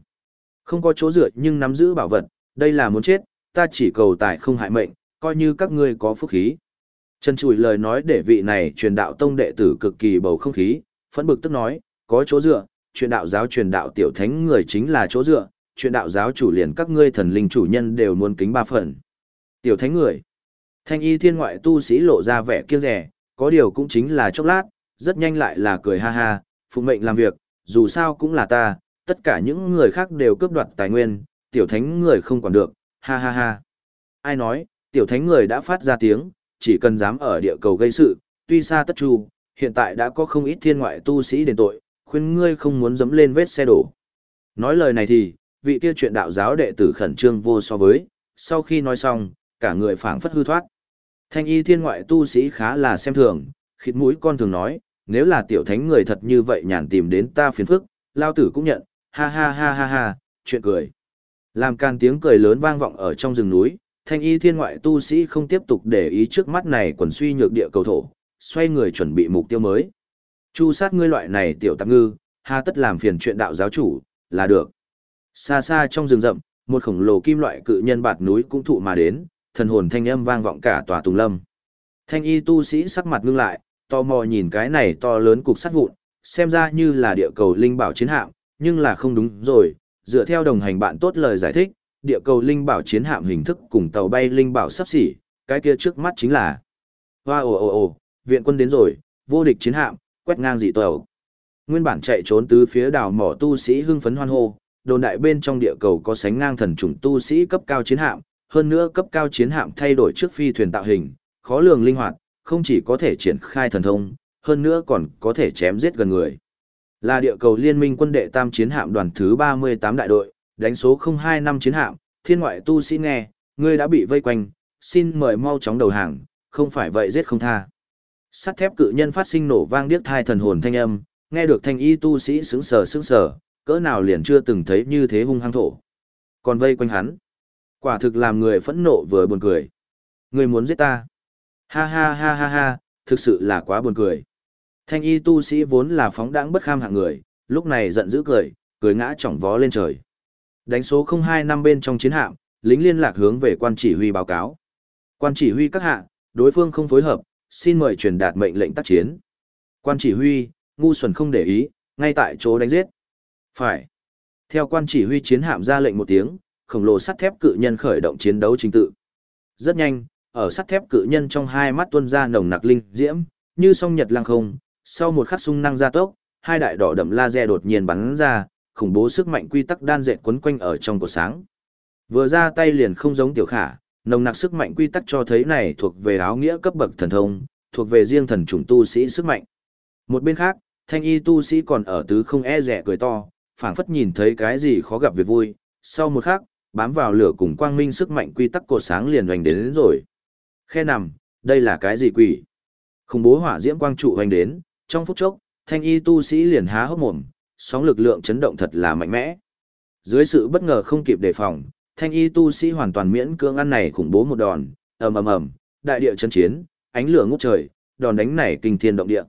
Không có chỗ dựa nhưng nắm giữ bảo vật, đây là muốn chết, ta chỉ cầu tài không hại mệnh, coi như các ngươi có phúc khí. Trần Chùi lời nói để vị này truyền đạo tông đệ tử cực kỳ bầu không khí, phẫn bực tức nói, có chỗ dựa, truyền đạo giáo truyền đạo tiểu thánh người chính là chỗ dựa, truyền đạo giáo chủ liền các ngươi thần linh chủ nhân đều muốn kính ba phần. Tiểu thánh người. Thanh y thiên ngoại tu sĩ lộ ra vẻ kiêng rẻ, có điều cũng chính là chốc lát, rất nhanh lại là cười ha ha, phụ mệnh làm việc, dù sao cũng là ta, tất cả những người khác đều cướp đoạt tài nguyên, tiểu thánh người không còn được, ha ha ha. Ai nói, tiểu thánh người đã phát ra tiếng, chỉ cần dám ở địa cầu gây sự, tuy xa tất chu, hiện tại đã có không ít thiên ngoại tu sĩ đền tội, khuyên ngươi không muốn dẫm lên vết xe đổ. Nói lời này thì, vị kia chuyện đạo giáo đệ tử khẩn trương vô so với, sau khi nói xong, cả người phảng phất hư thoát. Thanh y thiên ngoại tu sĩ khá là xem thường, khịt mũi con thường nói, nếu là tiểu thánh người thật như vậy nhàn tìm đến ta phiền phức, lao tử cũng nhận, ha ha ha ha ha, chuyện cười. Làm can tiếng cười lớn vang vọng ở trong rừng núi, thanh y thiên ngoại tu sĩ không tiếp tục để ý trước mắt này quần suy nhược địa cầu thổ, xoay người chuẩn bị mục tiêu mới. Chu sát ngươi loại này tiểu tạp ngư, ha tất làm phiền chuyện đạo giáo chủ, là được. Xa xa trong rừng rậm, một khổng lồ kim loại cự nhân bạt núi cũng thụ mà đến, thần hồn thanh âm vang vọng cả tòa tùng lâm. Thanh y tu sĩ sắc mặt ngưng lại, tò mò nhìn cái này to lớn cục sắt vụn, xem ra như là địa cầu linh bảo chiến hạm, nhưng là không đúng rồi, dựa theo đồng hành bạn tốt lời giải thích, địa cầu linh bảo chiến hạm hình thức cùng tàu bay linh bảo sắp xỉ, cái kia trước mắt chính là Hoa ồ ồ ồ, viện quân đến rồi, vô địch chiến hạm, quét ngang dị tàu. Nguyên bản chạy trốn tứ phía đảo mỏ tu sĩ hưng phấn hoan hô, đồn đại bên trong địa cầu có sánh ngang thần trùng tu sĩ cấp cao chiến hạm, hơn nữa cấp cao chiến hạm thay đổi trước phi thuyền tạo hình, khó lường linh hoạt, không chỉ có thể triển khai thần thông, hơn nữa còn có thể chém giết gần người. Là địa cầu liên minh quân đệ tam chiến hạm đoàn thứ 38 đại đội, đánh số 025 chiến hạm, thiên ngoại tu sĩ nghe, ngươi đã bị vây quanh, xin mời mau chóng đầu hàng, không phải vậy giết không tha. Sắt thép cự nhân phát sinh nổ vang điếc thai thần hồn thanh âm, nghe được thanh y tu sĩ sững sờ sững sờ, cỡ nào liền chưa từng thấy như thế hung hăng thổ. Còn vây quanh hắn, quả thực làm người phẫn nộ vừa buồn cười. Ngươi muốn giết ta? Ha ha ha ha ha, thực sự là quá buồn cười. Thanh y tu sĩ vốn là phóng đãng bất kham hạng người, lúc này giận dữ cười, cười ngã chỏng vó lên trời. Đánh số 02 năm bên trong chiến hạm, lính liên lạc hướng về quan chỉ huy báo cáo. Quan chỉ huy các hạ, đối phương không phối hợp, xin mời truyền đạt mệnh lệnh tác chiến. Quan chỉ huy, ngu xuẩn không để ý, ngay tại chỗ đánh giết. Phải. Theo quan chỉ huy chiến hạm ra lệnh một tiếng, khổng lồ sắt thép cự nhân khởi động chiến đấu trình tự. Rất nhanh, ở sắt thép cự nhân trong hai mắt tuôn ra nồng nặc linh diễm, như song nhật lăng không, sau một khắc sung năng gia tốc, hai đại đỏ đậm laser đột nhiên bắn ra, khủng bố sức mạnh quy tắc đan dệt quấn quanh ở trong cột sáng. Vừa ra tay liền không giống tiểu khả, nồng nặc sức mạnh quy tắc cho thấy này thuộc về áo nghĩa cấp bậc thần thông, thuộc về riêng thần chủng tu sĩ sức mạnh. Một bên khác, thanh y tu sĩ còn ở tứ không e rẻ cười to, phảng phất nhìn thấy cái gì khó gặp việc vui, sau một khắc, bám vào lửa cùng quang minh sức mạnh quy tắc cột sáng liền hoành đến, đến rồi. Khe nằm, đây là cái gì quỷ? Khủng bố hỏa diễm quang trụ hoành đến, trong phút chốc, thanh y tu sĩ liền há hốc mồm, sóng lực lượng chấn động thật là mạnh mẽ. Dưới sự bất ngờ không kịp đề phòng, thanh y tu sĩ hoàn toàn miễn cưỡng ăn này khủng bố một đòn, ầm ầm ầm, đại địa chấn chiến, ánh lửa ngút trời, đòn đánh này kinh thiên động địa.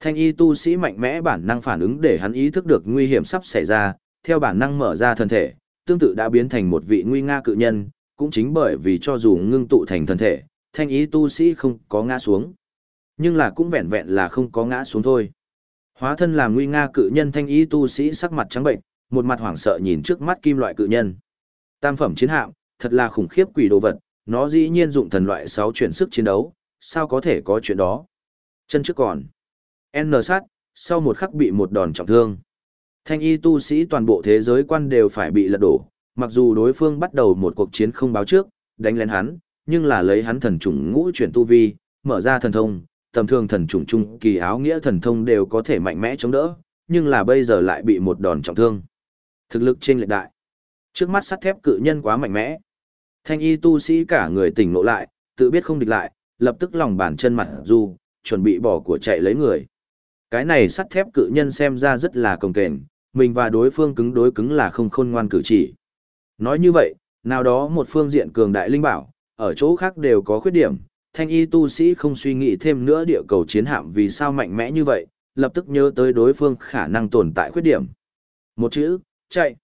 Thanh y tu sĩ mạnh mẽ bản năng phản ứng để hắn ý thức được nguy hiểm sắp xảy ra, theo bản năng mở ra thân thể, tương tự đã biến thành một vị nguy nga cự nhân, cũng chính bởi vì cho dù ngưng tụ thành thân thể, thanh ý tu sĩ không có ngã xuống. Nhưng là cũng vẹn vẹn là không có ngã xuống thôi. Hóa thân làm nguy nga cự nhân thanh ý tu sĩ sắc mặt trắng bệnh, một mặt hoảng sợ nhìn trước mắt kim loại cự nhân. Tam phẩm chiến hạm, thật là khủng khiếp quỷ đồ vật, nó dĩ nhiên dụng thần loại 6 chuyển sức chiến đấu, sao có thể có chuyện đó. Chân trước còn. N sát, sau một khắc bị một đòn trọng thương. Thanh y tu sĩ toàn bộ thế giới quan đều phải bị lật đổ, mặc dù đối phương bắt đầu một cuộc chiến không báo trước, đánh lén hắn, nhưng là lấy hắn thần trùng ngũ chuyển tu vi, mở ra thần thông, tầm thường thần trùng trung kỳ áo nghĩa thần thông đều có thể mạnh mẽ chống đỡ, nhưng là bây giờ lại bị một đòn trọng thương. Thực lực trên lệch đại. Trước mắt sắt thép cự nhân quá mạnh mẽ. Thanh y tu sĩ cả người tỉnh ngộ lại, tự biết không địch lại, lập tức lòng bàn chân mặt du, chuẩn bị bỏ của chạy lấy người. Cái này sắt thép cự nhân xem ra rất là cồng kềnh, mình và đối phương cứng đối cứng là không khôn ngoan cử chỉ. Nói như vậy, nào đó một phương diện cường đại linh bảo, ở chỗ khác đều có khuyết điểm, thanh y tu sĩ không suy nghĩ thêm nữa địa cầu chiến hạm vì sao mạnh mẽ như vậy, lập tức nhớ tới đối phương khả năng tồn tại khuyết điểm. Một chữ, chạy.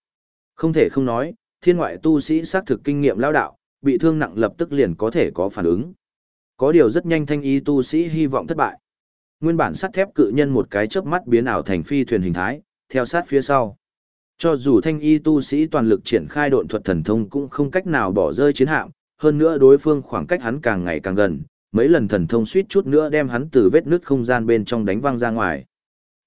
Không thể không nói, thiên ngoại tu sĩ xác thực kinh nghiệm lao đạo, bị thương nặng lập tức liền có thể có phản ứng. Có điều rất nhanh thanh y tu sĩ hy vọng thất bại. Nguyên bản sắt thép cự nhân một cái chớp mắt biến ảo thành phi thuyền hình thái, theo sát phía sau. Cho dù thanh y tu sĩ toàn lực triển khai độn thuật thần thông cũng không cách nào bỏ rơi chiến hạm, hơn nữa đối phương khoảng cách hắn càng ngày càng gần, mấy lần thần thông suýt chút nữa đem hắn từ vết nứt không gian bên trong đánh văng ra ngoài.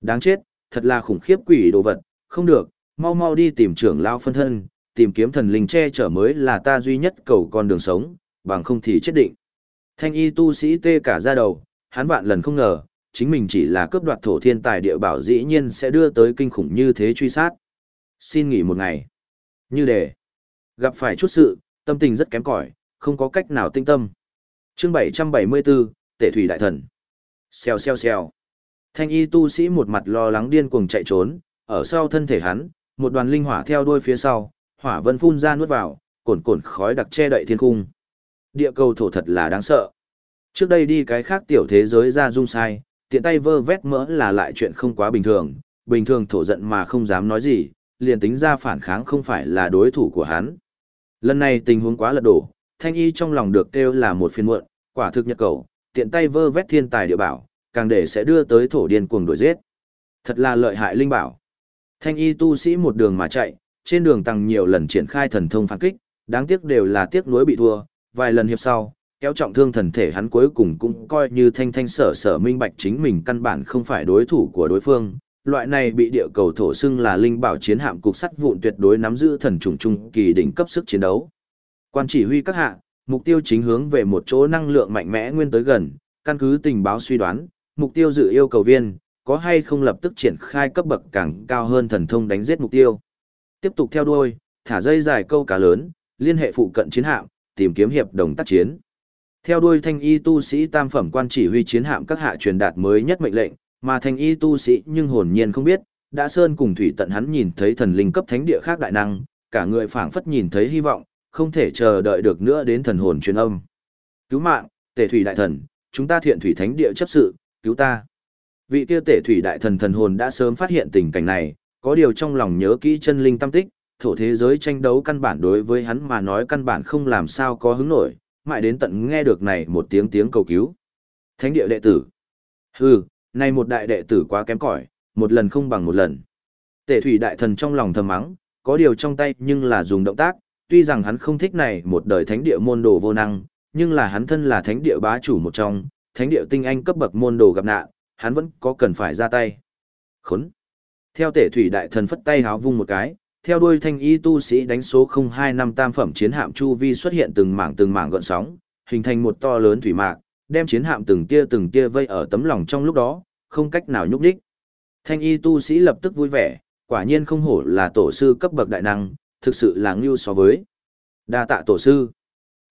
Đáng chết, thật là khủng khiếp quỷ đồ vật, không được, mau mau đi tìm trưởng lao phân thân, tìm kiếm thần linh che chở mới là ta duy nhất cầu con đường sống, bằng không thì chết định. Thanh y tu sĩ tê cả ra đầu, hắn vạn lần không ngờ, chính mình chỉ là cướp đoạt thổ thiên tài địa bảo dĩ nhiên sẽ đưa tới kinh khủng như thế truy sát. Xin nghỉ một ngày. Như để gặp phải chút sự, tâm tình rất kém cỏi, không có cách nào tinh tâm. Chương 774, Tể thủy đại thần. Xèo xèo xèo. Thanh y tu sĩ một mặt lo lắng điên cuồng chạy trốn, ở sau thân thể hắn, một đoàn linh hỏa theo đuôi phía sau, hỏa vân phun ra nuốt vào, cồn cồn khói đặc che đậy thiên cung. Địa cầu thổ thật là đáng sợ. Trước đây đi cái khác tiểu thế giới ra dung sai, tiện tay vơ vét mỡ là lại chuyện không quá bình thường, bình thường thổ giận mà không dám nói gì, liền tính ra phản kháng không phải là đối thủ của hắn. Lần này tình huống quá lật đổ, thanh y trong lòng được kêu là một phiên muộn, quả thực nhật cầu, tiện tay vơ vét thiên tài địa bảo, càng để sẽ đưa tới thổ điên cuồng đuổi giết. Thật là lợi hại linh bảo. Thanh y tu sĩ một đường mà chạy, trên đường tăng nhiều lần triển khai thần thông phản kích, đáng tiếc đều là tiếc nuối bị thua, vài lần hiệp sau, kéo trọng thương thần thể hắn cuối cùng cũng coi như thanh thanh sở sở minh bạch chính mình căn bản không phải đối thủ của đối phương. Loại này bị địa cầu thổ xưng là linh bảo chiến hạm cục sắt vụn tuyệt đối nắm giữ thần trùng trung kỳ đỉnh cấp sức chiến đấu. Quan chỉ huy các hạ, mục tiêu chính hướng về một chỗ năng lượng mạnh mẽ nguyên tới gần, căn cứ tình báo suy đoán, mục tiêu dự yêu cầu viên, có hay không lập tức triển khai cấp bậc càng cao hơn thần thông đánh giết mục tiêu. Tiếp tục theo đuôi, thả dây dài câu cá lớn, liên hệ phụ cận chiến hạm, tìm kiếm hiệp đồng tác chiến. Theo đuôi thanh y tu sĩ tam phẩm quan chỉ huy chiến hạm các hạ truyền đạt mới nhất mệnh lệnh, mà thanh y tu sĩ nhưng hồn nhiên không biết, đã sơn cùng thủy tận hắn nhìn thấy thần linh cấp thánh địa khác đại năng, cả người phảng phất nhìn thấy hy vọng, không thể chờ đợi được nữa đến thần hồn truyền âm. Cứu mạng, tể thủy đại thần, chúng ta thiện thủy thánh địa chấp sự, cứu ta. Vị kia tể thủy đại thần thần hồn đã sớm phát hiện tình cảnh này, có điều trong lòng nhớ kỹ chân linh tâm tích, thổ thế giới tranh đấu căn bản đối với hắn mà nói căn bản không làm sao có hứng nổi, mãi đến tận nghe được này một tiếng tiếng cầu cứu. Thánh địa đệ tử. Hừ, này một đại đệ tử quá kém cỏi, một lần không bằng một lần. Tể thủy đại thần trong lòng thầm mắng, có điều trong tay nhưng là dùng động tác, tuy rằng hắn không thích này một đời thánh địa môn đồ vô năng, nhưng là hắn thân là thánh địa bá chủ một trong, thánh địa tinh anh cấp bậc môn đồ gặp nạn, hắn vẫn có cần phải ra tay. Khốn. Theo tể thủy đại thần phất tay háo vung một cái, theo đuôi thanh y tu sĩ đánh số 02 năm tam phẩm chiến hạm chu vi xuất hiện từng mảng từng mảng gợn sóng, hình thành một to lớn thủy mạc, đem chiến hạm từng tia từng tia vây ở tấm lòng trong lúc đó, không cách nào nhúc đích. Thanh y tu sĩ lập tức vui vẻ, quả nhiên không hổ là tổ sư cấp bậc đại năng, thực sự là ngưu so với. Đa tạ tổ sư.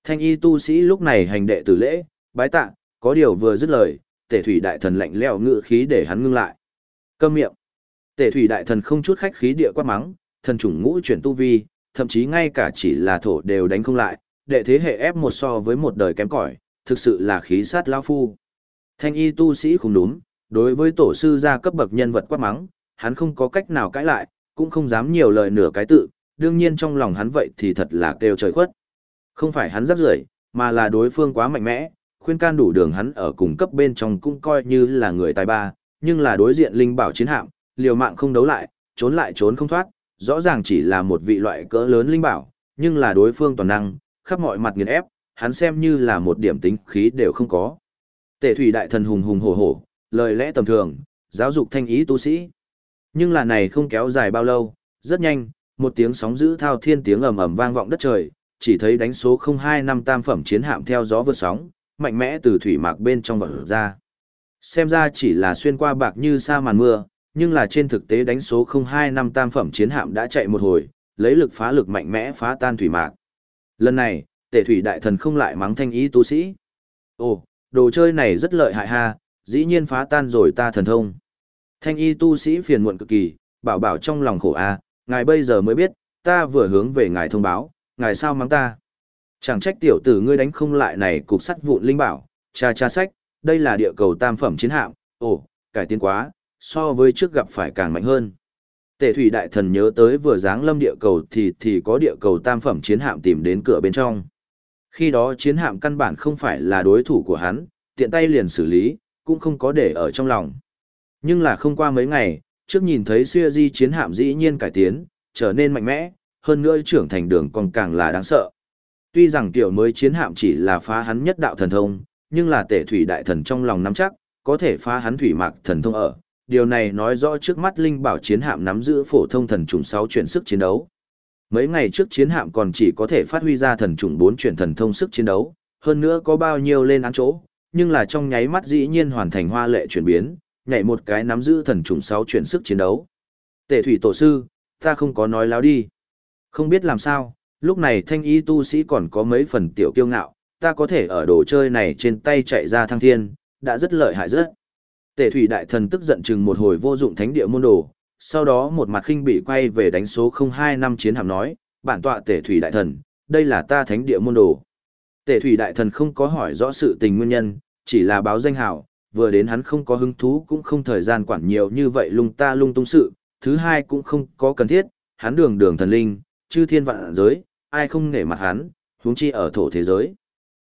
Thanh y tu sĩ lúc này hành đệ tử lễ, bái tạ, có điều vừa dứt lời, tể thủy đại thần lạnh lẽo ngự khí để hắn ngưng lại. Câm miệng. Tể thủy đại thần không chút khách khí địa quát mắng, thần chủng ngũ chuyển tu vi, thậm chí ngay cả chỉ là thổ đều đánh không lại, đệ thế hệ ép một so với một đời kém cỏi, thực sự là khí sát lao phu. Thanh y tu sĩ không đúng, đối với tổ sư gia cấp bậc nhân vật quát mắng, hắn không có cách nào cãi lại, cũng không dám nhiều lời nửa cái tự, đương nhiên trong lòng hắn vậy thì thật là kêu trời khuất. Không phải hắn rắc rưởi, mà là đối phương quá mạnh mẽ, khuyên can đủ đường hắn ở cùng cấp bên trong cũng coi như là người tài ba, nhưng là đối diện linh bảo chiến hạm, liều mạng không đấu lại, trốn lại trốn không thoát, rõ ràng chỉ là một vị loại cỡ lớn linh bảo, nhưng là đối phương toàn năng, khắp mọi mặt nghiền ép, hắn xem như là một điểm tính khí đều không có. Tể thủy đại thần hùng hùng hổ hổ, lời lẽ tầm thường, giáo dục thanh ý tu sĩ. Nhưng là này không kéo dài bao lâu, rất nhanh, một tiếng sóng dữ thao thiên tiếng ầm ầm vang vọng đất trời, chỉ thấy đánh số 02 năm tam phẩm chiến hạm theo gió vượt sóng, mạnh mẽ từ thủy mạc bên trong vọt ra. Xem ra chỉ là xuyên qua bạc như sa màn mưa, nhưng là trên thực tế đánh số 02 năm tam phẩm chiến hạm đã chạy một hồi, lấy lực phá lực mạnh mẽ phá tan thủy mạc. Lần này, tể thủy đại thần không lại mắng thanh ý tu sĩ. Ồ, đồ chơi này rất lợi hại ha, dĩ nhiên phá tan rồi ta thần thông. Thanh y tu sĩ phiền muộn cực kỳ, bảo bảo trong lòng khổ a, ngài bây giờ mới biết, ta vừa hướng về ngài thông báo, ngài sao mắng ta. Chẳng trách tiểu tử ngươi đánh không lại này cục sắt vụn linh bảo, cha cha sách, đây là địa cầu tam phẩm chiến hạm, ồ, cải tiến quá, so với trước gặp phải càng mạnh hơn. Tề thủy đại thần nhớ tới vừa dáng lâm địa cầu thì thì có địa cầu tam phẩm chiến hạm tìm đến cửa bên trong. Khi đó chiến hạm căn bản không phải là đối thủ của hắn, tiện tay liền xử lý, cũng không có để ở trong lòng. Nhưng là không qua mấy ngày, trước nhìn thấy xuya di chiến hạm dĩ nhiên cải tiến, trở nên mạnh mẽ, hơn nữa trưởng thành đường còn càng là đáng sợ. Tuy rằng tiểu mới chiến hạm chỉ là phá hắn nhất đạo thần thông, nhưng là tể thủy đại thần trong lòng nắm chắc, có thể phá hắn thủy mạc thần thông ở. Điều này nói rõ trước mắt Linh Bảo chiến hạm nắm giữ phổ thông thần trùng Sáu chuyển sức chiến đấu. Mấy ngày trước chiến hạm còn chỉ có thể phát huy ra thần trùng Bốn chuyển thần thông sức chiến đấu, hơn nữa có bao nhiêu lên án chỗ, nhưng là trong nháy mắt dĩ nhiên hoàn thành hoa lệ chuyển biến, nhảy một cái nắm giữ thần trùng sáu chuyển sức chiến đấu. Tể thủy tổ sư, ta không có nói láo đi. Không biết làm sao, lúc này thanh y tu sĩ còn có mấy phần tiểu kiêu ngạo, ta có thể ở đồ chơi này trên tay chạy ra thăng thiên, đã rất lợi hại rất. Tể thủy đại thần tức giận chừng một hồi vô dụng thánh địa môn đồ, sau đó một mặt khinh bị quay về đánh số 02 năm chiến hàm nói, bản tọa tể thủy đại thần, đây là ta thánh địa môn đồ. Tể thủy đại thần không có hỏi rõ sự tình nguyên nhân, chỉ là báo danh hào, vừa đến hắn không có hứng thú cũng không thời gian quản nhiều như vậy lung ta lung tung sự, thứ hai cũng không có cần thiết, hắn đường đường thần linh, chư thiên vạn giới, ai không nể mặt hắn, huống chi ở thổ thế giới.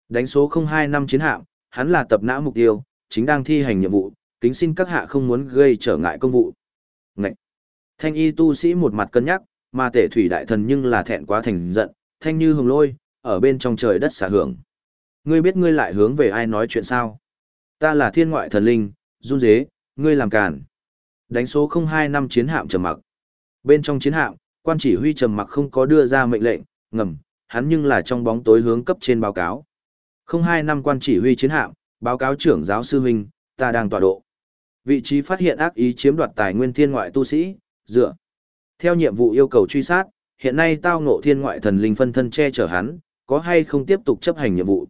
Đánh số 02 năm chiến hạm, hắn là tập nã mục tiêu, chính đang thi hành nhiệm vụ, kính xin các hạ không muốn gây trở ngại công vụ. Ngậy! Thanh y tu sĩ một mặt cân nhắc, mà tể thủy đại thần nhưng là thẹn quá thành giận, thanh như hồng lôi, ở bên trong trời đất xả hưởng. Ngươi biết ngươi lại hướng về ai nói chuyện sao? Ta là thiên ngoại thần linh, run dế, ngươi làm càn. Đánh số 02 năm chiến hạm trầm mặc. Bên trong chiến hạm, quan chỉ huy trầm mặc không có đưa ra mệnh lệnh, ngầm, hắn nhưng là trong bóng tối hướng cấp trên báo cáo. Không hai năm quan chỉ huy chiến hạm, báo cáo trưởng giáo sư huynh, ta đang tọa độ. Vị trí phát hiện ác ý chiếm đoạt tài nguyên thiên ngoại tu sĩ, dựa. Theo nhiệm vụ yêu cầu truy sát, hiện nay tao ngộ thiên ngoại thần linh phân thân che chở hắn, có hay không tiếp tục chấp hành nhiệm vụ.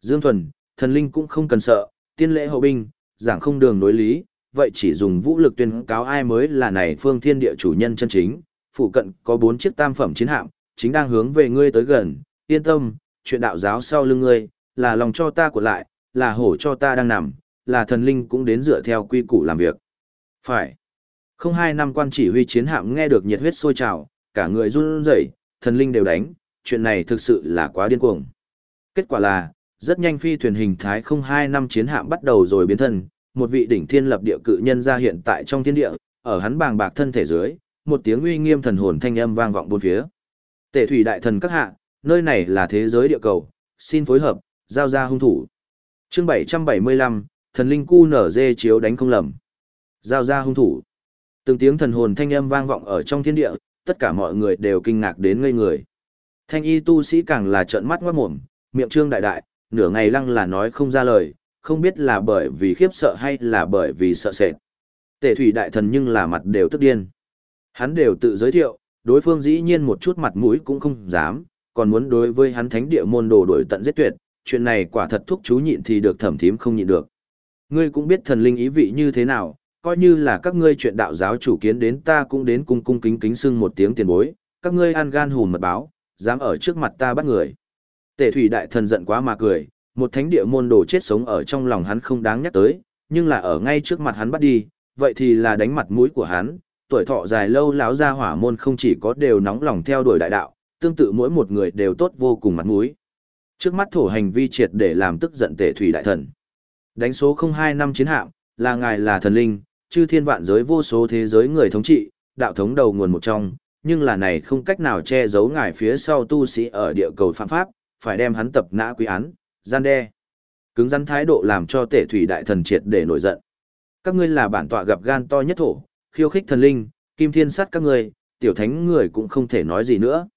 Dương Thuần, thần linh cũng không cần sợ, tiên lễ hậu binh, giảng không đường nối lý, vậy chỉ dùng vũ lực tuyên cáo ai mới là này phương thiên địa chủ nhân chân chính, phụ cận có bốn chiếc tam phẩm chiến hạm, chính đang hướng về ngươi tới gần, yên tâm, chuyện đạo giáo sau lưng ngươi, là lòng cho ta của lại, là hổ cho ta đang nằm, là thần linh cũng đến dựa theo quy củ làm việc. Phải. Không hai năm quan chỉ huy chiến hạm nghe được nhiệt huyết sôi trào, cả người run rẩy, thần linh đều đánh, chuyện này thực sự là quá điên cuồng. Kết quả là, rất nhanh phi thuyền hình thái không hai năm chiến hạm bắt đầu rồi biến thân, một vị đỉnh thiên lập địa cự nhân ra hiện tại trong thiên địa, ở hắn bàng bạc thân thể dưới, một tiếng uy nghiêm thần hồn thanh âm vang vọng bốn phía. Tể thủy đại thần các hạ, nơi này là thế giới địa cầu, xin phối hợp, giao ra hung thủ. Chương 775, thần linh cu nở dê chiếu đánh không lầm. Giao ra hung thủ. Từng tiếng thần hồn thanh âm vang vọng ở trong thiên địa, tất cả mọi người đều kinh ngạc đến ngây người. Thanh y tu sĩ càng là trợn mắt ngoát mồm, miệng trương đại đại, nửa ngày lăng là nói không ra lời, không biết là bởi vì khiếp sợ hay là bởi vì sợ sệt. Tể thủy đại thần nhưng là mặt đều tức điên. Hắn đều tự giới thiệu, đối phương dĩ nhiên một chút mặt mũi cũng không dám, còn muốn đối với hắn thánh địa môn đồ đổi tận giết tuyệt, chuyện này quả thật thúc chú nhịn thì được thẩm thím không nhịn được. Ngươi cũng biết thần linh ý vị như thế nào, coi như là các ngươi chuyện đạo giáo chủ kiến đến ta cũng đến cung cung kính kính xưng một tiếng tiền bối, các ngươi ăn gan hùn mật báo, dám ở trước mặt ta bắt người. Tề thủy đại thần giận quá mà cười, một thánh địa môn đồ chết sống ở trong lòng hắn không đáng nhắc tới, nhưng là ở ngay trước mặt hắn bắt đi, vậy thì là đánh mặt mũi của hắn, tuổi thọ dài lâu láo ra hỏa môn không chỉ có đều nóng lòng theo đuổi đại đạo, tương tự mỗi một người đều tốt vô cùng mặt mũi. Trước mắt thổ hành vi triệt để làm tức giận tể thủy đại thần. Đánh số 02 năm chiến hạm, là ngài là thần linh, chư thiên vạn giới vô số thế giới người thống trị, đạo thống đầu nguồn một trong, nhưng là này không cách nào che giấu ngài phía sau tu sĩ ở địa cầu phạm pháp, phải đem hắn tập nã quý án, gian đe. Cứng rắn thái độ làm cho tể thủy đại thần triệt để nổi giận. Các ngươi là bản tọa gặp gan to nhất thổ, khiêu khích thần linh, kim thiên sát các ngươi, tiểu thánh người cũng không thể nói gì nữa.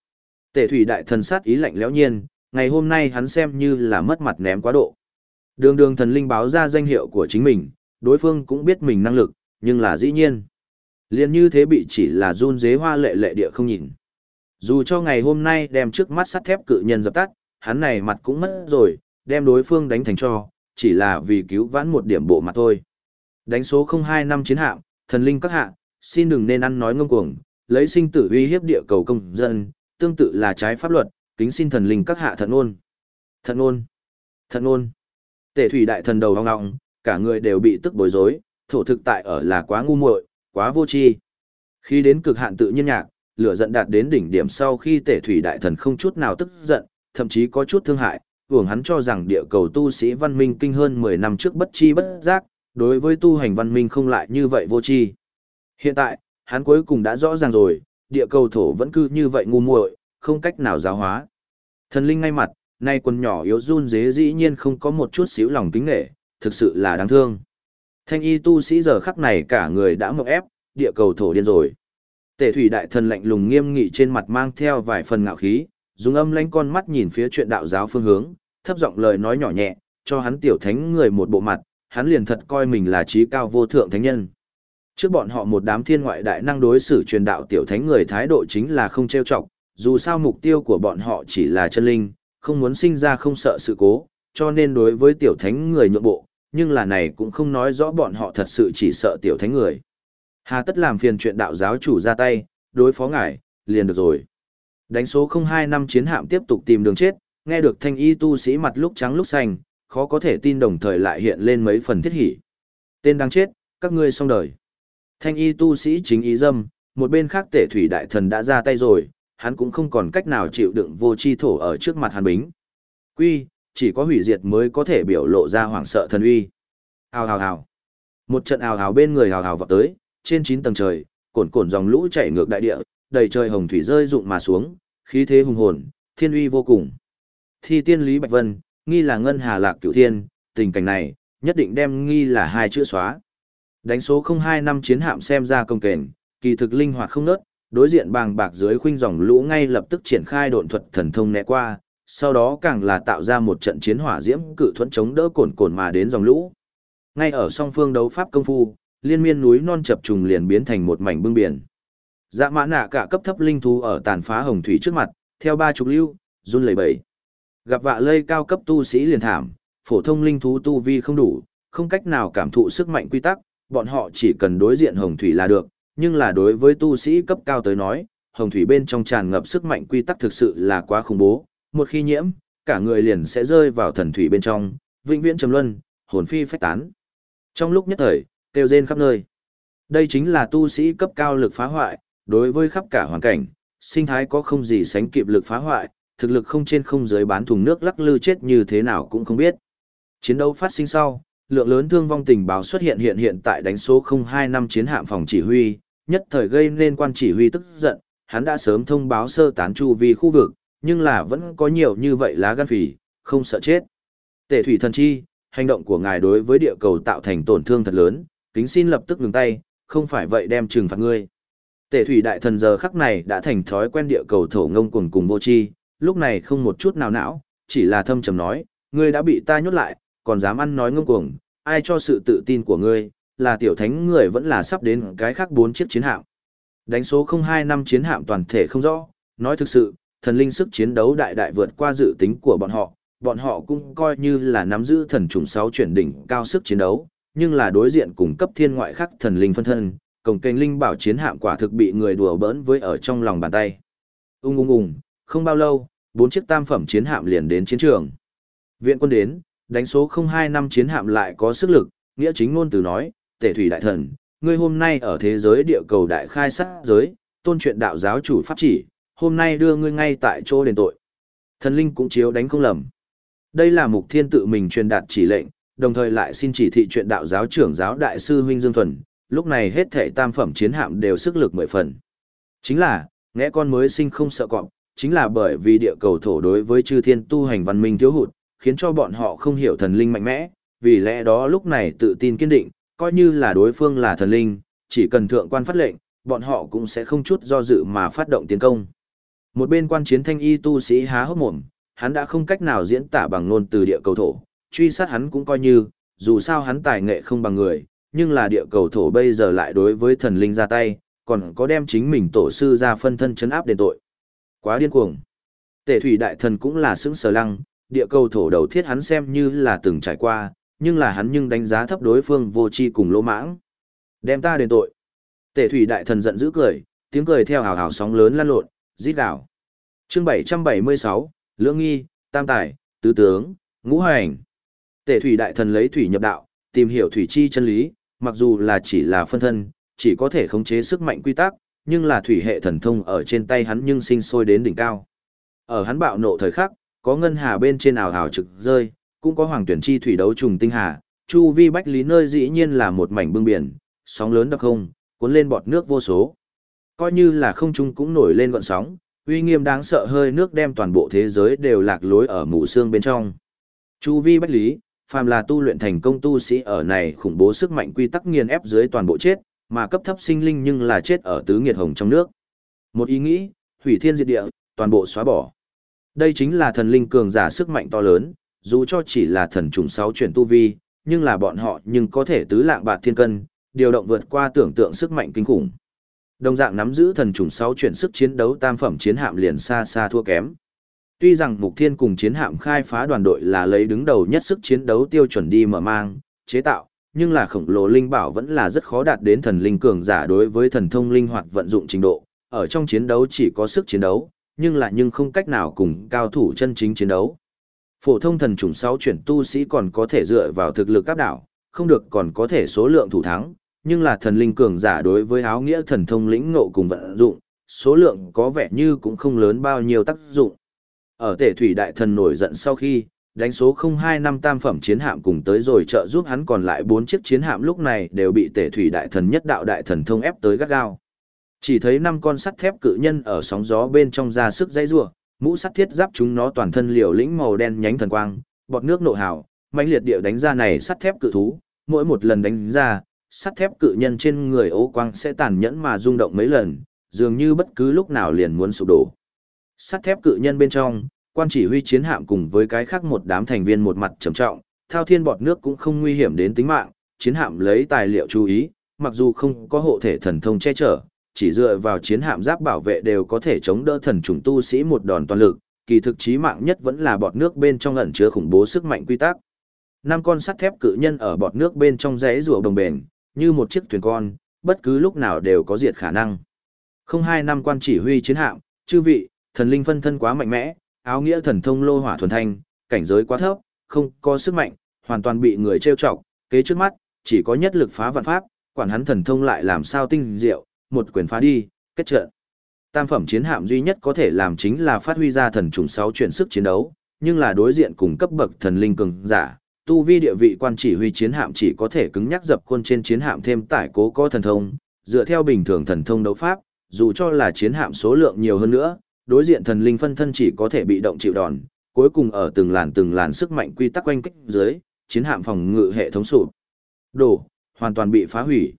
Tể thủy đại thần sát ý lạnh lẽo nhiên, ngày hôm nay hắn xem như là mất mặt ném quá độ. Đường đường thần linh báo ra danh hiệu của chính mình, đối phương cũng biết mình năng lực, nhưng là dĩ nhiên. liền như thế bị chỉ là run dế hoa lệ lệ địa không nhìn. Dù cho ngày hôm nay đem trước mắt sắt thép cự nhân dập tắt, hắn này mặt cũng mất rồi, đem đối phương đánh thành cho, chỉ là vì cứu vãn một điểm bộ mặt thôi. Đánh số 02 năm chiến hạm, thần linh các hạ, xin đừng nên ăn nói ngông cuồng, lấy sinh tử uy hiếp địa cầu công dân, tương tự là trái pháp luật, kính xin thần linh các hạ thận ôn. Thận ôn. Thận ôn. Tể thủy đại thần đầu hoang ngọng, cả người đều bị tức bối rối, thổ thực tại ở là quá ngu muội, quá vô tri. Khi đến cực hạn tự nhiên nhạc, lửa giận đạt đến đỉnh điểm sau khi tể thủy đại thần không chút nào tức giận, thậm chí có chút thương hại, hưởng hắn cho rằng địa cầu tu sĩ văn minh kinh hơn 10 năm trước bất chi bất giác, đối với tu hành văn minh không lại như vậy vô tri. Hiện tại, hắn cuối cùng đã rõ ràng rồi, địa cầu thổ vẫn cứ như vậy ngu muội, không cách nào giáo hóa. Thần linh ngay mặt, nay quần nhỏ yếu run dế dĩ nhiên không có một chút xíu lòng kính nghệ, thực sự là đáng thương. Thanh y tu sĩ giờ khắc này cả người đã mộng ép, địa cầu thổ điên rồi. Tề thủy đại thần lạnh lùng nghiêm nghị trên mặt mang theo vài phần ngạo khí, dùng âm lánh con mắt nhìn phía chuyện đạo giáo phương hướng, thấp giọng lời nói nhỏ nhẹ, cho hắn tiểu thánh người một bộ mặt, hắn liền thật coi mình là trí cao vô thượng thánh nhân. Trước bọn họ một đám thiên ngoại đại năng đối xử truyền đạo tiểu thánh người thái độ chính là không trêu chọc, dù sao mục tiêu của bọn họ chỉ là chân linh, không muốn sinh ra không sợ sự cố, cho nên đối với tiểu thánh người nhượng bộ, nhưng là này cũng không nói rõ bọn họ thật sự chỉ sợ tiểu thánh người. Hà tất làm phiền chuyện đạo giáo chủ ra tay, đối phó ngài, liền được rồi. Đánh số 02 năm chiến hạm tiếp tục tìm đường chết, nghe được thanh y tu sĩ mặt lúc trắng lúc xanh, khó có thể tin đồng thời lại hiện lên mấy phần thiết hỉ. Tên đang chết, các ngươi xong đời. Thanh y tu sĩ chính ý dâm, một bên khác tể thủy đại thần đã ra tay rồi, hắn cũng không còn cách nào chịu đựng vô chi thổ ở trước mặt hàn bính. Quy, chỉ có hủy diệt mới có thể biểu lộ ra hoảng sợ thần uy. Hào hào hào. Một trận hào hào bên người hào hào vọt tới, trên 9 tầng trời, cồn cồn dòng lũ chảy ngược đại địa, đầy trời hồng thủy rơi rụng mà xuống, khí thế hùng hồn, thiên uy vô cùng. Thi tiên Lý Bạch Vân, nghi là ngân hà lạc cửu thiên, tình cảnh này, nhất định đem nghi là hai chữ xóa. Đánh số 02 năm chiến hạm xem ra công kền, kỳ thực linh hoạt không nớt, đối diện bàng bạc dưới khuynh dòng lũ ngay lập tức triển khai độn thuật thần thông né qua, sau đó càng là tạo ra một trận chiến hỏa diễm cự thuẫn chống đỡ cồn cồn mà đến dòng lũ. Ngay ở song phương đấu pháp công phu, liên miên núi non chập trùng liền biến thành một mảnh bưng biển. Dạ mã nạ cả cấp thấp linh thú ở tàn phá hồng thủy trước mặt, theo ba trục lưu, run lẩy bẩy. Gặp vạ lây cao cấp tu sĩ liền thảm, phổ thông linh thú tu vi không đủ, không cách nào cảm thụ sức mạnh quy tắc, bọn họ chỉ cần đối diện hồng thủy là được, nhưng là đối với tu sĩ cấp cao tới nói, hồng thủy bên trong tràn ngập sức mạnh quy tắc thực sự là quá khủng bố, một khi nhiễm, cả người liền sẽ rơi vào thần thủy bên trong, vĩnh viễn trầm luân, hồn phi phách tán. Trong lúc nhất thời, kêu rên khắp nơi. Đây chính là tu sĩ cấp cao lực phá hoại, đối với khắp cả hoàn cảnh, sinh thái có không gì sánh kịp lực phá hoại, thực lực không trên không dưới bán thùng nước lắc lư chết như thế nào cũng không biết. Chiến đấu phát sinh sau, lượng lớn thương vong tình báo xuất hiện hiện hiện tại đánh số 02 năm chiến hạm phòng chỉ huy, nhất thời gây nên quan chỉ huy tức giận, hắn đã sớm thông báo sơ tán chu vi khu vực, nhưng là vẫn có nhiều như vậy lá gan phỉ, không sợ chết. Tể thủy thần chi, hành động của ngài đối với địa cầu tạo thành tổn thương thật lớn, kính xin lập tức ngừng tay, không phải vậy đem trừng phạt ngươi. Tể thủy đại thần giờ khắc này đã thành thói quen địa cầu thổ ngông cuồng cùng vô chi, lúc này không một chút nào não, chỉ là thâm trầm nói, ngươi đã bị ta nhốt lại, còn dám ăn nói ngông cuồng, ai cho sự tự tin của ngươi, là tiểu thánh người vẫn là sắp đến cái khác bốn chiếc chiến hạm. Đánh số 02 năm chiến hạm toàn thể không rõ, nói thực sự, thần linh sức chiến đấu đại đại vượt qua dự tính của bọn họ, bọn họ cũng coi như là nắm giữ thần trùng sáu chuyển đỉnh cao sức chiến đấu, nhưng là đối diện cùng cấp thiên ngoại khắc thần linh phân thân, cổng kênh linh bảo chiến hạm quả thực bị người đùa bỡn với ở trong lòng bàn tay. Ung ung ung, không bao lâu, bốn chiếc tam phẩm chiến hạm liền đến chiến trường. Viện quân đến, đánh số 02 năm chiến hạm lại có sức lực, nghĩa chính ngôn từ nói, tể thủy đại thần, ngươi hôm nay ở thế giới địa cầu đại khai sát giới, tôn chuyện đạo giáo chủ pháp chỉ, hôm nay đưa ngươi ngay tại chỗ đền tội. Thần linh cũng chiếu đánh không lầm. Đây là mục thiên tự mình truyền đạt chỉ lệnh, đồng thời lại xin chỉ thị chuyện đạo giáo trưởng giáo đại sư huynh Dương Thuần, lúc này hết thệ tam phẩm chiến hạm đều sức lực mười phần. Chính là, ngẽ con mới sinh không sợ cọp, chính là bởi vì địa cầu thổ đối với chư thiên tu hành văn minh thiếu hụt, khiến cho bọn họ không hiểu thần linh mạnh mẽ, vì lẽ đó lúc này tự tin kiên định, coi như là đối phương là thần linh, chỉ cần thượng quan phát lệnh, bọn họ cũng sẽ không chút do dự mà phát động tiến công. Một bên quan chiến thanh y tu sĩ há hốc mồm, hắn đã không cách nào diễn tả bằng ngôn từ địa cầu thổ, truy sát hắn cũng coi như, dù sao hắn tài nghệ không bằng người, nhưng là địa cầu thổ bây giờ lại đối với thần linh ra tay, còn có đem chính mình tổ sư ra phân thân chấn áp đền tội. Quá điên cuồng. Tể thủy đại thần cũng là sững sờ lăng, địa cầu thổ đầu thiết hắn xem như là từng trải qua, nhưng là hắn nhưng đánh giá thấp đối phương vô tri cùng lỗ mãng. Đem ta đền tội. Tể thủy đại thần giận dữ cười, tiếng cười theo hào hào sóng lớn lan lộn, rít đảo. Chương 776, Lưỡng nghi, Tam tài, Tứ tướng, Ngũ hành. Tể thủy đại thần lấy thủy nhập đạo, tìm hiểu thủy chi chân lý, mặc dù là chỉ là phân thân, chỉ có thể khống chế sức mạnh quy tắc, nhưng là thủy hệ thần thông ở trên tay hắn nhưng sinh sôi đến đỉnh cao. Ở hắn bạo nộ thời khắc, có ngân hà bên trên ảo ảo trực rơi, cũng có hoàng tuyển chi thủy đấu trùng tinh hà, chu vi bách lý nơi dĩ nhiên là một mảnh bưng biển, sóng lớn đặc không, cuốn lên bọt nước vô số. Coi như là không trung cũng nổi lên gọn sóng, uy nghiêm đáng sợ hơi nước đem toàn bộ thế giới đều lạc lối ở mù xương bên trong. Chu vi bách lý, phàm là tu luyện thành công tu sĩ ở này khủng bố sức mạnh quy tắc nghiền ép dưới toàn bộ chết, mà cấp thấp sinh linh nhưng là chết ở tứ nghiệt hồng trong nước. Một ý nghĩ, hủy thiên diệt địa, toàn bộ xóa bỏ. Đây chính là thần linh cường giả sức mạnh to lớn, dù cho chỉ là thần trùng sáu chuyển tu vi, nhưng là bọn họ nhưng có thể tứ lạng bạc thiên cân, điều động vượt qua tưởng tượng sức mạnh kinh khủng. Đồng dạng nắm giữ thần trùng sáu chuyển sức chiến đấu tam phẩm chiến hạm liền xa xa thua kém. Tuy rằng Mục Thiên cùng chiến hạm khai phá đoàn đội là lấy đứng đầu nhất sức chiến đấu tiêu chuẩn đi mở mang, chế tạo, nhưng là khổng lồ linh bảo vẫn là rất khó đạt đến thần linh cường giả đối với thần thông linh hoạt vận dụng trình độ. Ở trong chiến đấu chỉ có sức chiến đấu, nhưng là nhưng không cách nào cùng cao thủ chân chính chiến đấu. Phổ thông thần trùng sáu chuyển tu sĩ còn có thể dựa vào thực lực áp đảo, không được còn có thể số lượng thủ thắng, nhưng là thần linh cường giả đối với áo nghĩa thần thông lĩnh ngộ cùng vận dụng, số lượng có vẻ như cũng không lớn bao nhiêu tác dụng. Ở tể thủy đại thần nổi giận sau khi, đánh số 02 năm tam phẩm chiến hạm cùng tới rồi trợ giúp hắn còn lại bốn chiếc chiến hạm lúc này đều bị tể thủy đại thần nhất đạo đại thần thông ép tới gắt gao. Chỉ thấy năm con sắt thép cự nhân ở sóng gió bên trong ra sức dây rủa, mũ sắt thiết giáp chúng nó toàn thân liều lĩnh màu đen nhánh thần quang, bọt nước nộ hào, mãnh liệt địa đánh ra này sắt thép cự thú, mỗi một lần đánh ra, sắt thép cự nhân trên người ố quang sẽ tàn nhẫn mà rung động mấy lần, dường như bất cứ lúc nào liền muốn sụp đổ. Sắt thép cự nhân bên trong, quan chỉ huy chiến hạm cùng với cái khác một đám thành viên một mặt trầm trọng, thao thiên bọt nước cũng không nguy hiểm đến tính mạng, chiến hạm lấy tài liệu chú ý, mặc dù không có hộ thể thần thông che chở, chỉ dựa vào chiến hạm giáp bảo vệ đều có thể chống đỡ thần trùng tu sĩ một đòn toàn lực, kỳ thực chí mạng nhất vẫn là bọt nước bên trong ẩn chứa khủng bố sức mạnh quy tắc. Năm con sắt thép cự nhân ở bọt nước bên trong rẽ rùa đồng bền, như một chiếc thuyền con, bất cứ lúc nào đều có diệt khả năng. Không hai năm quan chỉ huy chiến hạm, chư vị, thần linh phân thân quá mạnh mẽ, áo nghĩa thần thông lô hỏa thuần thanh, cảnh giới quá thấp, không có sức mạnh, hoàn toàn bị người trêu chọc, kế trước mắt, chỉ có nhất lực phá vạn pháp, quản hắn thần thông lại làm sao tinh diệu, một quyền phá đi, kết trận. Tam phẩm chiến hạm duy nhất có thể làm chính là phát huy ra thần trùng sáu chuyển sức chiến đấu, nhưng là đối diện cùng cấp bậc thần linh cường giả, tu vi địa vị quan chỉ huy chiến hạm chỉ có thể cứng nhắc dập khuôn trên chiến hạm thêm tải cố có thần thông, dựa theo bình thường thần thông đấu pháp, dù cho là chiến hạm số lượng nhiều hơn nữa, đối diện thần linh phân thân chỉ có thể bị động chịu đòn, cuối cùng ở từng làn từng làn sức mạnh quy tắc quanh kích dưới, chiến hạm phòng ngự hệ thống sụp đổ, hoàn toàn bị phá hủy.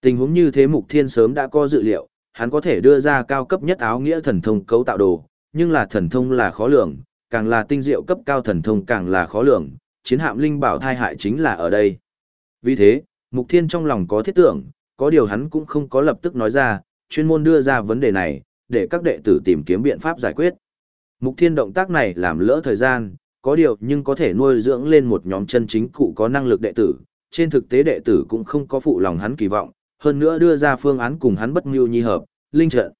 Tình huống như thế Mục Thiên sớm đã có dự liệu, hắn có thể đưa ra cao cấp nhất áo nghĩa thần thông cấu tạo đồ, nhưng là thần thông là khó lường, càng là tinh diệu cấp cao thần thông càng là khó lường, chiến hạm linh bảo thai hại chính là ở đây. Vì thế, Mục Thiên trong lòng có thiết tưởng, có điều hắn cũng không có lập tức nói ra, chuyên môn đưa ra vấn đề này, để các đệ tử tìm kiếm biện pháp giải quyết. Mục Thiên động tác này làm lỡ thời gian, có điều nhưng có thể nuôi dưỡng lên một nhóm chân chính cụ có năng lực đệ tử, trên thực tế đệ tử cũng không có phụ lòng hắn kỳ vọng, hơn nữa đưa ra phương án cùng hắn bất mưu nhi hợp, linh trận.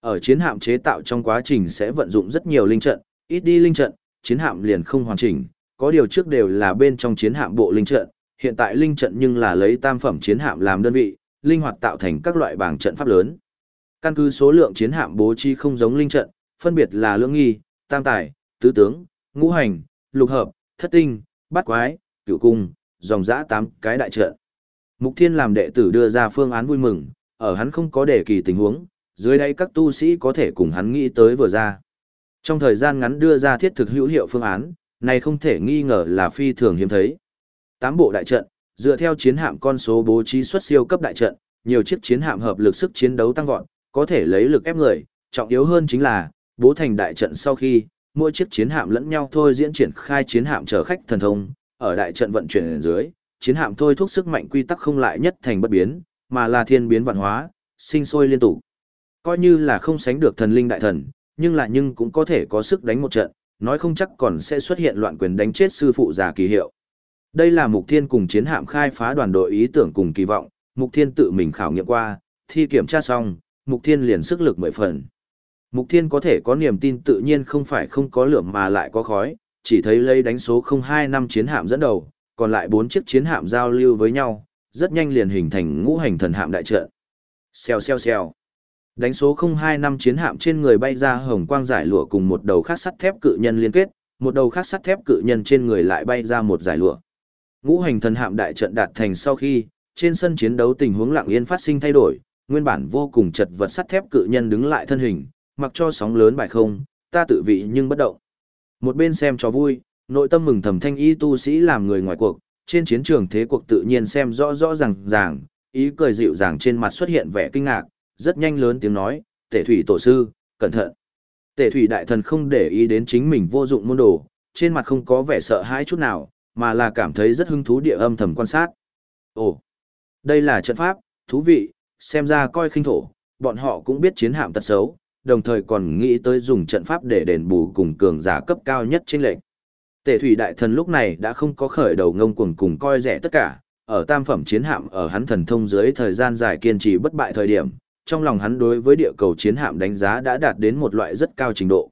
Ở chiến hạm chế tạo trong quá trình sẽ vận dụng rất nhiều linh trận, ít đi linh trận, chiến hạm liền không hoàn chỉnh, có điều trước đều là bên trong chiến hạm bộ linh trận, hiện tại linh trận nhưng là lấy tam phẩm chiến hạm làm đơn vị, linh hoạt tạo thành các loại bảng trận pháp lớn. Căn cứ số lượng chiến hạm bố trí không giống linh trận, phân biệt là lưỡng nghi, tam tài, tứ tướng, ngũ hành, lục hợp, thất tinh, bát quái, cửu cung, dòng dã tám cái đại trận. Mục Thiên làm đệ tử đưa ra phương án vui mừng, ở hắn không có đề kỳ tình huống, dưới đây các tu sĩ có thể cùng hắn nghĩ tới vừa ra. Trong thời gian ngắn đưa ra thiết thực hữu hiệu phương án, này không thể nghi ngờ là phi thường hiếm thấy. Tám bộ đại trận, dựa theo chiến hạm con số bố trí xuất siêu cấp đại trận, nhiều chiếc chiến hạm hợp lực sức chiến đấu tăng vọt, có thể lấy lực ép người, trọng yếu hơn chính là, bố thành đại trận sau khi, mỗi chiếc chiến hạm lẫn nhau thôi diễn triển khai chiến hạm chở khách thần thông, ở đại trận vận chuyển dưới, chiến hạm thôi thúc sức mạnh quy tắc không lại nhất thành bất biến, mà là thiên biến vạn hóa, sinh sôi liên tục. Coi như là không sánh được thần linh đại thần, nhưng lại nhưng cũng có thể có sức đánh một trận, nói không chắc còn sẽ xuất hiện loạn quyền đánh chết sư phụ già kỳ hiệu. Đây là Mục Thiên cùng chiến hạm khai phá đoàn đội ý tưởng cùng kỳ vọng, Mục Thiên tự mình khảo nghiệm qua, thi kiểm tra xong, Mục Thiên liền sức lực mười phần. Mục Thiên có thể có niềm tin tự nhiên không phải không có lửa mà lại có khói, chỉ thấy lấy đánh số 02 năm chiến hạm dẫn đầu, còn lại bốn chiếc chiến hạm giao lưu với nhau, rất nhanh liền hình thành ngũ hành thần hạm đại trận. Xèo xèo xèo. Đánh số 02 năm chiến hạm trên người bay ra hồng quang giải lụa cùng một đầu khác sắt thép cự nhân liên kết, một đầu khác sắt thép cự nhân trên người lại bay ra một giải lụa. Ngũ hành thần hạm đại trận đạt thành sau khi, trên sân chiến đấu tình huống lặng yên phát sinh thay đổi, nguyên bản vô cùng chật vật sắt thép cự nhân đứng lại thân hình, mặc cho sóng lớn bài không, ta tự vị nhưng bất động. Một bên xem cho vui, nội tâm mừng thầm thanh y tu sĩ làm người ngoài cuộc, trên chiến trường thế cuộc tự nhiên xem rõ rõ ràng ràng, ý cười dịu dàng trên mặt xuất hiện vẻ kinh ngạc, rất nhanh lớn tiếng nói, tể thủy tổ sư, cẩn thận. Tể thủy đại thần không để ý đến chính mình vô dụng môn đồ, trên mặt không có vẻ sợ hãi chút nào, mà là cảm thấy rất hứng thú địa âm thầm quan sát. Ồ, đây là trận pháp, thú vị, xem ra coi khinh thổ, bọn họ cũng biết chiến hạm tật xấu, đồng thời còn nghĩ tới dùng trận pháp để đền bù cùng cường giả cấp cao nhất trên lệnh. Tể thủy đại thần lúc này đã không có khởi đầu ngông cuồng cùng coi rẻ tất cả, ở tam phẩm chiến hạm ở hắn thần thông dưới thời gian dài kiên trì bất bại thời điểm, trong lòng hắn đối với địa cầu chiến hạm đánh giá đã đạt đến một loại rất cao trình độ.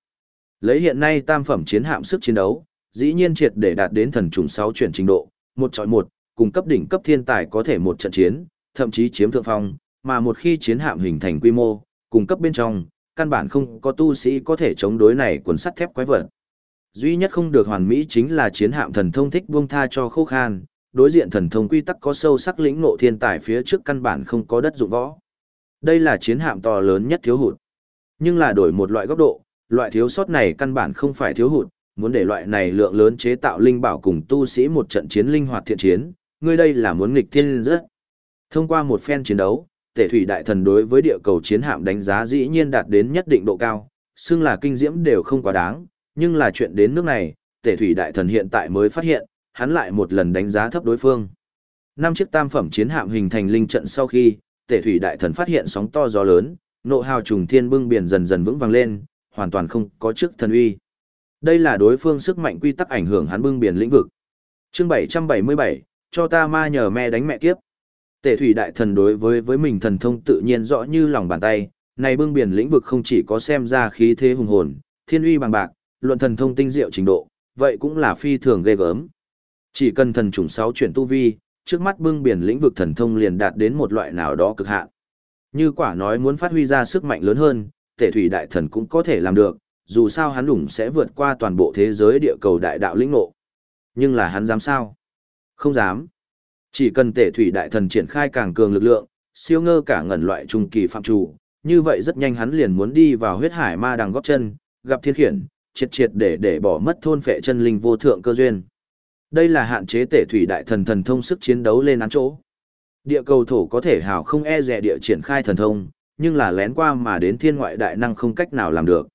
Lấy hiện nay tam phẩm chiến hạm sức chiến đấu, dĩ nhiên triệt để đạt đến thần trùng 6 chuyển trình độ, một chọi một, cùng cấp đỉnh cấp thiên tài có thể một trận chiến, thậm chí chiếm thượng phong, mà một khi chiến hạm hình thành quy mô, cung cấp bên trong, căn bản không có tu sĩ có thể chống đối này quần sắt thép quái vật. Duy nhất không được hoàn mỹ chính là chiến hạm thần thông thích buông tha cho khô khan, đối diện thần thông quy tắc có sâu sắc lĩnh ngộ thiên tài phía trước căn bản không có đất dụng võ. Đây là chiến hạm to lớn nhất thiếu hụt. Nhưng là đổi một loại góc độ, loại thiếu sót này căn bản không phải thiếu hụt, muốn để loại này lượng lớn chế tạo linh bảo cùng tu sĩ một trận chiến linh hoạt thiện chiến, ngươi đây là muốn nghịch thiên rất. Thông qua một phen chiến đấu, Tể thủy đại thần đối với địa cầu chiến hạm đánh giá dĩ nhiên đạt đến nhất định độ cao, xưng là kinh diễm đều không quá đáng, nhưng là chuyện đến nước này, Tể thủy đại thần hiện tại mới phát hiện, hắn lại một lần đánh giá thấp đối phương. Năm chiếc tam phẩm chiến hạm hình thành linh trận sau khi, Tể thủy đại thần phát hiện sóng to gió lớn, nộ hào trùng thiên bưng biển dần dần vững vàng lên, hoàn toàn không có chức thần uy. Đây là đối phương sức mạnh quy tắc ảnh hưởng hắn bưng biển lĩnh vực. Chương 777, cho ta ma nhờ me đánh mẹ kiếp. Tể thủy đại thần đối với với mình thần thông tự nhiên rõ như lòng bàn tay, này bưng biển lĩnh vực không chỉ có xem ra khí thế hùng hồn, thiên uy bằng bạc, luận thần thông tinh diệu trình độ, vậy cũng là phi thường ghê gớm. Chỉ cần thần trùng sáu chuyển tu vi, trước mắt bưng biển lĩnh vực thần thông liền đạt đến một loại nào đó cực hạn. Như quả nói muốn phát huy ra sức mạnh lớn hơn, tể thủy đại thần cũng có thể làm được, dù sao hắn đủng sẽ vượt qua toàn bộ thế giới địa cầu đại đạo lĩnh ngộ. Nhưng là hắn dám sao? Không dám. Chỉ cần tể thủy đại thần triển khai càng cường lực lượng, siêu ngơ cả ngần loại trung kỳ phạm chủ, như vậy rất nhanh hắn liền muốn đi vào huyết hải ma đằng góp chân, gặp thiên khiển, triệt triệt để để bỏ mất thôn phệ chân linh vô thượng cơ duyên. Đây là hạn chế tể thủy đại thần thần thông sức chiến đấu lên án chỗ. Địa cầu thổ có thể hào không e dè địa triển khai thần thông, nhưng là lén qua mà đến thiên ngoại đại năng không cách nào làm được.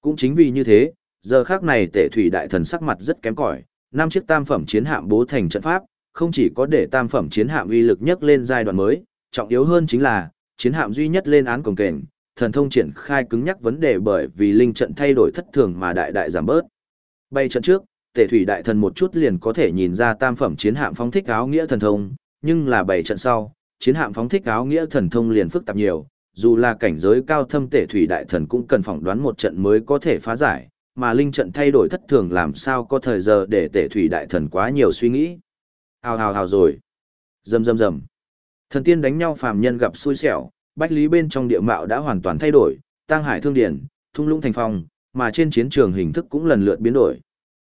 Cũng chính vì như thế, giờ khác này tể thủy đại thần sắc mặt rất kém cỏi, năm chiếc tam phẩm chiến hạm bố thành trận pháp, không chỉ có để tam phẩm chiến hạm uy lực nhất lên giai đoạn mới, trọng yếu hơn chính là, chiến hạm duy nhất lên án cổng kềnh, thần thông triển khai cứng nhắc vấn đề bởi vì linh trận thay đổi thất thường mà đại đại giảm bớt. Bay trận trước, tể thủy đại thần một chút liền có thể nhìn ra tam phẩm chiến hạm phóng thích áo nghĩa thần thông, nhưng là bảy trận sau, chiến hạm phóng thích áo nghĩa thần thông liền phức tạp nhiều, dù là cảnh giới cao thâm tể thủy đại thần cũng cần phỏng đoán một trận mới có thể phá giải, mà linh trận thay đổi thất thường làm sao có thời giờ để tể thủy đại thần quá nhiều suy nghĩ. Hào hào hào rồi. Rầm rầm rầm. Thần tiên đánh nhau phàm nhân gặp xui xẻo, bách lý bên trong địa mạo đã hoàn toàn thay đổi, tăng hải thương điển, thung lũng thành phong, mà trên chiến trường hình thức cũng lần lượt biến đổi.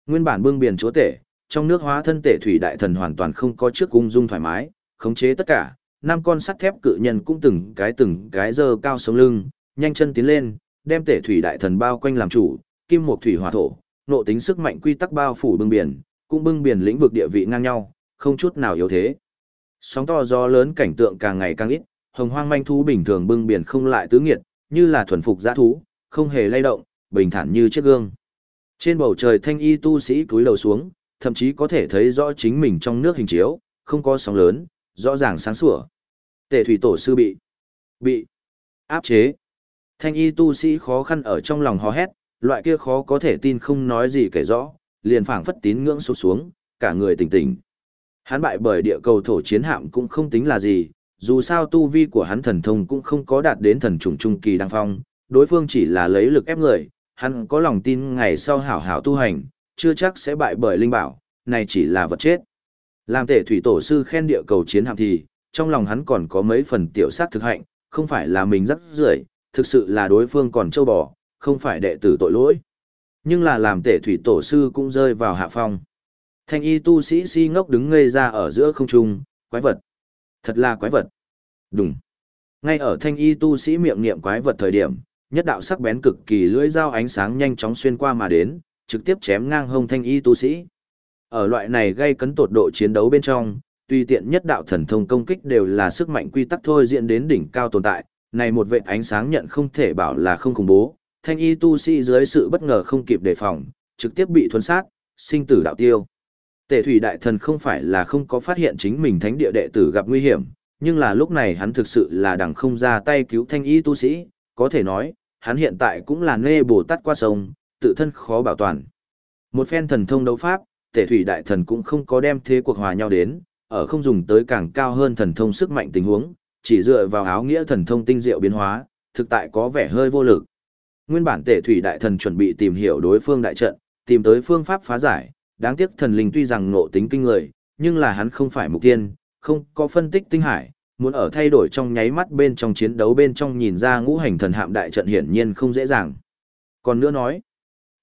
Nguyên bản bưng biển chúa tể, trong nước hóa thân tể thủy đại thần hoàn toàn không có trước cung dung thoải mái, khống chế tất cả, năm con sắt thép cự nhân cũng từng cái từng cái dơ cao sống lưng, nhanh chân tiến lên, đem tể thủy đại thần bao quanh làm chủ, kim một thủy hỏa thổ, nộ tính sức mạnh quy tắc bao phủ bưng biển, cũng bưng biển lĩnh vực địa vị ngang nhau, không chút nào yếu thế. Sóng to gió lớn cảnh tượng càng ngày càng ít, hồng hoang manh thú bình thường bưng biển không lại tứ nghiệt, như là thuần phục giã thú, không hề lay động, bình thản như chiếc gương. Trên bầu trời thanh y tu sĩ cúi đầu xuống, thậm chí có thể thấy rõ chính mình trong nước hình chiếu, không có sóng lớn, rõ ràng sáng sủa. Tề thủy tổ sư bị, bị áp chế. Thanh y tu sĩ khó khăn ở trong lòng hò hét, loại kia khó có thể tin không nói gì kể rõ, liền phảng phất tín ngưỡng sụp xuống, cả người tỉnh tỉnh. Hắn bại bởi địa cầu thổ chiến hạm cũng không tính là gì, dù sao tu vi của hắn thần thông cũng không có đạt đến thần trùng trung kỳ đăng phong, đối phương chỉ là lấy lực ép người, hắn có lòng tin ngày sau hảo hảo tu hành, chưa chắc sẽ bại bởi linh bảo, này chỉ là vật chết. Làm tể thủy tổ sư khen địa cầu chiến hạm thì, trong lòng hắn còn có mấy phần tiểu sát thực hạnh, không phải là mình rất rưởi, thực sự là đối phương còn châu bò, không phải đệ tử tội lỗi. Nhưng là làm tể thủy tổ sư cũng rơi vào hạ phong. Thanh y tu sĩ si ngốc đứng ngây ra ở giữa không trung, quái vật. Thật là quái vật. Đúng. Ngay ở thanh y tu sĩ miệng niệm quái vật thời điểm, nhất đạo sắc bén cực kỳ lưỡi dao ánh sáng nhanh chóng xuyên qua mà đến, trực tiếp chém ngang hông thanh y tu sĩ. Ở loại này gây cấn tột độ chiến đấu bên trong, tuy tiện nhất đạo thần thông công kích đều là sức mạnh quy tắc thôi diễn đến đỉnh cao tồn tại, này một vệ ánh sáng nhận không thể bảo là không khủng bố, thanh y tu sĩ dưới sự bất ngờ không kịp đề phòng, trực tiếp bị thuấn sát, sinh tử đạo tiêu. Tề thủy đại thần không phải là không có phát hiện chính mình thánh địa đệ tử gặp nguy hiểm, nhưng là lúc này hắn thực sự là đằng không ra tay cứu thanh y tu sĩ, có thể nói, hắn hiện tại cũng là nê bồ tát qua sông, tự thân khó bảo toàn. Một phen thần thông đấu pháp, tể thủy đại thần cũng không có đem thế cuộc hòa nhau đến, ở không dùng tới càng cao hơn thần thông sức mạnh tình huống, chỉ dựa vào áo nghĩa thần thông tinh diệu biến hóa, thực tại có vẻ hơi vô lực. Nguyên bản tể thủy đại thần chuẩn bị tìm hiểu đối phương đại trận, tìm tới phương pháp phá giải, đáng tiếc thần linh tuy rằng ngộ tính kinh người, nhưng là hắn không phải mục tiên, không có phân tích tinh hải, muốn ở thay đổi trong nháy mắt bên trong chiến đấu bên trong nhìn ra ngũ hành thần hạm đại trận hiển nhiên không dễ dàng. Còn nữa nói,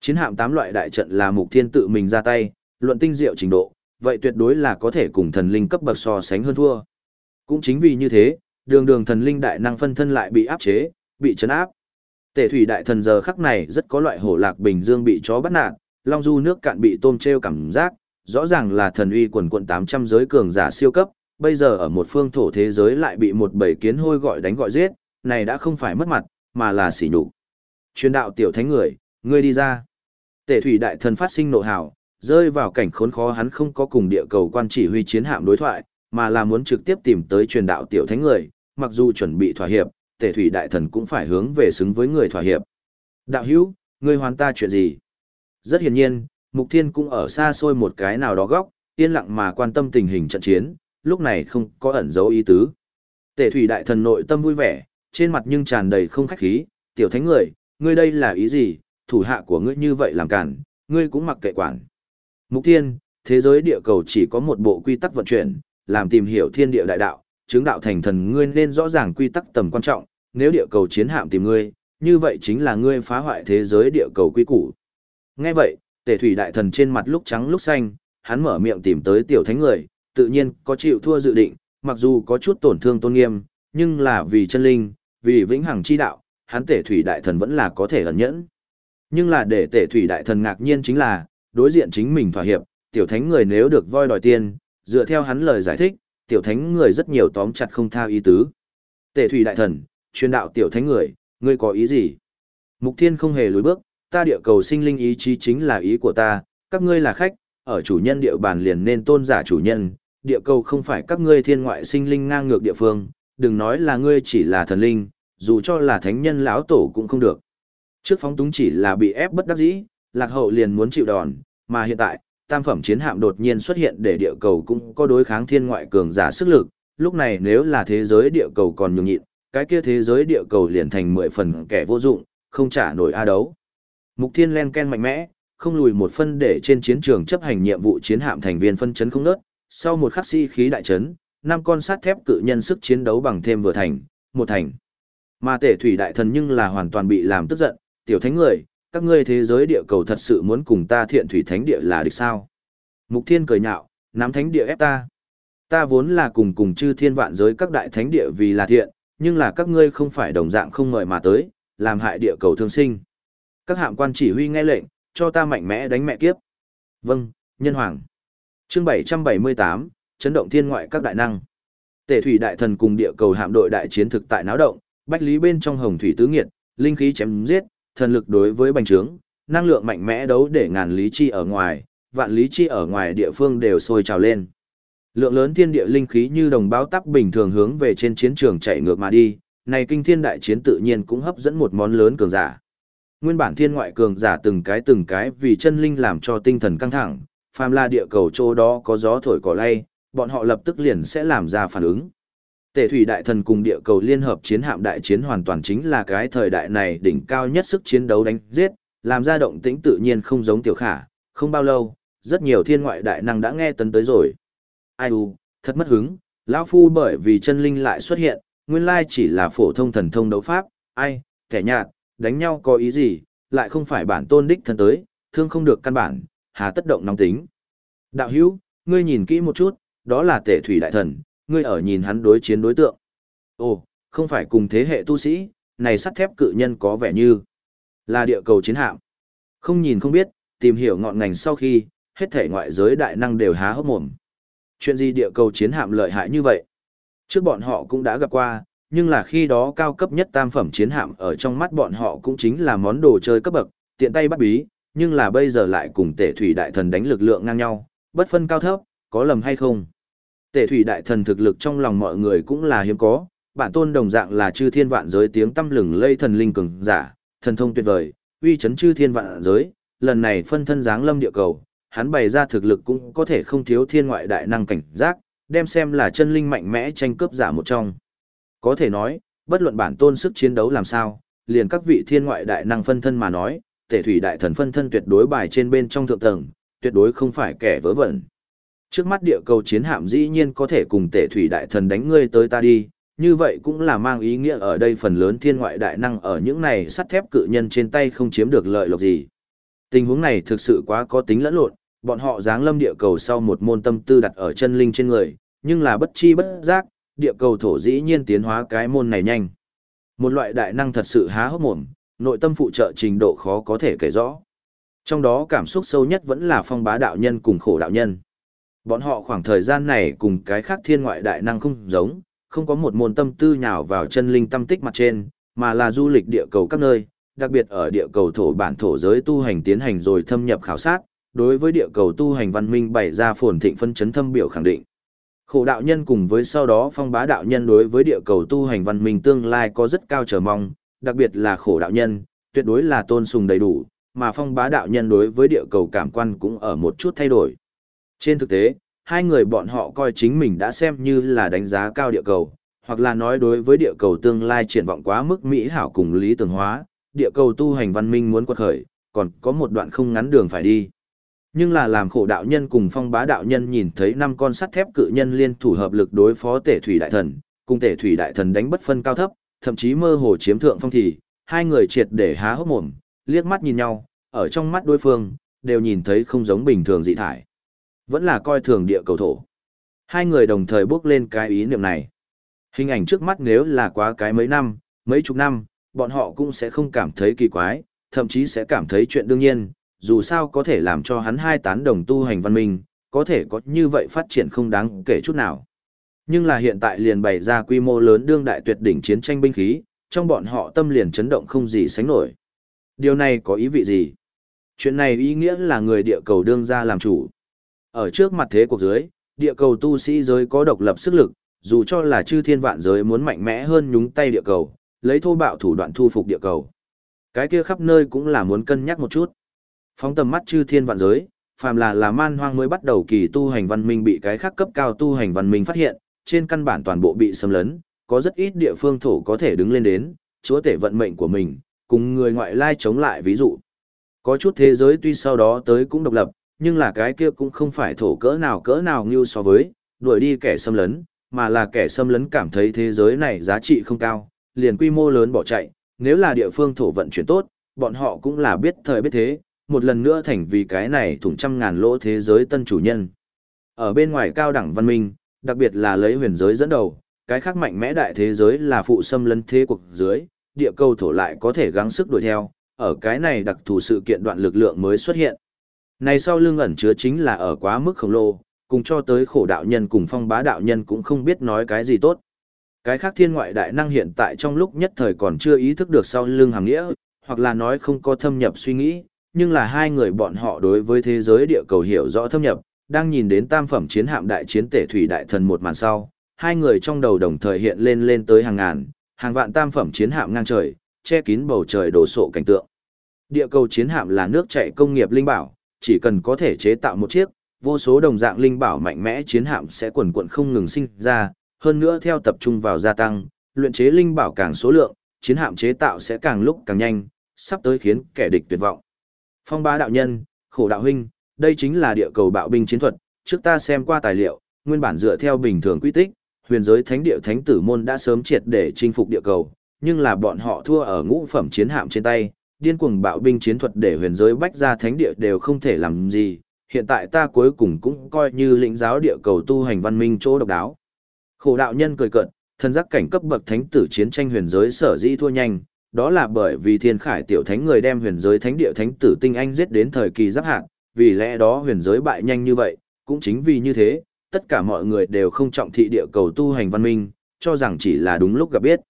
chiến hạm tám loại đại trận là mục thiên tự mình ra tay, luận tinh diệu trình độ, vậy tuyệt đối là có thể cùng thần linh cấp bậc so sánh hơn thua. Cũng chính vì như thế, đường đường thần linh đại năng phân thân lại bị áp chế, bị chấn áp. Tể thủy đại thần giờ khắc này rất có loại hổ lạc bình dương bị chó bắt nạt, long du nước cạn bị tôm treo cảm giác, rõ ràng là thần uy quần quận 800 giới cường giả siêu cấp, bây giờ ở một phương thổ thế giới lại bị một bầy kiến hôi gọi đánh gọi giết, này đã không phải mất mặt, mà là sỉ nhục. Truyền đạo tiểu thánh người, ngươi đi ra. Tể thủy đại thần phát sinh nộ hào, rơi vào cảnh khốn khó hắn không có cùng địa cầu quan chỉ huy chiến hạm đối thoại, mà là muốn trực tiếp tìm tới truyền đạo tiểu thánh người, mặc dù chuẩn bị thỏa hiệp, tể thủy đại thần cũng phải hướng về xứng với người thỏa hiệp. Đạo hữu, ngươi hoàn ta chuyện gì? Rất hiển nhiên, Mục Thiên cũng ở xa xôi một cái nào đó góc, yên lặng mà quan tâm tình hình trận chiến, lúc này không có ẩn dấu ý tứ. Tể thủy đại thần nội tâm vui vẻ, trên mặt nhưng tràn đầy không khách khí, tiểu thánh người, ngươi đây là ý gì, thủ hạ của ngươi như vậy làm cản, ngươi cũng mặc kệ quản. Mục Thiên, thế giới địa cầu chỉ có một bộ quy tắc vận chuyển, làm tìm hiểu thiên địa đại đạo, chứng đạo thành thần ngươi nên rõ ràng quy tắc tầm quan trọng, nếu địa cầu chiến hạm tìm ngươi, như vậy chính là ngươi phá hoại thế giới địa cầu quy củ. Nghe vậy, tể thủy đại thần trên mặt lúc trắng lúc xanh, hắn mở miệng tìm tới tiểu thánh người, tự nhiên có chịu thua dự định, mặc dù có chút tổn thương tôn nghiêm, nhưng là vì chân linh, vì vĩnh hằng chi đạo, hắn tể thủy đại thần vẫn là có thể ẩn nhẫn. Nhưng là để tể thủy đại thần ngạc nhiên chính là, đối diện chính mình thỏa hiệp, tiểu thánh người nếu được voi đòi tiền, dựa theo hắn lời giải thích, tiểu thánh người rất nhiều tóm chặt không tha ý tứ. Tể thủy đại thần, truyền đạo tiểu thánh người, ngươi có ý gì? Mục thiên không hề lùi bước, ta địa cầu sinh linh ý chí chính là ý của ta, các ngươi là khách, ở chủ nhân địa bàn liền nên tôn giả chủ nhân, địa cầu không phải các ngươi thiên ngoại sinh linh ngang ngược địa phương, đừng nói là ngươi chỉ là thần linh, dù cho là thánh nhân lão tổ cũng không được. Trước phóng túng chỉ là bị ép bất đắc dĩ, lạc hậu liền muốn chịu đòn, mà hiện tại, tam phẩm chiến hạm đột nhiên xuất hiện để địa cầu cũng có đối kháng thiên ngoại cường giả sức lực, lúc này nếu là thế giới địa cầu còn nhường nhịn, cái kia thế giới địa cầu liền thành mười phần kẻ vô dụng, không trả nổi a đấu. Mục Thiên len ken mạnh mẽ, không lùi một phân để trên chiến trường chấp hành nhiệm vụ chiến hạm thành viên phân chấn không nớt, sau một khắc si khí đại chấn, năm con sắt thép cự nhân sức chiến đấu bằng thêm vừa thành, một thành. Mà tể thủy đại thần nhưng là hoàn toàn bị làm tức giận, tiểu thánh người, các ngươi thế giới địa cầu thật sự muốn cùng ta thiện thủy thánh địa là địch sao? Mục Thiên cười nhạo, nắm thánh địa ép ta. Ta vốn là cùng cùng chư thiên vạn giới các đại thánh địa vì là thiện, nhưng là các ngươi không phải đồng dạng không mời mà tới, làm hại địa cầu thương sinh. Các hạm quan chỉ huy nghe lệnh, cho ta mạnh mẽ đánh mẹ kiếp. Vâng, nhân hoàng. Chương 778, chấn động thiên ngoại các đại năng. Tề thủy đại thần cùng địa cầu hạm đội đại chiến thực tại náo động, bách lý bên trong hồng thủy tứ nghiệt, linh khí chém giết, thần lực đối với bành trướng, năng lượng mạnh mẽ đấu để ngàn lý chi ở ngoài, vạn lý chi ở ngoài địa phương đều sôi trào lên. Lượng lớn thiên địa linh khí như đồng báo tắc bình thường hướng về trên chiến trường chạy ngược mà đi, này kinh thiên đại chiến tự nhiên cũng hấp dẫn một món lớn cường giả. Nguyên bản thiên ngoại cường giả từng cái từng cái vì chân linh làm cho tinh thần căng thẳng, phàm là địa cầu chỗ đó có gió thổi cỏ lay, bọn họ lập tức liền sẽ làm ra phản ứng. Tể thủy đại thần cùng địa cầu liên hợp chiến hạm đại chiến hoàn toàn chính là cái thời đại này đỉnh cao nhất sức chiến đấu đánh giết, làm ra động tĩnh tự nhiên không giống tiểu khả, không bao lâu, rất nhiều thiên ngoại đại năng đã nghe tấn tới rồi. Ai u, thật mất hứng, lão phu bởi vì chân linh lại xuất hiện, nguyên lai chỉ là phổ thông thần thông đấu pháp, ai, kẻ nhạt, đánh nhau có ý gì, lại không phải bản tôn đích thân tới, thương không được căn bản, hà tất động nóng tính. Đạo hữu, ngươi nhìn kỹ một chút, đó là tể thủy đại thần, ngươi ở nhìn hắn đối chiến đối tượng. Ồ, không phải cùng thế hệ tu sĩ, này sắt thép cự nhân có vẻ như là địa cầu chiến hạm. Không nhìn không biết, tìm hiểu ngọn ngành sau khi, hết thể ngoại giới đại năng đều há hốc mồm. Chuyện gì địa cầu chiến hạm lợi hại như vậy? Trước bọn họ cũng đã gặp qua, nhưng là khi đó cao cấp nhất tam phẩm chiến hạm ở trong mắt bọn họ cũng chính là món đồ chơi cấp bậc, tiện tay bắt bí, nhưng là bây giờ lại cùng tể thủy đại thần đánh lực lượng ngang nhau, bất phân cao thấp, có lầm hay không? Tể thủy đại thần thực lực trong lòng mọi người cũng là hiếm có, bản tôn đồng dạng là chư thiên vạn giới tiếng tâm lừng lây thần linh cường giả, thần thông tuyệt vời, uy chấn chư thiên vạn giới, lần này phân thân dáng lâm địa cầu, hắn bày ra thực lực cũng có thể không thiếu thiên ngoại đại năng cảnh giác, đem xem là chân linh mạnh mẽ tranh cướp giả một trong. Có thể nói, bất luận bản tôn sức chiến đấu làm sao, liền các vị thiên ngoại đại năng phân thân mà nói, tể thủy đại thần phân thân tuyệt đối bài trên bên trong thượng tầng, tuyệt đối không phải kẻ vớ vẩn. Trước mắt địa cầu chiến hạm dĩ nhiên có thể cùng tể thủy đại thần đánh ngươi tới ta đi, như vậy cũng là mang ý nghĩa ở đây phần lớn thiên ngoại đại năng ở những này sắt thép cự nhân trên tay không chiếm được lợi lộc gì. Tình huống này thực sự quá có tính lẫn lộn, bọn họ giáng lâm địa cầu sau một môn tâm tư đặt ở chân linh trên người, nhưng là bất chi bất giác, địa cầu thổ dĩ nhiên tiến hóa cái môn này nhanh. Một loại đại năng thật sự há hốc mồm, nội tâm phụ trợ trình độ khó có thể kể rõ. Trong đó cảm xúc sâu nhất vẫn là phong bá đạo nhân cùng khổ đạo nhân. Bọn họ khoảng thời gian này cùng cái khác thiên ngoại đại năng không giống, không có một môn tâm tư nhào vào chân linh tâm tích mặt trên, mà là du lịch địa cầu các nơi, đặc biệt ở địa cầu thổ bản thổ giới tu hành tiến hành rồi thâm nhập khảo sát, đối với địa cầu tu hành văn minh bày ra phồn thịnh phân chấn thâm biểu khẳng định. Khổ đạo nhân cùng với sau đó phong bá đạo nhân đối với địa cầu tu hành văn minh tương lai có rất cao chờ mong, đặc biệt là khổ đạo nhân, tuyệt đối là tôn sùng đầy đủ, mà phong bá đạo nhân đối với địa cầu cảm quan cũng ở một chút thay đổi. Trên thực tế, hai người bọn họ coi chính mình đã xem như là đánh giá cao địa cầu, hoặc là nói đối với địa cầu tương lai triển vọng quá mức mỹ hảo cùng lý tưởng hóa, địa cầu tu hành văn minh muốn quật khởi, còn có một đoạn không ngắn đường phải đi. Nhưng là làm khổ đạo nhân cùng phong bá đạo nhân nhìn thấy năm con sắt thép cự nhân liên thủ hợp lực đối phó tể thủy đại thần, cùng tể thủy đại thần đánh bất phân cao thấp, thậm chí mơ hồ chiếm thượng phong thì, hai người triệt để há hốc mồm, liếc mắt nhìn nhau, ở trong mắt đối phương, đều nhìn thấy không giống bình thường dị thải. Vẫn là coi thường địa cầu thổ. Hai người đồng thời bước lên cái ý niệm này. Hình ảnh trước mắt nếu là quá cái mấy năm, mấy chục năm, bọn họ cũng sẽ không cảm thấy kỳ quái, thậm chí sẽ cảm thấy chuyện đương nhiên, dù sao có thể làm cho hắn hai tán đồng tu hành văn minh, có thể có như vậy phát triển không đáng kể chút nào. Nhưng là hiện tại liền bày ra quy mô lớn đương đại tuyệt đỉnh chiến tranh binh khí, trong bọn họ tâm liền chấn động không gì sánh nổi. Điều này có ý vị gì? Chuyện này ý nghĩa là người địa cầu đương ra làm chủ. Ở trước mặt thế cuộc dưới, địa cầu tu sĩ giới có độc lập sức lực, dù cho là chư thiên vạn giới muốn mạnh mẽ hơn nhúng tay địa cầu, lấy thô bạo thủ đoạn thu phục địa cầu. Cái kia khắp nơi cũng là muốn cân nhắc một chút. Phóng tầm mắt chư thiên vạn giới, phàm là là man hoang mới bắt đầu kỳ tu hành văn minh bị cái khác cấp cao tu hành văn minh phát hiện, trên căn bản toàn bộ bị xâm lấn, có rất ít địa phương thổ có thể đứng lên đến, chúa tể vận mệnh của mình, cùng người ngoại lai chống lại ví dụ. Có chút thế giới tuy sau đó tới cũng độc lập, nhưng là cái kia cũng không phải thổ cỡ nào cỡ nào như so với, đuổi đi kẻ xâm lấn, mà là kẻ xâm lấn cảm thấy thế giới này giá trị không cao, liền quy mô lớn bỏ chạy, nếu là địa phương thổ vận chuyển tốt, bọn họ cũng là biết thời biết thế, một lần nữa thành vì cái này thủng trăm ngàn lỗ thế giới tân chủ nhân. Ở bên ngoài cao đẳng văn minh, đặc biệt là lấy huyền giới dẫn đầu, cái khác mạnh mẽ đại thế giới là phụ xâm lấn thế cuộc dưới, địa cầu thổ lại có thể gắng sức đuổi theo, ở cái này đặc thù sự kiện đoạn lực lượng mới xuất hiện. Này sau lưng ẩn chứa chính là ở quá mức khổng lồ, cùng cho tới khổ đạo nhân cùng phong bá đạo nhân cũng không biết nói cái gì tốt. Cái khác thiên ngoại đại năng hiện tại trong lúc nhất thời còn chưa ý thức được sau lưng hàng nghĩa, hoặc là nói không có thâm nhập suy nghĩ, nhưng là hai người bọn họ đối với thế giới địa cầu hiểu rõ thâm nhập, Đang nhìn đến tam phẩm chiến hạm đại chiến tể thủy đại thần một màn sau, hai người trong đầu đồng thời hiện lên lên tới hàng ngàn, hàng vạn tam phẩm chiến hạm ngang trời, che kín bầu trời đổ sộ cảnh tượng. Địa cầu chiến hạm là nước chạy công nghiệp linh bảo, chỉ cần có thể chế tạo một chiếc, vô số đồng dạng linh bảo mạnh mẽ chiến hạm sẽ quần quận không ngừng sinh ra, hơn nữa theo tập trung vào gia tăng, luyện chế linh bảo càng số lượng, chiến hạm chế tạo sẽ càng lúc càng nhanh, sắp tới khiến kẻ địch tuyệt vọng. Phong Ba đạo nhân, khổ đạo huynh, đây chính là địa cầu bạo binh chiến thuật, trước ta xem qua tài liệu, nguyên bản dựa theo bình thường quy tích, huyền giới thánh địa thánh tử môn đã sớm triệt để chinh phục địa cầu, nhưng là bọn họ thua ở ngũ phẩm chiến hạm trên tay, điên cuồng bạo binh chiến thuật để huyền giới bách ra thánh địa đều không thể làm gì, hiện tại ta cuối cùng cũng coi như lĩnh giáo địa cầu tu hành văn minh chỗ độc đáo. Khổ đạo nhân cười cợt, thân giác cảnh cấp bậc thánh tử chiến tranh huyền giới sở dĩ thua nhanh, đó là bởi vì thiên khải tiểu thánh người đem huyền giới thánh địa thánh tử tinh anh giết đến thời kỳ giáp hạn, vì lẽ đó huyền giới bại nhanh như vậy, cũng chính vì như thế, tất cả mọi người đều không trọng thị địa cầu tu hành văn minh, cho rằng chỉ là đúng lúc gặp biết.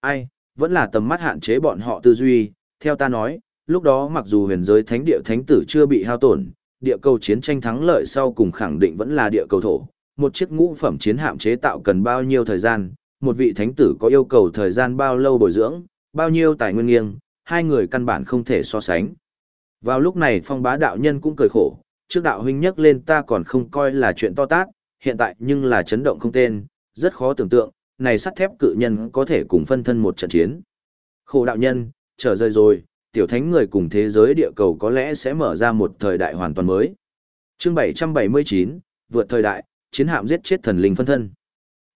Ai, vẫn là tầm mắt hạn chế bọn họ tư duy, theo ta nói, lúc đó mặc dù huyền giới thánh địa thánh tử chưa bị hao tổn, địa cầu chiến tranh thắng lợi sau cùng khẳng định vẫn là địa cầu thổ. Một chiếc ngũ phẩm chiến hạm chế tạo cần bao nhiêu thời gian, một vị thánh tử có yêu cầu thời gian bao lâu bồi dưỡng, bao nhiêu tài nguyên nghiêng, hai người căn bản không thể so sánh. Vào lúc này phong bá đạo nhân cũng cười khổ, trước đạo huynh nhắc lên ta còn không coi là chuyện to tát, hiện tại nhưng là chấn động không tên, rất khó tưởng tượng, này sắt thép cự nhân có thể cùng phân thân một trận chiến. Khổ đạo nhân, trở rơi rồi, tiểu thánh người cùng thế giới địa cầu có lẽ sẽ mở ra một thời đại hoàn toàn mới. Chương 779, vượt thời đại, chiến hạm giết chết thần linh phân thân.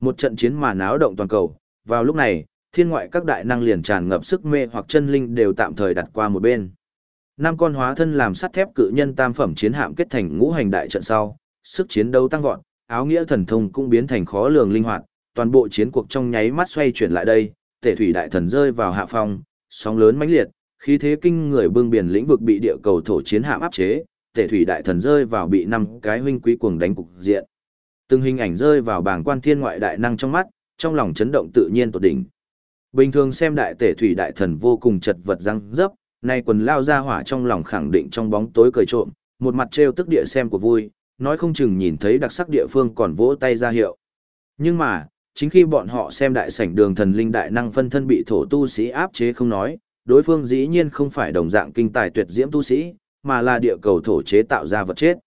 Một trận chiến mà náo động toàn cầu, vào lúc này, thiên ngoại các đại năng liền tràn ngập sức mê hoặc chân linh đều tạm thời đặt qua một bên. Năm con hóa thân làm sắt thép cự nhân tam phẩm chiến hạm kết thành ngũ hành đại trận sau, sức chiến đấu tăng vọt, áo nghĩa thần thông cũng biến thành khó lường linh hoạt, toàn bộ chiến cuộc trong nháy mắt xoay chuyển lại đây, Tể thủy đại thần rơi vào hạ phong, sóng lớn mãnh liệt, khí thế kinh người bưng biển lĩnh vực bị địa cầu thổ chiến hạm áp chế, Tể thủy đại thần rơi vào bị năm cái huynh quý cuồng đánh cục diện. Từng hình ảnh rơi vào bảng quan thiên ngoại đại năng trong mắt, trong lòng chấn động tự nhiên tột đỉnh. Bình thường xem đại tể thủy đại thần vô cùng chật vật răng dấp, nay quần lao ra hỏa trong lòng khẳng định trong bóng tối cười trộm, một mặt trêu tức địa xem của vui, nói không chừng nhìn thấy đặc sắc địa phương còn vỗ tay ra hiệu. Nhưng mà, chính khi bọn họ xem đại sảnh đường thần linh đại năng phân thân bị thổ tu sĩ áp chế không nói, đối phương dĩ nhiên không phải đồng dạng kinh tài tuyệt diễm tu sĩ, mà là địa cầu thổ chế tạo ra vật chết.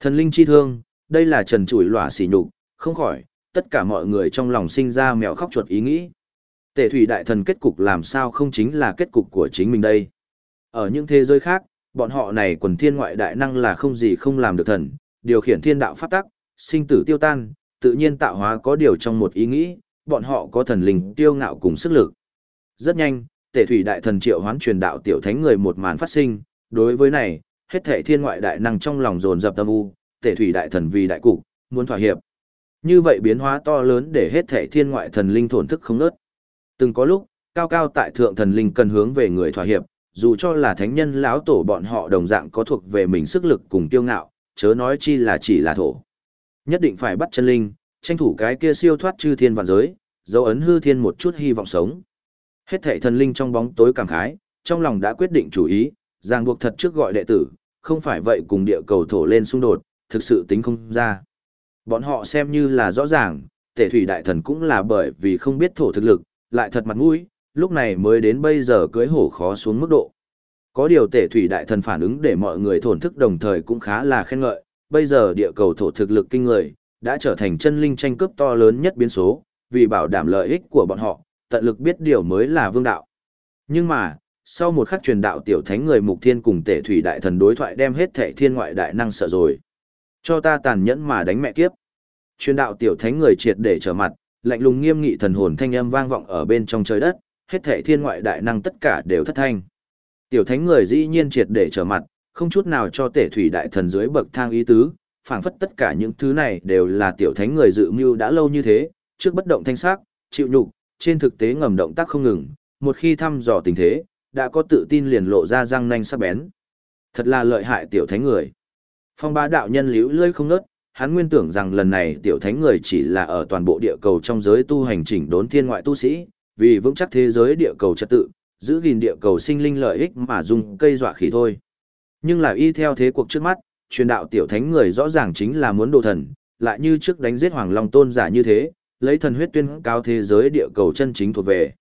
Thần linh chi thương, đây là trần chủi lỏa xỉ nhục, không khỏi, tất cả mọi người trong lòng sinh ra mèo khóc chuột ý nghĩ. Tể thủy đại thần kết cục làm sao không chính là kết cục của chính mình đây. Ở những thế giới khác, bọn họ này quần thiên ngoại đại năng là không gì không làm được thần, điều khiển thiên đạo pháp tắc, sinh tử tiêu tan, tự nhiên tạo hóa có điều trong một ý nghĩ, bọn họ có thần linh tiêu ngạo cùng sức lực. Rất nhanh, tể thủy đại thần triệu hoán truyền đạo tiểu thánh người một màn phát sinh, đối với này, hết thảy thiên ngoại đại năng trong lòng dồn dập tâm u, tể thủy đại thần vì đại cục, muốn thỏa hiệp. Như vậy biến hóa to lớn để hết thảy thiên ngoại thần linh thổn thức không nớt. Từng có lúc, cao cao tại thượng thần linh cần hướng về người thỏa hiệp, dù cho là thánh nhân lão tổ bọn họ đồng dạng có thuộc về mình sức lực cùng tiêu ngạo, chớ nói chi là chỉ là thổ. Nhất định phải bắt chân linh, tranh thủ cái kia siêu thoát chư thiên vạn giới, dấu ấn hư thiên một chút hy vọng sống. Hết thảy thần linh trong bóng tối cảm khái, trong lòng đã quyết định chủ ý, ràng buộc thật trước gọi đệ tử, không phải vậy cùng địa cầu thổ lên xung đột, thực sự tính không ra. Bọn họ xem như là rõ ràng, tể thủy đại thần cũng là bởi vì không biết thổ thực lực, lại thật mặt mũi, lúc này mới đến bây giờ cưới hổ khó xuống mức độ. Có điều tể thủy đại thần phản ứng để mọi người thổn thức đồng thời cũng khá là khen ngợi, bây giờ địa cầu thổ thực lực kinh người, đã trở thành chân linh tranh cướp to lớn nhất biến số, vì bảo đảm lợi ích của bọn họ, tận lực biết điều mới là vương đạo. Nhưng mà, sau một khắc truyền đạo tiểu thánh người mục thiên cùng tể thủy đại thần đối thoại đem hết thể thiên ngoại đại năng sợ rồi. Cho ta tàn nhẫn mà đánh mẹ kiếp. Truyền đạo tiểu thánh người triệt để trở mặt, lạnh lùng nghiêm nghị thần hồn thanh âm vang vọng ở bên trong trời đất, hết thể thiên ngoại đại năng tất cả đều thất thanh. Tiểu thánh người dĩ nhiên triệt để trở mặt, không chút nào cho tể thủy đại thần dưới bậc thang ý tứ, phảng phất tất cả những thứ này đều là tiểu thánh người dự mưu đã lâu như thế, trước bất động thanh sắc, chịu nhục, trên thực tế ngầm động tác không ngừng, một khi thăm dò tình thế, đã có tự tin liền lộ ra răng nanh sắc bén. Thật là lợi hại tiểu thánh người. Phong ba đạo nhân liễu lơi không nớt, hắn nguyên tưởng rằng lần này tiểu thánh người chỉ là ở toàn bộ địa cầu trong giới tu hành chỉnh đốn thiên ngoại tu sĩ, vì vững chắc thế giới địa cầu trật tự, giữ gìn địa cầu sinh linh lợi ích mà dùng cây dọa khí thôi. Nhưng là y theo thế cuộc trước mắt, truyền đạo tiểu thánh người rõ ràng chính là muốn đồ thần, lại như trước đánh giết Hoàng Long tôn giả như thế, lấy thần huyết tuyên cao thế giới địa cầu chân chính thuộc về.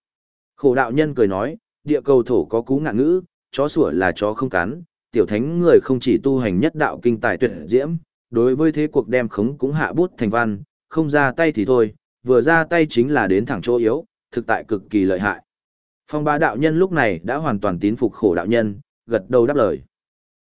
Khổ đạo nhân cười nói, địa cầu thổ có cú ngạn ngữ, chó sủa là chó không cắn, tiểu thánh người không chỉ tu hành nhất đạo kinh tài tuyệt diễm, đối với thế cuộc đem khống cũng hạ bút thành văn, không ra tay thì thôi, vừa ra tay chính là đến thẳng chỗ yếu, thực tại cực kỳ lợi hại. Phong ba đạo nhân lúc này đã hoàn toàn tín phục khổ đạo nhân, gật đầu đáp lời.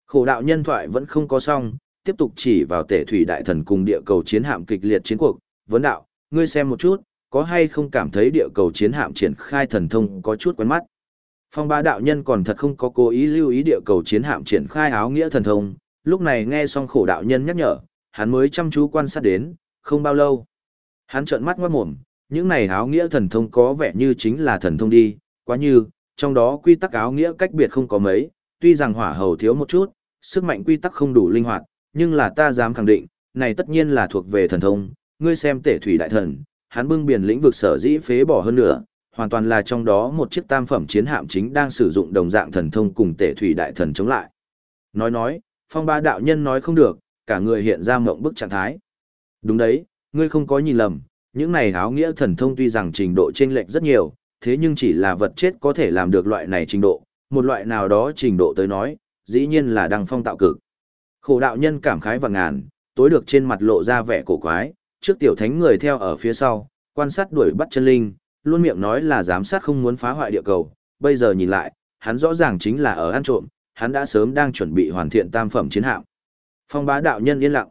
Khổ đạo nhân thoại vẫn không có xong, tiếp tục chỉ vào tể thủy đại thần cùng địa cầu chiến hạm kịch liệt chiến cuộc, vấn đạo, ngươi xem một chút, có hay không cảm thấy địa cầu chiến hạm triển khai thần thông có chút quen mắt. Phong ba đạo nhân còn thật không có cố ý lưu ý địa cầu chiến hạm triển khai áo nghĩa thần thông, lúc này nghe xong khổ đạo nhân nhắc nhở, hắn mới chăm chú quan sát đến, không bao lâu. Hắn trợn mắt ngoát mồm, những này áo nghĩa thần thông có vẻ như chính là thần thông đi, quá như, trong đó quy tắc áo nghĩa cách biệt không có mấy, tuy rằng hỏa hầu thiếu một chút, sức mạnh quy tắc không đủ linh hoạt, nhưng là ta dám khẳng định, này tất nhiên là thuộc về thần thông, ngươi xem tể thủy đại thần, hắn bưng biển lĩnh vực sở dĩ phế bỏ hơn nữa, hoàn toàn là trong đó một chiếc tam phẩm chiến hạm chính đang sử dụng đồng dạng thần thông cùng tể thủy đại thần chống lại. Nói nói, phong ba đạo nhân nói không được, cả người hiện ra mộng bức trạng thái. Đúng đấy, ngươi không có nhìn lầm, những này áo nghĩa thần thông tuy rằng trình độ chênh lệch rất nhiều, thế nhưng chỉ là vật chết có thể làm được loại này trình độ, một loại nào đó trình độ tới nói, dĩ nhiên là đăng phong tạo cực. Khổ đạo nhân cảm khái và ngàn, tối được trên mặt lộ ra vẻ cổ quái, trước tiểu thánh người theo ở phía sau, quan sát đuổi bắt chân linh, luôn miệng nói là giám sát không muốn phá hoại địa cầu, bây giờ nhìn lại, hắn rõ ràng chính là ở ăn trộm, hắn đã sớm đang chuẩn bị hoàn thiện tam phẩm chiến hạm. Phong bá đạo nhân yên lặng.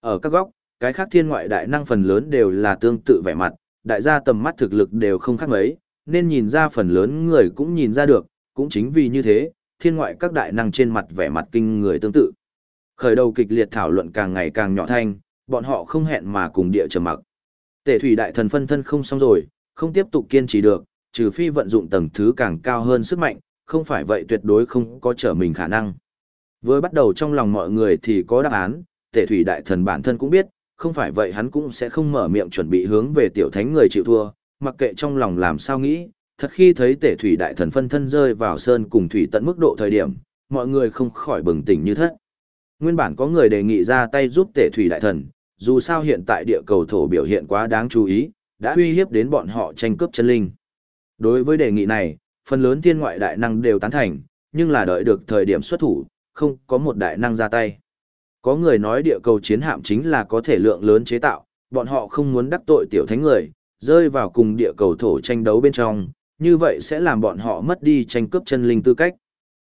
Ở các góc, cái khác thiên ngoại đại năng phần lớn đều là tương tự vẻ mặt, đại gia tầm mắt thực lực đều không khác mấy, nên nhìn ra phần lớn người cũng nhìn ra được, cũng chính vì như thế, thiên ngoại các đại năng trên mặt vẻ mặt kinh người tương tự. Khởi đầu kịch liệt thảo luận càng ngày càng nhỏ thanh, bọn họ không hẹn mà cùng địa trầm mặc. Tể thủy đại thần phân thân không xong rồi, không tiếp tục kiên trì được, trừ phi vận dụng tầng thứ càng cao hơn sức mạnh, không phải vậy tuyệt đối không có trở mình khả năng. Với bắt đầu trong lòng mọi người thì có đáp án, tể thủy đại thần bản thân cũng biết, không phải vậy hắn cũng sẽ không mở miệng chuẩn bị hướng về tiểu thánh người chịu thua, mặc kệ trong lòng làm sao nghĩ, thật khi thấy tể thủy đại thần phân thân rơi vào sơn cùng thủy tận mức độ thời điểm, mọi người không khỏi bừng tỉnh như thất. Nguyên bản có người đề nghị ra tay giúp tể thủy đại thần, dù sao hiện tại địa cầu thổ biểu hiện quá đáng chú ý, đã uy hiếp đến bọn họ tranh cướp chân linh. Đối với đề nghị này, phần lớn thiên ngoại đại năng đều tán thành, nhưng là đợi được thời điểm xuất thủ, không có một đại năng ra tay. Có người nói địa cầu chiến hạm chính là có thể lượng lớn chế tạo, bọn họ không muốn đắc tội tiểu thánh người, rơi vào cùng địa cầu thổ tranh đấu bên trong, như vậy sẽ làm bọn họ mất đi tranh cướp chân linh tư cách.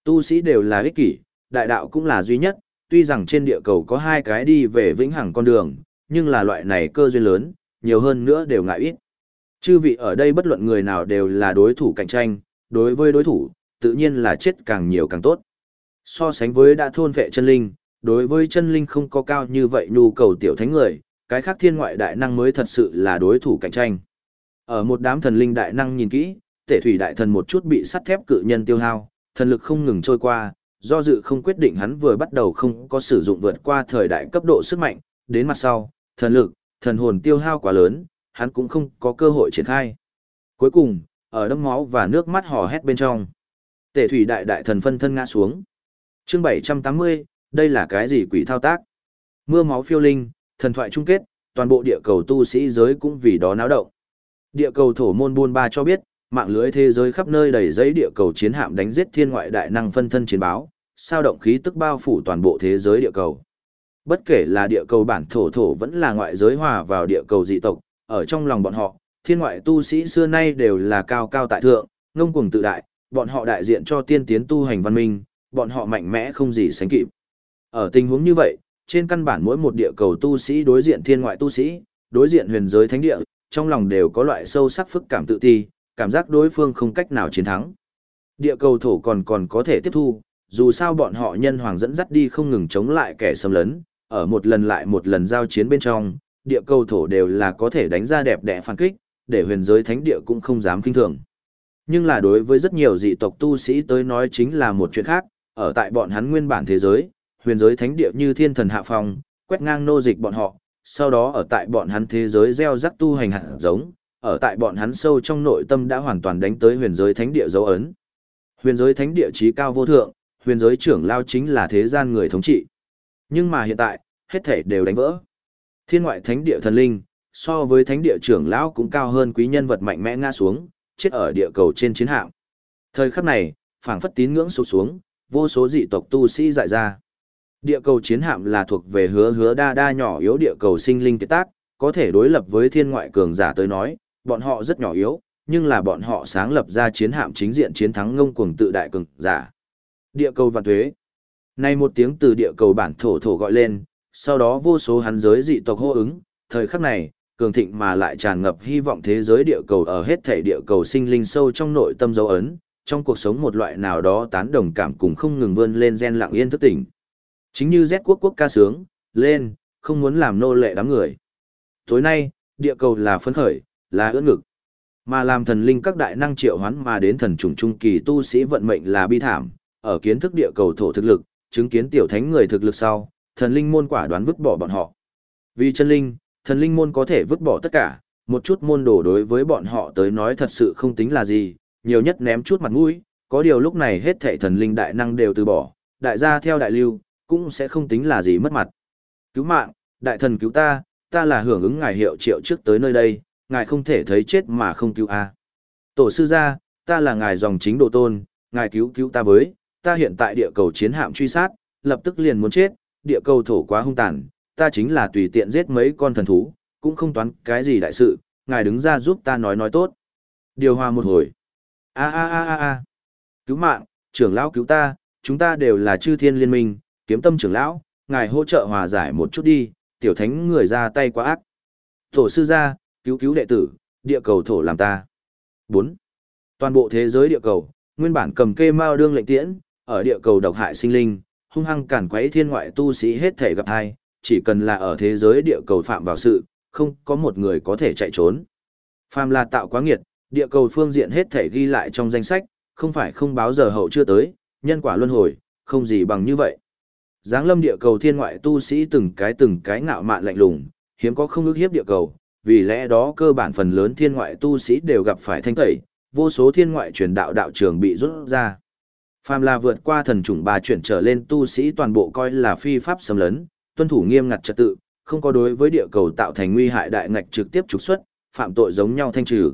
Tu sĩ đều là ích kỷ, đại đạo cũng là duy nhất, tuy rằng trên địa cầu có hai cái đi về vĩnh hằng con đường, nhưng là loại này cơ duyên lớn, nhiều hơn nữa đều ngại ít. Chư vị ở đây bất luận người nào đều là đối thủ cạnh tranh, đối với đối thủ, tự nhiên là chết càng nhiều càng tốt. So sánh với đã thôn vệ chân linh, đối với chân linh không có cao như vậy nhu cầu tiểu thánh người, cái khác thiên ngoại đại năng mới thật sự là đối thủ cạnh tranh. Ở một đám thần linh đại năng nhìn kỹ, tể thủy đại thần một chút bị sắt thép cự nhân tiêu hao, thần lực không ngừng trôi qua, do dự không quyết định hắn vừa bắt đầu không có sử dụng vượt qua thời đại cấp độ sức mạnh, đến mặt sau, thần lực, thần hồn tiêu hao quá lớn, hắn cũng không có cơ hội triển khai. Cuối cùng, ở đấm máu và nước mắt hò hét bên trong, tể thủy đại đại thần phân thân ngã xuống. Chương 780, đây là cái gì quỷ thao tác? Mưa máu phiêu linh, thần thoại chung kết, toàn bộ địa cầu tu sĩ giới cũng vì đó náo động. Địa cầu thổ môn buôn ba cho biết, mạng lưới thế giới khắp nơi đầy giấy địa cầu chiến hạm đánh giết thiên ngoại đại năng phân thân chiến báo, sao động khí tức bao phủ toàn bộ thế giới địa cầu. Bất kể là địa cầu bản thổ thổ vẫn là ngoại giới hòa vào địa cầu dị tộc, ở trong lòng bọn họ, thiên ngoại tu sĩ xưa nay đều là cao cao tại thượng, ngông cuồng tự đại, bọn họ đại diện cho tiên tiến tu hành văn minh, bọn họ mạnh mẽ không gì sánh kịp. Ở tình huống như vậy, trên căn bản mỗi một địa cầu tu sĩ đối diện thiên ngoại tu sĩ, đối diện huyền giới thánh địa, trong lòng đều có loại sâu sắc phức cảm tự ti, cảm giác đối phương không cách nào chiến thắng. Địa cầu thổ còn còn có thể tiếp thu, dù sao bọn họ nhân hoàng dẫn dắt đi không ngừng chống lại kẻ xâm lấn, ở một lần lại một lần giao chiến bên trong, địa cầu thổ đều là có thể đánh ra đẹp đẽ phản kích, để huyền giới thánh địa cũng không dám kinh thường. Nhưng là đối với rất nhiều dị tộc tu sĩ tới nói chính là một chuyện khác, ở tại bọn hắn nguyên bản thế giới, huyền giới thánh địa như thiên thần hạ phong, quét ngang nô dịch bọn họ, sau đó ở tại bọn hắn thế giới gieo rắc tu hành hạt giống, ở tại bọn hắn sâu trong nội tâm đã hoàn toàn đánh tới huyền giới thánh địa dấu ấn. Huyền giới thánh địa trí cao vô thượng, huyền giới trưởng lao chính là thế gian người thống trị. Nhưng mà hiện tại, hết thể đều đánh vỡ. Thiên ngoại thánh địa thần linh, so với thánh địa trưởng lão cũng cao hơn quý nhân vật mạnh mẽ ngã xuống, chết ở địa cầu trên chiến hạm. Thời khắc này, phảng phất tín ngưỡng sụp xuống, vô số dị tộc tu sĩ dại ra. Địa cầu chiến hạm là thuộc về hứa hứa đa đa nhỏ yếu địa cầu sinh linh kết tác, có thể đối lập với thiên ngoại cường giả tới nói, bọn họ rất nhỏ yếu, nhưng là bọn họ sáng lập ra chiến hạm chính diện chiến thắng ngông cuồng tự đại cường giả. Địa cầu vạn thuế. Nay một tiếng từ địa cầu bản thổ thổ gọi lên, sau đó vô số hắn giới dị tộc hô ứng, thời khắc này, cường thịnh mà lại tràn ngập hy vọng thế giới địa cầu ở hết thể địa cầu sinh linh sâu trong nội tâm dấu ấn, trong cuộc sống một loại nào đó tán đồng cảm cùng không ngừng vươn lên gen lặng yên thức tỉnh. Chính như Z quốc quốc ca sướng, lên, không muốn làm nô lệ đám người. Tối nay, địa cầu là phấn khởi, là ưỡn ngực. Mà làm thần linh các đại năng triệu hoán mà đến thần trùng trung kỳ tu sĩ vận mệnh là bi thảm, ở kiến thức địa cầu thổ thực lực, chứng kiến tiểu thánh người thực lực sau, thần linh môn quả đoán vứt bỏ bọn họ. Vì chân linh, thần linh môn có thể vứt bỏ tất cả, một chút môn đồ đối với bọn họ tới nói thật sự không tính là gì, nhiều nhất ném chút mặt mũi, có điều lúc này hết thảy thần linh đại năng đều từ bỏ, đại gia theo đại lưu, cũng sẽ không tính là gì mất mặt. Cứu mạng, đại thần cứu ta, ta là hưởng ứng ngài hiệu triệu trước tới nơi đây, ngài không thể thấy chết mà không cứu a. Tổ sư gia, ta là ngài dòng chính độ tôn, ngài cứu cứu ta với, ta hiện tại địa cầu chiến hạm truy sát, lập tức liền muốn chết, địa cầu thổ quá hung tàn, ta chính là tùy tiện giết mấy con thần thú, cũng không toán cái gì đại sự, ngài đứng ra giúp ta nói nói tốt. Điều hòa một hồi. A a a a a. Cứu mạng, trưởng lão cứu ta, chúng ta đều là chư thiên liên minh, kiếm tâm trưởng lão, ngài hỗ trợ hòa giải một chút đi, tiểu thánh người ra tay quá ác. Tổ sư gia, cứu cứu đệ tử, địa cầu thổ làm ta. 4. Toàn bộ thế giới địa cầu, nguyên bản cầm kê mao đương lệnh tiễn, ở địa cầu độc hại sinh linh, hung hăng cản quấy thiên ngoại tu sĩ hết thể gặp hai, chỉ cần là ở thế giới địa cầu phạm vào sự, không có một người có thể chạy trốn. Phàm là tạo quá nghiệt, địa cầu phương diện hết thể ghi lại trong danh sách, không phải không báo giờ hậu chưa tới, nhân quả luân hồi, không gì bằng như vậy. Giáng lâm địa cầu thiên ngoại tu sĩ từng cái từng cái ngạo mạn lạnh lùng, hiếm có không ước hiếp địa cầu, vì lẽ đó cơ bản phần lớn thiên ngoại tu sĩ đều gặp phải thanh tẩy, vô số thiên ngoại truyền đạo đạo trường bị rút ra. Phàm là vượt qua thần chủng bà chuyển trở lên tu sĩ toàn bộ coi là phi pháp xâm lấn, tuân thủ nghiêm ngặt trật tự, không có đối với địa cầu tạo thành nguy hại đại ngạch trực tiếp trục xuất, phạm tội giống nhau thanh trừ.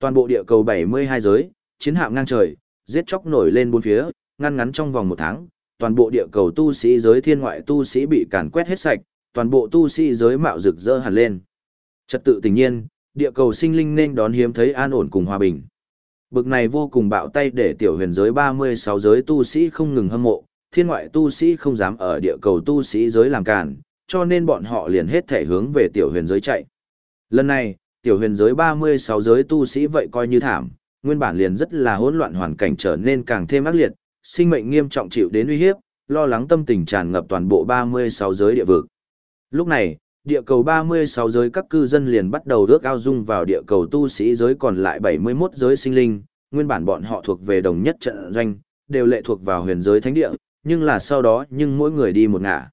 Toàn bộ địa cầu 72 giới, chiến hạm ngang trời, giết chóc nổi lên bốn phía, ngăn ngắn trong vòng một tháng, toàn bộ địa cầu tu sĩ giới thiên ngoại tu sĩ bị càn quét hết sạch, toàn bộ tu sĩ giới mạo rực rỡ hẳn lên. Trật tự tình nhiên, địa cầu sinh linh nên đón hiếm thấy an ổn cùng hòa bình. Bực này vô cùng bạo tay để tiểu huyền giới 36 giới tu sĩ không ngừng hâm mộ, thiên ngoại tu sĩ không dám ở địa cầu tu sĩ giới làm càn, cho nên bọn họ liền hết thể hướng về tiểu huyền giới chạy. Lần này, tiểu huyền giới 36 giới tu sĩ vậy coi như thảm, nguyên bản liền rất là hỗn loạn hoàn cảnh trở nên càng thêm ác liệt, sinh mệnh nghiêm trọng chịu đến uy hiếp, lo lắng tâm tình tràn ngập toàn bộ 36 giới địa vực. Lúc này, địa cầu 36 giới các cư dân liền bắt đầu rước ao dung vào địa cầu tu sĩ giới còn lại 71 giới sinh linh, nguyên bản bọn họ thuộc về đồng nhất trận doanh, đều lệ thuộc vào huyền giới thánh địa, nhưng là sau đó nhưng mỗi người đi một ngả.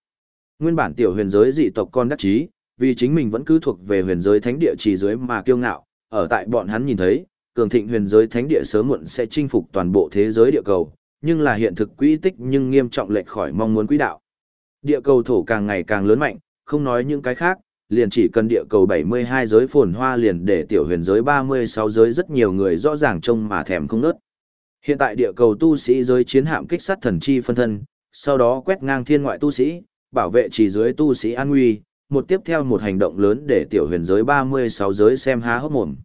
Nguyên bản tiểu huyền giới dị tộc con đắc chí, vì chính mình vẫn cứ thuộc về huyền giới thánh địa chỉ dưới mà kiêu ngạo, ở tại bọn hắn nhìn thấy, cường thịnh huyền giới thánh địa sớm muộn sẽ chinh phục toàn bộ thế giới địa cầu, nhưng là hiện thực quỹ tích nhưng nghiêm trọng lệch khỏi mong muốn quỹ đạo. Địa cầu thổ càng ngày càng lớn mạnh, không nói những cái khác, liền chỉ cần địa cầu 72 giới phồn hoa liền để tiểu huyền giới 36 giới rất nhiều người rõ ràng trông mà thèm không nớt. Hiện tại địa cầu tu sĩ giới chiến hạm kích sát thần chi phân thân, sau đó quét ngang thiên ngoại tu sĩ, bảo vệ chỉ dưới tu sĩ an nguy, một tiếp theo một hành động lớn để tiểu huyền giới 36 giới xem há hốc mồm.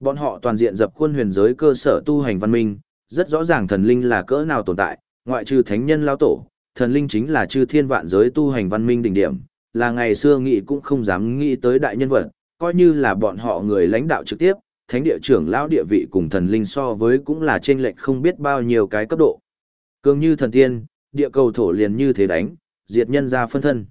Bọn họ toàn diện dập khuôn huyền giới cơ sở tu hành văn minh, rất rõ ràng thần linh là cỡ nào tồn tại, ngoại trừ thánh nhân lao tổ, thần linh chính là chư thiên vạn giới tu hành văn minh đỉnh điểm, là ngày xưa nghĩ cũng không dám nghĩ tới đại nhân vật, coi như là bọn họ người lãnh đạo trực tiếp, thánh địa trưởng lão địa vị cùng thần linh so với cũng là trên lệch không biết bao nhiêu cái cấp độ. Cường như thần tiên, địa cầu thổ liền như thế đánh, diệt nhân ra phân thân.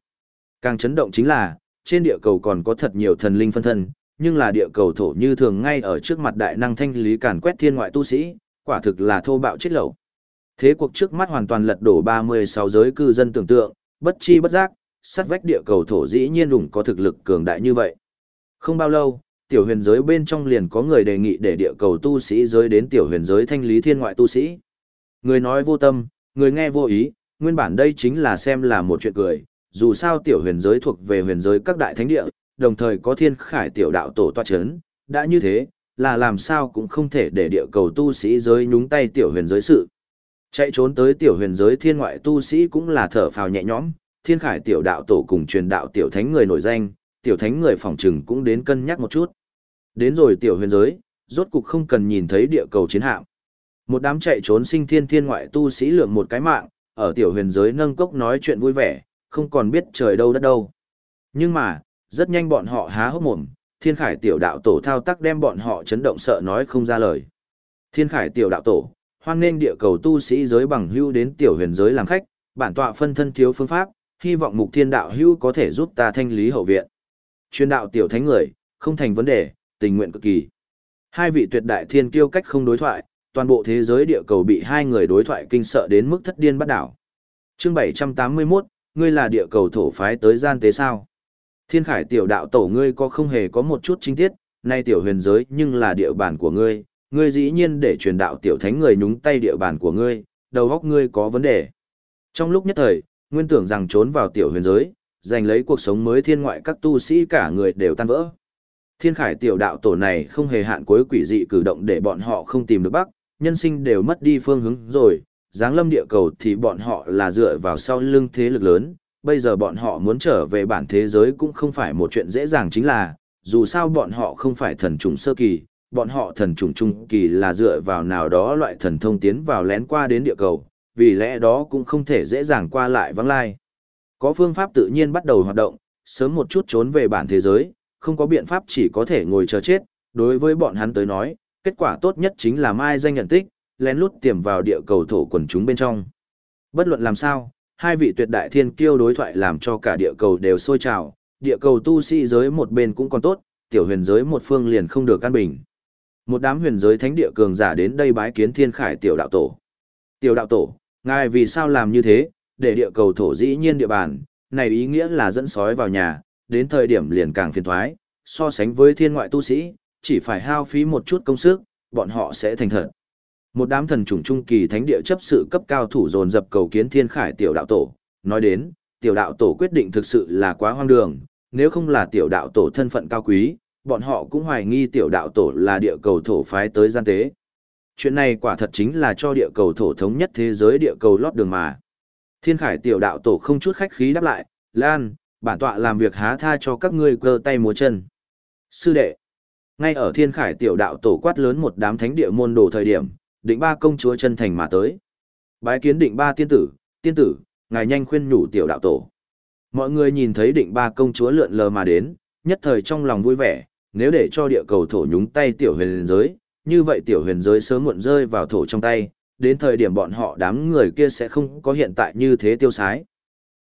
Càng chấn động chính là, trên địa cầu còn có thật nhiều thần linh phân thân, nhưng là địa cầu thổ như thường ngay ở trước mặt đại năng thanh lý càn quét thiên ngoại tu sĩ, quả thực là thô bạo chết lẩu. Thế cuộc trước mắt hoàn toàn lật đổ 36 giới cư dân tưởng tượng, bất chi bất giác, sát vách địa cầu thổ dĩ nhiên đủng có thực lực cường đại như vậy. Không bao lâu, tiểu huyền giới bên trong liền có người đề nghị để địa cầu tu sĩ giới đến tiểu huyền giới thanh lý thiên ngoại tu sĩ. Người nói vô tâm, người nghe vô ý, nguyên bản đây chính là xem là một chuyện cười, dù sao tiểu huyền giới thuộc về huyền giới các đại thánh địa, đồng thời có thiên khải tiểu đạo tổ toa chấn, đã như thế, là làm sao cũng không thể để địa cầu tu sĩ giới nhúng tay tiểu huyền giới sự. Chạy trốn tới tiểu huyền giới thiên ngoại tu sĩ cũng là thở phào nhẹ nhõm, thiên khải tiểu đạo tổ cùng truyền đạo tiểu thánh người nổi danh, tiểu thánh người phỏng trừng cũng đến cân nhắc một chút. Đến rồi tiểu huyền giới, rốt cục không cần nhìn thấy địa cầu chiến hạm. Một đám chạy trốn sinh thiên thiên ngoại tu sĩ lượng một cái mạng, ở tiểu huyền giới nâng cốc nói chuyện vui vẻ, không còn biết trời đâu đất đâu. Nhưng mà, rất nhanh bọn họ há hốc mồm, thiên khải tiểu đạo tổ thao tác đem bọn họ chấn động sợ nói không ra lời. Thiên khải tiểu đạo tổ, hoan nên địa cầu tu sĩ giới bằng hưu đến tiểu huyền giới làm khách, bản tọa phân thân thiếu phương pháp, hy vọng mục thiên đạo hưu có thể giúp ta thanh lý hậu viện. Chuyên đạo tiểu thánh người, không thành vấn đề, tình nguyện cực kỳ. Hai vị tuyệt đại thiên kiêu cách không đối thoại, toàn bộ thế giới địa cầu bị hai người đối thoại kinh sợ đến mức thất điên bắt đảo. Chương 781, ngươi là địa cầu thổ phái tới gian tế sao? Thiên Khải tiểu đạo tổ ngươi có không hề có một chút chính tiết, nay tiểu huyền giới nhưng là địa bàn của ngươi, ngươi dĩ nhiên để truyền đạo tiểu thánh người nhúng tay địa bàn của ngươi, đầu óc ngươi có vấn đề. Trong lúc nhất thời, nguyên tưởng rằng trốn vào tiểu huyền giới, giành lấy cuộc sống mới thiên ngoại các tu sĩ cả người đều tan vỡ. Thiên khải tiểu đạo tổ này không hề hạn cuối quỷ dị cử động để bọn họ không tìm được bắc, nhân sinh đều mất đi phương hướng rồi, giáng lâm địa cầu thì bọn họ là dựa vào sau lưng thế lực lớn, bây giờ bọn họ muốn trở về bản thế giới cũng không phải một chuyện dễ dàng chính là, dù sao bọn họ không phải thần trùng sơ kỳ, bọn họ thần trùng trung kỳ là dựa vào nào đó loại thần thông tiến vào lén qua đến địa cầu, vì lẽ đó cũng không thể dễ dàng qua lại vắng lai. Có phương pháp tự nhiên bắt đầu hoạt động, sớm một chút trốn về bản thế giới, không có biện pháp chỉ có thể ngồi chờ chết, đối với bọn hắn tới nói, kết quả tốt nhất chính là mai danh nhận tích, lén lút tiềm vào địa cầu thổ quần chúng bên trong. Bất luận làm sao, hai vị tuyệt đại thiên kiêu đối thoại làm cho cả địa cầu đều sôi trào, địa cầu tu sĩ giới một bên cũng còn tốt, tiểu huyền giới một phương liền không được căn bình. Một đám huyền giới thánh địa cường giả đến đây bái kiến thiên khải tiểu đạo tổ. Tiểu đạo tổ, ngài vì sao làm như thế, để địa cầu thổ dĩ nhiên địa bàn, này ý nghĩa là dẫn sói vào nhà, đến thời điểm liền càng phiền thoái, so sánh với thiên ngoại tu sĩ, chỉ phải hao phí một chút công sức, bọn họ sẽ thành thật. Một đám thần trùng trung kỳ thánh địa chấp sự cấp cao thủ dồn dập cầu kiến thiên khải tiểu đạo tổ, nói đến, tiểu đạo tổ quyết định thực sự là quá hoang đường, nếu không là tiểu đạo tổ thân phận cao quý, bọn họ cũng hoài nghi tiểu đạo tổ là địa cầu thổ phái tới gian tế. Chuyện này quả thật chính là cho địa cầu thổ thống nhất thế giới địa cầu lót đường mà. Thiên khải tiểu đạo tổ không chút khách khí đáp lại, Lan, bản tọa làm việc há tha cho các ngươi cơ tay múa chân. Sư đệ, ngay ở thiên khải tiểu đạo tổ quát lớn một đám thánh địa môn đồ thời điểm, định ba công chúa chân thành mà tới. Bái kiến định ba tiên tử, tiên tử, ngài nhanh khuyên nhủ tiểu đạo tổ. Mọi người nhìn thấy định ba công chúa lượn lờ mà đến, nhất thời trong lòng vui vẻ, nếu để cho địa cầu thổ nhúng tay tiểu huyền giới, như vậy tiểu huyền giới sớm muộn rơi vào thổ trong tay, đến thời điểm bọn họ đám người kia sẽ không có hiện tại như thế tiêu sái.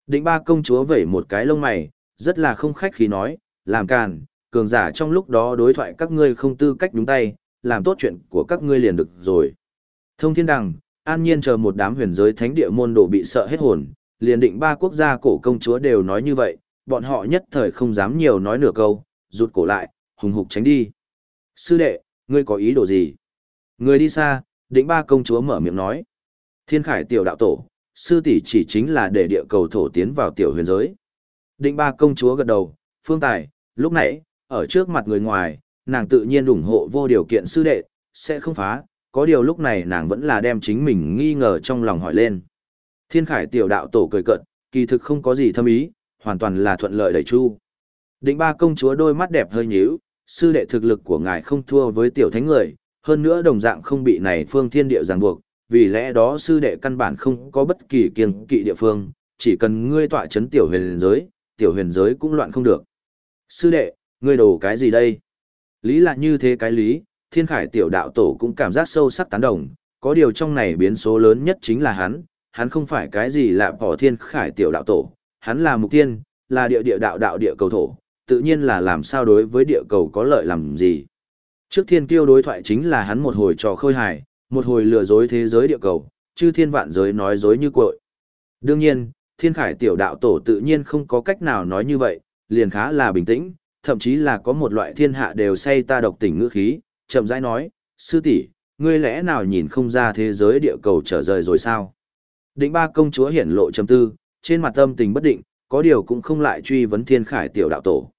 Định ba công chúa vẩy một cái lông mày, rất là không khách khí nói, làm càn, cường giả trong lúc đó đối thoại các ngươi không tư cách nhúng tay, làm tốt chuyện của các ngươi liền được rồi. Thông thiên đằng, an nhiên chờ một đám huyền giới thánh địa môn đồ bị sợ hết hồn, liền định ba quốc gia cổ công chúa đều nói như vậy, bọn họ nhất thời không dám nhiều nói nửa câu, rụt cổ lại, hùng hục tránh đi. Sư đệ, ngươi có ý đồ gì? Người đi xa, định ba công chúa mở miệng nói. Thiên khải tiểu đạo tổ, sư tỷ chỉ chính là để địa cầu thổ tiến vào tiểu huyền giới. Định ba công chúa gật đầu, phương tài, lúc nãy, ở trước mặt người ngoài, nàng tự nhiên ủng hộ vô điều kiện sư đệ, sẽ không phá, có điều lúc này nàng vẫn là đem chính mình nghi ngờ trong lòng hỏi lên. Thiên khải tiểu đạo tổ cười cận, kỳ thực không có gì thâm ý, hoàn toàn là thuận lợi đầy chu. Định ba công chúa đôi mắt đẹp hơi nhíu, sư đệ thực lực của ngài không thua với tiểu thánh người, hơn nữa đồng dạng không bị này phương thiên địa ràng buộc, vì lẽ đó sư đệ căn bản không có bất kỳ kiêng kỵ địa phương, chỉ cần ngươi tọa chấn tiểu huyền giới, tiểu huyền giới cũng loạn không được. Sư đệ, ngươi đồ cái gì đây? Lý là như thế cái lý, thiên khải tiểu đạo tổ cũng cảm giác sâu sắc tán đồng, có điều trong này biến số lớn nhất chính là hắn, hắn không phải cái gì là bỏ thiên khải tiểu đạo tổ, hắn là mục tiên, là địa địa đạo đạo địa cầu thổ, tự nhiên là làm sao đối với địa cầu có lợi làm gì. Trước thiên kiêu đối thoại chính là hắn một hồi trò khơi hài, một hồi lừa dối thế giới địa cầu, chư thiên vạn giới nói dối như cội. Đương nhiên, thiên khải tiểu đạo tổ tự nhiên không có cách nào nói như vậy, liền khá là bình tĩnh, thậm chí là có một loại thiên hạ đều say ta độc tỉnh ngữ khí, chậm rãi nói, sư tỷ, ngươi lẽ nào nhìn không ra thế giới địa cầu trở rời rồi sao? Định ba công chúa hiển lộ trầm tư, trên mặt tâm tình bất định, có điều cũng không lại truy vấn thiên khải tiểu đạo tổ.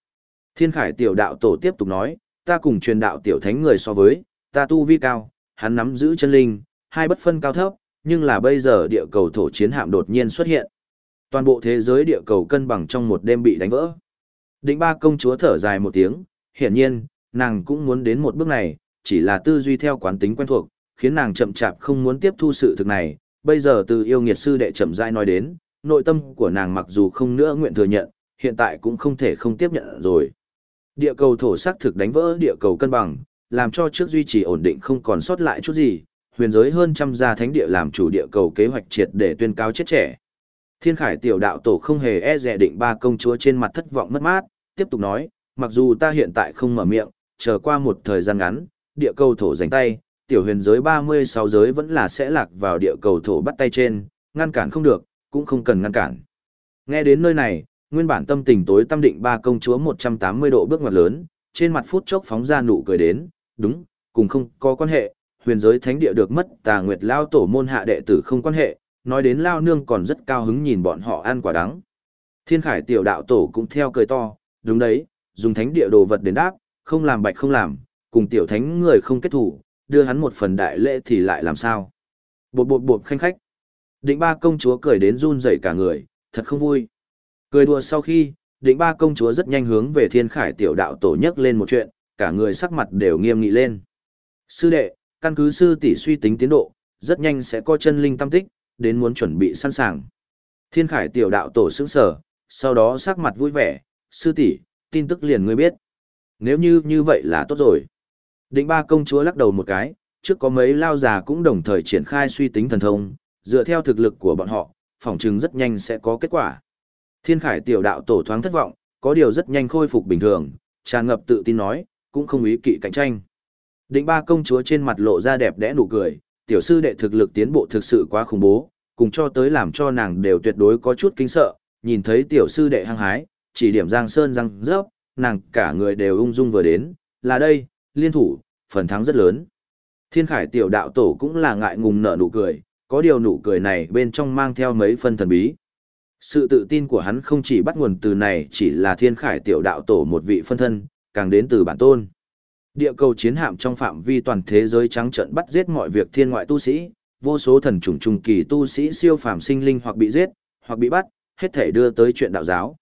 Thiên khải tiểu đạo tổ tiếp tục nói, ta cùng truyền đạo tiểu thánh người so với, ta tu vi cao, hắn nắm giữ chân linh, hai bất phân cao thấp, nhưng là bây giờ địa cầu thổ chiến hạm đột nhiên xuất hiện. Toàn bộ thế giới địa cầu cân bằng trong một đêm bị đánh vỡ. Định ba công chúa thở dài một tiếng, hiển nhiên, nàng cũng muốn đến một bước này, chỉ là tư duy theo quán tính quen thuộc, khiến nàng chậm chạp không muốn tiếp thu sự thực này. Bây giờ từ yêu nghiệt sư đệ chậm rãi nói đến, nội tâm của nàng mặc dù không nữa nguyện thừa nhận, hiện tại cũng không thể không tiếp nhận rồi. Địa cầu thổ sắc thực đánh vỡ địa cầu cân bằng, làm cho trước duy trì ổn định không còn sót lại chút gì, huyền giới hơn trăm gia thánh địa làm chủ địa cầu kế hoạch triệt để tuyên cáo chết trẻ. Thiên Khải tiểu đạo tổ không hề e dè định ba công chúa trên mặt thất vọng mất mát, tiếp tục nói, mặc dù ta hiện tại không mở miệng, chờ qua một thời gian ngắn, địa cầu thổ giành tay, tiểu huyền giới 36 giới vẫn là sẽ lạc vào địa cầu thổ bắt tay trên, ngăn cản không được, cũng không cần ngăn cản. Nghe đến nơi này, nguyên bản tâm tình tối tâm định ba công chúa 180 độ bước ngoặt lớn, trên mặt phút chốc phóng ra nụ cười đến, đúng, cùng không có quan hệ, huyền giới thánh địa được mất tà nguyệt lao tổ môn hạ đệ tử không quan hệ, nói đến lao nương còn rất cao hứng nhìn bọn họ ăn quả đắng. Thiên khải tiểu đạo tổ cũng theo cười to, đúng đấy, dùng thánh địa đồ vật đến đáp, không làm bạch không làm, cùng tiểu thánh người không kết thủ, đưa hắn một phần đại lễ thì lại làm sao. Bột bột bột khanh khách. Định ba công chúa cười đến run rẩy cả người, thật không vui. Cười đùa sau khi, định ba công chúa rất nhanh hướng về thiên khải tiểu đạo tổ nhắc lên một chuyện, cả người sắc mặt đều nghiêm nghị lên. Sư đệ, căn cứ sư tỷ suy tính tiến độ, rất nhanh sẽ có chân linh tâm tích, đến muốn chuẩn bị sẵn sàng. Thiên khải tiểu đạo tổ sững sở, sau đó sắc mặt vui vẻ, sư tỷ, tin tức liền ngươi biết. Nếu như như vậy là tốt rồi. Định ba công chúa lắc đầu một cái, trước có mấy lao già cũng đồng thời triển khai suy tính thần thông, dựa theo thực lực của bọn họ, phỏng chừng rất nhanh sẽ có kết quả. Thiên khải tiểu đạo tổ thoáng thất vọng, có điều rất nhanh khôi phục bình thường, tràn ngập tự tin nói, cũng không ý kỵ cạnh tranh. Định ba công chúa trên mặt lộ ra đẹp đẽ nụ cười, tiểu sư đệ thực lực tiến bộ thực sự quá khủng bố, cùng cho tới làm cho nàng đều tuyệt đối có chút kinh sợ, nhìn thấy tiểu sư đệ hăng hái, chỉ điểm giang sơn răng rớp, nàng cả người đều ung dung vừa đến, là đây, liên thủ, phần thắng rất lớn. Thiên khải tiểu đạo tổ cũng là ngại ngùng nở nụ cười, có điều nụ cười này bên trong mang theo mấy phân thần bí. Sự tự tin của hắn không chỉ bắt nguồn từ này chỉ là thiên khải tiểu đạo tổ một vị phân thân, càng đến từ bản tôn. Địa cầu chiến hạm trong phạm vi toàn thế giới trắng trận bắt giết mọi việc thiên ngoại tu sĩ, vô số thần trùng trùng kỳ tu sĩ siêu phàm sinh linh hoặc bị giết, hoặc bị bắt, hết thể đưa tới chuyện đạo giáo.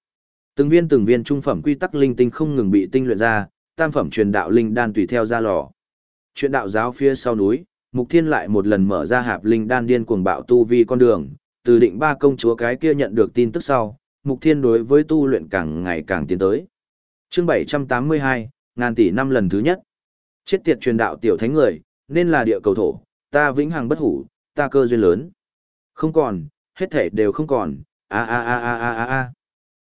Từng viên từng viên trung phẩm quy tắc linh tinh không ngừng bị tinh luyện ra, tam phẩm truyền đạo linh đan tùy theo ra lò. Chuyện đạo giáo phía sau núi, Mục Thiên lại một lần mở ra hạp linh đan điên cuồng bạo tu vi con đường, từ định ba công chúa cái kia nhận được tin tức sau, Mục Thiên đối với tu luyện càng ngày càng tiến tới. Chương 782, ngàn tỷ năm lần thứ nhất. Chết tiệt truyền đạo tiểu thánh người, nên là địa cầu thổ, ta vĩnh hằng bất hủ, ta cơ duyên lớn. Không còn, hết thể đều không còn, a a a a a a a.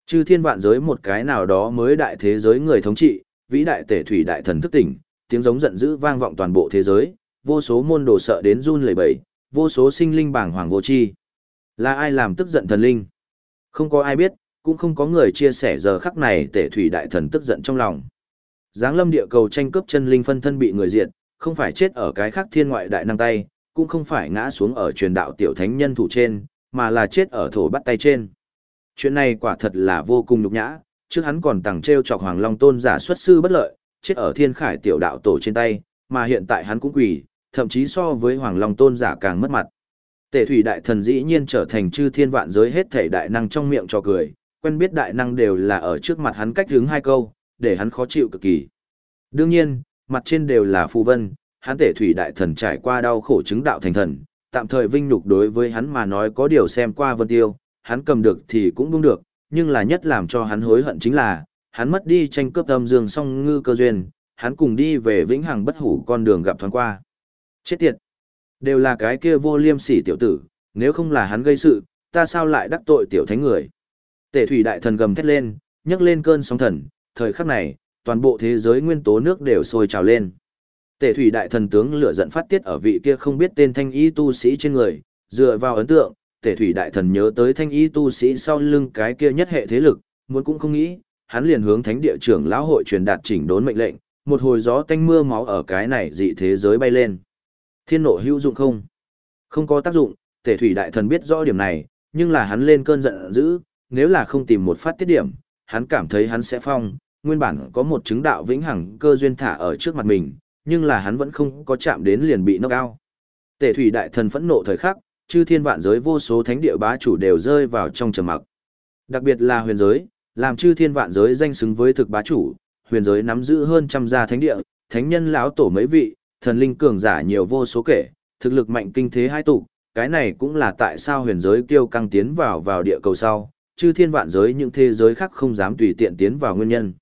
Chư thiên vạn giới một cái nào đó mới đại thế giới người thống trị, vĩ đại tể thủy đại thần thức tỉnh, tiếng giống giận dữ vang vọng toàn bộ thế giới, vô số môn đồ sợ đến run lẩy bẩy, vô số sinh linh bảng hoàng vô chi. Là ai làm tức giận thần linh? Không có ai biết, cũng không có người chia sẻ giờ khắc này tể thủy đại thần tức giận trong lòng. Giáng lâm địa cầu tranh cướp chân linh phân thân bị người diệt, không phải chết ở cái khác thiên ngoại đại năng tay, cũng không phải ngã xuống ở truyền đạo tiểu thánh nhân thủ trên, mà là chết ở thổ bắt tay trên. Chuyện này quả thật là vô cùng nhục nhã, trước hắn còn tặng treo chọc Hoàng Long Tôn giả xuất sư bất lợi, chết ở thiên khải tiểu đạo tổ trên tay, mà hiện tại hắn cũng quỳ, thậm chí so với Hoàng Long Tôn giả càng mất mặt. Tề thủy đại thần dĩ nhiên trở thành chư thiên vạn giới hết thể đại năng trong miệng cho cười, quen biết đại năng đều là ở trước mặt hắn cách hướng hai câu, để hắn khó chịu cực kỳ. Đương nhiên, mặt trên đều là phù vân, hắn tể thủy đại thần trải qua đau khổ chứng đạo thành thần, tạm thời vinh nhục đối với hắn mà nói có điều xem qua vân tiêu, hắn cầm được thì cũng buông được, nhưng là nhất làm cho hắn hối hận chính là, hắn mất đi tranh cướp âm dương song ngư cơ duyên, hắn cùng đi về vĩnh hằng bất hủ con đường gặp thoáng qua. Chết tiệt! Đều là cái kia vô liêm sỉ tiểu tử, nếu không là hắn gây sự, ta sao lại đắc tội tiểu thánh người. Tể thủy đại thần gầm thét lên, nhấc lên cơn sóng thần, thời khắc này, toàn bộ thế giới nguyên tố nước đều sôi trào lên. Tể thủy đại thần tướng lửa giận phát tiết ở vị kia không biết tên thanh y tu sĩ trên người, dựa vào ấn tượng, tể thủy đại thần nhớ tới thanh y tu sĩ sau lưng cái kia nhất hệ thế lực, muốn cũng không nghĩ, hắn liền hướng thánh địa trưởng lão hội truyền đạt chỉnh đốn mệnh lệnh, một hồi gió tanh mưa máu ở cái này dị thế giới bay lên. Thiên nộ hữu dụng không? Không có tác dụng, tể thủy đại thần biết rõ điểm này, nhưng là hắn lên cơn giận dữ, nếu là không tìm một phát tiết điểm, hắn cảm thấy hắn sẽ phong, nguyên bản có một chứng đạo vĩnh hằng cơ duyên thả ở trước mặt mình, nhưng là hắn vẫn không có chạm đến liền bị knock out. Tề thủy đại thần phẫn nộ thời khắc, chư thiên vạn giới vô số thánh địa bá chủ đều rơi vào trong trầm mặc. Đặc biệt là huyền giới, làm chư thiên vạn giới danh xứng với thực bá chủ, huyền giới nắm giữ hơn trăm gia thánh địa, thánh nhân lão tổ mấy vị, thần linh cường giả nhiều vô số kể, thực lực mạnh kinh thế hai tụ, cái này cũng là tại sao huyền giới kiêu căng tiến vào vào địa cầu sau, chư thiên vạn giới những thế giới khác không dám tùy tiện tiến vào nguyên nhân.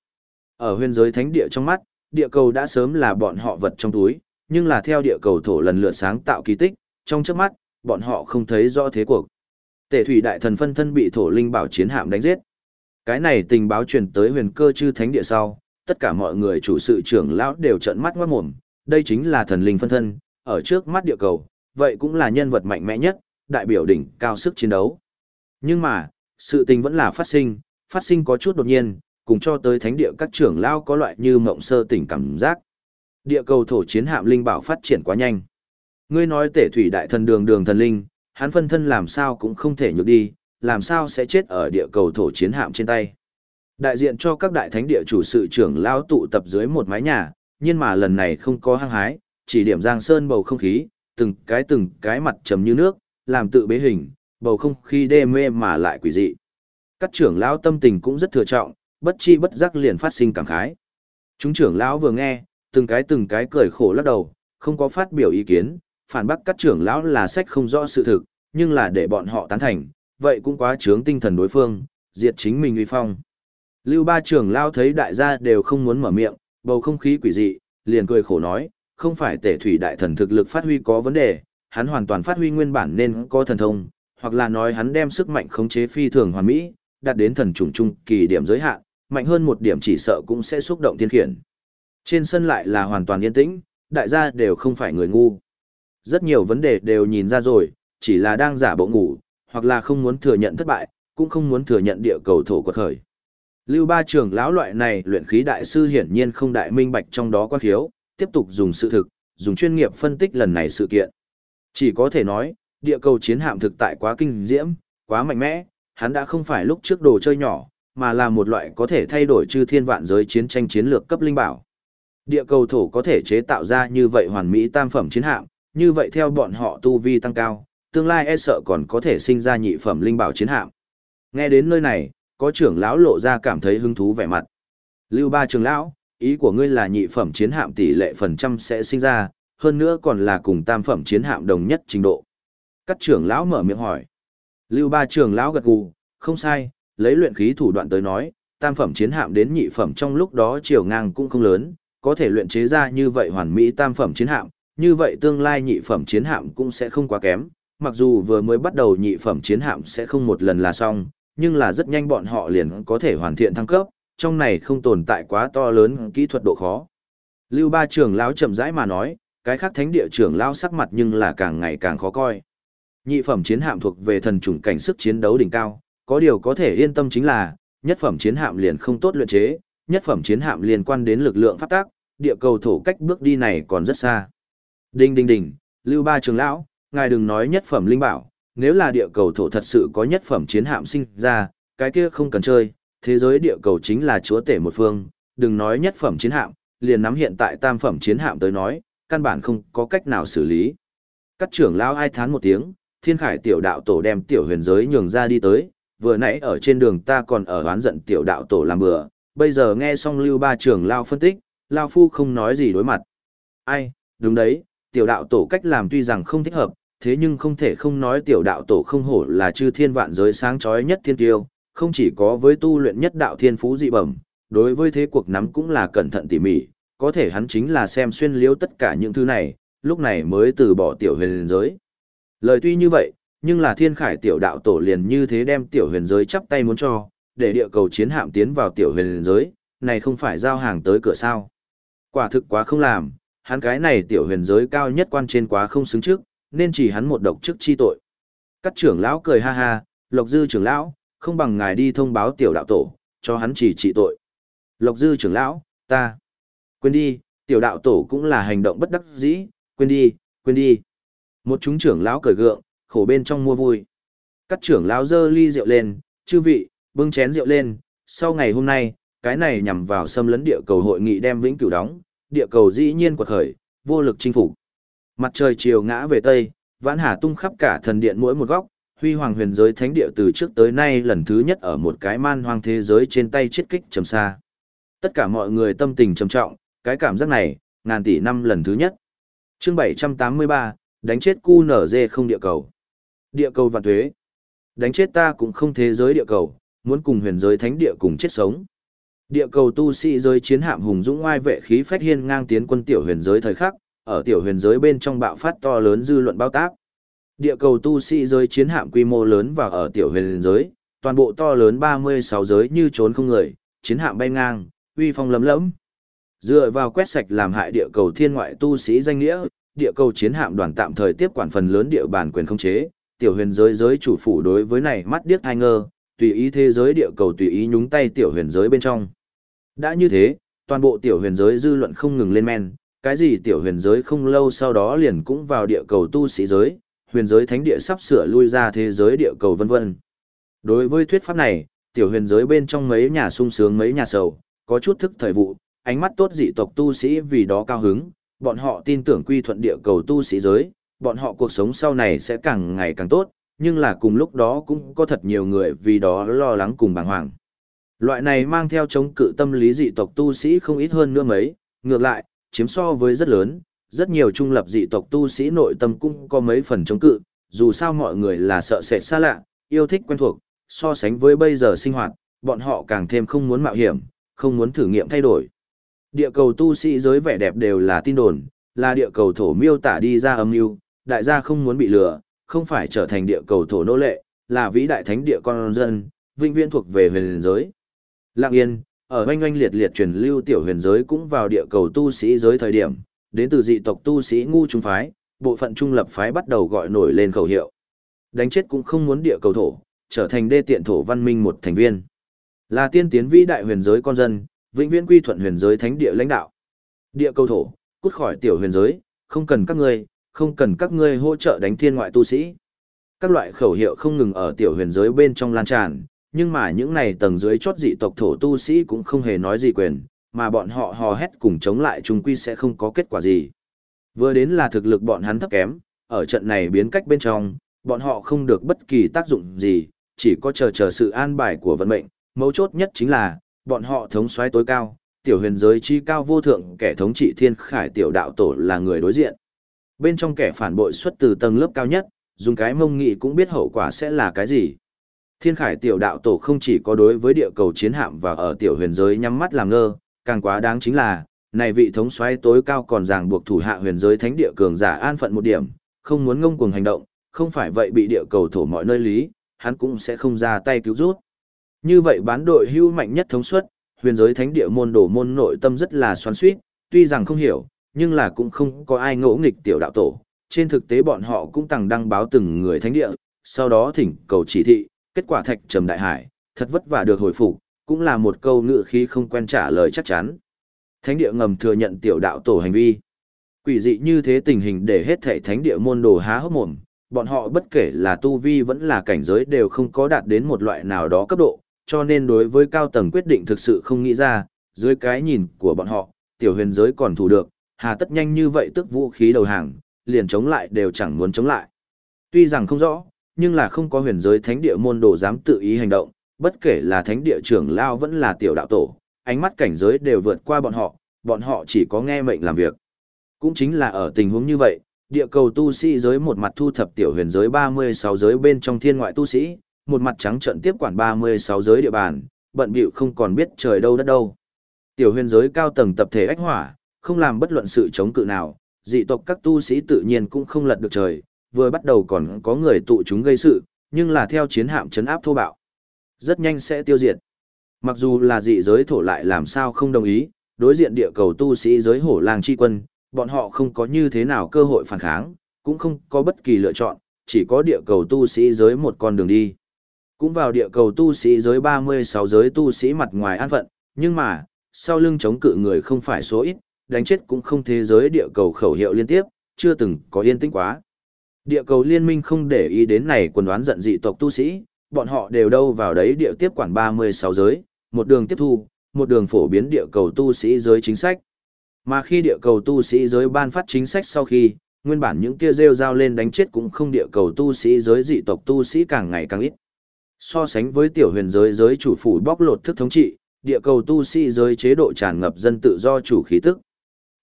Ở huyền giới thánh địa trong mắt, địa cầu đã sớm là bọn họ vật trong túi, nhưng là theo địa cầu thổ lần lượt sáng tạo kỳ tích, trong trước mắt, bọn họ không thấy rõ thế cuộc. Tể thủy đại thần phân thân bị thổ linh bảo chiến hạm đánh giết. Cái này tình báo truyền tới huyền cơ chư thánh địa sau, tất cả mọi người chủ sự trưởng lão đều trợn mắt ngoát mồm, đây chính là thần linh phân thân, ở trước mắt địa cầu, vậy cũng là nhân vật mạnh mẽ nhất, đại biểu đỉnh cao sức chiến đấu. Nhưng mà, sự tình vẫn là phát sinh, phát sinh có chút đột nhiên, cùng cho tới thánh địa các trưởng lao có loại như mộng sơ tỉnh cảm giác. Địa cầu thổ chiến hạm linh bảo phát triển quá nhanh. Ngươi nói tể thủy đại thần đường đường thần linh, hắn phân thân làm sao cũng không thể nhược đi, làm sao sẽ chết ở địa cầu thổ chiến hạm trên tay. Đại diện cho các đại thánh địa chủ sự trưởng lao tụ tập dưới một mái nhà, nhưng mà lần này không có hăng hái, chỉ điểm giang sơn bầu không khí, từng cái từng cái mặt trầm như nước, làm tự bế hình, bầu không khí đê mê mà lại quỷ dị. Các trưởng lão tâm tình cũng rất thừa trọng, bất chi bất giác liền phát sinh cảm khái. Chúng trưởng lão vừa nghe, từng cái từng cái cười khổ lắc đầu, không có phát biểu ý kiến, phản bác các trưởng lão là sách không rõ sự thực, nhưng là để bọn họ tán thành, vậy cũng quá trướng tinh thần đối phương, diệt chính mình uy phong. Lưu ba trưởng lão thấy đại gia đều không muốn mở miệng, bầu không khí quỷ dị, liền cười khổ nói, không phải tể thủy đại thần thực lực phát huy có vấn đề, hắn hoàn toàn phát huy nguyên bản nên có thần thông, hoặc là nói hắn đem sức mạnh khống chế phi thường hoàn mỹ, đạt đến thần trùng trung kỳ điểm giới hạn, mạnh hơn một điểm chỉ sợ cũng sẽ xúc động thiên khiển. Trên sân lại là hoàn toàn yên tĩnh, đại gia đều không phải người ngu. Rất nhiều vấn đề đều nhìn ra rồi, chỉ là đang giả bộ ngủ, hoặc là không muốn thừa nhận thất bại, cũng không muốn thừa nhận địa cầu thổ quật khởi. Lưu ba trưởng lão loại này luyện khí đại sư hiển nhiên không đại minh bạch trong đó quan thiếu, tiếp tục dùng sự thực, dùng chuyên nghiệp phân tích lần này sự kiện. Chỉ có thể nói, địa cầu chiến hạm thực tại quá kinh diễm, quá mạnh mẽ, hắn đã không phải lúc trước đồ chơi nhỏ, mà là một loại có thể thay đổi chư thiên vạn giới chiến tranh chiến lược cấp linh bảo. Địa cầu thổ có thể chế tạo ra như vậy hoàn mỹ tam phẩm chiến hạm, như vậy theo bọn họ tu vi tăng cao, tương lai e sợ còn có thể sinh ra nhị phẩm linh bảo chiến hạm. Nghe đến nơi này, có trưởng lão lộ ra cảm thấy hứng thú vẻ mặt. Lưu ba trưởng lão, ý của ngươi là nhị phẩm chiến hạm tỷ lệ phần trăm sẽ sinh ra, hơn nữa còn là cùng tam phẩm chiến hạm đồng nhất trình độ. Các trưởng lão mở miệng hỏi. Lưu ba trưởng lão gật gù, không sai, lấy luyện khí thủ đoạn tới nói, tam phẩm chiến hạm đến nhị phẩm trong lúc đó chiều ngang cũng không lớn, có thể luyện chế ra như vậy hoàn mỹ tam phẩm chiến hạm, như vậy tương lai nhị phẩm chiến hạm cũng sẽ không quá kém, mặc dù vừa mới bắt đầu nhị phẩm chiến hạm sẽ không một lần là xong, nhưng là rất nhanh bọn họ liền có thể hoàn thiện thăng cấp, trong này không tồn tại quá to lớn kỹ thuật độ khó. Lưu ba trưởng lão chậm rãi mà nói, cái khác thánh địa trưởng lão sắc mặt nhưng là càng ngày càng khó coi. Nhị phẩm chiến hạm thuộc về thần chủng cảnh sức chiến đấu đỉnh cao, có điều có thể yên tâm chính là, nhất phẩm chiến hạm liền không tốt luyện chế, nhất phẩm chiến hạm liên quan đến lực lượng pháp tác, địa cầu thổ cách bước đi này còn rất xa. Đinh đinh đinh, Lưu Ba trưởng lão, ngài đừng nói nhất phẩm linh bảo, nếu là địa cầu thổ thật sự có nhất phẩm chiến hạm sinh ra, cái kia không cần chơi, thế giới địa cầu chính là chúa tể một phương, đừng nói nhất phẩm chiến hạm, liền nắm hiện tại tam phẩm chiến hạm tới nói, căn bản không có cách nào xử lý. Các trưởng lão ai thán một tiếng, thiên khải tiểu đạo tổ đem tiểu huyền giới nhường ra đi tới, vừa nãy ở trên đường ta còn ở oán giận tiểu đạo tổ làm bừa, bây giờ nghe xong lưu ba trưởng lao phân tích, lao phu không nói gì đối mặt. Ai, đúng đấy, tiểu đạo tổ cách làm tuy rằng không thích hợp, thế nhưng không thể không nói tiểu đạo tổ không hổ là chư thiên vạn giới sáng chói nhất thiên tiêu, không chỉ có với tu luyện nhất đạo thiên phú dị bẩm, đối với thế cuộc nắm cũng là cẩn thận tỉ mỉ, có thể hắn chính là xem xuyên liếu tất cả những thứ này, lúc này mới từ bỏ tiểu huyền giới. Lời tuy như vậy, nhưng là thiên khải tiểu đạo tổ liền như thế đem tiểu huyền giới chắp tay muốn cho, để địa cầu chiến hạm tiến vào tiểu huyền giới, này không phải giao hàng tới cửa sao. Quả thực quá không làm, hắn cái này tiểu huyền giới cao nhất quan trên quá không xứng trước, nên chỉ hắn một độc chức chi tội. Các trưởng lão cười ha ha, Lộc Dư trưởng lão, không bằng ngài đi thông báo tiểu đạo tổ, cho hắn chỉ trị tội. Lộc Dư trưởng lão, ta. Quên đi, tiểu đạo tổ cũng là hành động bất đắc dĩ, quên đi, quên đi. Một chúng trưởng lão cười gượng, khổ bên trong mua vui. Các trưởng lão dơ ly rượu lên, chư vị, bưng chén rượu lên, sau ngày hôm nay, cái này nhằm vào xâm lấn địa cầu hội nghị đem vĩnh cửu đóng, địa cầu dĩ nhiên quật khởi, vô lực chinh phục. Mặt trời chiều ngã về tây, vãn hà tung khắp cả thần điện mỗi một góc, huy hoàng huyền giới thánh địa từ trước tới nay lần thứ nhất ở một cái man hoang thế giới trên tay chiết kích trầm xa. Tất cả mọi người tâm tình trầm trọng, cái cảm giác này, ngàn tỷ năm lần thứ nhất. Chương 783, đánh chết cu nở dê không địa cầu. Địa cầu vạn thuế. Đánh chết ta cũng không thế giới địa cầu, muốn cùng huyền giới thánh địa cùng chết sống. Địa cầu tu sĩ giới chiến hạm hùng dũng oai vệ khí phách hiên ngang tiến quân tiểu huyền giới thời khắc, ở tiểu huyền giới bên trong bạo phát to lớn dư luận bao tác. Địa cầu tu sĩ giới chiến hạm quy mô lớn và ở tiểu huyền giới, toàn bộ to lớn 36 giới như trốn không người, chiến hạm bay ngang, uy phong lấm lẫm. Dựa vào quét sạch làm hại địa cầu thiên ngoại tu sĩ danh nghĩa, địa cầu chiến hạm đoàn tạm thời tiếp quản phần lớn địa bàn quyền không chế, tiểu huyền giới giới chủ phủ đối với này mắt điếc hai ngơ, tùy ý thế giới địa cầu tùy ý nhúng tay tiểu huyền giới bên trong. Đã như thế, toàn bộ tiểu huyền giới dư luận không ngừng lên men, cái gì tiểu huyền giới không lâu sau đó liền cũng vào địa cầu tu sĩ giới, huyền giới thánh địa sắp sửa lui ra thế giới địa cầu vân vân. Đối với thuyết pháp này, tiểu huyền giới bên trong mấy nhà sung sướng mấy nhà sầu, có chút thức thời vụ, ánh mắt tốt dị tộc tu sĩ vì đó cao hứng, bọn họ tin tưởng quy thuận địa cầu tu sĩ giới, bọn họ cuộc sống sau này sẽ càng ngày càng tốt, nhưng là cùng lúc đó cũng có thật nhiều người vì đó lo lắng cùng bàng hoàng. Loại này mang theo chống cự tâm lý dị tộc tu sĩ không ít hơn nữa mấy, ngược lại, chiếm so với rất lớn, rất nhiều trung lập dị tộc tu sĩ nội tâm cũng có mấy phần chống cự, dù sao mọi người là sợ sệt xa lạ, yêu thích quen thuộc, so sánh với bây giờ sinh hoạt, bọn họ càng thêm không muốn mạo hiểm, không muốn thử nghiệm thay đổi. Địa cầu tu sĩ giới vẻ đẹp đều là tin đồn, là địa cầu thổ miêu tả đi ra âm mưu, đại gia không muốn bị lừa, không phải trở thành địa cầu thổ nô lệ, là vĩ đại thánh địa con dân, vinh viễn thuộc về huyền giới. Lặng yên, ở oanh oanh liệt liệt truyền lưu tiểu huyền giới cũng vào địa cầu tu sĩ giới thời điểm, đến từ dị tộc tu sĩ ngu trung phái, bộ phận trung lập phái bắt đầu gọi nổi lên khẩu hiệu. Đánh chết cũng không muốn địa cầu thổ, trở thành đê tiện thổ văn minh một thành viên. Là tiên tiến vĩ đại huyền giới con dân, vĩnh viễn quy thuận huyền giới thánh địa lãnh đạo. Địa cầu thổ, cút khỏi tiểu huyền giới, không cần các ngươi, không cần các ngươi hỗ trợ đánh thiên ngoại tu sĩ. Các loại khẩu hiệu không ngừng ở tiểu huyền giới bên trong lan tràn, nhưng mà những này tầng dưới chót dị tộc thổ tu sĩ cũng không hề nói gì quyền, mà bọn họ hò hét cùng chống lại chung quy sẽ không có kết quả gì. Vừa đến là thực lực bọn hắn thấp kém, ở trận này biến cách bên trong, bọn họ không được bất kỳ tác dụng gì, chỉ có chờ chờ sự an bài của vận mệnh, mấu chốt nhất chính là, bọn họ thống soái tối cao, tiểu huyền giới chi cao vô thượng kẻ thống trị thiên khải tiểu đạo tổ là người đối diện. Bên trong kẻ phản bội xuất từ tầng lớp cao nhất, dùng cái mông nghị cũng biết hậu quả sẽ là cái gì. Thiên khải tiểu đạo tổ không chỉ có đối với địa cầu chiến hạm và ở tiểu huyền giới nhắm mắt làm ngơ, càng quá đáng chính là, này vị thống soái tối cao còn ràng buộc thủ hạ huyền giới thánh địa cường giả an phận một điểm, không muốn ngông cuồng hành động, không phải vậy bị địa cầu thổ mọi nơi lý, hắn cũng sẽ không ra tay cứu rút. Như vậy bán đội hưu mạnh nhất thống suất, huyền giới thánh địa môn đổ môn nội tâm rất là xoắn suýt, tuy rằng không hiểu, nhưng là cũng không có ai ngỗ nghịch tiểu đạo tổ. Trên thực tế bọn họ cũng tăng đăng báo từng người thánh địa, sau đó thỉnh cầu chỉ thị, kết quả thạch trầm đại hải, thật vất vả được hồi phục, cũng là một câu ngữ khí không quen trả lời chắc chắn. Thánh địa ngầm thừa nhận tiểu đạo tổ hành vi. Quỷ dị như thế tình hình để hết thảy thánh địa môn đồ há hốc mồm, bọn họ bất kể là tu vi vẫn là cảnh giới đều không có đạt đến một loại nào đó cấp độ, cho nên đối với cao tầng quyết định thực sự không nghĩ ra, dưới cái nhìn của bọn họ, tiểu huyền giới còn thủ được, hà tất nhanh như vậy tức vũ khí đầu hàng, liền chống lại đều chẳng muốn chống lại. Tuy rằng không rõ, nhưng là không có huyền giới thánh địa môn đồ dám tự ý hành động, bất kể là thánh địa trưởng lao vẫn là tiểu đạo tổ, ánh mắt cảnh giới đều vượt qua bọn họ, bọn họ chỉ có nghe mệnh làm việc. Cũng chính là ở tình huống như vậy, địa cầu tu sĩ giới một mặt thu thập tiểu huyền giới 36 giới bên trong thiên ngoại tu sĩ, một mặt trắng trận tiếp quản 36 giới địa bàn, bận bịu không còn biết trời đâu đất đâu. Tiểu huyền giới cao tầng tập thể ách hỏa, không làm bất luận sự chống cự nào, dị tộc các tu sĩ tự nhiên cũng không lật được trời, vừa bắt đầu còn có người tụ chúng gây sự, nhưng là theo chiến hạm chấn áp thô bạo. Rất nhanh sẽ tiêu diệt. Mặc dù là dị giới thổ lại làm sao không đồng ý, đối diện địa cầu tu sĩ giới hổ làng chi quân, bọn họ không có như thế nào cơ hội phản kháng, cũng không có bất kỳ lựa chọn, chỉ có địa cầu tu sĩ giới một con đường đi. Cũng vào địa cầu tu sĩ giới 36 giới tu sĩ mặt ngoài an phận, nhưng mà, sau lưng chống cự người không phải số ít, đánh chết cũng không thế giới địa cầu khẩu hiệu liên tiếp, chưa từng có yên tĩnh quá. Địa cầu liên minh không để ý đến này quần đoán giận dị tộc tu sĩ, bọn họ đều đâu vào đấy địa tiếp quản 36 giới, một đường tiếp thu, một đường phổ biến địa cầu tu sĩ giới chính sách. Mà khi địa cầu tu sĩ giới ban phát chính sách sau khi, nguyên bản những kia rêu rao lên đánh chết cũng không địa cầu tu sĩ giới dị tộc tu sĩ càng ngày càng ít. So sánh với tiểu huyền giới giới chủ phủ bóc lột thức thống trị, địa cầu tu sĩ giới chế độ tràn ngập dân tự do chủ khí tức.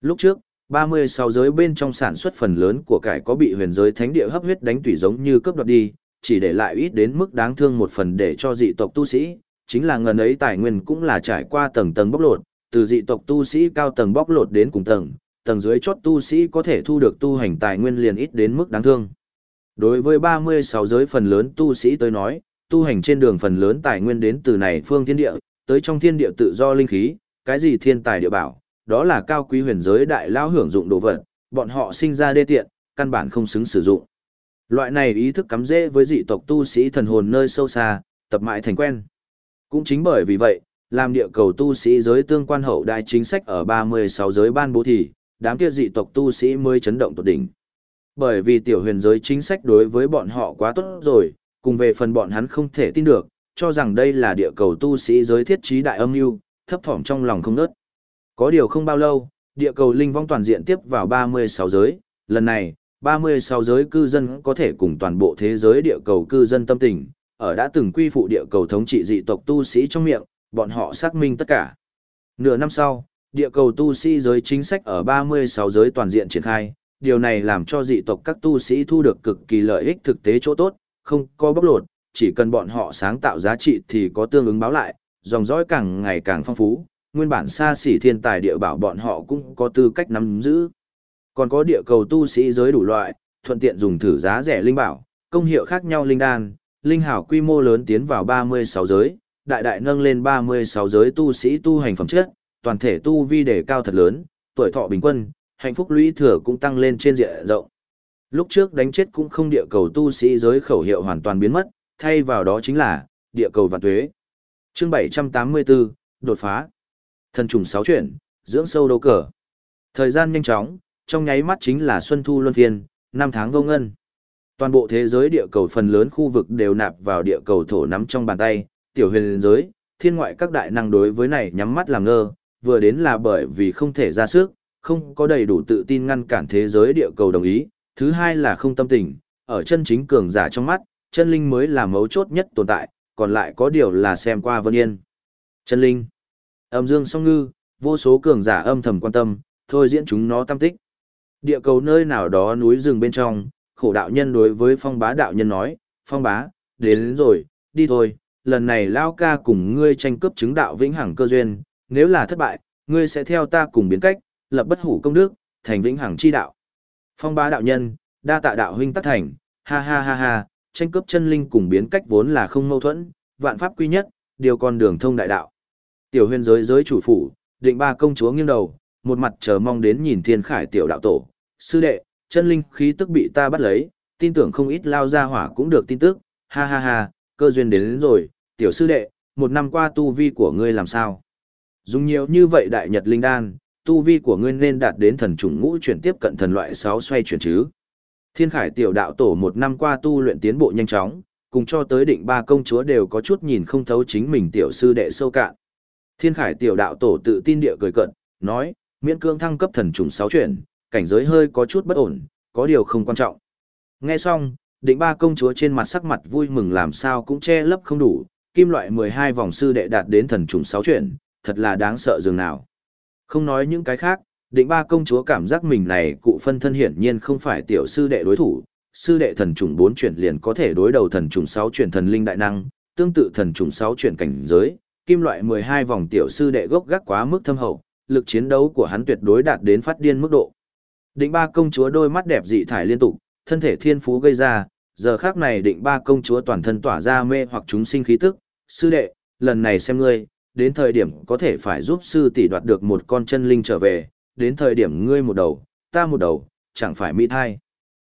Lúc trước, 36 giới bên trong sản xuất phần lớn của cải có bị huyền giới thánh địa hấp huyết đánh tủy giống như cướp đoạt đi, chỉ để lại ít đến mức đáng thương một phần để cho dị tộc tu sĩ, chính là ngần ấy tài nguyên cũng là trải qua tầng tầng bóc lột, từ dị tộc tu sĩ cao tầng bóc lột đến cùng tầng, tầng dưới chót tu sĩ có thể thu được tu hành tài nguyên liền ít đến mức đáng thương. Đối với 36 giới phần lớn tu sĩ tới nói, tu hành trên đường phần lớn tài nguyên đến từ này phương thiên địa, tới trong thiên địa tự do linh khí, cái gì thiên tài địa bảo, đó là cao quý huyền giới đại lao hưởng dụng đồ vật, bọn họ sinh ra đê tiện, căn bản không xứng sử dụng. Loại này ý thức cắm dễ với dị tộc tu sĩ thần hồn nơi sâu xa, tập mãi thành quen. Cũng chính bởi vì vậy, làm địa cầu tu sĩ giới tương quan hậu đại chính sách ở 36 giới ban bố thì, đám kia dị tộc tu sĩ mới chấn động tột đỉnh. Bởi vì tiểu huyền giới chính sách đối với bọn họ quá tốt rồi, cùng về phần bọn hắn không thể tin được, cho rằng đây là địa cầu tu sĩ giới thiết trí đại âm mưu, thấp thỏm trong lòng không nớt. Có điều không bao lâu, địa cầu linh vong toàn diện tiếp vào 36 giới, lần này, 36 giới cư dân có thể cùng toàn bộ thế giới địa cầu cư dân tâm tình, ở đã từng quy phụ địa cầu thống trị dị tộc tu sĩ trong miệng, bọn họ xác minh tất cả. Nửa năm sau, địa cầu tu sĩ giới chính sách ở 36 giới toàn diện triển khai, điều này làm cho dị tộc các tu sĩ thu được cực kỳ lợi ích thực tế chỗ tốt, không có bóc lột, chỉ cần bọn họ sáng tạo giá trị thì có tương ứng báo lại, dòng dõi càng ngày càng phong phú, nguyên bản xa xỉ thiên tài địa bảo bọn họ cũng có tư cách nắm giữ. Còn có địa cầu tu sĩ giới đủ loại, thuận tiện dùng thử giá rẻ linh bảo, công hiệu khác nhau linh đan, linh hảo quy mô lớn tiến vào 36 giới, đại đại nâng lên 36 giới tu sĩ tu hành phẩm chất, toàn thể tu vi đề cao thật lớn, tuổi thọ bình quân, hạnh phúc lũy thừa cũng tăng lên trên diện rộng. Lúc trước đánh chết cũng không địa cầu tu sĩ giới khẩu hiệu hoàn toàn biến mất, thay vào đó chính là địa cầu vạn tuế. Chương 784, đột phá. Thần trùng sáu chuyển, dưỡng sâu đấu cờ. Thời gian nhanh chóng, trong nháy mắt chính là xuân thu luân phiên, năm tháng vô ngân. Toàn bộ thế giới địa cầu phần lớn khu vực đều nạp vào địa cầu thổ nắm trong bàn tay, tiểu huyền giới, thiên ngoại các đại năng đối với này nhắm mắt làm ngơ, vừa đến là bởi vì không thể ra sức, không có đầy đủ tự tin ngăn cản thế giới địa cầu đồng ý, thứ hai là không tâm tình, ở chân chính cường giả trong mắt, chân linh mới là mấu chốt nhất tồn tại, còn lại có điều là xem qua vân yên. Chân linh, âm dương song ngư, vô số cường giả âm thầm quan tâm, thôi diễn chúng nó tâm tích. Địa cầu nơi nào đó núi rừng bên trong, khổ đạo nhân đối với phong bá đạo nhân nói, phong bá, đến, đến rồi, đi thôi, lần này lao ca cùng ngươi tranh cướp chứng đạo vĩnh hằng cơ duyên, nếu là thất bại, ngươi sẽ theo ta cùng biến cách, lập bất hủ công đức, thành vĩnh hằng chi đạo. Phong bá đạo nhân, đa tạ đạo huynh tắc thành, ha ha ha ha, tranh cướp chân linh cùng biến cách vốn là không mâu thuẫn, vạn pháp quy nhất, điều con đường thông đại đạo. Tiểu huyền giới giới chủ phủ, định ba công chúa nghiêng đầu, một mặt chờ mong đến nhìn thiên khải tiểu đạo tổ, sư đệ, chân linh khí tức bị ta bắt lấy, tin tưởng không ít lao ra hỏa cũng được tin tức, ha ha ha, cơ duyên đến, đến rồi, tiểu sư đệ, một năm qua tu vi của ngươi làm sao? Dùng nhiều như vậy đại nhật linh đan, tu vi của ngươi nên đạt đến thần trùng ngũ chuyển tiếp cận thần loại 6 xoay chuyển chứ. Thiên khải tiểu đạo tổ một năm qua tu luyện tiến bộ nhanh chóng, cùng cho tới định ba công chúa đều có chút nhìn không thấu chính mình tiểu sư đệ sâu cạn. Thiên khải tiểu đạo tổ tự tin địa cười cận, nói, miễn cương thăng cấp thần trùng 6 chuyển, cảnh giới hơi có chút bất ổn, có điều không quan trọng. Nghe xong, định ba công chúa trên mặt sắc mặt vui mừng làm sao cũng che lấp không đủ, kim loại 12 vòng sư đệ đạt đến thần trùng 6 chuyển, thật là đáng sợ dường nào. Không nói những cái khác, định ba công chúa cảm giác mình này cụ phân thân hiển nhiên không phải tiểu sư đệ đối thủ, sư đệ thần trùng 4 chuyển liền có thể đối đầu thần trùng 6 chuyển thần linh đại năng, tương tự thần trùng 6 chuyển cảnh giới, kim loại 12 vòng tiểu sư đệ gốc gác quá mức thâm hậu, lực chiến đấu của hắn tuyệt đối đạt đến phát điên mức độ. Định ba công chúa đôi mắt đẹp dị thải liên tục, thân thể thiên phú gây ra, giờ khác này định ba công chúa toàn thân tỏa ra mê hoặc chúng sinh khí tức, sư đệ, lần này xem ngươi, đến thời điểm có thể phải giúp sư tỷ đoạt được một con chân linh trở về, đến thời điểm ngươi một đầu, ta một đầu, chẳng phải mỹ thai.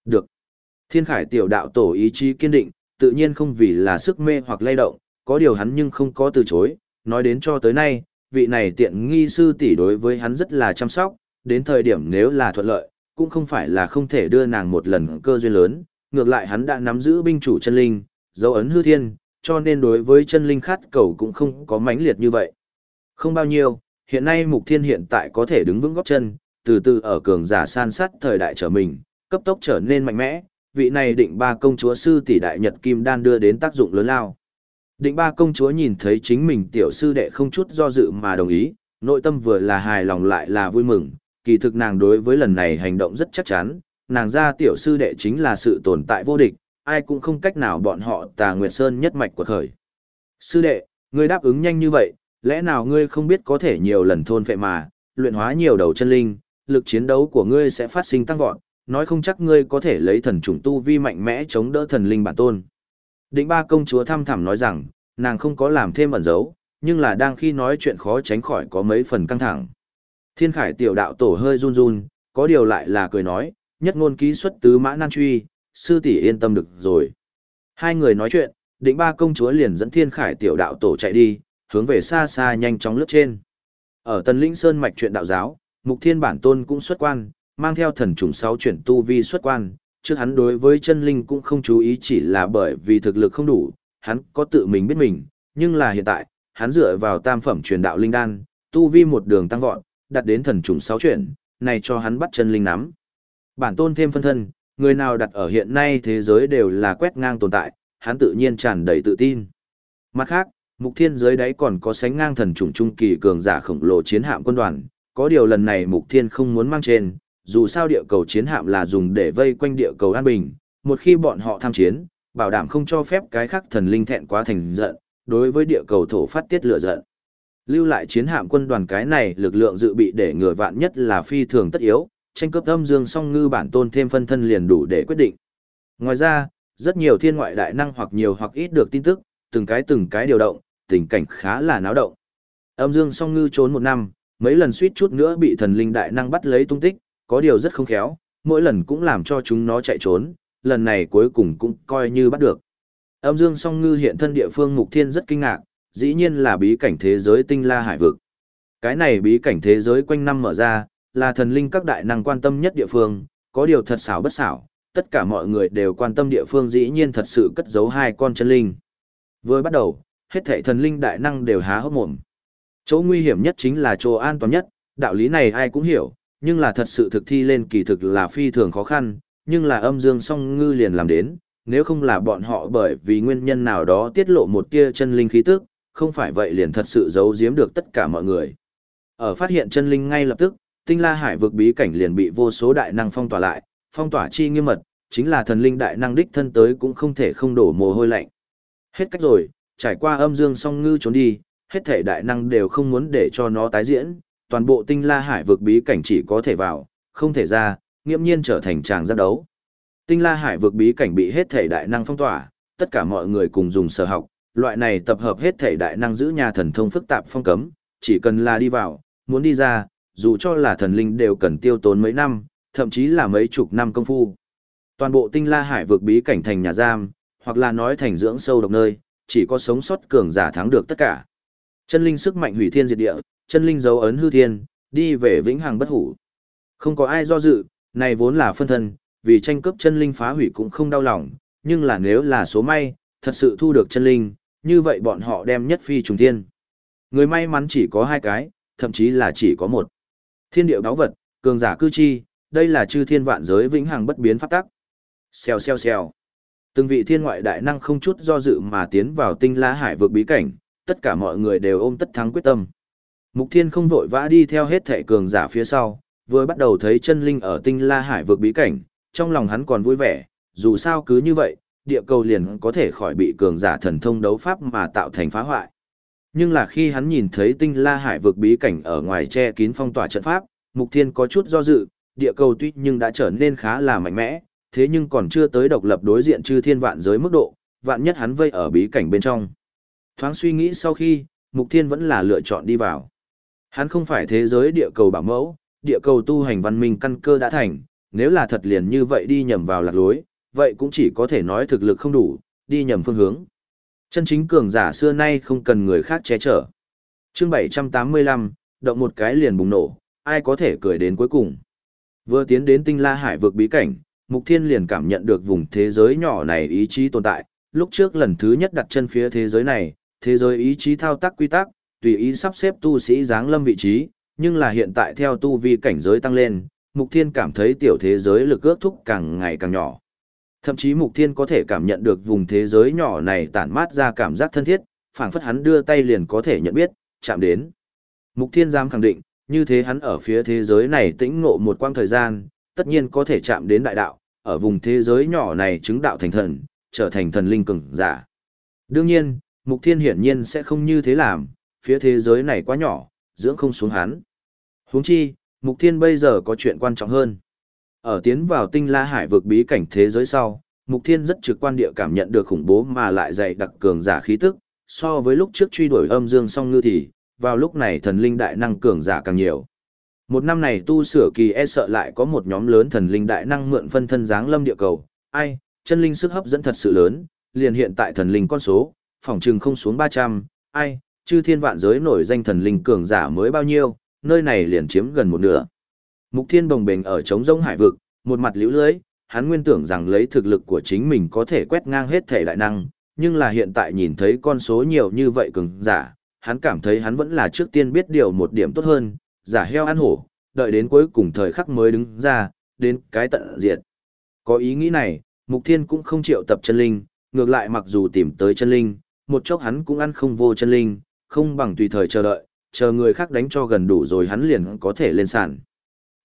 Được. Thiên khải tiểu đạo tổ ý chí kiên định, tự nhiên không vì là sức mê hoặc lay động, có điều hắn nhưng không có từ chối, nói đến cho tới nay, vị này tiện nghi sư tỷ đối với hắn rất là chăm sóc, đến thời điểm nếu là thuận lợi, cũng không phải là không thể đưa nàng một lần cơ duyên lớn, ngược lại hắn đã nắm giữ binh chủ chân linh, dấu ấn hư thiên, cho nên đối với chân linh khát cầu cũng không có mãnh liệt như vậy. Không bao nhiêu, hiện nay Mục Thiên hiện tại có thể đứng vững góp chân, từ từ ở cường giả san sát thời đại trở mình, cấp tốc trở nên mạnh mẽ, vị này định ba công chúa sư tỷ đại nhật kim đan đưa đến tác dụng lớn lao. Định ba công chúa nhìn thấy chính mình tiểu sư đệ không chút do dự mà đồng ý, nội tâm vừa là hài lòng lại là vui mừng, kỳ thực nàng đối với lần này hành động rất chắc chắn, nàng ra tiểu sư đệ chính là sự tồn tại vô địch, ai cũng không cách nào bọn họ tà Nguyệt Sơn nhất mạch của khởi. Sư đệ, ngươi đáp ứng nhanh như vậy, lẽ nào ngươi không biết có thể nhiều lần thôn phệ mà, luyện hóa nhiều đầu chân linh, lực chiến đấu của ngươi sẽ phát sinh tăng vọt, nói không chắc ngươi có thể lấy thần trùng tu vi mạnh mẽ chống đỡ thần linh bản tôn. Định ba công chúa thăm thẳm nói rằng, nàng không có làm thêm ẩn dấu, nhưng là đang khi nói chuyện khó tránh khỏi có mấy phần căng thẳng. Thiên khải tiểu đạo tổ hơi run run, có điều lại là cười nói, nhất ngôn ký xuất tứ mã nan truy, sư tỷ yên tâm được rồi. Hai người nói chuyện, định ba công chúa liền dẫn thiên khải tiểu đạo tổ chạy đi, hướng về xa xa nhanh chóng lướt trên. Ở Tân Lĩnh Sơn mạch chuyện đạo giáo, Mục Thiên bản tôn cũng xuất quan, mang theo thần trùng sáu chuyển tu vi xuất quan, trước hắn đối với chân linh cũng không chú ý chỉ là bởi vì thực lực không đủ, hắn có tự mình biết mình, nhưng là hiện tại, hắn dựa vào tam phẩm truyền đạo linh đan, tu vi một đường tăng vọt, đạt đến thần trùng sáu chuyển, này cho hắn bắt chân linh nắm. Bản tôn thêm phân thân, người nào đặt ở hiện nay thế giới đều là quét ngang tồn tại, hắn tự nhiên tràn đầy tự tin. Mặt khác, mục thiên giới đấy còn có sánh ngang thần trùng trung kỳ cường giả khổng lồ chiến hạm quân đoàn, có điều lần này mục thiên không muốn mang trên, dù sao địa cầu chiến hạm là dùng để vây quanh địa cầu an bình, một khi bọn họ tham chiến, bảo đảm không cho phép cái khác thần linh thẹn quá thành giận, đối với địa cầu thổ phát tiết lửa giận. Lưu lại chiến hạm quân đoàn cái này lực lượng dự bị để ngừa vạn nhất là phi thường tất yếu, tranh cướp âm dương song ngư bản tôn thêm phân thân liền đủ để quyết định. Ngoài ra, rất nhiều thiên ngoại đại năng hoặc nhiều hoặc ít được tin tức, từng cái từng cái điều động, tình cảnh khá là náo động. Âm dương song ngư trốn một năm, mấy lần suýt chút nữa bị thần linh đại năng bắt lấy tung tích, có điều rất không khéo, mỗi lần cũng làm cho chúng nó chạy trốn, lần này cuối cùng cũng coi như bắt được. Âm dương song ngư hiện thân địa phương mục thiên rất kinh ngạc, dĩ nhiên là bí cảnh thế giới tinh la hải vực. Cái này bí cảnh thế giới quanh năm mở ra, là thần linh các đại năng quan tâm nhất địa phương, có điều thật xảo bất xảo, tất cả mọi người đều quan tâm địa phương dĩ nhiên thật sự cất giấu hai con chân linh. Vừa bắt đầu, hết thảy thần linh đại năng đều há hốc mồm. Chỗ nguy hiểm nhất chính là chỗ an toàn nhất, đạo lý này ai cũng hiểu, nhưng là thật sự thực thi lên kỳ thực là phi thường khó khăn, nhưng là âm dương song ngư liền làm đến, nếu không là bọn họ bởi vì nguyên nhân nào đó tiết lộ một tia chân linh khí tức, không phải vậy liền thật sự giấu giếm được tất cả mọi người. Ở phát hiện chân linh ngay lập tức, tinh la hải vực bí cảnh liền bị vô số đại năng phong tỏa lại, phong tỏa chi nghiêm mật, chính là thần linh đại năng đích thân tới cũng không thể không đổ mồ hôi lạnh. Hết cách rồi, trải qua âm dương song ngư trốn đi, hết thể đại năng đều không muốn để cho nó tái diễn, toàn bộ tinh la hải vực bí cảnh chỉ có thể vào, không thể ra, nghiễm nhiên trở thành tràng giác đấu. Tinh la hải vực bí cảnh bị hết thể đại năng phong tỏa, tất cả mọi người cùng dùng sở học, loại này tập hợp hết thể đại năng giữ nhà thần thông phức tạp phong cấm, chỉ cần là đi vào, muốn đi ra, dù cho là thần linh đều cần tiêu tốn mấy năm, thậm chí là mấy chục năm công phu. Toàn bộ tinh la hải vực bí cảnh thành nhà giam, hoặc là nói thành dưỡng sâu độc nơi, chỉ có sống sót cường giả thắng được tất cả. Chân linh sức mạnh hủy thiên diệt địa, chân linh dấu ấn hư thiên, đi về vĩnh hằng bất hủ. Không có ai do dự, này vốn là phân thân, vì tranh cướp chân linh phá hủy cũng không đau lòng, nhưng là nếu là số may, thật sự thu được chân linh, như vậy bọn họ đem nhất phi trùng thiên. Người may mắn chỉ có hai cái, thậm chí là chỉ có một. Thiên điệu đáo vật, cường giả cư chi, đây là chư thiên vạn giới vĩnh hằng bất biến pháp tắc. Xèo xèo xèo. Từng vị thiên ngoại đại năng không chút do dự mà tiến vào tinh la hải vực bí cảnh, tất cả mọi người đều ôm tất thắng quyết tâm. Mục Thiên không vội vã đi theo hết thệ cường giả phía sau, vừa bắt đầu thấy chân linh ở tinh la hải vượt bí cảnh, trong lòng hắn còn vui vẻ, dù sao cứ như vậy, địa cầu liền có thể khỏi bị cường giả thần thông đấu pháp mà tạo thành phá hoại. Nhưng là khi hắn nhìn thấy tinh la hải vượt bí cảnh ở ngoài che kín phong tỏa trận pháp, Mục Thiên có chút do dự, địa cầu tuy nhưng đã trở nên khá là mạnh mẽ, thế nhưng còn chưa tới độc lập đối diện chư thiên vạn giới mức độ, vạn nhất hắn vây ở bí cảnh bên trong. Thoáng suy nghĩ sau khi, Mục Thiên vẫn là lựa chọn đi vào. Hắn không phải thế giới địa cầu bảo mẫu, địa cầu tu hành văn minh căn cơ đã thành, nếu là thật liền như vậy đi nhầm vào lạc lối, vậy cũng chỉ có thể nói thực lực không đủ, đi nhầm phương hướng. Chân chính cường giả xưa nay không cần người khác che chở. Chương 785, động một cái liền bùng nổ, ai có thể cười đến cuối cùng. Vừa tiến đến tinh la hải vực bí cảnh, Mục Thiên liền cảm nhận được vùng thế giới nhỏ này ý chí tồn tại, lúc trước lần thứ nhất đặt chân phía thế giới này, thế giới ý chí thao tác quy tắc, tùy ý sắp xếp tu sĩ giáng lâm vị trí, nhưng là hiện tại theo tu vi cảnh giới tăng lên, Mục Thiên cảm thấy tiểu thế giới lực ước thúc càng ngày càng nhỏ. Thậm chí Mục Thiên có thể cảm nhận được vùng thế giới nhỏ này tản mát ra cảm giác thân thiết, phảng phất hắn đưa tay liền có thể nhận biết, chạm đến. Mục Thiên dám khẳng định, như thế hắn ở phía thế giới này tĩnh ngộ một quang thời gian, tất nhiên có thể chạm đến đại đạo, ở vùng thế giới nhỏ này chứng đạo thành thần, trở thành thần linh cường giả. Đương nhiên, Mục Thiên hiển nhiên sẽ không như thế làm, phía thế giới này quá nhỏ, dưỡng không xuống hắn. Huống chi, Mục Thiên bây giờ có chuyện quan trọng hơn. Ở tiến vào tinh la hải vực bí cảnh thế giới sau, Mục Thiên rất trực quan địa cảm nhận được khủng bố mà lại dày đặc cường giả khí tức, so với lúc trước truy đuổi âm dương song ngư thì, vào lúc này thần linh đại năng cường giả càng nhiều. Một năm này tu sửa kỳ e sợ lại có một nhóm lớn thần linh đại năng mượn phân thân dáng lâm địa cầu, ai, chân linh sức hấp dẫn thật sự lớn, liền hiện tại thần linh con số, phòng trừng không xuống 300, ai, chư thiên vạn giới nổi danh thần linh cường giả mới bao nhiêu, nơi này liền chiếm gần một nửa. Mục thiên bồng bềnh ở trống rỗng hải vực, một mặt liễu lưới, hắn nguyên tưởng rằng lấy thực lực của chính mình có thể quét ngang hết thể đại năng, nhưng là hiện tại nhìn thấy con số nhiều như vậy cường giả, hắn cảm thấy hắn vẫn là trước tiên biết điều một điểm tốt hơn, giả heo ăn hổ, đợi đến cuối cùng thời khắc mới đứng ra, đến cái tận diệt. Có ý nghĩ này, Mục Thiên cũng không chịu tập chân linh, ngược lại mặc dù tìm tới chân linh, một chốc hắn cũng ăn không vô chân linh, không bằng tùy thời chờ đợi, chờ người khác đánh cho gần đủ rồi hắn liền có thể lên sàn.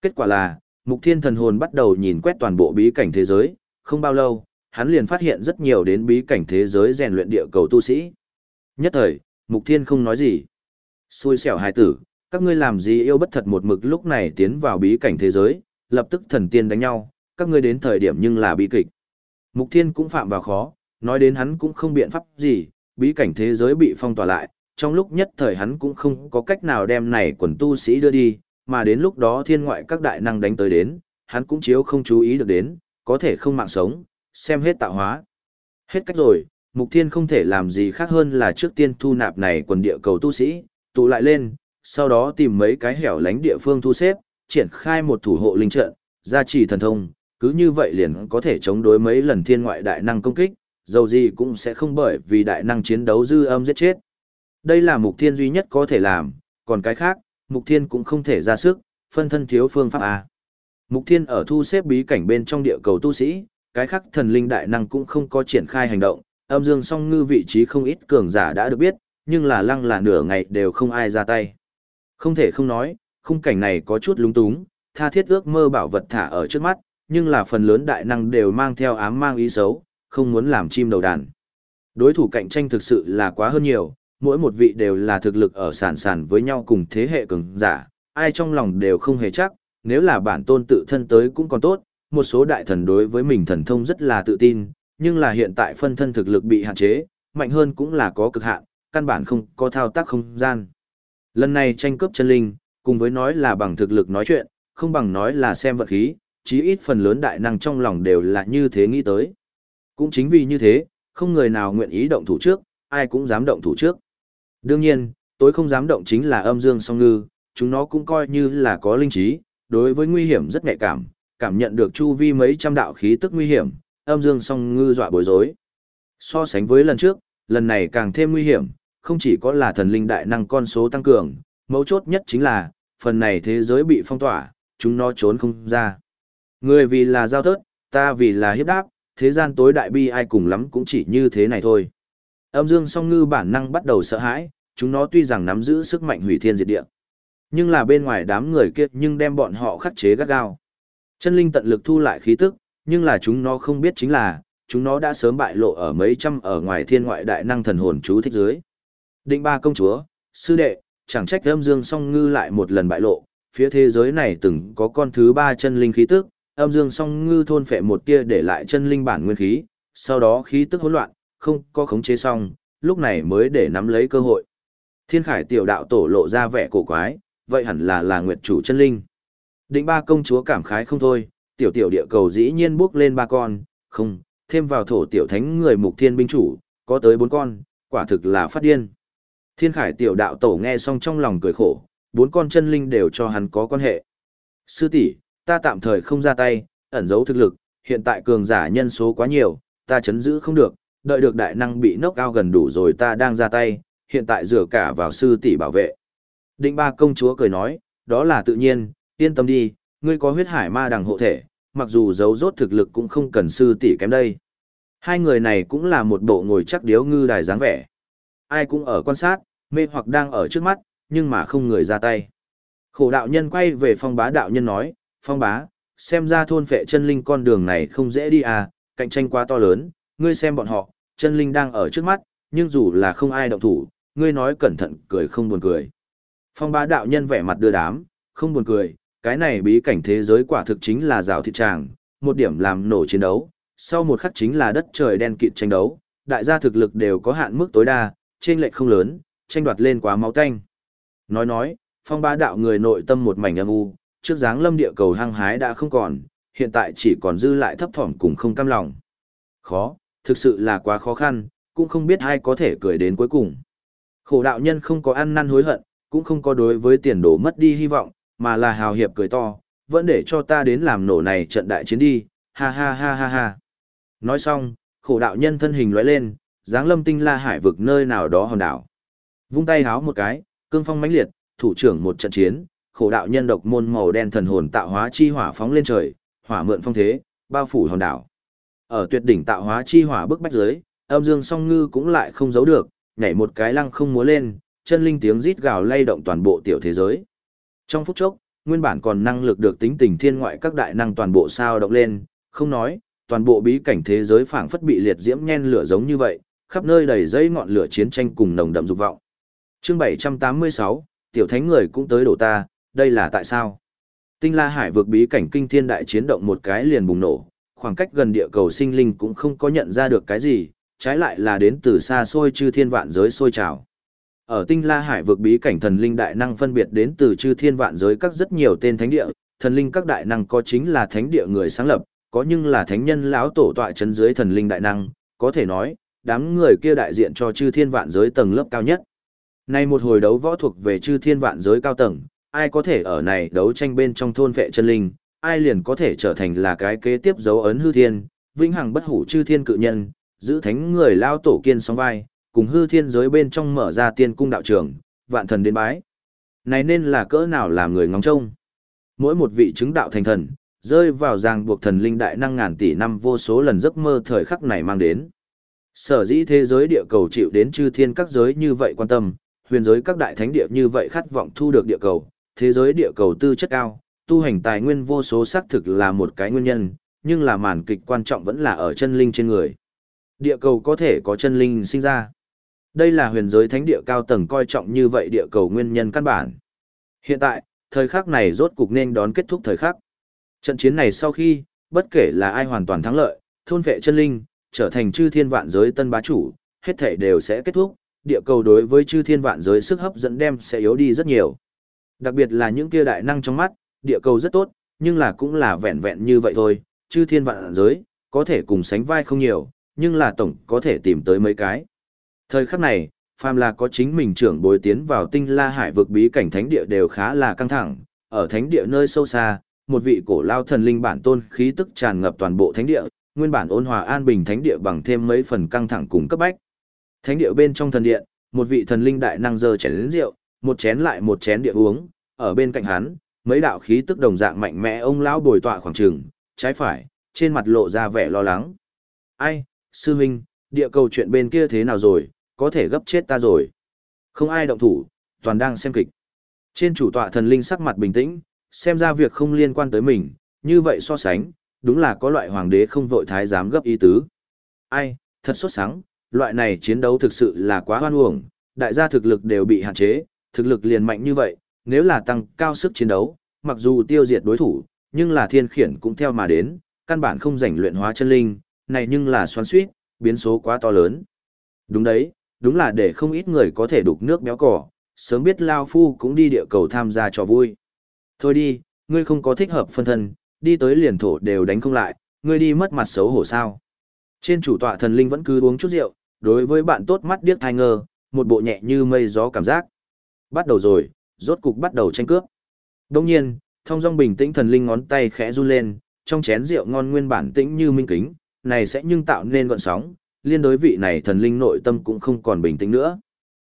Kết quả là, Mục Thiên thần hồn bắt đầu nhìn quét toàn bộ bí cảnh thế giới, không bao lâu, hắn liền phát hiện rất nhiều đến bí cảnh thế giới rèn luyện địa cầu tu sĩ. Nhất thời, Mục Thiên không nói gì. Xui xẻo hài tử, các ngươi làm gì yêu bất thật một mực lúc này tiến vào bí cảnh thế giới, lập tức thần tiên đánh nhau, các ngươi đến thời điểm nhưng là bi kịch. Mục Thiên cũng phạm vào khó, nói đến hắn cũng không biện pháp gì, bí cảnh thế giới bị phong tỏa lại, trong lúc nhất thời hắn cũng không có cách nào đem này quần tu sĩ đưa đi, mà đến lúc đó thiên ngoại các đại năng đánh tới đến, hắn cũng chiếu không chú ý được đến, có thể không mạng sống, xem hết tạo hóa. Hết cách rồi, Mục Thiên không thể làm gì khác hơn là trước tiên thu nạp này quần địa cầu tu sĩ, tụ lại lên, sau đó tìm mấy cái hẻo lánh địa phương thu xếp, triển khai một thủ hộ linh trận, gia trì thần thông, cứ như vậy liền có thể chống đối mấy lần thiên ngoại đại năng công kích, dầu gì cũng sẽ không bởi vì đại năng chiến đấu dư âm giết chết. Đây là mục thiên duy nhất có thể làm, còn cái khác, mục thiên cũng không thể ra sức, phân thân thiếu phương pháp A. Mục thiên ở thu xếp bí cảnh bên trong địa cầu tu sĩ, cái khác thần linh đại năng cũng không có triển khai hành động, âm dương song ngư vị trí không ít cường giả đã được biết, nhưng là lăng là nửa ngày đều không ai ra tay. Không thể không nói, khung cảnh này có chút lúng túng, tha thiết ước mơ bảo vật thả ở trước mắt, nhưng là phần lớn đại năng đều mang theo ám mang ý xấu, không muốn làm chim đầu đàn. Đối thủ cạnh tranh thực sự là quá hơn nhiều, mỗi một vị đều là thực lực ở sản sản với nhau cùng thế hệ cường giả, ai trong lòng đều không hề chắc, nếu là bản tôn tự thân tới cũng còn tốt, một số đại thần đối với mình thần thông rất là tự tin, nhưng là hiện tại phân thân thực lực bị hạn chế, mạnh hơn cũng là có cực hạn, căn bản không có thao tác không gian. Lần này tranh cướp chân linh, cùng với nói là bằng thực lực nói chuyện, không bằng nói là xem vật khí, chí ít phần lớn đại năng trong lòng đều là như thế nghĩ tới. Cũng chính vì như thế, không người nào nguyện ý động thủ trước, ai cũng dám động thủ trước. Đương nhiên, tối không dám động chính là âm dương song ngư, chúng nó cũng coi như là có linh trí, đối với nguy hiểm rất nhạy cảm, cảm nhận được chu vi mấy trăm đạo khí tức nguy hiểm, âm dương song ngư dọa bối rối. So sánh với lần trước, lần này càng thêm nguy hiểm, không chỉ có là thần linh đại năng con số tăng cường, mấu chốt nhất chính là, phần này thế giới bị phong tỏa, chúng nó trốn không ra. Người vì là giao thớt, ta vì là hiếp đáp, thế gian tối đại bi ai cùng lắm cũng chỉ như thế này thôi. Âm dương song ngư bản năng bắt đầu sợ hãi, chúng nó tuy rằng nắm giữ sức mạnh hủy thiên diệt địa. Nhưng là bên ngoài đám người kia nhưng đem bọn họ khắc chế gắt gao. Chân linh tận lực thu lại khí tức, nhưng là chúng nó không biết chính là, chúng nó đã sớm bại lộ ở mấy trăm ở ngoài thiên ngoại đại năng thần hồn chú thích dưới. Định ba công chúa, sư đệ, chẳng trách âm dương song ngư lại một lần bại lộ, phía thế giới này từng có con thứ ba chân linh khí tức, âm dương song ngư thôn phệ một tia để lại chân linh bản nguyên khí, sau đó khí tức hỗn loạn, không có khống chế xong, lúc này mới để nắm lấy cơ hội. Thiên khải tiểu đạo tổ lộ ra vẻ cổ quái, vậy hẳn là là nguyệt chủ chân linh. Định ba công chúa cảm khái không thôi, tiểu tiểu địa cầu dĩ nhiên bước lên ba con, không, thêm vào thổ tiểu thánh người mục thiên binh chủ, có tới bốn con, quả thực là phát điên. Thiên khải tiểu đạo tổ nghe xong trong lòng cười khổ, bốn con chân linh đều cho hắn có quan hệ. Sư tỷ, ta tạm thời không ra tay, ẩn giấu thực lực, hiện tại cường giả nhân số quá nhiều, ta chấn giữ không được, đợi được đại năng bị nốc cao gần đủ rồi ta đang ra tay, hiện tại dựa cả vào sư tỷ bảo vệ. Định ba công chúa cười nói, đó là tự nhiên, yên tâm đi, ngươi có huyết hải ma đằng hộ thể, mặc dù giấu rốt thực lực cũng không cần sư tỷ kém đây. Hai người này cũng là một bộ ngồi chắc điếu ngư đài dáng vẻ. Ai cũng ở quan sát, mê hoặc đang ở trước mắt, nhưng mà không người ra tay. Khổ đạo nhân quay về phong bá đạo nhân nói, phong bá, xem ra thôn phệ chân linh con đường này không dễ đi à, cạnh tranh quá to lớn, ngươi xem bọn họ, chân linh đang ở trước mắt, nhưng dù là không ai động thủ, ngươi nói cẩn thận cười không buồn cười. Phong bá đạo nhân vẻ mặt đưa đám, không buồn cười, cái này bí cảnh thế giới quả thực chính là rào thịt tràng, một điểm làm nổ chiến đấu, sau một khắc chính là đất trời đen kịt tranh đấu, đại gia thực lực đều có hạn mức tối đa, trên lệch không lớn, tranh đoạt lên quá máu tanh. Nói nói, phong bá đạo người nội tâm một mảnh âm u, trước dáng lâm địa cầu hăng hái đã không còn, hiện tại chỉ còn dư lại thấp thỏm cùng không cam lòng. Khó, thực sự là quá khó khăn, cũng không biết ai có thể cười đến cuối cùng. Khổ đạo nhân không có ăn năn hối hận, cũng không có đối với tiền đồ mất đi hy vọng, mà là hào hiệp cười to, vẫn để cho ta đến làm nổ này trận đại chiến đi, ha ha ha ha ha. Nói xong, khổ đạo nhân thân hình lóe lên, dáng lâm tinh la hải vực nơi nào đó hòn đảo. Vung tay háo một cái, cương phong mãnh liệt, thủ trưởng một trận chiến, khổ đạo nhân độc môn màu đen thần hồn tạo hóa chi hỏa phóng lên trời, hỏa mượn phong thế, bao phủ hòn đảo. Ở tuyệt đỉnh tạo hóa chi hỏa bức bách dưới, âm dương song ngư cũng lại không giấu được, nhảy một cái lăng không múa lên, chân linh tiếng rít gào lay động toàn bộ tiểu thế giới. Trong phút chốc, nguyên bản còn năng lực được tính tình thiên ngoại các đại năng toàn bộ sao động lên, không nói, toàn bộ bí cảnh thế giới phảng phất bị liệt diễm nhen lửa giống như vậy, khắp nơi đầy dây ngọn lửa chiến tranh cùng nồng đậm dục vọng. Chương 786, tiểu thánh người cũng tới đổ ta, đây là tại sao? Tinh La Hải vượt bí cảnh kinh thiên đại chiến động một cái liền bùng nổ, khoảng cách gần địa cầu sinh linh cũng không có nhận ra được cái gì, trái lại là đến từ xa xôi chư thiên vạn giới sôi trào. Ở Tinh La Hải vượt bí cảnh thần linh đại năng phân biệt đến từ chư thiên vạn giới các rất nhiều tên thánh địa, thần linh các đại năng có chính là thánh địa người sáng lập, có nhưng là thánh nhân lão tổ tọa chấn dưới thần linh đại năng, có thể nói, đám người kia đại diện cho chư thiên vạn giới tầng lớp cao nhất. Nay một hồi đấu võ thuộc về chư thiên vạn giới cao tầng, ai có thể ở này đấu tranh bên trong thôn vệ chân linh, ai liền có thể trở thành là cái kế tiếp dấu ấn hư thiên, vĩnh hằng bất hủ chư thiên cự nhân, giữ thánh người lao tổ kiên sóng vai, cùng hư thiên giới bên trong mở ra tiên cung đạo trường, vạn thần đến bái. Này nên là cỡ nào làm người ngóng trông. Mỗi một vị chứng đạo thành thần, rơi vào ràng buộc thần linh đại năng ngàn tỷ năm vô số lần giấc mơ thời khắc này mang đến. Sở dĩ thế giới địa cầu chịu đến chư thiên các giới như vậy quan tâm, huyền giới các đại thánh địa như vậy khát vọng thu được địa cầu, thế giới địa cầu tư chất cao, tu hành tài nguyên vô số xác thực là một cái nguyên nhân, nhưng là màn kịch quan trọng vẫn là ở chân linh trên người. Địa cầu có thể có chân linh sinh ra. Đây là huyền giới thánh địa cao tầng coi trọng như vậy địa cầu nguyên nhân căn bản. Hiện tại, thời khắc này rốt cục nên đón kết thúc thời khắc. Trận chiến này sau khi, bất kể là ai hoàn toàn thắng lợi, thôn vệ chân linh, trở thành chư thiên vạn giới tân bá chủ, hết thể đều sẽ kết thúc, địa cầu đối với chư thiên vạn giới sức hấp dẫn đem sẽ yếu đi rất nhiều. Đặc biệt là những kia đại năng trong mắt, địa cầu rất tốt, nhưng là cũng là vẹn vẹn như vậy thôi, chư thiên vạn giới, có thể cùng sánh vai không nhiều, nhưng là tổng có thể tìm tới mấy cái. Thời khắc này, phàm là có chính mình trưởng bối tiến vào tinh la hải vực bí cảnh thánh địa đều khá là căng thẳng, ở thánh địa nơi sâu xa, một vị cổ lao thần linh bản tôn khí tức tràn ngập toàn bộ thánh địa, nguyên bản ôn hòa an bình thánh địa bằng thêm mấy phần căng thẳng cùng cấp bách. Thánh địa bên trong thần điện, một vị thần linh đại năng giơ chén lớn rượu, một chén lại một chén địa uống, ở bên cạnh hắn, mấy đạo khí tức đồng dạng mạnh mẽ ông lão bồi tọa khoảng trường, trái phải, trên mặt lộ ra vẻ lo lắng. Ai, sư huynh, địa cầu chuyện bên kia thế nào rồi, có thể gấp chết ta rồi. Không ai động thủ, toàn đang xem kịch. Trên chủ tọa thần linh sắc mặt bình tĩnh, xem ra việc không liên quan tới mình, như vậy so sánh, đúng là có loại hoàng đế không vội thái dám gấp ý tứ. Ai, thật xuất sáng, loại này chiến đấu thực sự là quá hoan uổng, đại gia thực lực đều bị hạn chế, thực lực liền mạnh như vậy, nếu là tăng cao sức chiến đấu, mặc dù tiêu diệt đối thủ, nhưng là thiên khiển cũng theo mà đến, căn bản không rảnh luyện hóa chân linh, này nhưng là xoắn suýt, biến số quá to lớn. Đúng đấy, đúng là để không ít người có thể đục nước béo cỏ, sớm biết Lao Phu cũng đi địa cầu tham gia cho vui. Thôi đi, ngươi không có thích hợp phân thân, đi tới liền thổ đều đánh không lại, ngươi đi mất mặt xấu hổ sao. Trên chủ tọa thần linh vẫn cứ uống chút rượu, đối với bạn tốt mắt điếc thai ngơ, một bộ nhẹ như mây gió cảm giác. Bắt đầu rồi, rốt cục bắt đầu tranh cướp. Đồng nhiên, thông dong bình tĩnh thần linh ngón tay khẽ run lên, trong chén rượu ngon nguyên bản tĩnh như minh kính, này sẽ nhưng tạo nên gọn sóng, liên đối vị này thần linh nội tâm cũng không còn bình tĩnh nữa.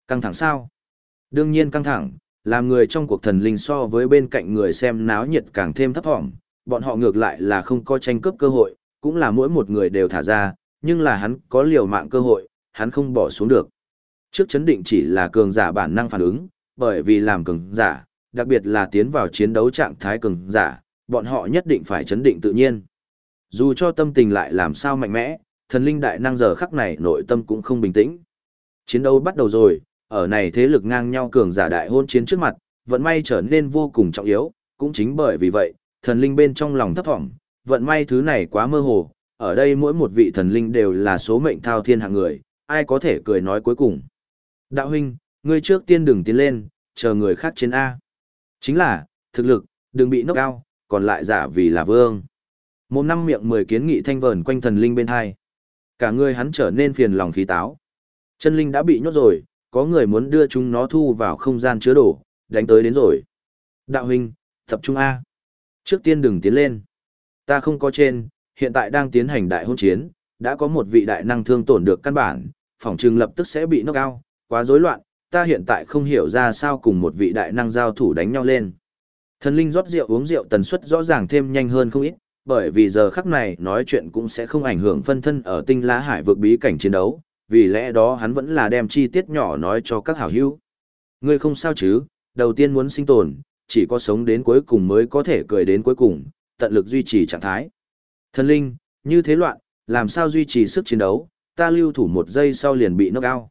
Căng thẳng sao? Đương nhiên căng thẳng, làm người trong cuộc thần linh so với bên cạnh người xem náo nhiệt càng thêm thấp thỏm, bọn họ ngược lại là không có tranh cướp cơ hội, cũng là mỗi một người đều thả ra, nhưng là hắn có liều mạng cơ hội, hắn không bỏ xuống được. Trước chấn định chỉ là cường giả bản năng phản ứng, bởi vì làm cường giả, đặc biệt là tiến vào chiến đấu trạng thái cường giả, bọn họ nhất định phải chấn định tự nhiên. Dù cho tâm tình lại làm sao mạnh mẽ, thần linh đại năng giờ khắc này nội tâm cũng không bình tĩnh. Chiến đấu bắt đầu rồi, ở này thế lực ngang nhau cường giả đại hôn chiến trước mặt, vận may trở nên vô cùng trọng yếu, cũng chính bởi vì vậy, thần linh bên trong lòng thấp thỏm, vận may thứ này quá mơ hồ, ở đây mỗi một vị thần linh đều là số mệnh thao thiên hạng người, ai có thể cười nói cuối cùng. Đạo huynh, ngươi trước tiên đừng tiến lên, chờ người khác trên A. Chính là, thực lực, đừng bị nốc cao, còn lại giả vì là vương. Một năm miệng mười kiến nghị thanh vờn quanh thần linh bên hai. Cả người hắn trở nên phiền lòng khí táo. Chân linh đã bị nhốt rồi, có người muốn đưa chúng nó thu vào không gian chứa đồ, đánh tới đến rồi. Đạo huynh, tập trung A. Trước tiên đừng tiến lên. Ta không có trên, hiện tại đang tiến hành đại hôn chiến, đã có một vị đại năng thương tổn được căn bản, phòng trừng lập tức sẽ bị knock out, quá rối loạn, ta hiện tại không hiểu ra sao cùng một vị đại năng giao thủ đánh nhau lên. Thần linh rót rượu uống rượu tần suất rõ ràng thêm nhanh hơn không ít, bởi vì giờ khắc này nói chuyện cũng sẽ không ảnh hưởng phân thân ở tinh lá hải vượt bí cảnh chiến đấu, vì lẽ đó hắn vẫn là đem chi tiết nhỏ nói cho các hảo hữu. Ngươi không sao chứ, đầu tiên muốn sinh tồn, chỉ có sống đến cuối cùng mới có thể cười đến cuối cùng, tận lực duy trì trạng thái. Thần linh, như thế loạn, làm sao duy trì sức chiến đấu, ta lưu thủ một giây sau liền bị knock out.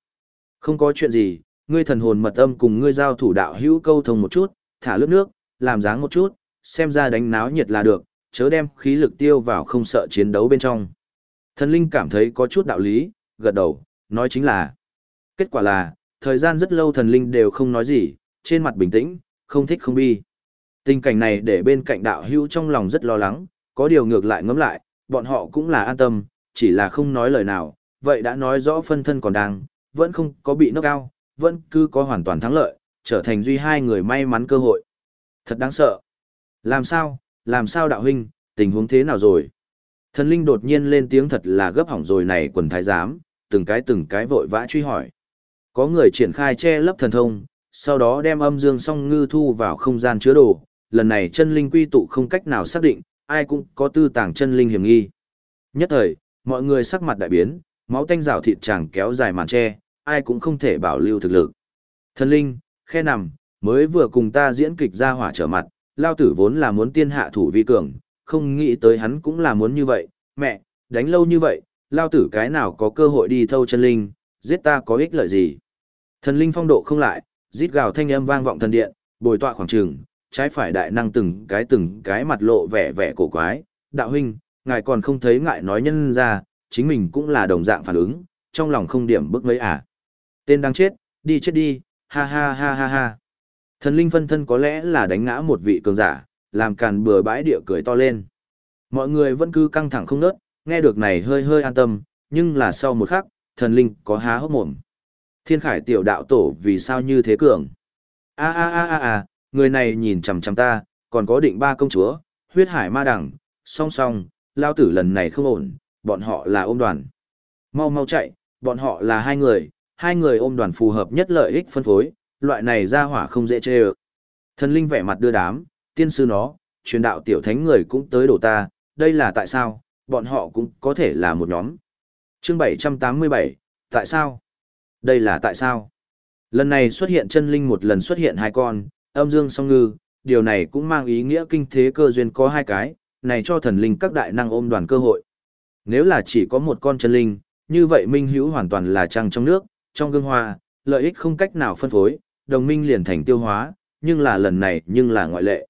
Không có chuyện gì, ngươi thần hồn mật âm cùng ngươi giao thủ đạo hữu câu thông một chút, thả lướt nước, làm dáng một chút, xem ra đánh náo nhiệt là được, chớ đem khí lực tiêu vào không sợ chiến đấu bên trong. Thần linh cảm thấy có chút đạo lý, gật đầu, nói chính là. Kết quả là, thời gian rất lâu thần linh đều không nói gì, trên mặt bình tĩnh, không thích không bi. Tình cảnh này để bên cạnh đạo hữu trong lòng rất lo lắng, có điều ngược lại ngẫm lại, bọn họ cũng là an tâm, chỉ là không nói lời nào, vậy đã nói rõ phân thân còn đang, vẫn không có bị knock cao vẫn cứ có hoàn toàn thắng lợi, trở thành duy hai người may mắn cơ hội. Thật đáng sợ. Làm sao, làm sao đạo huynh, tình huống thế nào rồi? Thần linh đột nhiên lên tiếng thật là gấp hỏng rồi này quần thái giám, từng cái từng cái vội vã truy hỏi. Có người triển khai che lấp thần thông, sau đó đem âm dương song ngư thu vào không gian chứa đồ, lần này chân linh quy tụ không cách nào xác định, ai cũng có tư tàng chân linh hiểm nghi. Nhất thời, mọi người sắc mặt đại biến, máu tanh rào thịt chàng kéo dài màn che, ai cũng không thể bảo lưu thực lực. Thần linh, khe nằm, mới vừa cùng ta diễn kịch ra hỏa trở mặt, lao tử vốn là muốn tiên hạ thủ vi cường, không nghĩ tới hắn cũng là muốn như vậy, mẹ, đánh lâu như vậy, lao tử cái nào có cơ hội đi thâu chân linh, giết ta có ích lợi gì. Thần linh phong độ không lại, rít gào thanh âm vang vọng thần điện, bồi tọa khoảng trường, trái phải đại năng từng cái từng cái mặt lộ vẻ vẻ cổ quái, đạo huynh, ngài còn không thấy ngại nói nhân ra, chính mình cũng là đồng dạng phản ứng, trong lòng không điểm bức mấy à. Tên đang chết, đi chết đi, ha ha ha ha ha. Thần linh phân thân có lẽ là đánh ngã một vị cường giả, làm càn bừa bãi địa cười to lên. Mọi người vẫn cứ căng thẳng không nớt, nghe được này hơi hơi an tâm, nhưng là sau một khắc, thần linh có há hốc mồm. Thiên khải tiểu đạo tổ vì sao như thế cường? A a a a a, người này nhìn chằm chằm ta, còn có định ba công chúa, huyết hải ma đẳng, song song, lao tử lần này không ổn, bọn họ là ôm đoàn. Mau mau chạy, bọn họ là hai người, hai người ôm đoàn phù hợp nhất lợi ích phân phối, loại này ra hỏa không dễ chê ơ. Thần linh vẻ mặt đưa đám, tiên sư nó, truyền đạo tiểu thánh người cũng tới đổ ta, đây là tại sao, bọn họ cũng có thể là một nhóm. Chương 787, tại sao? Đây là tại sao? Lần này xuất hiện chân linh một lần xuất hiện hai con, âm dương song ngư, điều này cũng mang ý nghĩa kinh thế cơ duyên có hai cái, này cho thần linh các đại năng ôm đoàn cơ hội. Nếu là chỉ có một con chân linh, như vậy minh hữu hoàn toàn là trăng trong nước, trong gương hoa, lợi ích không cách nào phân phối, đồng minh liền thành tiêu hóa, nhưng là lần này nhưng là ngoại lệ.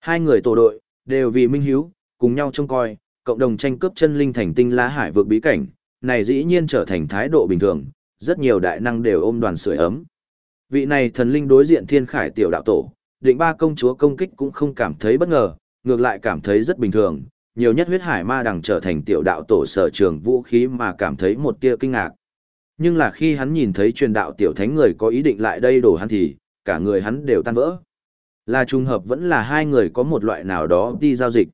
Hai người tổ đội, đều vì minh hiếu cùng nhau trông coi, cộng đồng tranh cướp chân linh thành tinh lá hải vượt bí cảnh, này dĩ nhiên trở thành thái độ bình thường, rất nhiều đại năng đều ôm đoàn sưởi ấm. Vị này thần linh đối diện thiên khải tiểu đạo tổ, định ba công chúa công kích cũng không cảm thấy bất ngờ, ngược lại cảm thấy rất bình thường, nhiều nhất huyết hải ma đằng trở thành tiểu đạo tổ sở trường vũ khí mà cảm thấy một tia kinh ngạc. Nhưng là khi hắn nhìn thấy truyền đạo tiểu thánh người có ý định lại đây đổ hắn thì, cả người hắn đều tan vỡ. Là trùng hợp vẫn là hai người có một loại nào đó đi giao dịch.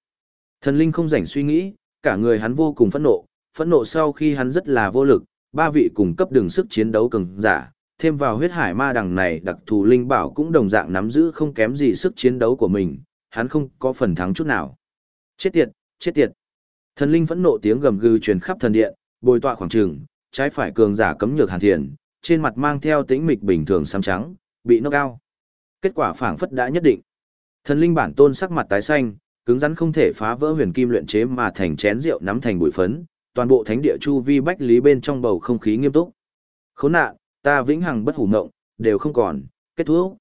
Thần linh không rảnh suy nghĩ, cả người hắn vô cùng phẫn nộ, phẫn nộ sau khi hắn rất là vô lực, ba vị cùng cấp đường sức chiến đấu cường giả, thêm vào huyết hải ma đằng này đặc thù linh bảo cũng đồng dạng nắm giữ không kém gì sức chiến đấu của mình, hắn không có phần thắng chút nào. Chết tiệt, chết tiệt. Thần linh phẫn nộ tiếng gầm gừ truyền khắp thần điện, bồi tọa khoảng trường, trái phải cường giả cấm nhược hàn thiền, trên mặt mang theo tĩnh mịch bình thường xám trắng, bị knock out. Kết quả phảng phất đã nhất định. Thần linh bản tôn sắc mặt tái xanh, cứng rắn không thể phá vỡ huyền kim luyện chế mà thành chén rượu nắm thành bụi phấn, toàn bộ thánh địa chu vi bách lý bên trong bầu không khí nghiêm túc. Khốn nạn, ta vĩnh hằng bất hủ ngộng, đều không còn, kết thúc.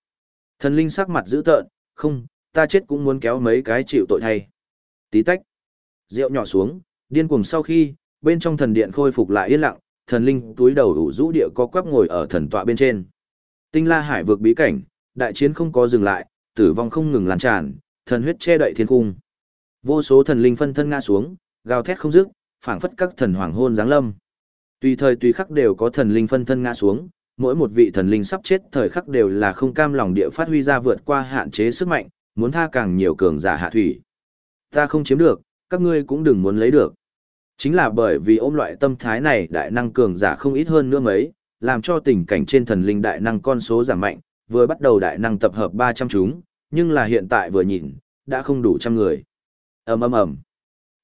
Thần linh sắc mặt dữ tợn, không, ta chết cũng muốn kéo mấy cái chịu tội thay. Tí tách. Rượu nhỏ xuống, điên cuồng sau khi, bên trong thần điện khôi phục lại yên lặng, thần linh túi đầu ủ rũ địa có quắp ngồi ở thần tọa bên trên. Tinh la hải vượt bí cảnh, đại chiến không có dừng lại, tử vong không ngừng lan tràn, thần huyết che đậy thiên cung. Vô số thần linh phân thân ngã xuống, gào thét không dứt, phảng phất các thần hoàng hôn giáng lâm. Tùy thời tùy khắc đều có thần linh phân thân ngã xuống, mỗi một vị thần linh sắp chết thời khắc đều là không cam lòng địa phát huy ra vượt qua hạn chế sức mạnh, muốn tha càng nhiều cường giả hạ thủy. Ta không chiếm được, các ngươi cũng đừng muốn lấy được. Chính là bởi vì ôm loại tâm thái này đại năng cường giả không ít hơn nữa mấy, làm cho tình cảnh trên thần linh đại năng con số giảm mạnh, vừa bắt đầu đại năng tập hợp 300 chúng, nhưng là hiện tại vừa nhìn, đã không đủ trăm người. ầm ầm ầm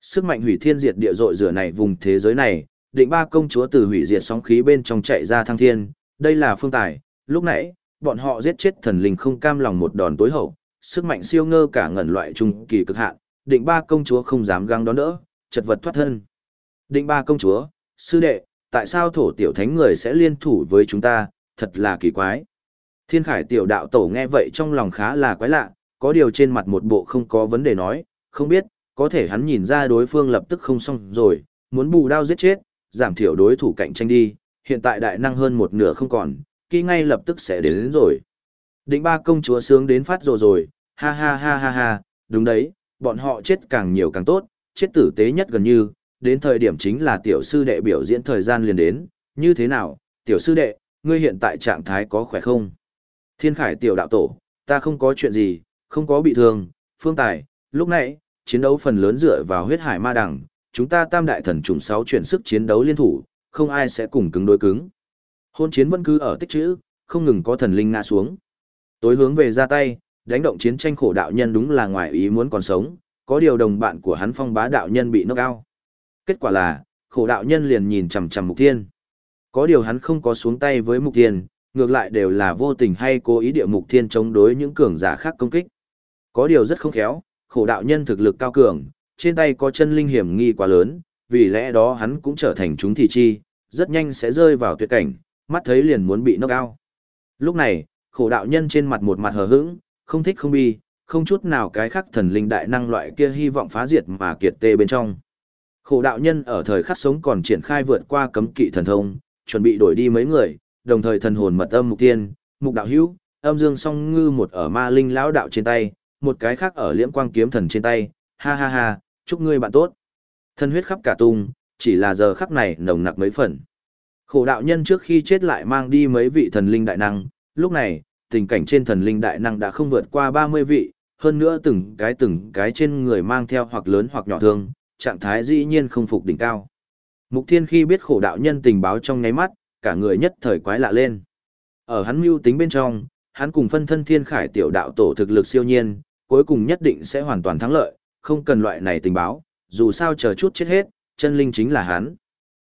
Sức mạnh hủy thiên diệt địa dội rửa này vùng thế giới này, định ba công chúa từ hủy diệt sóng khí bên trong chạy ra thăng thiên, đây là phương tài, lúc nãy, bọn họ giết chết thần linh không cam lòng một đòn tối hậu, sức mạnh siêu ngơ cả ngẩn loại trung kỳ cực hạn, định ba công chúa không dám găng đón đỡ, chật vật thoát thân. Định ba công chúa, sư đệ, tại sao thổ tiểu thánh người sẽ liên thủ với chúng ta, thật là kỳ quái. Thiên khải tiểu đạo tổ nghe vậy trong lòng khá là quái lạ, có điều trên mặt một bộ không có vấn đề nói, không biết, có thể hắn nhìn ra đối phương lập tức không xong rồi, muốn bù đao giết chết, giảm thiểu đối thủ cạnh tranh đi, hiện tại đại năng hơn một nửa không còn, kỳ ngay lập tức sẽ đến, đến rồi. Định ba công chúa sướng đến phát rồi rồi, ha ha ha ha ha, đúng đấy, bọn họ chết càng nhiều càng tốt, chết tử tế nhất gần như, đến thời điểm chính là tiểu sư đệ biểu diễn thời gian liền đến, như thế nào, tiểu sư đệ, ngươi hiện tại trạng thái có khỏe không? Thiên khải tiểu đạo tổ, ta không có chuyện gì, không có bị thương, phương tài, lúc nãy, chiến đấu phần lớn dựa vào huyết hải ma đằng, chúng ta tam đại thần trùng sáu chuyển sức chiến đấu liên thủ, không ai sẽ cùng cứng đối cứng. Hôn chiến vẫn cứ ở tích chữ, không ngừng có thần linh ngã xuống. Tối hướng về ra tay, đánh động chiến tranh khổ đạo nhân đúng là ngoài ý muốn còn sống, có điều đồng bạn của hắn phong bá đạo nhân bị knock out. Kết quả là, khổ đạo nhân liền nhìn chằm chằm mục thiên. Có điều hắn không có xuống tay với mục thiên, ngược lại đều là vô tình hay cố ý địa mục thiên chống đối những cường giả khác công kích. Có điều rất không khéo, khổ đạo nhân thực lực cao cường, trên tay có chân linh hiểm nghi quá lớn, vì lẽ đó hắn cũng trở thành chúng thị chi, rất nhanh sẽ rơi vào tuyệt cảnh, mắt thấy liền muốn bị knock out. Lúc này, khổ đạo nhân trên mặt một mặt hờ hững, không thích không bi, không chút nào cái khắc thần linh đại năng loại kia hy vọng phá diệt mà kiệt tê bên trong. Khổ đạo nhân ở thời khắc sống còn triển khai vượt qua cấm kỵ thần thông, chuẩn bị đổi đi mấy người, đồng thời thần hồn mật âm mục tiên, mục đạo hữu, âm dương song ngư một ở ma linh lão đạo trên tay, một cái khác ở liễm quang kiếm thần trên tay, ha ha ha, chúc ngươi bạn tốt. Thân huyết khắp cả tung, chỉ là giờ khắc này nồng nặc mấy phần. Khổ đạo nhân trước khi chết lại mang đi mấy vị thần linh đại năng, lúc này, tình cảnh trên thần linh đại năng đã không vượt qua 30 vị, hơn nữa từng cái từng cái trên người mang theo hoặc lớn hoặc nhỏ thương, trạng thái dĩ nhiên không phục đỉnh cao. Mục Thiên khi biết khổ đạo nhân tình báo trong ngáy mắt, cả người nhất thời quái lạ lên. Ở hắn mưu tính bên trong, hắn cùng phân thân thiên khải tiểu đạo tổ thực lực siêu nhiên, cuối cùng nhất định sẽ hoàn toàn thắng lợi, không cần loại này tình báo, dù sao chờ chút chết hết, chân linh chính là hắn.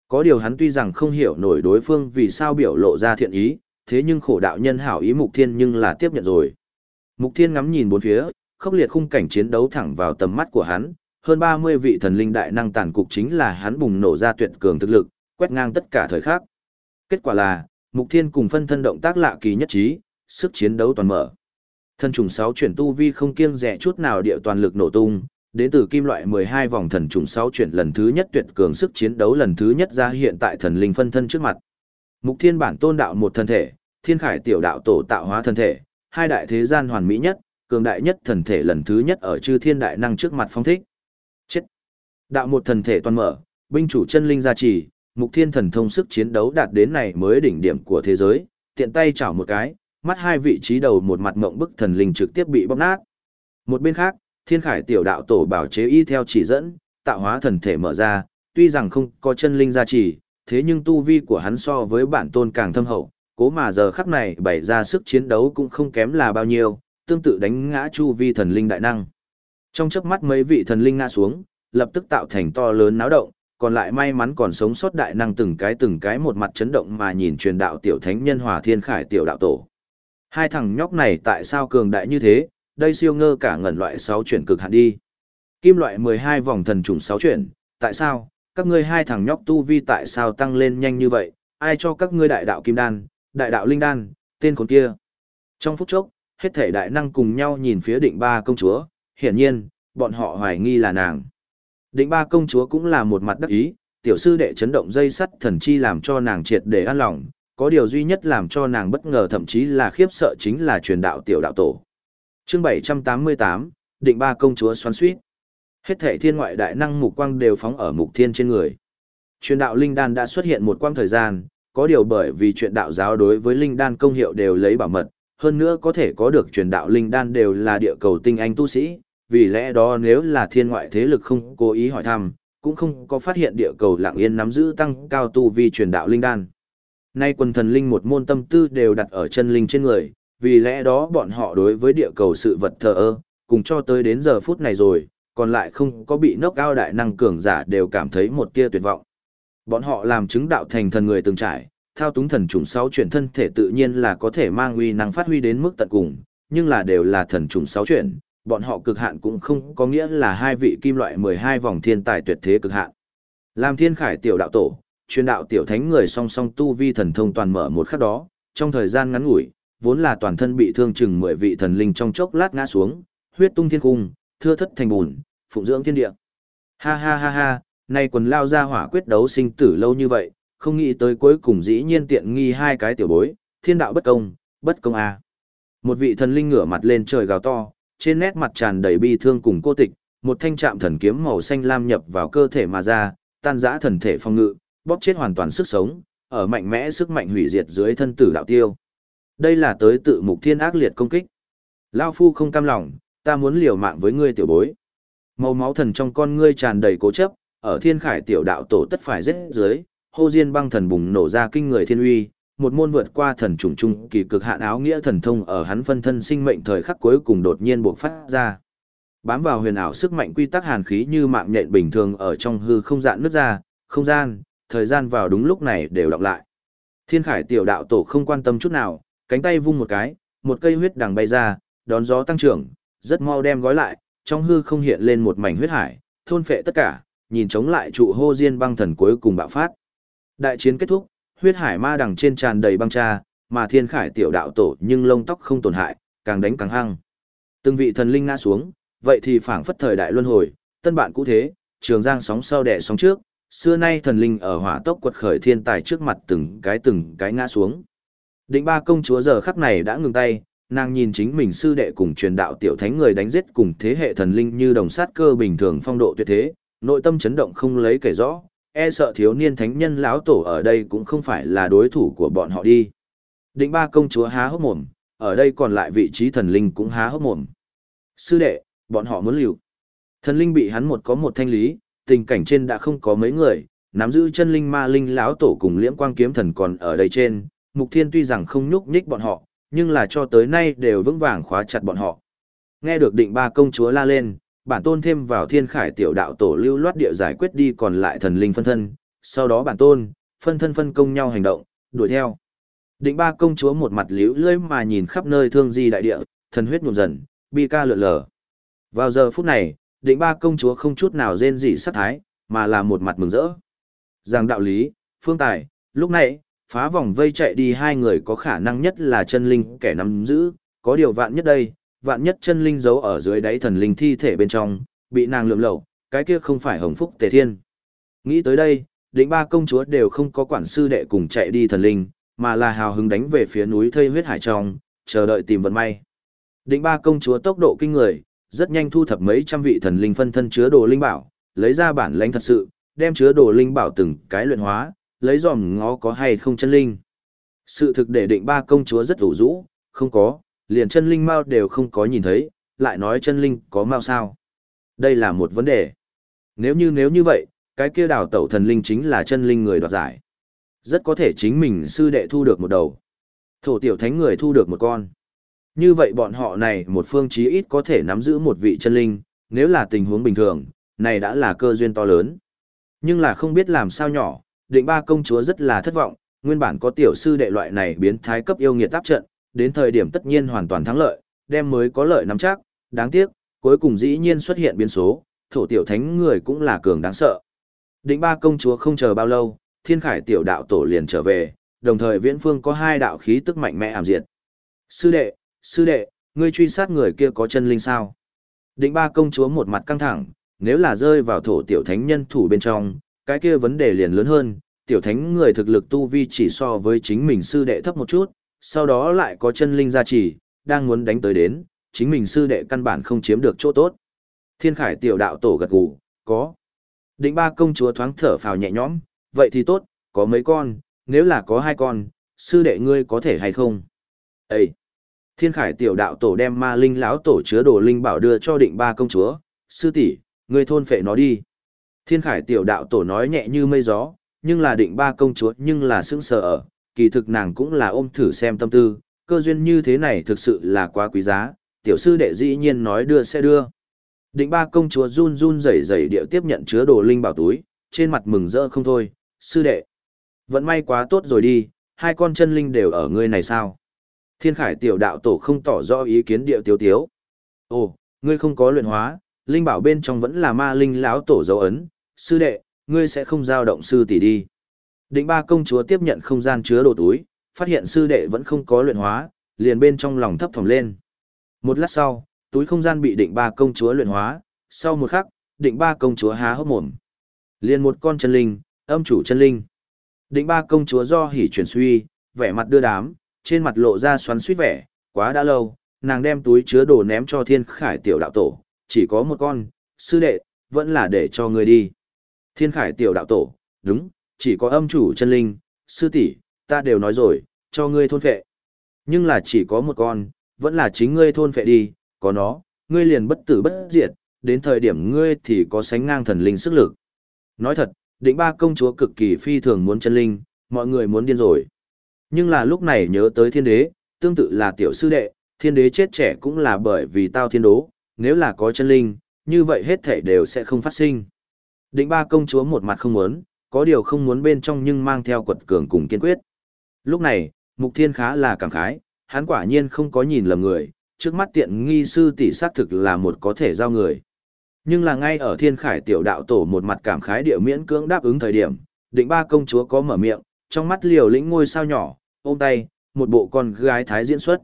Có điều hắn tuy rằng không hiểu nổi đối phương vì sao biểu lộ ra thiện ý, thế nhưng khổ đạo nhân hảo ý Mục Thiên nhưng là tiếp nhận rồi. Mục Thiên ngắm nhìn bốn phía, khốc liệt khung cảnh chiến đấu thẳng vào tầm mắt của hắn, hơn 30 vị thần linh đại năng tàn cục chính là hắn bùng nổ ra tuyệt cường thực lực, quét ngang tất cả thời khắc. Kết quả là, Mục Thiên cùng phân thân động tác lạ kỳ nhất trí, sức chiến đấu toàn mở. Thân trùng 6 chuyển tu vi không kiêng dè chút nào địa toàn lực nổ tung, đến từ kim loại 12 vòng thần trùng 6 chuyển lần thứ nhất tuyệt cường sức chiến đấu lần thứ nhất ra hiện tại thần linh phân thân trước mặt. Mục Thiên bản tôn đạo một thân thể, Thiên Khải tiểu đạo tổ tạo hóa thân thể, hai đại thế gian hoàn mỹ nhất, cường đại nhất thần thể lần thứ nhất ở chư thiên đại năng trước mặt phong thích. Đạo một thần thể toàn mở, binh chủ chân linh gia trì, mục thiên thần thông sức chiến đấu đạt đến này mới đỉnh điểm của thế giới, tiện tay chảo một cái, mắt hai vị trí đầu một mặt mộng bức thần linh trực tiếp bị bóp nát. Một bên khác, thiên khải tiểu đạo tổ bảo chế y theo chỉ dẫn, tạo hóa thần thể mở ra, tuy rằng không có chân linh gia trì, thế nhưng tu vi của hắn so với bản tôn càng thâm hậu, cố mà giờ khắc này bày ra sức chiến đấu cũng không kém là bao nhiêu, tương tự đánh ngã chu vi thần linh đại năng. Trong chớp mắt mấy vị thần linh ngã xuống, lập tức tạo thành to lớn náo động, còn lại may mắn còn sống sót đại năng từng cái từng cái một mặt chấn động mà nhìn truyền đạo tiểu thánh nhân hòa thiên khải tiểu đạo tổ. Hai thằng nhóc này tại sao cường đại như thế, đây siêu ngơ cả ngẩn loại 6 chuyển cực hạn đi. Kim loại 12 vòng thần trùng 6 chuyển, tại sao, các ngươi hai thằng nhóc tu vi tại sao tăng lên nhanh như vậy, ai cho các ngươi đại đạo kim đan, đại đạo linh đan, tên con kia. Trong phút chốc, hết thể đại năng cùng nhau nhìn phía định ba công chúa, hiển nhiên, bọn họ hoài nghi là nàng. Định ba công chúa cũng là một mặt đắc ý, tiểu sư đệ chấn động dây sắt thần chi làm cho nàng triệt để an lòng, có điều duy nhất làm cho nàng bất ngờ thậm chí là khiếp sợ chính là truyền đạo tiểu đạo tổ. Chương 788, định ba công chúa xoắn suýt. Hết thể thiên ngoại đại năng mục quang đều phóng ở mục thiên trên người. Truyền đạo linh đan đã xuất hiện một quang thời gian, có điều bởi vì chuyện đạo giáo đối với linh đan công hiệu đều lấy bảo mật, hơn nữa có thể có được truyền đạo linh đan đều là địa cầu tinh anh tu sĩ, vì lẽ đó nếu là thiên ngoại thế lực không cố ý hỏi thăm, cũng không có phát hiện địa cầu lạng yên nắm giữ tăng cao tu vi truyền đạo linh đan. Nay quần thần linh một môn tâm tư đều đặt ở chân linh trên người, vì lẽ đó bọn họ đối với địa cầu sự vật thờ ơ, cùng cho tới đến giờ phút này rồi, còn lại không có bị nốc cao đại năng cường giả đều cảm thấy một tia tuyệt vọng. Bọn họ làm chứng đạo thành thần người từng trải, thao túng thần trùng sáu chuyển thân thể tự nhiên là có thể mang uy năng phát huy đến mức tận cùng, nhưng là đều là thần trùng sáu chuyển, bọn họ cực hạn cũng không có nghĩa là hai vị kim loại 12 vòng thiên tài tuyệt thế cực hạn. Làm thiên khải tiểu đạo tổ, truyền đạo tiểu thánh người song song tu vi thần thông toàn mở một khắc đó, trong thời gian ngắn ngủi, vốn là toàn thân bị thương chừng 10 vị thần linh trong chốc lát ngã xuống, huyết tung thiên cung, thưa thất thành bùn, phụng dưỡng thiên địa. Ha ha ha ha, nay quần lao ra hỏa quyết đấu sinh tử lâu như vậy, không nghĩ tới cuối cùng dĩ nhiên tiện nghi hai cái tiểu bối, thiên đạo bất công, bất công a. Một vị thần linh ngửa mặt lên trời gào to, trên nét mặt tràn đầy bi thương cùng cô tịch, một thanh trạm thần kiếm màu xanh lam nhập vào cơ thể mà ra, tan rã thần thể phong ngự, bóp chết hoàn toàn sức sống, ở mạnh mẽ sức mạnh hủy diệt dưới thân tử đạo tiêu. Đây là tới tự mục thiên ác liệt công kích. Lao phu không cam lòng, ta muốn liều mạng với ngươi tiểu bối. Màu máu thần trong con ngươi tràn đầy cố chấp, ở thiên khải tiểu đạo tổ tất phải giết dưới, hô diên băng thần bùng nổ ra kinh người thiên uy, một môn vượt qua thần trùng trung kỳ cực hạn áo nghĩa thần thông ở hắn phân thân sinh mệnh thời khắc cuối cùng đột nhiên bộc phát ra. Bám vào huyền ảo sức mạnh quy tắc hàn khí như mạng nhện bình thường ở trong hư không dạn nứt ra, không gian, thời gian vào đúng lúc này đều đọc lại. Thiên Khải tiểu đạo tổ không quan tâm chút nào, cánh tay vung một cái, một cây huyết đằng bay ra, đón gió tăng trưởng, rất mau đem gói lại, trong hư không hiện lên một mảnh huyết hải, thôn phệ tất cả, nhìn chống lại trụ hô diên băng thần cuối cùng bạo phát. Đại chiến kết thúc, huyết hải ma đằng trên tràn đầy băng cha, mà thiên khải tiểu đạo tổ nhưng lông tóc không tổn hại, càng đánh càng hăng. Từng vị thần linh ngã xuống, vậy thì phảng phất thời đại luân hồi, tân bạn cũ thế, trường giang sóng sau đẻ sóng trước, xưa nay thần linh ở hỏa tốc quật khởi thiên tài trước mặt từng cái từng cái ngã xuống. Định ba công chúa giờ khắc này đã ngừng tay, nàng nhìn chính mình sư đệ cùng truyền đạo tiểu thánh người đánh giết cùng thế hệ thần linh như đồng sát cơ bình thường phong độ tuyệt thế, nội tâm chấn động không lấy kể rõ, e sợ thiếu niên thánh nhân lão tổ ở đây cũng không phải là đối thủ của bọn họ đi. Định ba công chúa há hốc mồm, ở đây còn lại vị trí thần linh cũng há hốc mồm. Sư đệ, bọn họ muốn liều. Thần linh bị hắn một có một thanh lý, tình cảnh trên đã không có mấy người, nắm giữ chân linh ma linh lão tổ cùng liễm quang kiếm thần còn ở đây trên, mục thiên tuy rằng không nhúc nhích bọn họ, nhưng là cho tới nay đều vững vàng khóa chặt bọn họ. Nghe được định ba công chúa la lên, bản tôn thêm vào thiên khải tiểu đạo tổ lưu loát địa giải quyết đi còn lại thần linh phân thân, sau đó bản tôn, phân thân phân công nhau hành động, đuổi theo. Định ba công chúa một mặt liễu lưỡi mà nhìn khắp nơi thương di đại địa, thần huyết nhuộm dần, bi ca lượn lờ. Vào giờ phút này, định ba công chúa không chút nào rên rỉ sát thái, mà là một mặt mừng rỡ. Giang đạo lý, phương tài, lúc này, phá vòng vây chạy đi hai người có khả năng nhất là chân linh kẻ nắm giữ, có điều vạn nhất đây, vạn nhất chân linh giấu ở dưới đáy thần linh thi thể bên trong, bị nàng lượm lẩu, cái kia không phải hồng phúc tề thiên. Nghĩ tới đây, định ba công chúa đều không có quản sư đệ cùng chạy đi thần linh, mà là hào hứng đánh về phía núi thây huyết hải trong, chờ đợi tìm vận may. Định ba công chúa tốc độ kinh người, rất nhanh thu thập mấy trăm vị thần linh phân thân chứa đồ linh bảo, lấy ra bản lãnh thật sự, đem chứa đồ linh bảo từng cái luyện hóa, lấy dòm ngó có hay không chân linh. Sự thực để định ba công chúa rất ủ rũ, không có, liền chân linh mao đều không có nhìn thấy, lại nói chân linh có mao sao. Đây là một vấn đề. Nếu như nếu như vậy, cái kia đào tẩu thần linh chính là chân linh người đoạt giải. Rất có thể chính mình sư đệ thu được một đầu. Thổ tiểu thánh người thu được một con. Như vậy bọn họ này một phương chí ít có thể nắm giữ một vị chân linh, nếu là tình huống bình thường, này đã là cơ duyên to lớn. Nhưng là không biết làm sao nhỏ, định ba công chúa rất là thất vọng, nguyên bản có tiểu sư đệ loại này biến thái cấp yêu nghiệt tác trận, đến thời điểm tất nhiên hoàn toàn thắng lợi, đem mới có lợi nắm chắc, đáng tiếc, cuối cùng dĩ nhiên xuất hiện biến số, thổ tiểu thánh người cũng là cường đáng sợ. Định ba công chúa không chờ bao lâu, thiên khải tiểu đạo tổ liền trở về, đồng thời viễn phương có hai đạo khí tức mạnh mẽ ảm diệt. Sư đệ, sư đệ, ngươi truy sát người kia có chân linh sao? Định ba công chúa một mặt căng thẳng, nếu là rơi vào thổ tiểu thánh nhân thủ bên trong, cái kia vấn đề liền lớn hơn, tiểu thánh người thực lực tu vi chỉ so với chính mình sư đệ thấp một chút, sau đó lại có chân linh gia trì, đang muốn đánh tới đến, chính mình sư đệ căn bản không chiếm được chỗ tốt. Thiên khải tiểu đạo tổ gật gù, có. Định ba công chúa thoáng thở phào nhẹ nhõm, vậy thì tốt, có mấy con, nếu là có hai con, sư đệ ngươi có thể hay không? Ê! Thiên khải tiểu đạo tổ đem ma linh lão tổ chứa đồ linh bảo đưa cho định ba công chúa, sư tỷ, ngươi thôn phệ nó đi. Thiên khải tiểu đạo tổ nói nhẹ như mây gió, nhưng là định ba công chúa nhưng là sững sờ ở, kỳ thực nàng cũng là ôm thử xem tâm tư, cơ duyên như thế này thực sự là quá quý giá, tiểu sư đệ dĩ nhiên nói đưa sẽ đưa. Định ba công chúa run run rẩy rẩy điệu tiếp nhận chứa đồ linh bảo túi, trên mặt mừng rỡ không thôi, sư đệ. Vẫn may quá tốt rồi đi, hai con chân linh đều ở ngươi này sao? Thiên khải tiểu đạo tổ không tỏ rõ ý kiến điệu tiếu tiếu. Ồ, ngươi không có luyện hóa, linh bảo bên trong vẫn là ma linh lão tổ dấu ấn, sư đệ, ngươi sẽ không giao động sư tỷ đi. Định ba công chúa tiếp nhận không gian chứa đồ túi, phát hiện sư đệ vẫn không có luyện hóa, liền bên trong lòng thấp thỏm lên. Một lát sau, túi không gian bị định ba công chúa luyện hóa, sau một khắc, định ba công chúa há hốc mồm. Liền một con chân linh, âm chủ chân linh. Định ba công chúa do hỉ chuyển suy, vẻ mặt đưa đám, trên mặt lộ ra xoắn suýt vẻ, quá đã lâu, nàng đem túi chứa đồ ném cho thiên khải tiểu đạo tổ, chỉ có một con, sư đệ, vẫn là để cho người đi. Thiên khải tiểu đạo tổ, đúng, chỉ có âm chủ chân linh, sư tỷ, ta đều nói rồi, cho ngươi thôn phệ. Nhưng là chỉ có một con, vẫn là chính ngươi thôn phệ đi, có nó, ngươi liền bất tử bất diệt, đến thời điểm ngươi thì có sánh ngang thần linh sức lực. Nói thật, định ba công chúa cực kỳ phi thường muốn chân linh, mọi người muốn điên rồi. Nhưng là lúc này nhớ tới thiên đế, tương tự là tiểu sư đệ, thiên đế chết trẻ cũng là bởi vì tao thiên đố, nếu là có chân linh, như vậy hết thể đều sẽ không phát sinh. Định ba công chúa một mặt không muốn, có điều không muốn bên trong nhưng mang theo quật cường cùng kiên quyết. Lúc này, Mục Thiên khá là cảm khái, hắn quả nhiên không có nhìn lầm người, trước mắt tiện nghi sư tỷ xác thực là một có thể giao người. Nhưng là ngay ở thiên khải tiểu đạo tổ một mặt cảm khái địa miễn cưỡng đáp ứng thời điểm, định ba công chúa có mở miệng, trong mắt liều lĩnh ngôi sao nhỏ, ôm tay, một bộ con gái thái diễn xuất.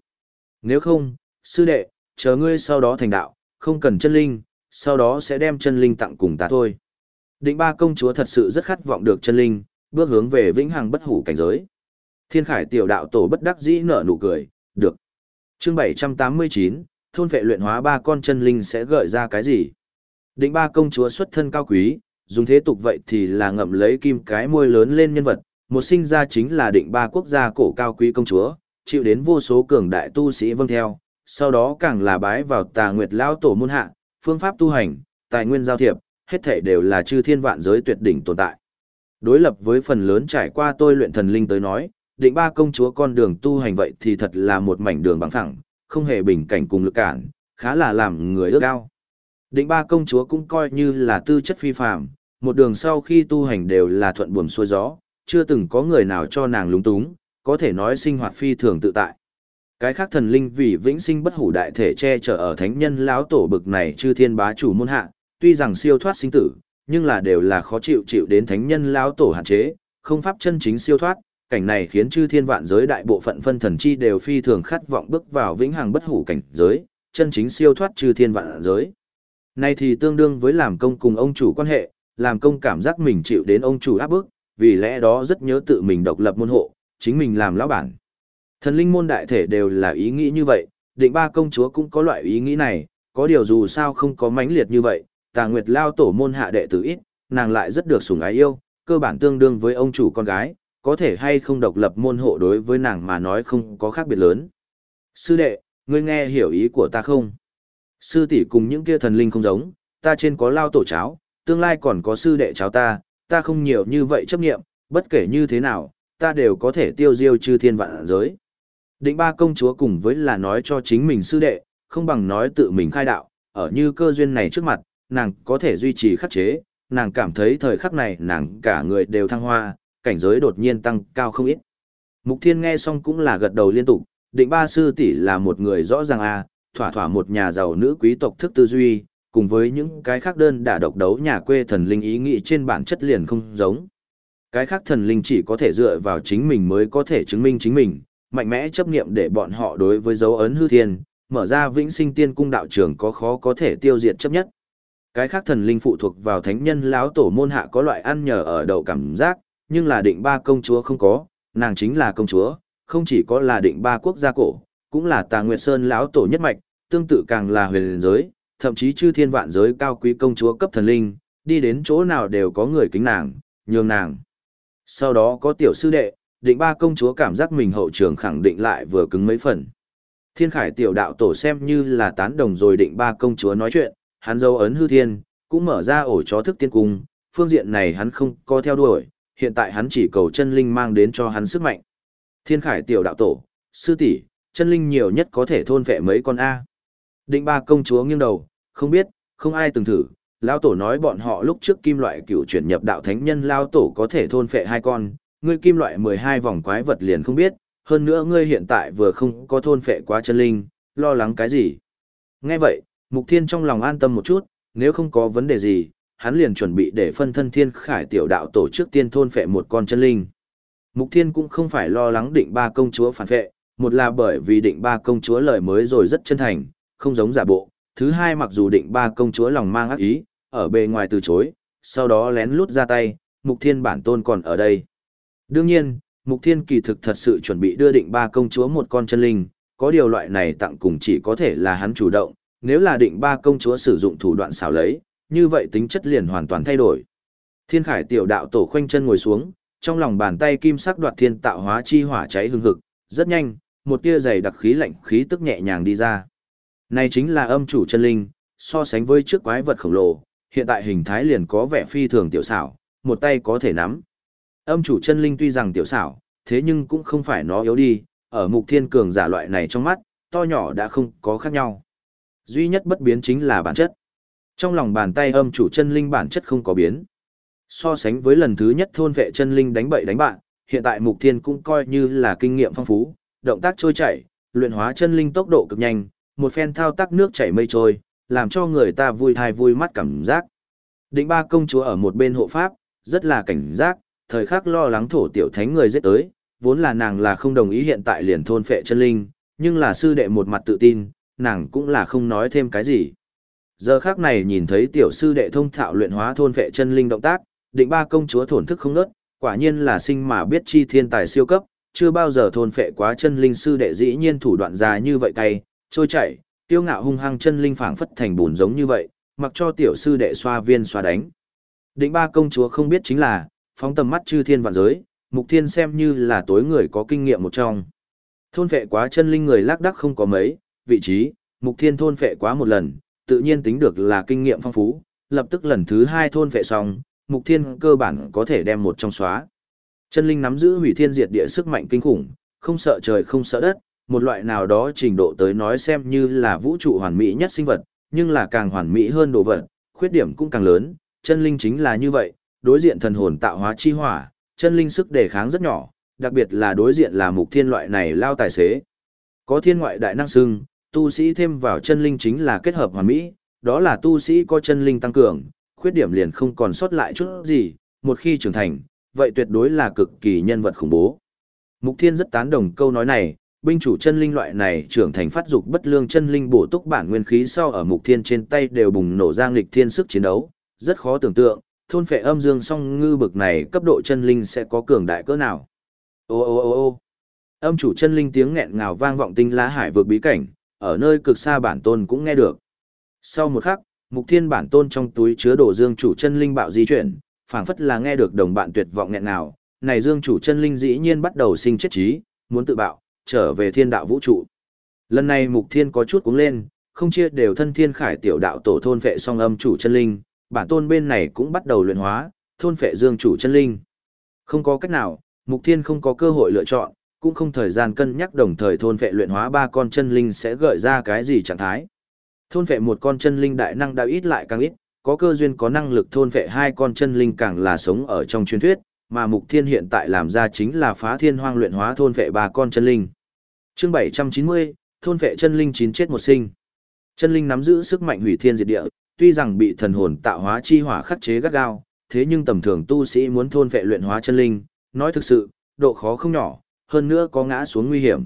Nếu không, sư đệ, chờ ngươi sau đó thành đạo, không cần chân linh, sau đó sẽ đem chân linh tặng cùng ta thôi. Định ba công chúa thật sự rất khát vọng được chân linh, bước hướng về vĩnh hằng bất hủ cảnh giới. Thiên khải tiểu đạo tổ bất đắc dĩ nở nụ cười, được. chương 789, thôn vệ luyện hóa ba con chân linh sẽ gợi ra cái gì? Định ba công chúa xuất thân cao quý, dùng thế tục vậy thì là ngậm lấy kim cái môi lớn lên nhân vật, một sinh ra chính là định ba quốc gia cổ cao quý công chúa, chịu đến vô số cường đại tu sĩ vâng theo, sau đó càng là bái vào tà nguyệt lao tổ môn hạ, phương pháp tu hành, tài nguyên giao thiệp, hết thể đều là chư thiên vạn giới tuyệt đỉnh tồn tại. Đối lập với phần lớn trải qua tôi luyện thần linh tới nói, định ba công chúa con đường tu hành vậy thì thật là một mảnh đường bằng thẳng, không hề bình cảnh cùng lực cản, khá là làm người ước ao. Định ba công chúa cũng coi như là tư chất phi phàm, một đường sau khi tu hành đều là thuận buồm xuôi gió, chưa từng có người nào cho nàng lúng túng, có thể nói sinh hoạt phi thường tự tại. Cái khác thần linh vì vĩnh sinh bất hủ đại thể che chở ở thánh nhân lão tổ bực này chư thiên bá chủ môn hạ, tuy rằng siêu thoát sinh tử, nhưng là đều là khó chịu chịu đến thánh nhân lão tổ hạn chế, không pháp chân chính siêu thoát, cảnh này khiến chư thiên vạn giới đại bộ phận phân thần chi đều phi thường khát vọng bước vào vĩnh hằng bất hủ cảnh giới, chân chính siêu thoát chư thiên vạn giới. Này thì tương đương với làm công cùng ông chủ quan hệ, làm công cảm giác mình chịu đến ông chủ áp bức, vì lẽ đó rất nhớ tự mình độc lập môn hộ, chính mình làm lão bản. Thần linh môn đại thể đều là ý nghĩ như vậy, định ba công chúa cũng có loại ý nghĩ này, có điều dù sao không có mãnh liệt như vậy, tà nguyệt lao tổ môn hạ đệ tử ít, nàng lại rất được sủng ái yêu, cơ bản tương đương với ông chủ con gái, có thể hay không độc lập môn hộ đối với nàng mà nói không có khác biệt lớn. Sư đệ, ngươi nghe hiểu ý của ta không? Sư tỷ cùng những kia thần linh không giống, ta trên có lao tổ cháo, tương lai còn có sư đệ cháo ta, ta không nhiều như vậy chấp nghiệm, bất kể như thế nào, ta đều có thể tiêu diêu chư thiên vạn giới. Định ba công chúa cùng với là nói cho chính mình sư đệ, không bằng nói tự mình khai đạo, ở như cơ duyên này trước mặt, nàng có thể duy trì khắc chế, nàng cảm thấy thời khắc này nàng cả người đều thăng hoa, cảnh giới đột nhiên tăng cao không ít. Mục Thiên nghe xong cũng là gật đầu liên tục, định ba sư tỷ là một người rõ ràng à, thỏa thỏa một nhà giàu nữ quý tộc thức tư duy, cùng với những cái khác đơn đả độc đấu nhà quê thần linh ý nghĩ trên bản chất liền không giống. Cái khác thần linh chỉ có thể dựa vào chính mình mới có thể chứng minh chính mình, mạnh mẽ chấp nghiệm để bọn họ đối với dấu ấn hư thiên, mở ra vĩnh sinh tiên cung đạo trường có khó có thể tiêu diệt chấp nhất. Cái khác thần linh phụ thuộc vào thánh nhân lão tổ môn hạ có loại ăn nhờ ở đậu cảm giác, nhưng là định ba công chúa không có, nàng chính là công chúa, không chỉ có là định ba quốc gia cổ, cũng là tà nguyệt sơn lão tổ nhất mạch, tương tự càng là huyền giới, thậm chí chư thiên vạn giới cao quý công chúa cấp thần linh, đi đến chỗ nào đều có người kính nàng, nhường nàng. Sau đó có tiểu sư đệ, định ba công chúa cảm giác mình hậu trường khẳng định lại vừa cứng mấy phần. Thiên khải tiểu đạo tổ xem như là tán đồng rồi định ba công chúa nói chuyện, hắn dấu ấn hư thiên, cũng mở ra ổ chó thức tiên cung, phương diện này hắn không có theo đuổi, hiện tại hắn chỉ cầu chân linh mang đến cho hắn sức mạnh. Thiên khải tiểu đạo tổ, sư tỷ, chân linh nhiều nhất có thể thôn vệ mấy con A. Định ba công chúa nghiêng đầu, không biết, không ai từng thử, Lao tổ nói bọn họ lúc trước kim loại cựu chuyển nhập đạo thánh nhân Lao tổ có thể thôn phệ hai con, ngươi kim loại 12 vòng quái vật liền không biết, hơn nữa ngươi hiện tại vừa không có thôn phệ quá chân linh, lo lắng cái gì. Nghe vậy, Mục Thiên trong lòng an tâm một chút, nếu không có vấn đề gì, hắn liền chuẩn bị để phân thân thiên khải tiểu đạo tổ chức tiên thôn phệ một con chân linh. Mục Thiên cũng không phải lo lắng định ba công chúa phản phệ, một là bởi vì định ba công chúa lời mới rồi rất chân thành, không giống giả bộ, thứ hai mặc dù định ba công chúa lòng mang ác ý, ở bề ngoài từ chối, sau đó lén lút ra tay, Mục Thiên bản tôn còn ở đây. Đương nhiên, Mục Thiên kỳ thực thật sự chuẩn bị đưa định ba công chúa một con chân linh, có điều loại này tặng cùng chỉ có thể là hắn chủ động, nếu là định ba công chúa sử dụng thủ đoạn xảo lấy, như vậy tính chất liền hoàn toàn thay đổi. Thiên Khải tiểu đạo tổ khoanh chân ngồi xuống, trong lòng bàn tay kim sắc đoạt thiên tạo hóa chi hỏa cháy hừng hực, rất nhanh, một tia dày đặc khí lạnh khí tức nhẹ nhàng đi ra. Này chính là âm chủ chân linh, so sánh với trước quái vật khổng lồ, hiện tại hình thái liền có vẻ phi thường tiểu xảo, một tay có thể nắm. Âm chủ chân linh tuy rằng tiểu xảo, thế nhưng cũng không phải nó yếu đi, ở mục thiên cường giả loại này trong mắt, to nhỏ đã không có khác nhau. Duy nhất bất biến chính là bản chất. Trong lòng bàn tay âm chủ chân linh bản chất không có biến. So sánh với lần thứ nhất thôn vệ chân linh đánh bậy đánh bạn, hiện tại mục thiên cũng coi như là kinh nghiệm phong phú, động tác trôi chảy, luyện hóa chân linh tốc độ cực nhanh, một phen thao tác nước chảy mây trôi, làm cho người ta vui thai vui mắt cảm giác. Định ba công chúa ở một bên hộ pháp, rất là cảnh giác, thời khắc lo lắng thổ tiểu thánh người giết tới, vốn là nàng là không đồng ý hiện tại liền thôn phệ chân linh, nhưng là sư đệ một mặt tự tin, nàng cũng là không nói thêm cái gì. Giờ khác này nhìn thấy tiểu sư đệ thông thạo luyện hóa thôn vệ chân linh động tác, định ba công chúa thổn thức không nớt, quả nhiên là sinh mà biết chi thiên tài siêu cấp, chưa bao giờ thôn phệ quá chân linh sư đệ dĩ nhiên thủ đoạn dài như vậy cay, trôi chảy, tiêu ngạo hung hăng chân linh phảng phất thành bùn giống như vậy, mặc cho tiểu sư đệ xoa viên xoa đánh. Định ba công chúa không biết chính là, phóng tầm mắt chư thiên vạn giới, mục thiên xem như là tối người có kinh nghiệm một trong. Thôn phệ quá chân linh người lác đắc không có mấy, vị trí, mục thiên thôn phệ quá một lần, tự nhiên tính được là kinh nghiệm phong phú, lập tức lần thứ hai thôn phệ xong, mục thiên cơ bản có thể đem một trong xóa. Chân linh nắm giữ hủy thiên diệt địa sức mạnh kinh khủng, không sợ trời không sợ đất, một loại nào đó trình độ tới nói xem như là vũ trụ hoàn mỹ nhất sinh vật, nhưng là càng hoàn mỹ hơn đồ vật, khuyết điểm cũng càng lớn, chân linh chính là như vậy, đối diện thần hồn tạo hóa chi hỏa, chân linh sức đề kháng rất nhỏ, đặc biệt là đối diện là mục thiên loại này lao tài xế. Có thiên ngoại đại năng xưng, tu sĩ thêm vào chân linh chính là kết hợp hoàn mỹ, đó là tu sĩ có chân linh tăng cường, khuyết điểm liền không còn sót lại chút gì, một khi trưởng thành, vậy tuyệt đối là cực kỳ nhân vật khủng bố. Mục Thiên rất tán đồng câu nói này, binh chủ chân linh loại này trưởng thành phát dục bất lương chân linh bổ túc bản nguyên khí sau ở Mục Thiên trên tay đều bùng nổ ra nghịch thiên sức chiến đấu, rất khó tưởng tượng, thôn phệ âm dương song ngư bực này cấp độ chân linh sẽ có cường đại cỡ nào. Ô ô ô ô âm chủ chân linh tiếng nghẹn ngào vang vọng tinh lá hải vượt bí cảnh, ở nơi cực xa bản tôn cũng nghe được. Sau một khắc, mục thiên bản tôn trong túi chứa đồ dương chủ chân linh bạo di chuyển, phảng phất là nghe được đồng bạn tuyệt vọng nghẹn nào. này dương chủ chân linh dĩ nhiên bắt đầu sinh chết trí, muốn tự bạo, trở về thiên đạo vũ trụ. Lần này mục thiên có chút cuống lên, không chia đều thân thiên khải tiểu đạo tổ thôn vệ song âm chủ chân linh, bản tôn bên này cũng bắt đầu luyện hóa, thôn phệ dương chủ chân linh. Không có cách nào, Mục Thiên không có cơ hội lựa chọn, cũng không thời gian cân nhắc đồng thời thôn phệ luyện hóa ba con chân linh sẽ gợi ra cái gì trạng thái. Thôn phệ một con chân linh đại năng đã ít lại càng ít, có cơ duyên có năng lực thôn phệ hai con chân linh càng là sống ở trong truyền thuyết, mà Mục Thiên hiện tại làm ra chính là phá thiên hoang luyện hóa thôn phệ ba con chân linh. Chương 790, thôn phệ chân linh chín chết một sinh. Chân linh nắm giữ sức mạnh hủy thiên diệt địa, tuy rằng bị thần hồn tạo hóa chi hỏa khắc chế gắt gao, thế nhưng tầm thường tu sĩ muốn thôn phệ luyện hóa chân linh, nói thực sự, độ khó không nhỏ, hơn nữa có ngã xuống nguy hiểm.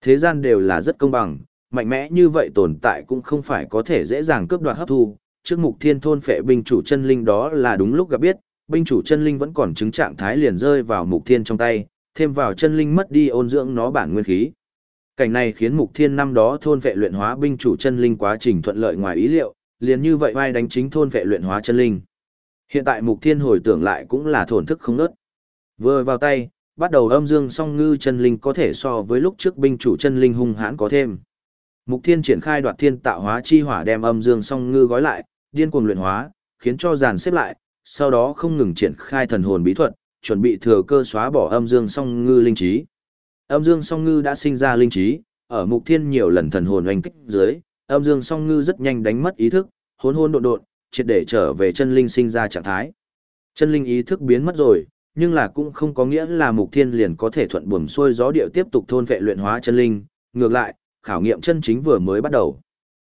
Thế gian đều là rất công bằng, mạnh mẽ như vậy tồn tại cũng không phải có thể dễ dàng cướp đoạt hấp thu. Trước mục thiên thôn phệ binh chủ chân linh đó là đúng lúc gặp biết, binh chủ chân linh vẫn còn chứng trạng thái liền rơi vào mục thiên trong tay, thêm vào chân linh mất đi ôn dưỡng nó bản nguyên khí. Cảnh này khiến mục thiên năm đó thôn vệ luyện hóa binh chủ chân linh quá trình thuận lợi ngoài ý liệu, liền như vậy vai đánh chính thôn vệ luyện hóa chân linh. Hiện tại mục thiên hồi tưởng lại cũng là thổn thức không nớt. Vừa vào tay, bắt đầu âm dương song ngư chân linh có thể so với lúc trước binh chủ chân linh hung hãn có thêm. Mục Thiên triển khai đoạt thiên tạo hóa chi hỏa đem âm dương song ngư gói lại, điên cuồng luyện hóa, khiến cho dàn xếp lại, sau đó không ngừng triển khai thần hồn bí thuật, chuẩn bị thừa cơ xóa bỏ âm dương song ngư linh trí. Âm dương song ngư đã sinh ra linh trí, ở Mục Thiên nhiều lần thần hồn oanh kích dưới, âm dương song ngư rất nhanh đánh mất ý thức, hỗn hỗn độn độn, triệt để trở về chân linh sinh ra trạng thái. Chân linh ý thức biến mất rồi, nhưng là cũng không có nghĩa là mục thiên liền có thể thuận buồm xuôi gió điệu tiếp tục thôn vệ luyện hóa chân linh, ngược lại, khảo nghiệm chân chính vừa mới bắt đầu.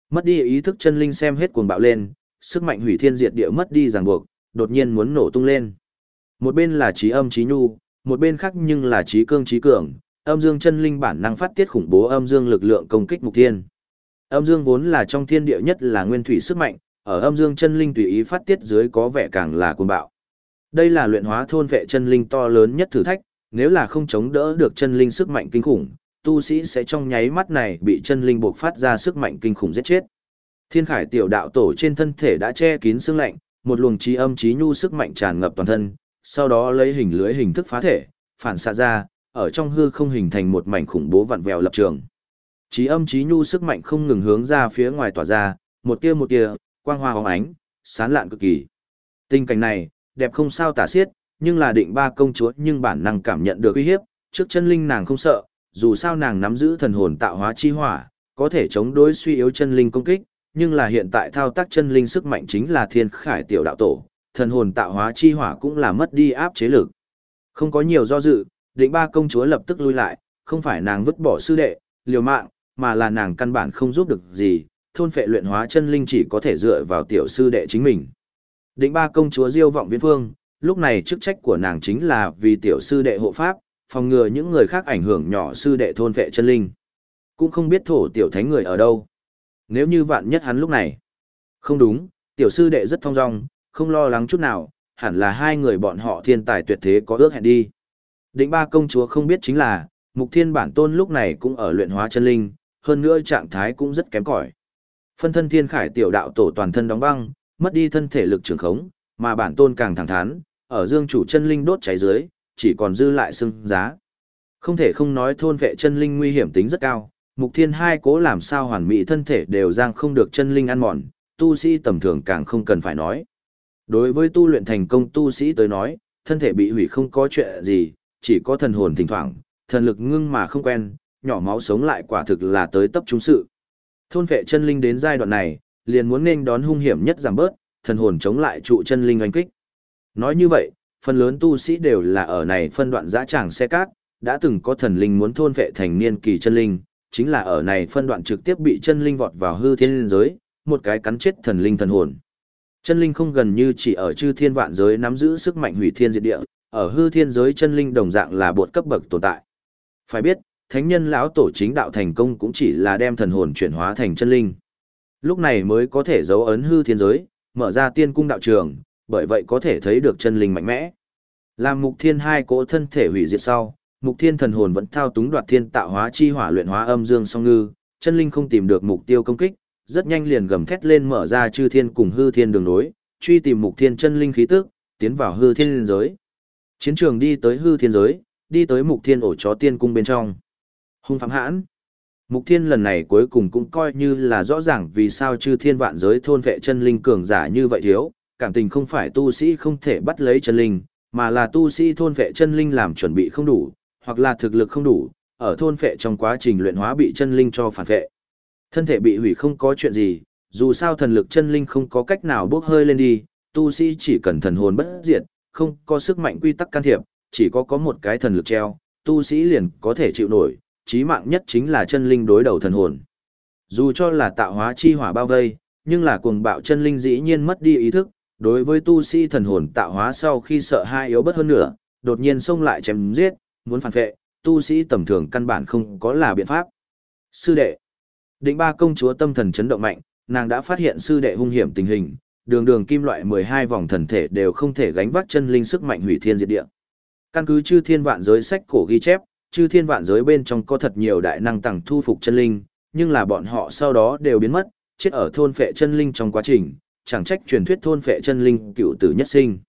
Mất đi ý thức chân linh xem hết cuồng bạo lên, sức mạnh hủy thiên diệt địa mất đi ràng buộc, đột nhiên muốn nổ tung lên. Một bên là trí âm trí nhu, một bên khác nhưng là trí cương trí cường, âm dương chân linh bản năng phát tiết khủng bố âm dương lực lượng công kích mục thiên. Âm dương vốn là trong thiên địa nhất là nguyên thủy sức mạnh, ở âm dương chân linh tùy ý phát tiết dưới có vẻ càng là cuồng bạo. Đây là luyện hóa thôn vệ chân linh to lớn nhất thử thách, nếu là không chống đỡ được chân linh sức mạnh kinh khủng, tu sĩ sẽ trong nháy mắt này bị chân linh buộc phát ra sức mạnh kinh khủng giết chết. Thiên Khải tiểu đạo tổ trên thân thể đã che kín xương lạnh, một luồng trí âm trí nhu sức mạnh tràn ngập toàn thân, sau đó lấy hình lưới hình thức phá thể, phản xạ ra, ở trong hư không hình thành một mảnh khủng bố vặn vẹo lập trường. Trí âm trí nhu sức mạnh không ngừng hướng ra phía ngoài tỏa ra, một tia một tia, quang hoa hóng ánh, sán lạn cực kỳ. Tình cảnh này, đẹp không sao tả xiết, nhưng là định ba công chúa nhưng bản năng cảm nhận được uy hiếp, trước chân linh nàng không sợ, dù sao nàng nắm giữ thần hồn tạo hóa chi hỏa, có thể chống đối suy yếu chân linh công kích, nhưng là hiện tại thao tác chân linh sức mạnh chính là thiên khải tiểu đạo tổ, thần hồn tạo hóa chi hỏa cũng là mất đi áp chế lực. Không có nhiều do dự, định ba công chúa lập tức lui lại, không phải nàng vứt bỏ sư đệ, liều mạng, mà là nàng căn bản không giúp được gì, thôn phệ luyện hóa chân linh chỉ có thể dựa vào tiểu sư đệ chính mình. Định ba công chúa diêu vọng viễn phương, lúc này chức trách của nàng chính là vì tiểu sư đệ hộ pháp, phòng ngừa những người khác ảnh hưởng nhỏ sư đệ thôn vệ chân linh. Cũng không biết thổ tiểu thánh người ở đâu. Nếu như vạn nhất hắn lúc này. Không đúng, tiểu sư đệ rất thong dong, không lo lắng chút nào, hẳn là hai người bọn họ thiên tài tuyệt thế có ước hẹn đi. Định ba công chúa không biết chính là, mục thiên bản tôn lúc này cũng ở luyện hóa chân linh, hơn nữa trạng thái cũng rất kém cỏi. Phân thân thiên khải tiểu đạo tổ toàn thân đóng băng, mất đi thân thể lực trường khống, mà bản tôn càng thẳng thắn, ở dương chủ chân linh đốt cháy dưới, chỉ còn dư lại xương giá. Không thể không nói thôn vệ chân linh nguy hiểm tính rất cao, mục thiên hai cố làm sao hoàn mỹ thân thể đều giang không được chân linh ăn mòn, tu sĩ tầm thường càng không cần phải nói. Đối với tu luyện thành công tu sĩ tới nói, thân thể bị hủy không có chuyện gì, chỉ có thần hồn thỉnh thoảng, thần lực ngưng mà không quen, nhỏ máu sống lại quả thực là tới tấp trung sự. Thôn vệ chân linh đến giai đoạn này, liền muốn nên đón hung hiểm nhất giảm bớt, thần hồn chống lại trụ chân linh oanh kích. Nói như vậy, phần lớn tu sĩ đều là ở này phân đoạn dã tràng xe cát, đã từng có thần linh muốn thôn vệ thành niên kỳ chân linh, chính là ở này phân đoạn trực tiếp bị chân linh vọt vào hư thiên giới, một cái cắn chết thần linh thần hồn. Chân linh không gần như chỉ ở chư thiên vạn giới nắm giữ sức mạnh hủy thiên diệt địa, ở hư thiên giới chân linh đồng dạng là bột cấp bậc tồn tại. Phải biết, thánh nhân lão tổ chính đạo thành công cũng chỉ là đem thần hồn chuyển hóa thành chân linh. Lúc này mới có thể dấu ấn hư thiên giới, mở ra tiên cung đạo trường, bởi vậy có thể thấy được chân linh mạnh mẽ. Làm mục thiên hai cỗ thân thể hủy diệt sau, mục thiên thần hồn vẫn thao túng đoạt thiên tạo hóa chi hỏa luyện hóa âm dương song ngư, chân linh không tìm được mục tiêu công kích, rất nhanh liền gầm thét lên mở ra chư thiên cùng hư thiên đường nối, truy tìm mục thiên chân linh khí tức, tiến vào hư thiên giới. Chiến trường đi tới hư thiên giới, đi tới mục thiên ổ chó tiên cung bên trong. Hung phạm hãn. Mục Thiên lần này cuối cùng cũng coi như là rõ ràng vì sao chư thiên vạn giới thôn vệ chân linh cường giả như vậy thiếu, cảm tình không phải tu sĩ không thể bắt lấy chân linh, mà là tu sĩ thôn vệ chân linh làm chuẩn bị không đủ, hoặc là thực lực không đủ, ở thôn vệ trong quá trình luyện hóa bị chân linh cho phản vệ. Thân thể bị hủy không có chuyện gì, dù sao thần lực chân linh không có cách nào bốc hơi lên đi, tu sĩ chỉ cần thần hồn bất diệt, không có sức mạnh quy tắc can thiệp, chỉ có có một cái thần lực treo, tu sĩ liền có thể chịu nổi, chí mạng nhất chính là chân linh đối đầu thần hồn. Dù cho là tạo hóa chi hỏa bao vây, nhưng là cuồng bạo chân linh dĩ nhiên mất đi ý thức, đối với tu sĩ thần hồn tạo hóa sau khi sợ hai yếu bất hơn nữa, đột nhiên xông lại chém giết, muốn phản vệ, tu sĩ tầm thường căn bản không có là biện pháp. Sư đệ. Định ba công chúa tâm thần chấn động mạnh, nàng đã phát hiện sư đệ hung hiểm tình hình, đường đường kim loại 12 vòng thần thể đều không thể gánh vác chân linh sức mạnh hủy thiên diệt địa. Căn cứ chư thiên vạn giới sách cổ ghi chép, chư thiên vạn giới bên trong có thật nhiều đại năng tầng thu phục chân linh, nhưng là bọn họ sau đó đều biến mất, chết ở thôn phệ chân linh trong quá trình, chẳng trách truyền thuyết thôn phệ chân linh cựu tử nhất sinh.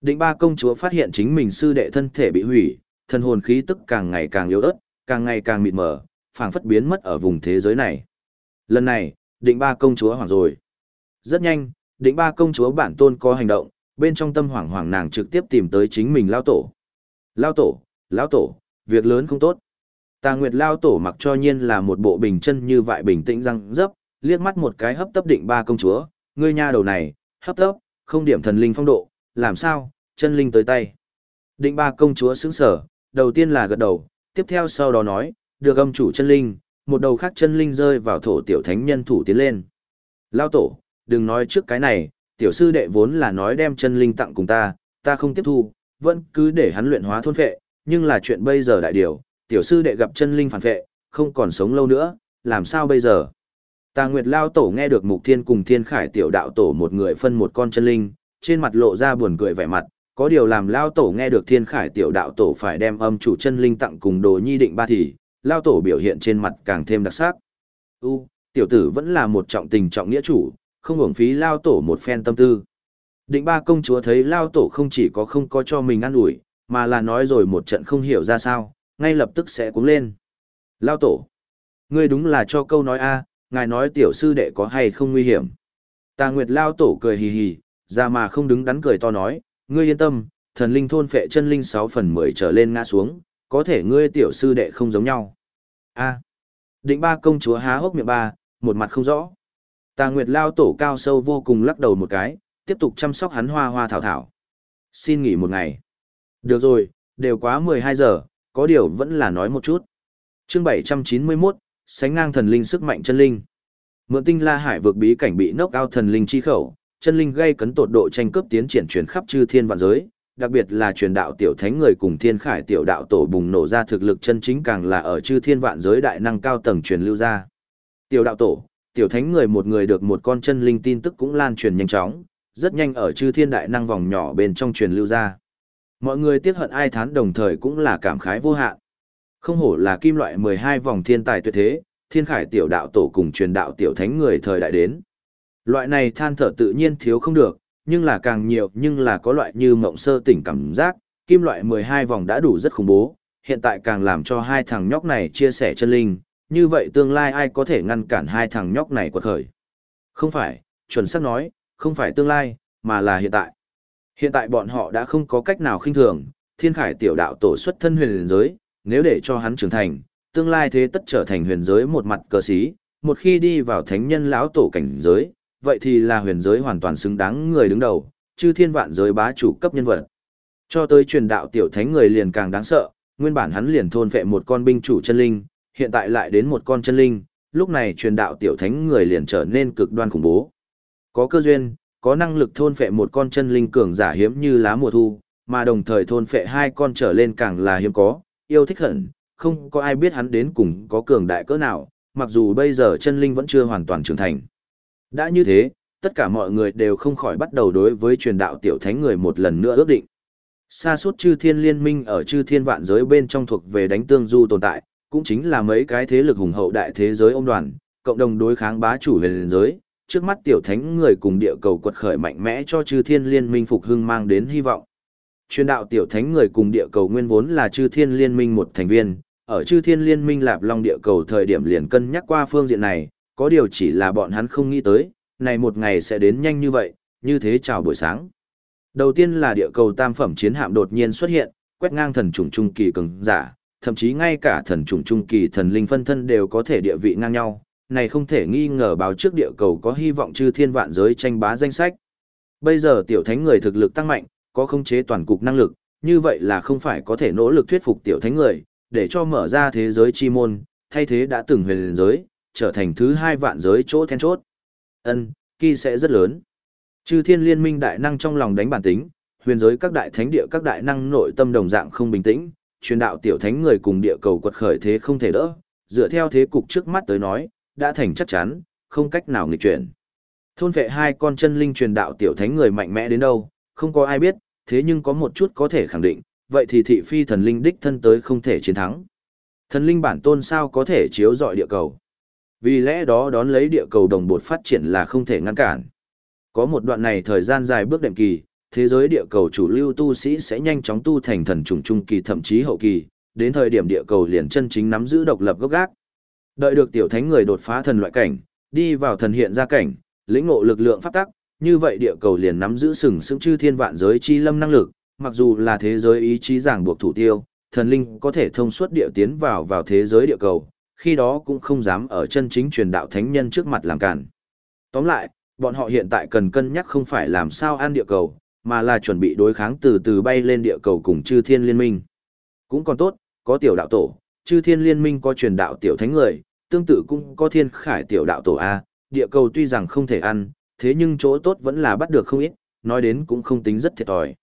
Định ba công chúa phát hiện chính mình sư đệ thân thể bị hủy, thân hồn khí tức càng ngày càng yếu ớt, càng ngày càng mịt mờ, phảng phất biến mất ở vùng thế giới này. Lần này, định ba công chúa hoảng rồi. Rất nhanh, định ba công chúa bản tôn có hành động, bên trong tâm hoảng hoảng nàng trực tiếp tìm tới chính mình lao tổ. Lao tổ, lao tổ, việc lớn không tốt. Tà Nguyệt lao tổ mặc cho nhiên là một bộ bình chân như vậy bình tĩnh răng dấp, liếc mắt một cái hấp tấp định ba công chúa, ngươi nha đầu này, hấp tấp, không điểm thần linh phong độ, làm sao, chân linh tới tay. Định ba công chúa sững sở, đầu tiên là gật đầu, tiếp theo sau đó nói, được âm chủ chân linh, một đầu khác chân linh rơi vào thổ tiểu thánh nhân thủ tiến lên. Lao tổ, đừng nói trước cái này, tiểu sư đệ vốn là nói đem chân linh tặng cùng ta, ta không tiếp thu, vẫn cứ để hắn luyện hóa thôn phệ, nhưng là chuyện bây giờ đại điều, tiểu sư đệ gặp chân linh phản vệ không còn sống lâu nữa, làm sao bây giờ? Tà Nguyệt Lao Tổ nghe được Mục Thiên cùng Thiên Khải tiểu đạo tổ một người phân một con chân linh, trên mặt lộ ra buồn cười vẻ mặt, có điều làm Lao Tổ nghe được Thiên Khải tiểu đạo tổ phải đem âm chủ chân linh tặng cùng đồ nhi định ba thì, Lao Tổ biểu hiện trên mặt càng thêm đặc sắc. U, tiểu tử vẫn là một trọng tình trọng nghĩa chủ, không hưởng phí Lao Tổ một phen tâm tư. Định ba công chúa thấy Lao Tổ không chỉ có không có cho mình ăn ủi mà là nói rồi một trận không hiểu ra sao, ngay lập tức sẽ cuống lên. Lao Tổ, ngươi đúng là cho câu nói a ngài nói tiểu sư đệ có hay không nguy hiểm. Tà Nguyệt Lao Tổ cười hì hì, ra mà không đứng đắn cười to nói, ngươi yên tâm, thần linh thôn phệ chân linh 6 phần 10 trở lên ngã xuống, có thể ngươi tiểu sư đệ không giống nhau. A. Định ba công chúa há hốc miệng ba, một mặt không rõ. Tà Nguyệt Lao Tổ cao sâu vô cùng lắc đầu một cái, tiếp tục chăm sóc hắn hoa hoa thảo thảo. Xin nghỉ một ngày. Được rồi, đều quá 12 giờ, có điều vẫn là nói một chút. Chương 791, sánh ngang thần linh sức mạnh chân linh. Mượn tinh la hải vượt bí cảnh bị nốc ao thần linh chi khẩu, chân linh gây cấn tột độ tranh cướp tiến triển truyền khắp chư thiên vạn giới, đặc biệt là truyền đạo tiểu thánh người cùng thiên khải tiểu đạo tổ bùng nổ ra thực lực chân chính càng là ở chư thiên vạn giới đại năng cao tầng truyền lưu ra. Tiểu đạo tổ, tiểu thánh người một người được một con chân linh tin tức cũng lan truyền nhanh chóng, rất nhanh ở chư thiên đại năng vòng nhỏ bên trong truyền lưu ra. Mọi người tiếc hận ai thán đồng thời cũng là cảm khái vô hạn. Không hổ là kim loại 12 vòng thiên tài tuyệt thế, thiên khải tiểu đạo tổ cùng truyền đạo tiểu thánh người thời đại đến. Loại này than thở tự nhiên thiếu không được, nhưng là càng nhiều nhưng là có loại như mộng sơ tỉnh cảm giác, kim loại 12 vòng đã đủ rất khủng bố, hiện tại càng làm cho hai thằng nhóc này chia sẻ chân linh, như vậy tương lai ai có thể ngăn cản hai thằng nhóc này quật khởi. Không phải, chuẩn xác nói, không phải tương lai, mà là hiện tại. Hiện tại bọn họ đã không có cách nào khinh thường, thiên khải tiểu đạo tổ xuất thân huyền giới, nếu để cho hắn trưởng thành, tương lai thế tất trở thành huyền giới một mặt cờ sĩ, một khi đi vào thánh nhân lão tổ cảnh giới, vậy thì là huyền giới hoàn toàn xứng đáng người đứng đầu, chư thiên vạn giới bá chủ cấp nhân vật. Cho tới truyền đạo tiểu thánh người liền càng đáng sợ, nguyên bản hắn liền thôn vệ một con binh chủ chân linh, hiện tại lại đến một con chân linh, lúc này truyền đạo tiểu thánh người liền trở nên cực đoan khủng bố. Có cơ duyên, có năng lực thôn phệ một con chân linh cường giả hiếm như lá mùa thu, mà đồng thời thôn phệ hai con trở lên càng là hiếm có, yêu thích hận, không có ai biết hắn đến cùng có cường đại cỡ nào, mặc dù bây giờ chân linh vẫn chưa hoàn toàn trưởng thành. Đã như thế, tất cả mọi người đều không khỏi bắt đầu đối với truyền đạo tiểu thánh người một lần nữa ước định. Sa suốt chư thiên liên minh ở chư thiên vạn giới bên trong thuộc về đánh tương du tồn tại, cũng chính là mấy cái thế lực hùng hậu đại thế giới ông đoàn, cộng đồng đối kháng bá chủ huyền giới, trước mắt tiểu thánh người cùng địa cầu quật khởi mạnh mẽ cho chư thiên liên minh phục hưng mang đến hy vọng. Truyền đạo tiểu thánh người cùng địa cầu nguyên vốn là chư thiên liên minh một thành viên, ở chư thiên liên minh lạp long địa cầu thời điểm liền cân nhắc qua phương diện này, có điều chỉ là bọn hắn không nghĩ tới, này một ngày sẽ đến nhanh như vậy, như thế chào buổi sáng. Đầu tiên là địa cầu tam phẩm chiến hạm đột nhiên xuất hiện, quét ngang thần trùng trung kỳ cường giả, thậm chí ngay cả thần trùng trung kỳ thần linh phân thân đều có thể địa vị ngang nhau, này không thể nghi ngờ báo trước địa cầu có hy vọng chư thiên vạn giới tranh bá danh sách. Bây giờ tiểu thánh người thực lực tăng mạnh, có khống chế toàn cục năng lực, như vậy là không phải có thể nỗ lực thuyết phục tiểu thánh người, để cho mở ra thế giới chi môn, thay thế đã từng huyền giới, trở thành thứ hai vạn giới chỗ then chốt. Ân, kỳ sẽ rất lớn. Chư thiên liên minh đại năng trong lòng đánh bản tính, huyền giới các đại thánh địa các đại năng nội tâm đồng dạng không bình tĩnh, truyền đạo tiểu thánh người cùng địa cầu quật khởi thế không thể đỡ, dựa theo thế cục trước mắt tới nói, đã thành chắc chắn, không cách nào nghịch chuyển. Thôn vệ hai con chân linh truyền đạo tiểu thánh người mạnh mẽ đến đâu, không có ai biết, thế nhưng có một chút có thể khẳng định, vậy thì thị phi thần linh đích thân tới không thể chiến thắng. Thần linh bản tôn sao có thể chiếu dọi địa cầu. Vì lẽ đó đón lấy địa cầu đồng bột phát triển là không thể ngăn cản. Có một đoạn này thời gian dài bước đệm kỳ, thế giới địa cầu chủ lưu tu sĩ sẽ nhanh chóng tu thành thần trùng trung kỳ thậm chí hậu kỳ, đến thời điểm địa cầu liền chân chính nắm giữ độc lập gốc gác. Đợi được tiểu thánh người đột phá thần loại cảnh, đi vào thần hiện ra cảnh, lĩnh ngộ lực lượng pháp tắc, như vậy địa cầu liền nắm giữ sừng sững chư thiên vạn giới chi lâm năng lực, mặc dù là thế giới ý chí giảng buộc thủ tiêu, thần linh có thể thông suốt địa tiến vào vào thế giới địa cầu, khi đó cũng không dám ở chân chính truyền đạo thánh nhân trước mặt làm cản. Tóm lại, bọn họ hiện tại cần cân nhắc không phải làm sao an địa cầu, mà là chuẩn bị đối kháng từ từ bay lên địa cầu cùng chư thiên liên minh. Cũng còn tốt, có tiểu đạo tổ, chư thiên liên minh có truyền đạo tiểu thánh người, tương tự cũng có thiên khải tiểu đạo tổ A, địa cầu tuy rằng không thể ăn, thế nhưng chỗ tốt vẫn là bắt được không ít, nói đến cũng không tính rất thiệt thòi.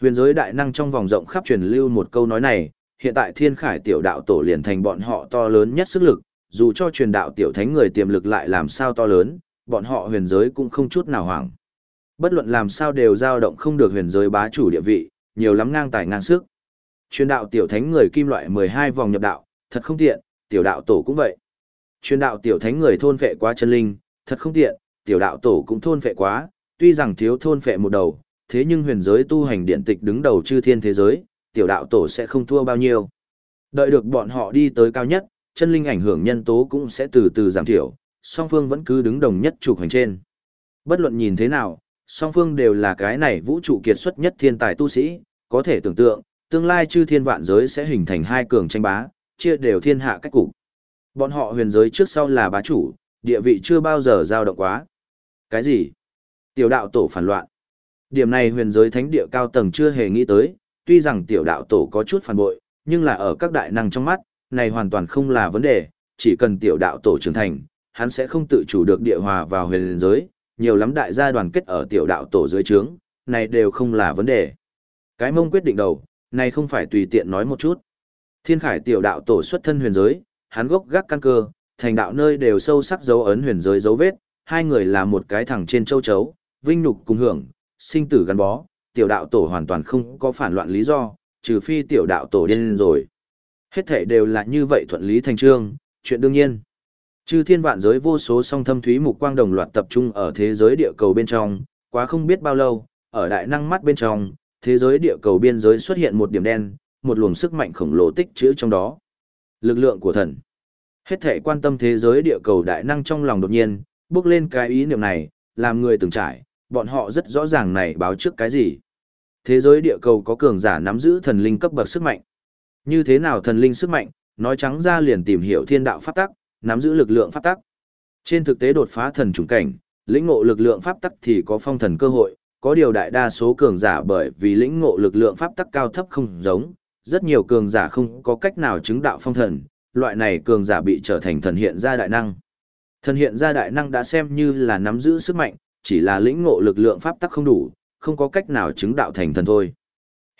Huyền giới đại năng trong vòng rộng khắp truyền lưu một câu nói này, hiện tại thiên khải tiểu đạo tổ liền thành bọn họ to lớn nhất sức lực, dù cho truyền đạo tiểu thánh người tiềm lực lại làm sao to lớn, bọn họ huyền giới cũng không chút nào hoảng. Bất luận làm sao đều dao động không được huyền giới bá chủ địa vị, nhiều lắm ngang tài ngang sức. Truyền đạo tiểu thánh người kim loại 12 vòng nhập đạo, thật không tiện, tiểu đạo tổ cũng vậy. Truyền đạo tiểu thánh người thôn phệ quá chân linh, thật không tiện, tiểu đạo tổ cũng thôn phệ quá, tuy rằng thiếu thôn phệ một đầu, thế nhưng huyền giới tu hành điện tịch đứng đầu chư thiên thế giới, tiểu đạo tổ sẽ không thua bao nhiêu. Đợi được bọn họ đi tới cao nhất, chân linh ảnh hưởng nhân tố cũng sẽ từ từ giảm thiểu, song phương vẫn cứ đứng đồng nhất trục hành trên. Bất luận nhìn thế nào, song phương đều là cái này vũ trụ kiệt xuất nhất thiên tài tu sĩ, có thể tưởng tượng, tương lai chư thiên vạn giới sẽ hình thành hai cường tranh bá, chia đều thiên hạ cách cục. Bọn họ huyền giới trước sau là bá chủ, địa vị chưa bao giờ dao động quá. Cái gì? Tiểu đạo tổ phản loạn. Điểm này huyền giới thánh địa cao tầng chưa hề nghĩ tới, tuy rằng tiểu đạo tổ có chút phản bội, nhưng là ở các đại năng trong mắt, này hoàn toàn không là vấn đề, chỉ cần tiểu đạo tổ trưởng thành, hắn sẽ không tự chủ được địa hòa vào huyền giới, nhiều lắm đại gia đoàn kết ở tiểu đạo tổ dưới trướng, này đều không là vấn đề. Cái mông quyết định đầu, này không phải tùy tiện nói một chút. Thiên khải tiểu đạo tổ xuất thân huyền giới, hắn gốc gác căn cơ, thành đạo nơi đều sâu sắc dấu ấn huyền giới dấu vết, hai người là một cái thẳng trên châu chấu, vinh nhục cùng hưởng, sinh tử gắn bó, tiểu đạo tổ hoàn toàn không có phản loạn lý do, trừ phi tiểu đạo tổ điên rồi. Hết thể đều là như vậy thuận lý thành trương, chuyện đương nhiên. Chư thiên vạn giới vô số song thâm thúy mục quang đồng loạt tập trung ở thế giới địa cầu bên trong, quá không biết bao lâu, ở đại năng mắt bên trong, thế giới địa cầu biên giới xuất hiện một điểm đen, một luồng sức mạnh khổng lồ tích trữ trong đó. Lực lượng của thần. Hết thể quan tâm thế giới địa cầu đại năng trong lòng đột nhiên, bước lên cái ý niệm này, làm người từng trải, bọn họ rất rõ ràng này báo trước cái gì. Thế giới địa cầu có cường giả nắm giữ thần linh cấp bậc sức mạnh. Như thế nào thần linh sức mạnh, nói trắng ra liền tìm hiểu thiên đạo pháp tắc, nắm giữ lực lượng pháp tắc. Trên thực tế đột phá thần trùng cảnh, lĩnh ngộ lực lượng pháp tắc thì có phong thần cơ hội, có điều đại đa số cường giả bởi vì lĩnh ngộ lực lượng pháp tắc cao thấp không giống, rất nhiều cường giả không có cách nào chứng đạo phong thần, loại này cường giả bị trở thành thần hiện ra đại năng. Thần hiện ra đại năng đã xem như là nắm giữ sức mạnh, chỉ là lĩnh ngộ lực lượng pháp tắc không đủ, không có cách nào chứng đạo thành thần thôi.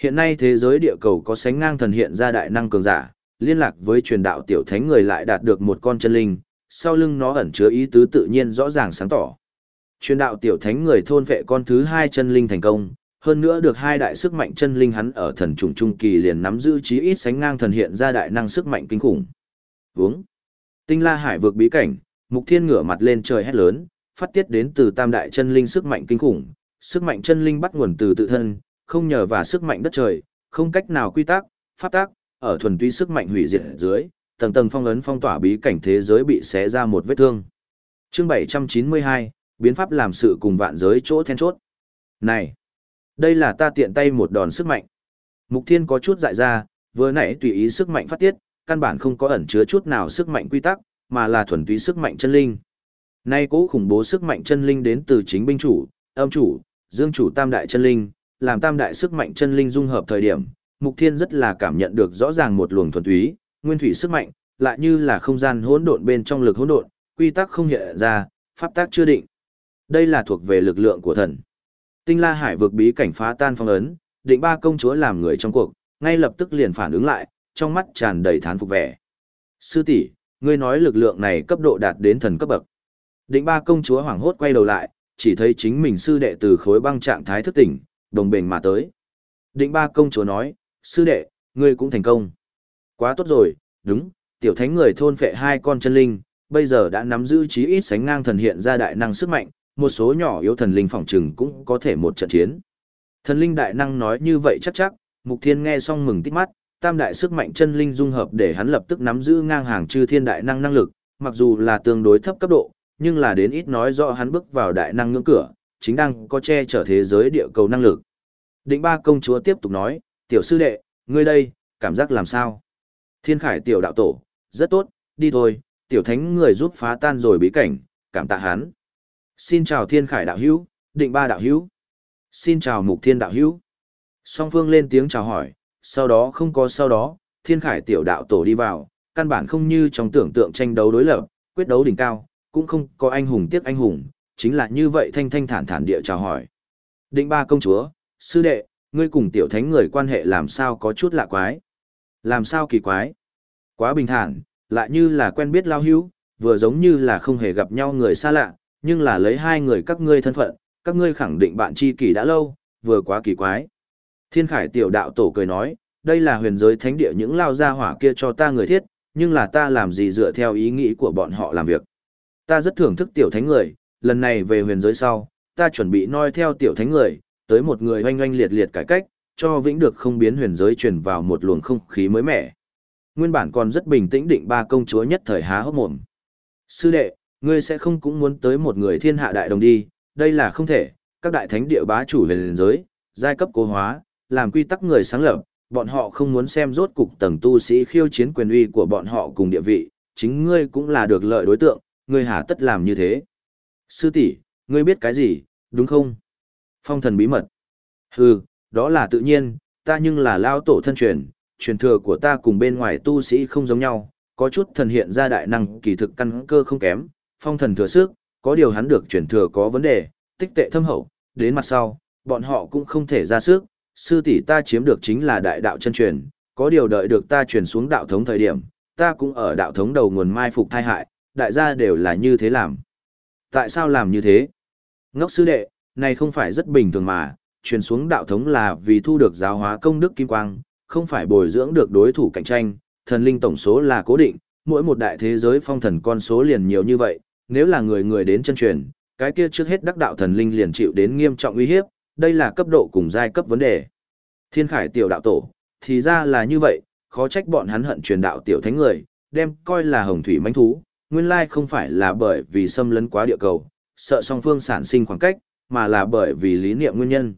Hiện nay thế giới địa cầu có sánh ngang thần hiện ra đại năng cường giả, liên lạc với truyền đạo tiểu thánh người lại đạt được một con chân linh, sau lưng nó ẩn chứa ý tứ tự nhiên rõ ràng sáng tỏ. Truyền đạo tiểu thánh người thôn vệ con thứ hai chân linh thành công, hơn nữa được hai đại sức mạnh chân linh hắn ở thần trùng trung kỳ liền nắm giữ chí ít sánh ngang thần hiện ra đại năng sức mạnh kinh khủng. Vướng. Tinh La Hải vượt bí cảnh, Mục Thiên ngửa mặt lên trời hét lớn, phát tiết đến từ tam đại chân linh sức mạnh kinh khủng, sức mạnh chân linh bắt nguồn từ tự thân, không nhờ vào sức mạnh đất trời, không cách nào quy tắc, pháp tác, ở thuần túy sức mạnh hủy diệt dưới, tầng tầng phong ấn phong tỏa bí cảnh thế giới bị xé ra một vết thương. Chương 792, biến pháp làm sự cùng vạn giới chỗ then chốt. Này, đây là ta tiện tay một đòn sức mạnh. Mục Thiên có chút dại ra, vừa nãy tùy ý sức mạnh phát tiết, căn bản không có ẩn chứa chút nào sức mạnh quy tắc, mà là thuần túy sức mạnh chân linh. Nay cố khủng bố sức mạnh chân linh đến từ chính binh chủ, âm chủ, dương chủ tam đại chân linh, làm tam đại sức mạnh chân linh dung hợp thời điểm, Mục Thiên rất là cảm nhận được rõ ràng một luồng thuần túy, nguyên thủy sức mạnh, lại như là không gian hỗn độn bên trong lực hỗn độn, quy tắc không hiện ra, pháp tắc chưa định. Đây là thuộc về lực lượng của thần. Tinh La Hải vượt bí cảnh phá tan phong ấn, định ba công chúa làm người trong cuộc, ngay lập tức liền phản ứng lại, trong mắt tràn đầy thán phục vẻ. Sư tỷ, ngươi nói lực lượng này cấp độ đạt đến thần cấp bậc. Định ba công chúa hoảng hốt quay đầu lại, chỉ thấy chính mình sư đệ từ khối băng trạng thái thức tỉnh, đồng bền mà tới. Định ba công chúa nói, sư đệ, ngươi cũng thành công. Quá tốt rồi, đúng, tiểu thánh người thôn phệ hai con chân linh, bây giờ đã nắm giữ trí ít sánh ngang thần hiện ra đại năng sức mạnh, một số nhỏ yếu thần linh phỏng trừng cũng có thể một trận chiến. Thần linh đại năng nói như vậy chắc chắc, Mục Thiên nghe xong mừng tít mắt, tam đại sức mạnh chân linh dung hợp để hắn lập tức nắm giữ ngang hàng chư thiên đại năng năng lực, mặc dù là tương đối thấp cấp độ, nhưng là đến ít nói rõ hắn bước vào đại năng ngưỡng cửa, chính đang có che chở thế giới địa cầu năng lực. Định ba công chúa tiếp tục nói, tiểu sư đệ, ngươi đây, cảm giác làm sao? Thiên khải tiểu đạo tổ, rất tốt, đi thôi, tiểu thánh người giúp phá tan rồi bí cảnh, cảm tạ hắn. Xin chào thiên khải đạo hữu, định ba đạo hữu. Xin chào mục thiên đạo hữu. Song phương lên tiếng chào hỏi, sau đó không có sau đó, thiên khải tiểu đạo tổ đi vào, căn bản không như trong tưởng tượng tranh đấu đối lập, quyết đấu đỉnh cao, cũng không có anh hùng tiếc anh hùng, chính là như vậy thanh thanh thản thản địa chào hỏi. Định ba công chúa, sư đệ, ngươi cùng tiểu thánh người quan hệ làm sao có chút lạ quái. Làm sao kỳ quái. Quá bình thản, lại như là quen biết lao hữu, vừa giống như là không hề gặp nhau người xa lạ, nhưng là lấy hai người các ngươi thân phận, các ngươi khẳng định bạn tri kỷ đã lâu, vừa quá kỳ quái. Thiên Khải tiểu đạo tổ cười nói, đây là huyền giới thánh địa những lao gia hỏa kia cho ta người thiết, nhưng là ta làm gì dựa theo ý nghĩ của bọn họ làm việc. Ta rất thưởng thức tiểu thánh người, lần này về huyền giới sau, ta chuẩn bị noi theo tiểu thánh người, tới một người oanh oanh liệt liệt cải cách, cho vĩnh được không biến huyền giới truyền vào một luồng không khí mới mẻ. Nguyên bản còn rất bình tĩnh định ba công chúa nhất thời há hốc mồm. Sư đệ, ngươi sẽ không cũng muốn tới một người thiên hạ đại đồng đi, đây là không thể, các đại thánh địa bá chủ về liền giới, giai cấp cố hóa, làm quy tắc người sáng lập, bọn họ không muốn xem rốt cục tầng tu sĩ khiêu chiến quyền uy của bọn họ cùng địa vị, chính ngươi cũng là được lợi đối tượng, ngươi hả tất làm như thế. Sư tỷ, ngươi biết cái gì, đúng không? Phong thần bí mật. Hừ, đó là tự nhiên, ta nhưng là lao tổ thân truyền, truyền thừa của ta cùng bên ngoài tu sĩ không giống nhau, có chút thần hiện ra đại năng kỳ thực căn cơ không kém, phong thần thừa sức, có điều hắn được truyền thừa có vấn đề, tích tệ thâm hậu, đến mặt sau, bọn họ cũng không thể ra sức, sư tỷ ta chiếm được chính là đại đạo chân truyền, có điều đợi được ta truyền xuống đạo thống thời điểm, ta cũng ở đạo thống đầu nguồn mai phục thai hại, đại gia đều là như thế làm. Tại sao làm như thế? Ngốc sư đệ, này không phải rất bình thường mà, truyền xuống đạo thống là vì thu được giáo hóa công đức kim quang, không phải bồi dưỡng được đối thủ cạnh tranh, thần linh tổng số là cố định, mỗi một đại thế giới phong thần con số liền nhiều như vậy, nếu là người người đến chân truyền, cái kia trước hết đắc đạo thần linh liền chịu đến nghiêm trọng uy hiếp, đây là cấp độ cùng giai cấp vấn đề. Thiên khải tiểu đạo tổ, thì ra là như vậy, khó trách bọn hắn hận truyền đạo tiểu thánh người, đem coi là hồng thủy manh thú, nguyên lai không phải là bởi vì xâm lấn quá địa cầu, sợ song phương sản sinh khoảng cách, mà là bởi vì lý niệm nguyên nhân.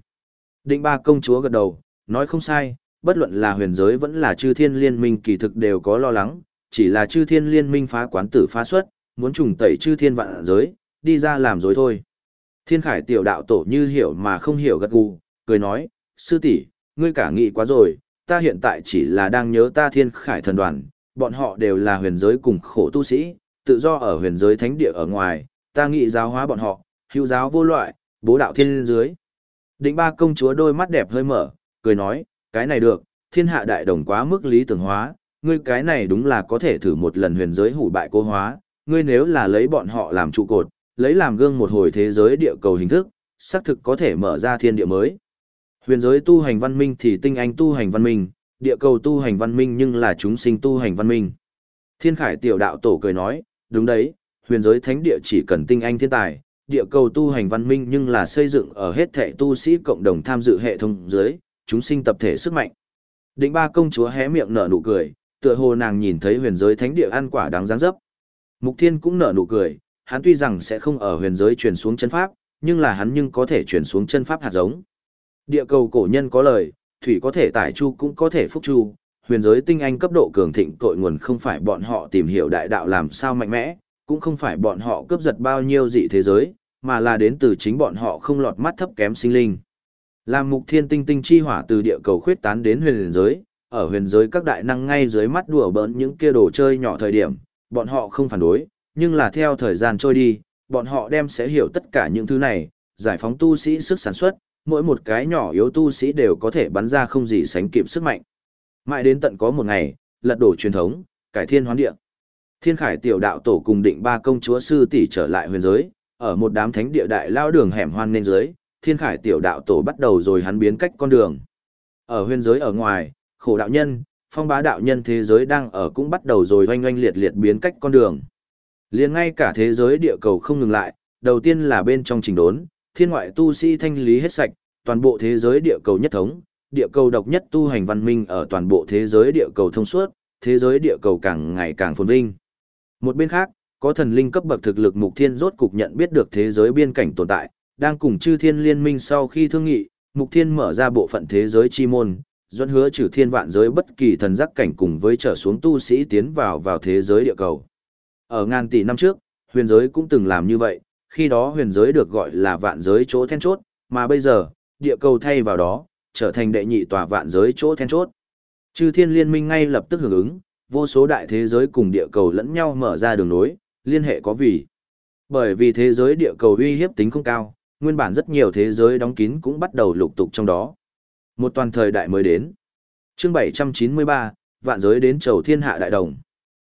Định ba công chúa gật đầu, nói không sai, bất luận là huyền giới vẫn là chư thiên liên minh kỳ thực đều có lo lắng, chỉ là chư thiên liên minh phá quán tử phá xuất, muốn trùng tẩy chư thiên vạn giới, đi ra làm dối thôi. Thiên khải tiểu đạo tổ như hiểu mà không hiểu gật gù, cười nói, sư tỷ, ngươi cả nghĩ quá rồi, ta hiện tại chỉ là đang nhớ ta thiên khải thần đoàn, bọn họ đều là huyền giới cùng khổ tu sĩ, tự do ở huyền giới thánh địa ở ngoài, ta nghĩ giáo hóa bọn họ, hữu giáo vô loại, bố đạo thiên dưới. Định ba công chúa đôi mắt đẹp hơi mở, cười nói, cái này được, thiên hạ đại đồng quá mức lý tưởng hóa, ngươi cái này đúng là có thể thử một lần huyền giới hủ bại cô hóa, ngươi nếu là lấy bọn họ làm trụ cột, lấy làm gương một hồi thế giới địa cầu hình thức, xác thực có thể mở ra thiên địa mới. Huyền giới tu hành văn minh thì tinh anh tu hành văn minh, địa cầu tu hành văn minh nhưng là chúng sinh tu hành văn minh. Thiên khải tiểu đạo tổ cười nói, đúng đấy, huyền giới thánh địa chỉ cần tinh anh thiên tài, địa cầu tu hành văn minh nhưng là xây dựng ở hết thể tu sĩ cộng đồng tham dự hệ thống dưới, chúng sinh tập thể sức mạnh. Định ba công chúa hé miệng nở nụ cười, tựa hồ nàng nhìn thấy huyền giới thánh địa ăn quả đáng giáng dấp. Mục Thiên cũng nở nụ cười, hắn tuy rằng sẽ không ở huyền giới truyền xuống chân pháp, nhưng là hắn nhưng có thể truyền xuống chân pháp hạt giống. Địa cầu cổ nhân có lời, thủy có thể tải chu cũng có thể phúc chu, huyền giới tinh anh cấp độ cường thịnh tội nguồn không phải bọn họ tìm hiểu đại đạo làm sao mạnh mẽ, cũng không phải bọn họ cướp giật bao nhiêu dị thế giới, mà là đến từ chính bọn họ không lọt mắt thấp kém sinh linh. Làm mục thiên tinh tinh chi hỏa từ địa cầu khuyết tán đến huyền giới, ở huyền giới các đại năng ngay dưới mắt đùa bỡn những kia đồ chơi nhỏ thời điểm, bọn họ không phản đối, nhưng là theo thời gian trôi đi, bọn họ đem sẽ hiểu tất cả những thứ này, giải phóng tu sĩ sức sản xuất, mỗi một cái nhỏ yếu tu sĩ đều có thể bắn ra không gì sánh kịp sức mạnh. Mãi đến tận có một ngày, lật đổ truyền thống, cải thiên hoán địa. Thiên Khải tiểu đạo tổ cùng định ba công chúa sư tỷ trở lại huyền giới, ở một đám thánh địa đại lao đường hẻm hoan nên giới, Thiên Khải tiểu đạo tổ bắt đầu rồi hắn biến cách con đường. Ở huyền giới ở ngoài, khổ đạo nhân, phong bá đạo nhân thế giới đang ở cũng bắt đầu rồi oanh oanh liệt liệt biến cách con đường. liền ngay cả thế giới địa cầu không ngừng lại, đầu tiên là bên trong trình đốn, thiên ngoại tu sĩ thanh lý hết sạch, toàn bộ thế giới địa cầu nhất thống, địa cầu độc nhất tu hành văn minh ở toàn bộ thế giới địa cầu thông suốt, thế giới địa cầu càng ngày càng phồn vinh. Một bên khác, có thần linh cấp bậc thực lực mục thiên rốt cục nhận biết được thế giới biên cảnh tồn tại, đang cùng chư thiên liên minh sau khi thương nghị, mục thiên mở ra bộ phận thế giới chi môn, dẫn hứa trừ thiên vạn giới bất kỳ thần giác cảnh cùng với trở xuống tu sĩ tiến vào vào thế giới địa cầu. Ở ngàn tỷ năm trước, huyền giới cũng từng làm như vậy, khi đó huyền giới được gọi là vạn giới chỗ then chốt, mà bây giờ, địa cầu thay vào đó, trở thành đệ nhị tòa vạn giới chỗ then chốt. Chư thiên liên minh ngay lập tức hưởng ứng, vô số đại thế giới cùng địa cầu lẫn nhau mở ra đường nối, liên hệ có vì. Bởi vì thế giới địa cầu uy hiếp tính không cao, nguyên bản rất nhiều thế giới đóng kín cũng bắt đầu lục tục trong đó. Một toàn thời đại mới đến. chương 793, vạn giới đến chầu thiên hạ đại đồng.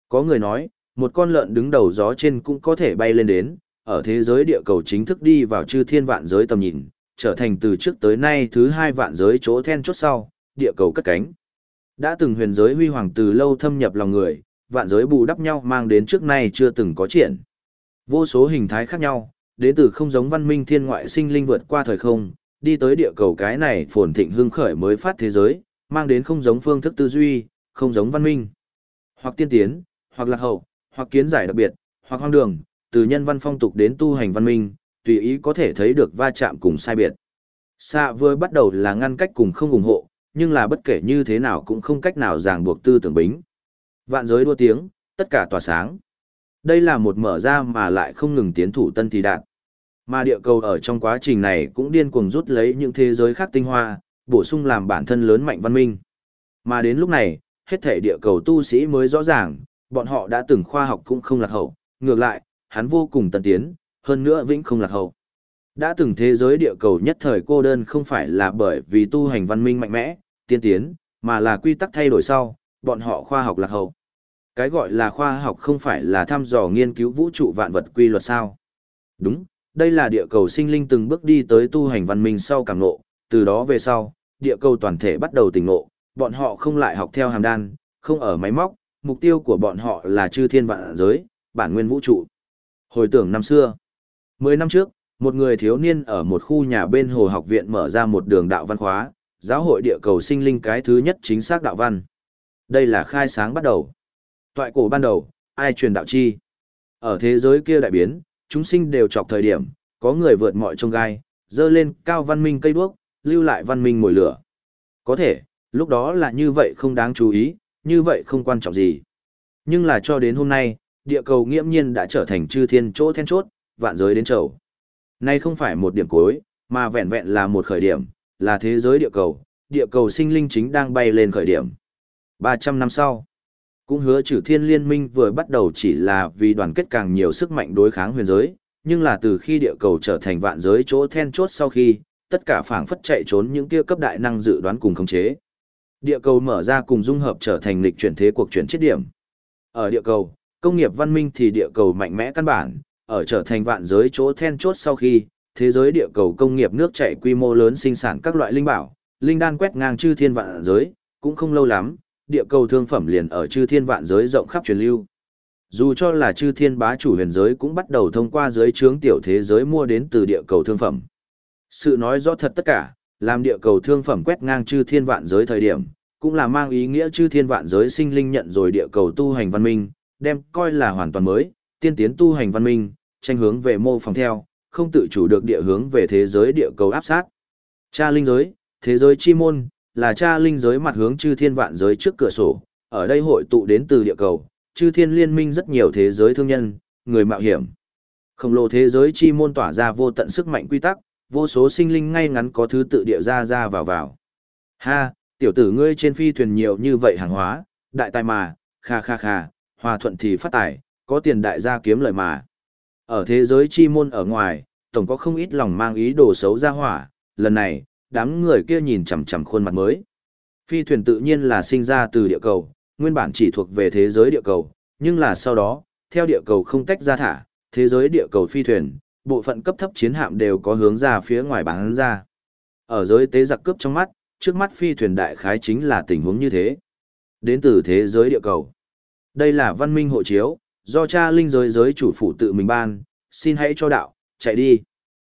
Có người nói, một con lợn đứng đầu gió trên cũng có thể bay lên đến, ở thế giới địa cầu chính thức đi vào chư thiên vạn giới tầm nhìn, trở thành từ trước tới nay thứ hai vạn giới chỗ then chốt sau, địa cầu cất cánh. Đã từng huyền giới huy hoàng từ lâu thâm nhập lòng người, vạn giới bù đắp nhau mang đến trước nay chưa từng có triển. Vô số hình thái khác nhau, đến từ không giống văn minh thiên ngoại sinh linh vượt qua thời không, đi tới địa cầu cái này phồn thịnh hưng khởi mới phát thế giới, mang đến không giống phương thức tư duy, không giống văn minh. Hoặc tiên tiến, hoặc lạc hậu, hoặc kiến giải đặc biệt, hoặc hoang đường, từ nhân văn phong tục đến tu hành văn minh, tùy ý có thể thấy được va chạm cùng sai biệt. Xạ vừa bắt đầu là ngăn cách cùng không ủng hộ, nhưng là bất kể như thế nào cũng không cách nào ràng buộc tư tưởng bính. Vạn giới đua tiếng, tất cả tỏa sáng. Đây là một mở ra mà lại không ngừng tiến thủ tân thì đạt. Mà địa cầu ở trong quá trình này cũng điên cuồng rút lấy những thế giới khác tinh hoa, bổ sung làm bản thân lớn mạnh văn minh. Mà đến lúc này, hết thể địa cầu tu sĩ mới rõ ràng, bọn họ đã từng khoa học cũng không lạc hậu, ngược lại, hắn vô cùng tân tiến, hơn nữa vĩnh không lạc hậu. Đã từng thế giới địa cầu nhất thời cô đơn không phải là bởi vì tu hành văn minh mạnh mẽ, tiên tiến, mà là quy tắc thay đổi sau, bọn họ khoa học lạc hậu. Cái gọi là khoa học không phải là thăm dò nghiên cứu vũ trụ vạn vật quy luật sao. Đúng, đây là địa cầu sinh linh từng bước đi tới tu hành văn minh sau cảm nộ, từ đó về sau, địa cầu toàn thể bắt đầu tỉnh ngộ, bọn họ không lại học theo hàm đan, không ở máy móc, mục tiêu của bọn họ là chư thiên vạn giới, bản nguyên vũ trụ. Hồi tưởng năm xưa, mười năm trước, một người thiếu niên ở một khu nhà bên hồ học viện mở ra một đường đạo văn khóa, giáo hội địa cầu sinh linh cái thứ nhất chính xác đạo văn. Đây là khai sáng bắt đầu. Toại cổ ban đầu, ai truyền đạo chi? Ở thế giới kia đại biến, chúng sinh đều chọc thời điểm, có người vượt mọi trông gai, dơ lên cao văn minh cây đuốc, lưu lại văn minh mồi lửa. Có thể, lúc đó là như vậy không đáng chú ý, như vậy không quan trọng gì. Nhưng là cho đến hôm nay, địa cầu nghiễm nhiên đã trở thành chư thiên chỗ then chốt, vạn giới đến chầu. Nay không phải một điểm cuối, mà vẹn vẹn là một khởi điểm, là thế giới địa cầu, địa cầu sinh linh chính đang bay lên khởi điểm. 300 năm sau, cũng hứa trừ thiên liên minh vừa bắt đầu chỉ là vì đoàn kết càng nhiều sức mạnh đối kháng huyền giới, nhưng là từ khi địa cầu trở thành vạn giới chỗ then chốt sau khi, tất cả phảng phất chạy trốn những kia cấp đại năng dự đoán cùng khống chế. Địa cầu mở ra cùng dung hợp trở thành lịch chuyển thế cuộc chuyển chết điểm. Ở địa cầu, công nghiệp văn minh thì địa cầu mạnh mẽ căn bản, ở trở thành vạn giới chỗ then chốt sau khi, thế giới địa cầu công nghiệp nước chảy quy mô lớn sinh sản các loại linh bảo, linh đan quét ngang chư thiên vạn giới, cũng không lâu lắm, địa cầu thương phẩm liền ở chư thiên vạn giới rộng khắp truyền lưu. Dù cho là chư thiên bá chủ huyền giới cũng bắt đầu thông qua giới trướng tiểu thế giới mua đến từ địa cầu thương phẩm. Sự nói rõ thật tất cả, làm địa cầu thương phẩm quét ngang chư thiên vạn giới thời điểm, cũng là mang ý nghĩa chư thiên vạn giới sinh linh nhận rồi địa cầu tu hành văn minh, đem coi là hoàn toàn mới, tiên tiến tu hành văn minh, tranh hướng về mô phỏng theo, không tự chủ được địa hướng về thế giới địa cầu áp sát. Cha linh giới, thế giới chi môn, là cha linh giới mặt hướng chư thiên vạn giới trước cửa sổ, ở đây hội tụ đến từ địa cầu, chư thiên liên minh rất nhiều thế giới thương nhân, người mạo hiểm. Khổng lồ thế giới chi môn tỏa ra vô tận sức mạnh quy tắc, vô số sinh linh ngay ngắn có thứ tự địa ra ra vào vào. Ha, tiểu tử ngươi trên phi thuyền nhiều như vậy hàng hóa, đại tài mà, kha kha kha, hòa thuận thì phát tài, có tiền đại gia kiếm lời mà. Ở thế giới chi môn ở ngoài, tổng có không ít lòng mang ý đồ xấu ra hỏa, lần này, đám người kia nhìn chằm chằm khuôn mặt mới. Phi thuyền tự nhiên là sinh ra từ địa cầu, nguyên bản chỉ thuộc về thế giới địa cầu, nhưng là sau đó, theo địa cầu không tách ra thả, thế giới địa cầu phi thuyền, bộ phận cấp thấp chiến hạm đều có hướng ra phía ngoài bán ra. Ở giới tế giặc cướp trong mắt, trước mắt phi thuyền đại khái chính là tình huống như thế. Đến từ thế giới địa cầu. Đây là văn minh hộ chiếu, do cha linh giới giới chủ phụ tự mình ban, xin hãy cho đạo, chạy đi.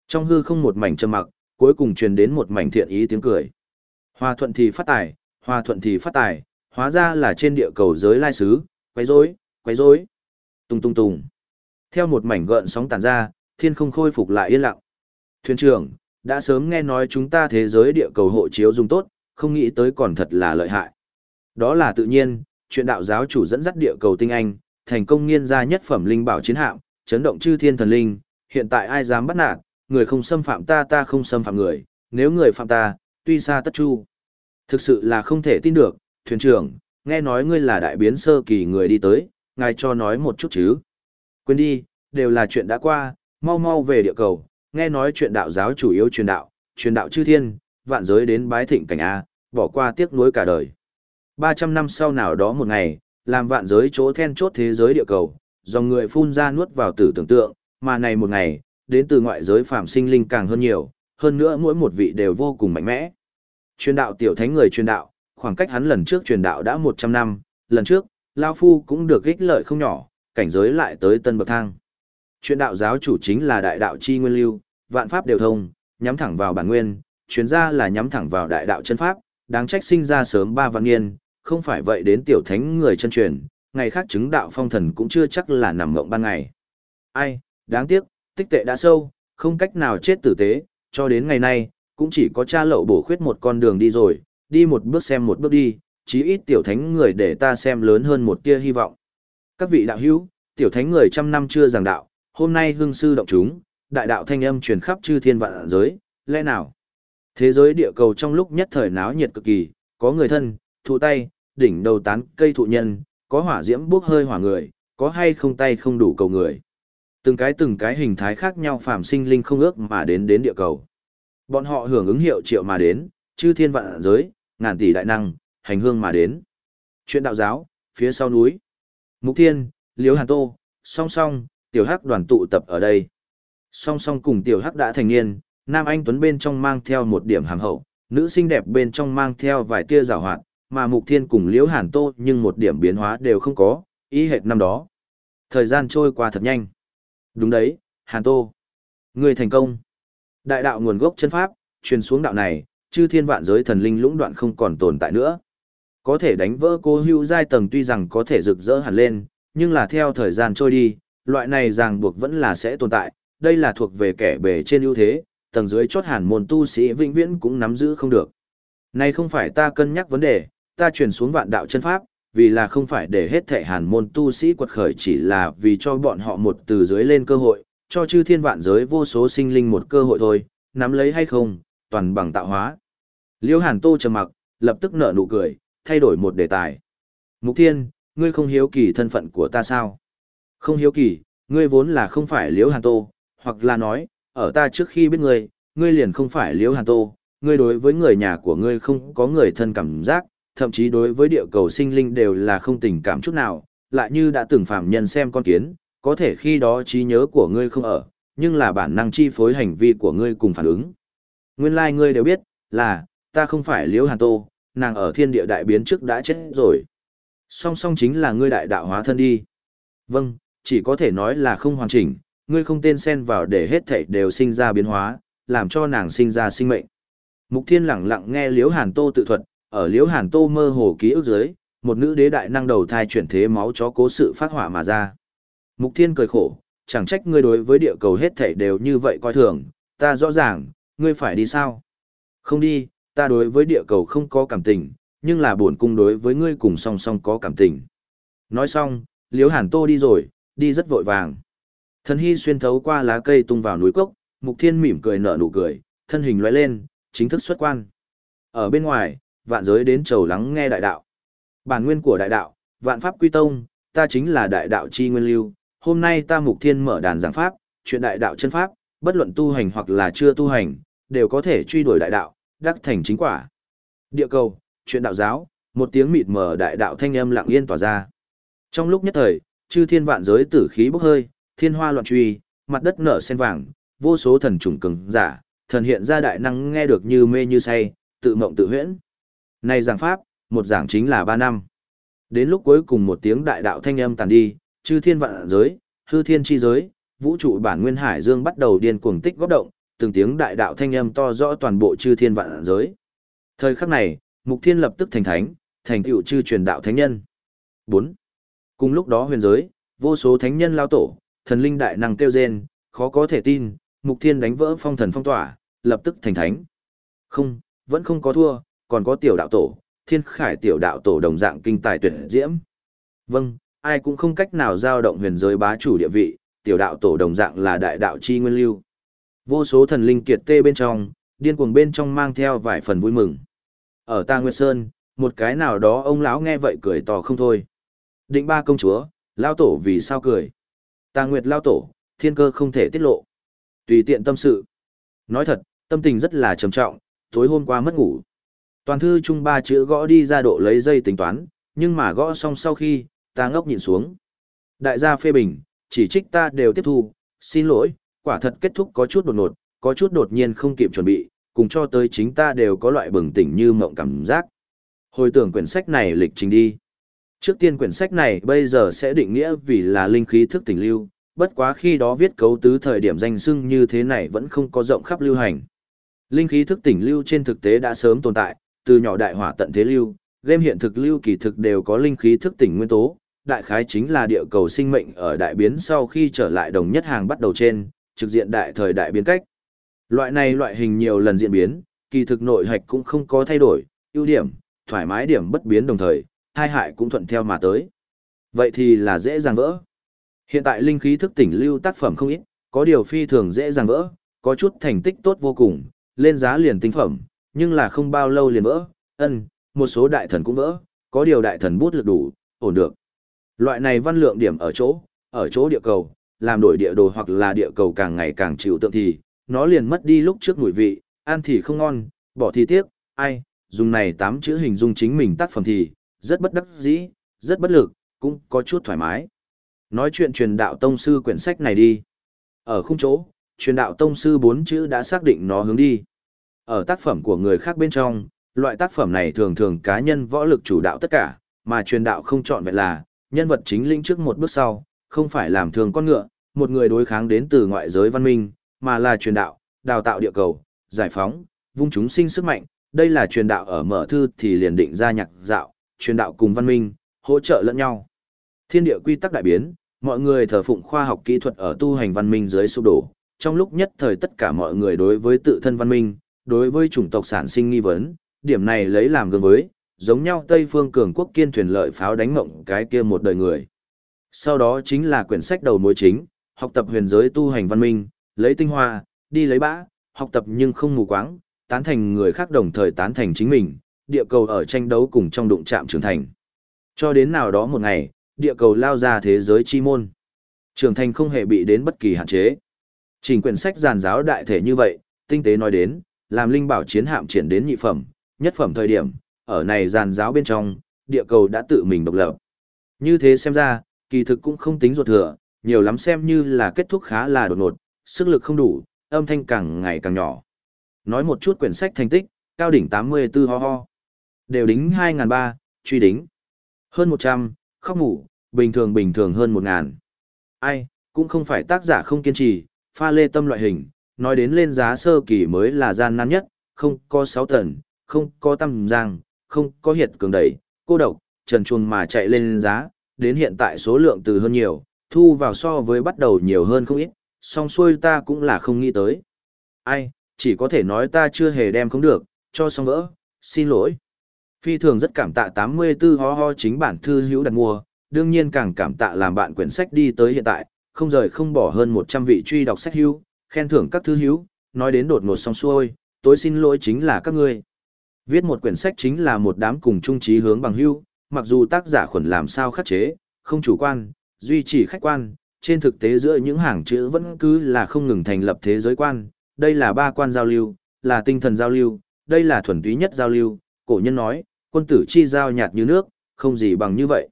Trong hư không một mảnh trầm mặc, cuối cùng truyền đến một mảnh thiện ý tiếng cười. Hòa thuận thì phát tài, hòa thuận thì phát tài, hóa ra là trên địa cầu giới lai sứ, quấy rối, quấy rối. Tung tung tung. Theo một mảnh gợn sóng tản ra, thiên không khôi phục lại yên lặng. Thuyền trưởng, đã sớm nghe nói chúng ta thế giới địa cầu hộ chiếu dùng tốt, không nghĩ tới còn thật là lợi hại. Đó là tự nhiên, chuyện đạo giáo chủ dẫn dắt địa cầu tinh anh, thành công nghiên ra nhất phẩm linh bảo chiến hạm, chấn động chư thiên thần linh, hiện tại ai dám bắt nạt, người không xâm phạm ta ta không xâm phạm người, nếu người phạm ta, tuy xa tất chu. Thực sự là không thể tin được, thuyền trưởng, nghe nói ngươi là đại biến sơ kỳ người đi tới, ngài cho nói một chút chứ. Quên đi, đều là chuyện đã qua, mau mau về địa cầu, nghe nói chuyện đạo giáo chủ yếu truyền đạo, truyền đạo chư thiên, vạn giới đến bái thịnh cảnh A, bỏ qua tiếc nuối cả đời. 300 năm sau nào đó một ngày, làm vạn giới chỗ then chốt thế giới địa cầu, dòng người phun ra nuốt vào tử tưởng tượng, mà này một ngày, đến từ ngoại giới phạm sinh linh càng hơn nhiều, hơn nữa mỗi một vị đều vô cùng mạnh mẽ. Truyền đạo tiểu thánh người truyền đạo, khoảng cách hắn lần trước truyền đạo đã 100 năm, lần trước, Lao Phu cũng được ích lợi không nhỏ, cảnh giới lại tới tân bậc thang. Truyền đạo giáo chủ chính là đại đạo chi nguyên lưu, vạn pháp đều thông, nhắm thẳng vào bản nguyên, chuyến ra là nhắm thẳng vào đại đạo chân pháp, đáng trách sinh ra sớm ba vạn niên, không phải vậy đến tiểu thánh người chân truyền, ngày khác chứng đạo phong thần cũng chưa chắc là nằm ngộng ban ngày. Ai, đáng tiếc, tích tệ đã sâu, không cách nào chết tử tế, cho đến ngày nay, cũng chỉ có cha lậu bổ khuyết một con đường đi rồi, đi một bước xem một bước đi, chí ít tiểu thánh người để ta xem lớn hơn một tia hy vọng. Các vị đạo hữu, tiểu thánh người trăm năm chưa giảng đạo, hôm nay hương sư động chúng, đại đạo thanh âm truyền khắp chư thiên vạn giới, lẽ nào? Thế giới địa cầu trong lúc nhất thời náo nhiệt cực kỳ, có người thân, thụ tay, đỉnh đầu tán cây thụ nhân, có hỏa diễm bốc hơi hỏa người, có hay không tay không đủ cầu người. Từng cái từng cái hình thái khác nhau phàm sinh linh không ước mà đến đến địa cầu. Bọn họ hưởng ứng hiệu triệu mà đến, chư thiên vạn giới, ngàn tỷ đại năng, hành hương mà đến. Chuyện đạo giáo, phía sau núi. Mục Thiên, Liễu Hàn Tô, song song, tiểu hắc đoàn tụ tập ở đây. Song song cùng tiểu hắc đã thành niên, nam anh tuấn bên trong mang theo một điểm hàm hậu, nữ xinh đẹp bên trong mang theo vài tia rào hoạt, mà Mục Thiên cùng Liễu Hàn Tô nhưng một điểm biến hóa đều không có, ý hệt năm đó. Thời gian trôi qua thật nhanh. Đúng đấy, Hàn Tô. Người thành công. Đại đạo nguồn gốc chân pháp, truyền xuống đạo này, chư thiên vạn giới thần linh lũng đoạn không còn tồn tại nữa. Có thể đánh vỡ cô hữu giai tầng tuy rằng có thể rực rỡ hẳn lên, nhưng là theo thời gian trôi đi, loại này ràng buộc vẫn là sẽ tồn tại, đây là thuộc về kẻ bề trên ưu thế, tầng dưới chốt hàn môn tu sĩ vĩnh viễn cũng nắm giữ không được. Này không phải ta cân nhắc vấn đề, ta truyền xuống vạn đạo chân pháp, vì là không phải để hết thệ hàn môn tu sĩ quật khởi chỉ là vì cho bọn họ một từ dưới lên cơ hội, cho chư thiên vạn giới vô số sinh linh một cơ hội thôi, nắm lấy hay không, toàn bằng tạo hóa. Liêu hàn tô trầm mặc, lập tức nở nụ cười, thay đổi một đề tài. Mục thiên, ngươi không hiếu kỳ thân phận của ta sao? Không hiếu kỳ, ngươi vốn là không phải liễu hàn tô, hoặc là nói, ở ta trước khi biết ngươi, ngươi liền không phải liễu hàn tô, ngươi đối với người nhà của ngươi không có người thân cảm giác, thậm chí đối với địa cầu sinh linh đều là không tình cảm chút nào, lại như đã từng phạm nhân xem con kiến, có thể khi đó trí nhớ của ngươi không ở, nhưng là bản năng chi phối hành vi của ngươi cùng phản ứng. Nguyên lai like ngươi đều biết, là, ta không phải Liễu Hàn Tô, nàng ở thiên địa đại biến trước đã chết rồi. Song song chính là ngươi đại đạo hóa thân đi. Vâng, chỉ có thể nói là không hoàn chỉnh, ngươi không tên xen vào để hết thảy đều sinh ra biến hóa, làm cho nàng sinh ra sinh mệnh. Mục Thiên lặng lặng nghe Liễu Hàn Tô tự thuật, ở Liễu Hàn Tô mơ hồ ký ức dưới, một nữ đế đại năng đầu thai chuyển thế máu chó cố sự phát hỏa mà ra. Mục Thiên cười khổ, chẳng trách ngươi đối với địa cầu hết thảy đều như vậy coi thường, ta rõ ràng, ngươi phải đi sao? Không đi, ta đối với địa cầu không có cảm tình, nhưng là buồn cung đối với ngươi cùng song song có cảm tình. Nói xong, Liễu Hàn Tô đi rồi, đi rất vội vàng. Thần Hy xuyên thấu qua lá cây tung vào núi cốc, Mục Thiên mỉm cười nở nụ cười, thân hình lóe lên, chính thức xuất quan. Ở bên ngoài, vạn giới đến trầu lắng nghe đại đạo. Bản nguyên của đại đạo, vạn pháp quy tông, ta chính là đại đạo chi nguyên lưu. Hôm nay ta Mục Thiên mở đàn giảng pháp, chuyện đại đạo chân pháp, bất luận tu hành hoặc là chưa tu hành, đều có thể truy đuổi đại đạo, đắc thành chính quả. Địa cầu, chuyện đạo giáo, một tiếng mịt mờ đại đạo thanh âm lặng yên tỏa ra. Trong lúc nhất thời, chư thiên vạn giới tử khí bốc hơi, thiên hoa loạn truy, mặt đất nở sen vàng, vô số thần trùng cường giả, thần hiện ra đại năng nghe được như mê như say, tự mộng tự huyễn nay giảng pháp, một giảng chính là ba năm. Đến lúc cuối cùng một tiếng đại đạo thanh âm tàn đi, chư thiên vạn giới, hư thiên chi giới, vũ trụ bản nguyên hải dương bắt đầu điên cuồng tích góp động, từng tiếng đại đạo thanh âm to rõ toàn bộ chư thiên vạn giới. Thời khắc này, Mục Thiên lập tức thành thánh, thành tựu chư truyền đạo thánh nhân. 4. Cùng lúc đó huyền giới, vô số thánh nhân lao tổ, thần linh đại năng kêu rên, khó có thể tin, Mục Thiên đánh vỡ phong thần phong tỏa, lập tức thành thánh. Không, vẫn không có thua, còn có tiểu đạo tổ, thiên khải tiểu đạo tổ đồng dạng kinh tài tuyệt diễm. Vâng, ai cũng không cách nào giao động huyền giới bá chủ địa vị, tiểu đạo tổ đồng dạng là đại đạo chi nguyên lưu. Vô số thần linh kiệt tê bên trong, điên cuồng bên trong mang theo vài phần vui mừng. Ở Ta Nguyệt Sơn, một cái nào đó ông lão nghe vậy cười to không thôi. Định ba công chúa, lao tổ vì sao cười? Ta Nguyệt lao tổ, thiên cơ không thể tiết lộ. Tùy tiện tâm sự. Nói thật, tâm tình rất là trầm trọng, tối hôm qua mất ngủ. Toàn thư chung ba chữ gõ đi ra độ lấy dây tính toán, nhưng mà gõ xong sau khi, ta ngốc nhìn xuống. Đại gia phê bình, chỉ trích ta đều tiếp thu, xin lỗi, quả thật kết thúc có chút đột ngột, có chút đột nhiên không kịp chuẩn bị, cùng cho tới chính ta đều có loại bừng tỉnh như mộng cảm giác. Hồi tưởng quyển sách này lịch trình đi. Trước tiên quyển sách này bây giờ sẽ định nghĩa vì là linh khí thức tỉnh lưu, bất quá khi đó viết cấu tứ thời điểm danh xưng như thế này vẫn không có rộng khắp lưu hành. Linh khí thức tỉnh lưu trên thực tế đã sớm tồn tại, từ nhỏ đại hỏa tận thế lưu, game hiện thực lưu kỳ thực đều có linh khí thức tỉnh nguyên tố, đại khái chính là địa cầu sinh mệnh ở đại biến sau khi trở lại đồng nhất hàng bắt đầu trên, trực diện đại thời đại biến cách. Loại này loại hình nhiều lần diễn biến, kỳ thực nội hạch cũng không có thay đổi, ưu điểm, thoải mái điểm bất biến đồng thời, hai hại cũng thuận theo mà tới. Vậy thì là dễ dàng vỡ. Hiện tại linh khí thức tỉnh lưu tác phẩm không ít, có điều phi thường dễ dàng vỡ, có chút thành tích tốt vô cùng, lên giá liền tinh phẩm, nhưng là không bao lâu liền vỡ, ân, một số đại thần cũng vỡ, có điều đại thần bút lực đủ, ổn được. Loại này văn lượng điểm ở chỗ, ở chỗ địa cầu, làm đổi địa đồ hoặc là địa cầu càng ngày càng chịu tượng thì, nó liền mất đi lúc trước mùi vị, ăn thì không ngon, bỏ thì tiếc, ai, dùng này tám chữ hình dung chính mình tác phẩm thì, rất bất đắc dĩ, rất bất lực, cũng có chút thoải mái. Nói chuyện truyền đạo tông sư quyển sách này đi. Ở khung chỗ, truyền đạo tông sư bốn chữ đã xác định nó hướng đi. Ở tác phẩm của người khác bên trong, loại tác phẩm này thường thường cá nhân võ lực chủ đạo tất cả, mà truyền đạo không chọn vậy là, nhân vật chính linh trước một bước sau, không phải làm thường con ngựa, một người đối kháng đến từ ngoại giới văn minh, mà là truyền đạo, đào tạo địa cầu, giải phóng, vung chúng sinh sức mạnh, đây là truyền đạo ở mở thư thì liền định ra nhạc dạo, truyền đạo cùng văn minh, hỗ trợ lẫn nhau. Thiên địa quy tắc đại biến, mọi người thờ phụng khoa học kỹ thuật ở tu hành văn minh dưới sụp đổ, trong lúc nhất thời tất cả mọi người đối với tự thân văn minh, đối với chủng tộc sản sinh nghi vấn, điểm này lấy làm gương với, giống nhau Tây phương cường quốc kiên thuyền lợi pháo đánh mộng cái kia một đời người. Sau đó chính là quyển sách đầu mối chính, học tập huyền giới tu hành văn minh, lấy tinh hoa, đi lấy bã, học tập nhưng không mù quáng, tán thành người khác đồng thời tán thành chính mình, địa cầu ở tranh đấu cùng trong đụng chạm trưởng thành. Cho đến nào đó một ngày, địa cầu lao ra thế giới chi môn. Trưởng thành không hề bị đến bất kỳ hạn chế. Trình quyển sách giàn giáo đại thể như vậy, tinh tế nói đến, làm linh bảo chiến hạm triển đến nhị phẩm, nhất phẩm thời điểm, ở này giàn giáo bên trong, địa cầu đã tự mình độc lập. Như thế xem ra, kỳ thực cũng không tính ruột thừa, nhiều lắm xem như là kết thúc khá là đột ngột, sức lực không đủ, âm thanh càng ngày càng nhỏ. Nói một chút quyển sách thành tích, cao đỉnh 84 ho ho. Đều đính 2.300, truy đính. Hơn 100, khóc ngủ, bình thường bình thường hơn 1.000. Ai, cũng không phải tác giả không kiên trì, pha lê tâm loại hình, nói đến lên giá sơ kỳ mới là gian nan nhất, không có sáu tần, không có tâm giang, không có hiệt cường đẩy, cô độc, trần chuồng mà chạy lên giá, đến hiện tại số lượng từ hơn nhiều, thu vào so với bắt đầu nhiều hơn không ít, song xuôi ta cũng là không nghĩ tới. Ai, chỉ có thể nói ta chưa hề đem không được, cho xong vỡ, xin lỗi. Phi thường rất cảm tạ 84 ho ho chính bản thư hữu đặt mua, đương nhiên càng cảm tạ làm bạn quyển sách đi tới hiện tại, không rời không bỏ hơn 100 vị truy đọc sách hữu, khen thưởng các thư hữu, nói đến đột ngột xong xuôi, tối xin lỗi chính là các ngươi. Viết một quyển sách chính là một đám cùng chung trí hướng bằng hữu, mặc dù tác giả khuẩn làm sao khắc chế, không chủ quan, duy trì khách quan, trên thực tế giữa những hàng chữ vẫn cứ là không ngừng thành lập thế giới quan, đây là ba quan giao lưu, là tinh thần giao lưu, đây là thuần túy nhất giao lưu, cổ nhân nói, quân tử chi giao nhạt như nước, không gì bằng như vậy.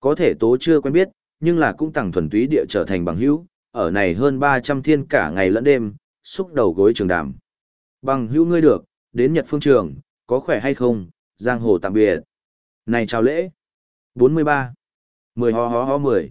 Có thể tố chưa quen biết, nhưng là cũng tặng thuần túy địa trở thành bằng hữu, ở này hơn 300 thiên cả ngày lẫn đêm, xúc đầu gối trường đàm. Bằng hữu ngươi được, đến Nhật phương trường, có khỏe hay không, giang hồ tạm biệt. Này chào lễ. 43. 10 ho ho ho 10.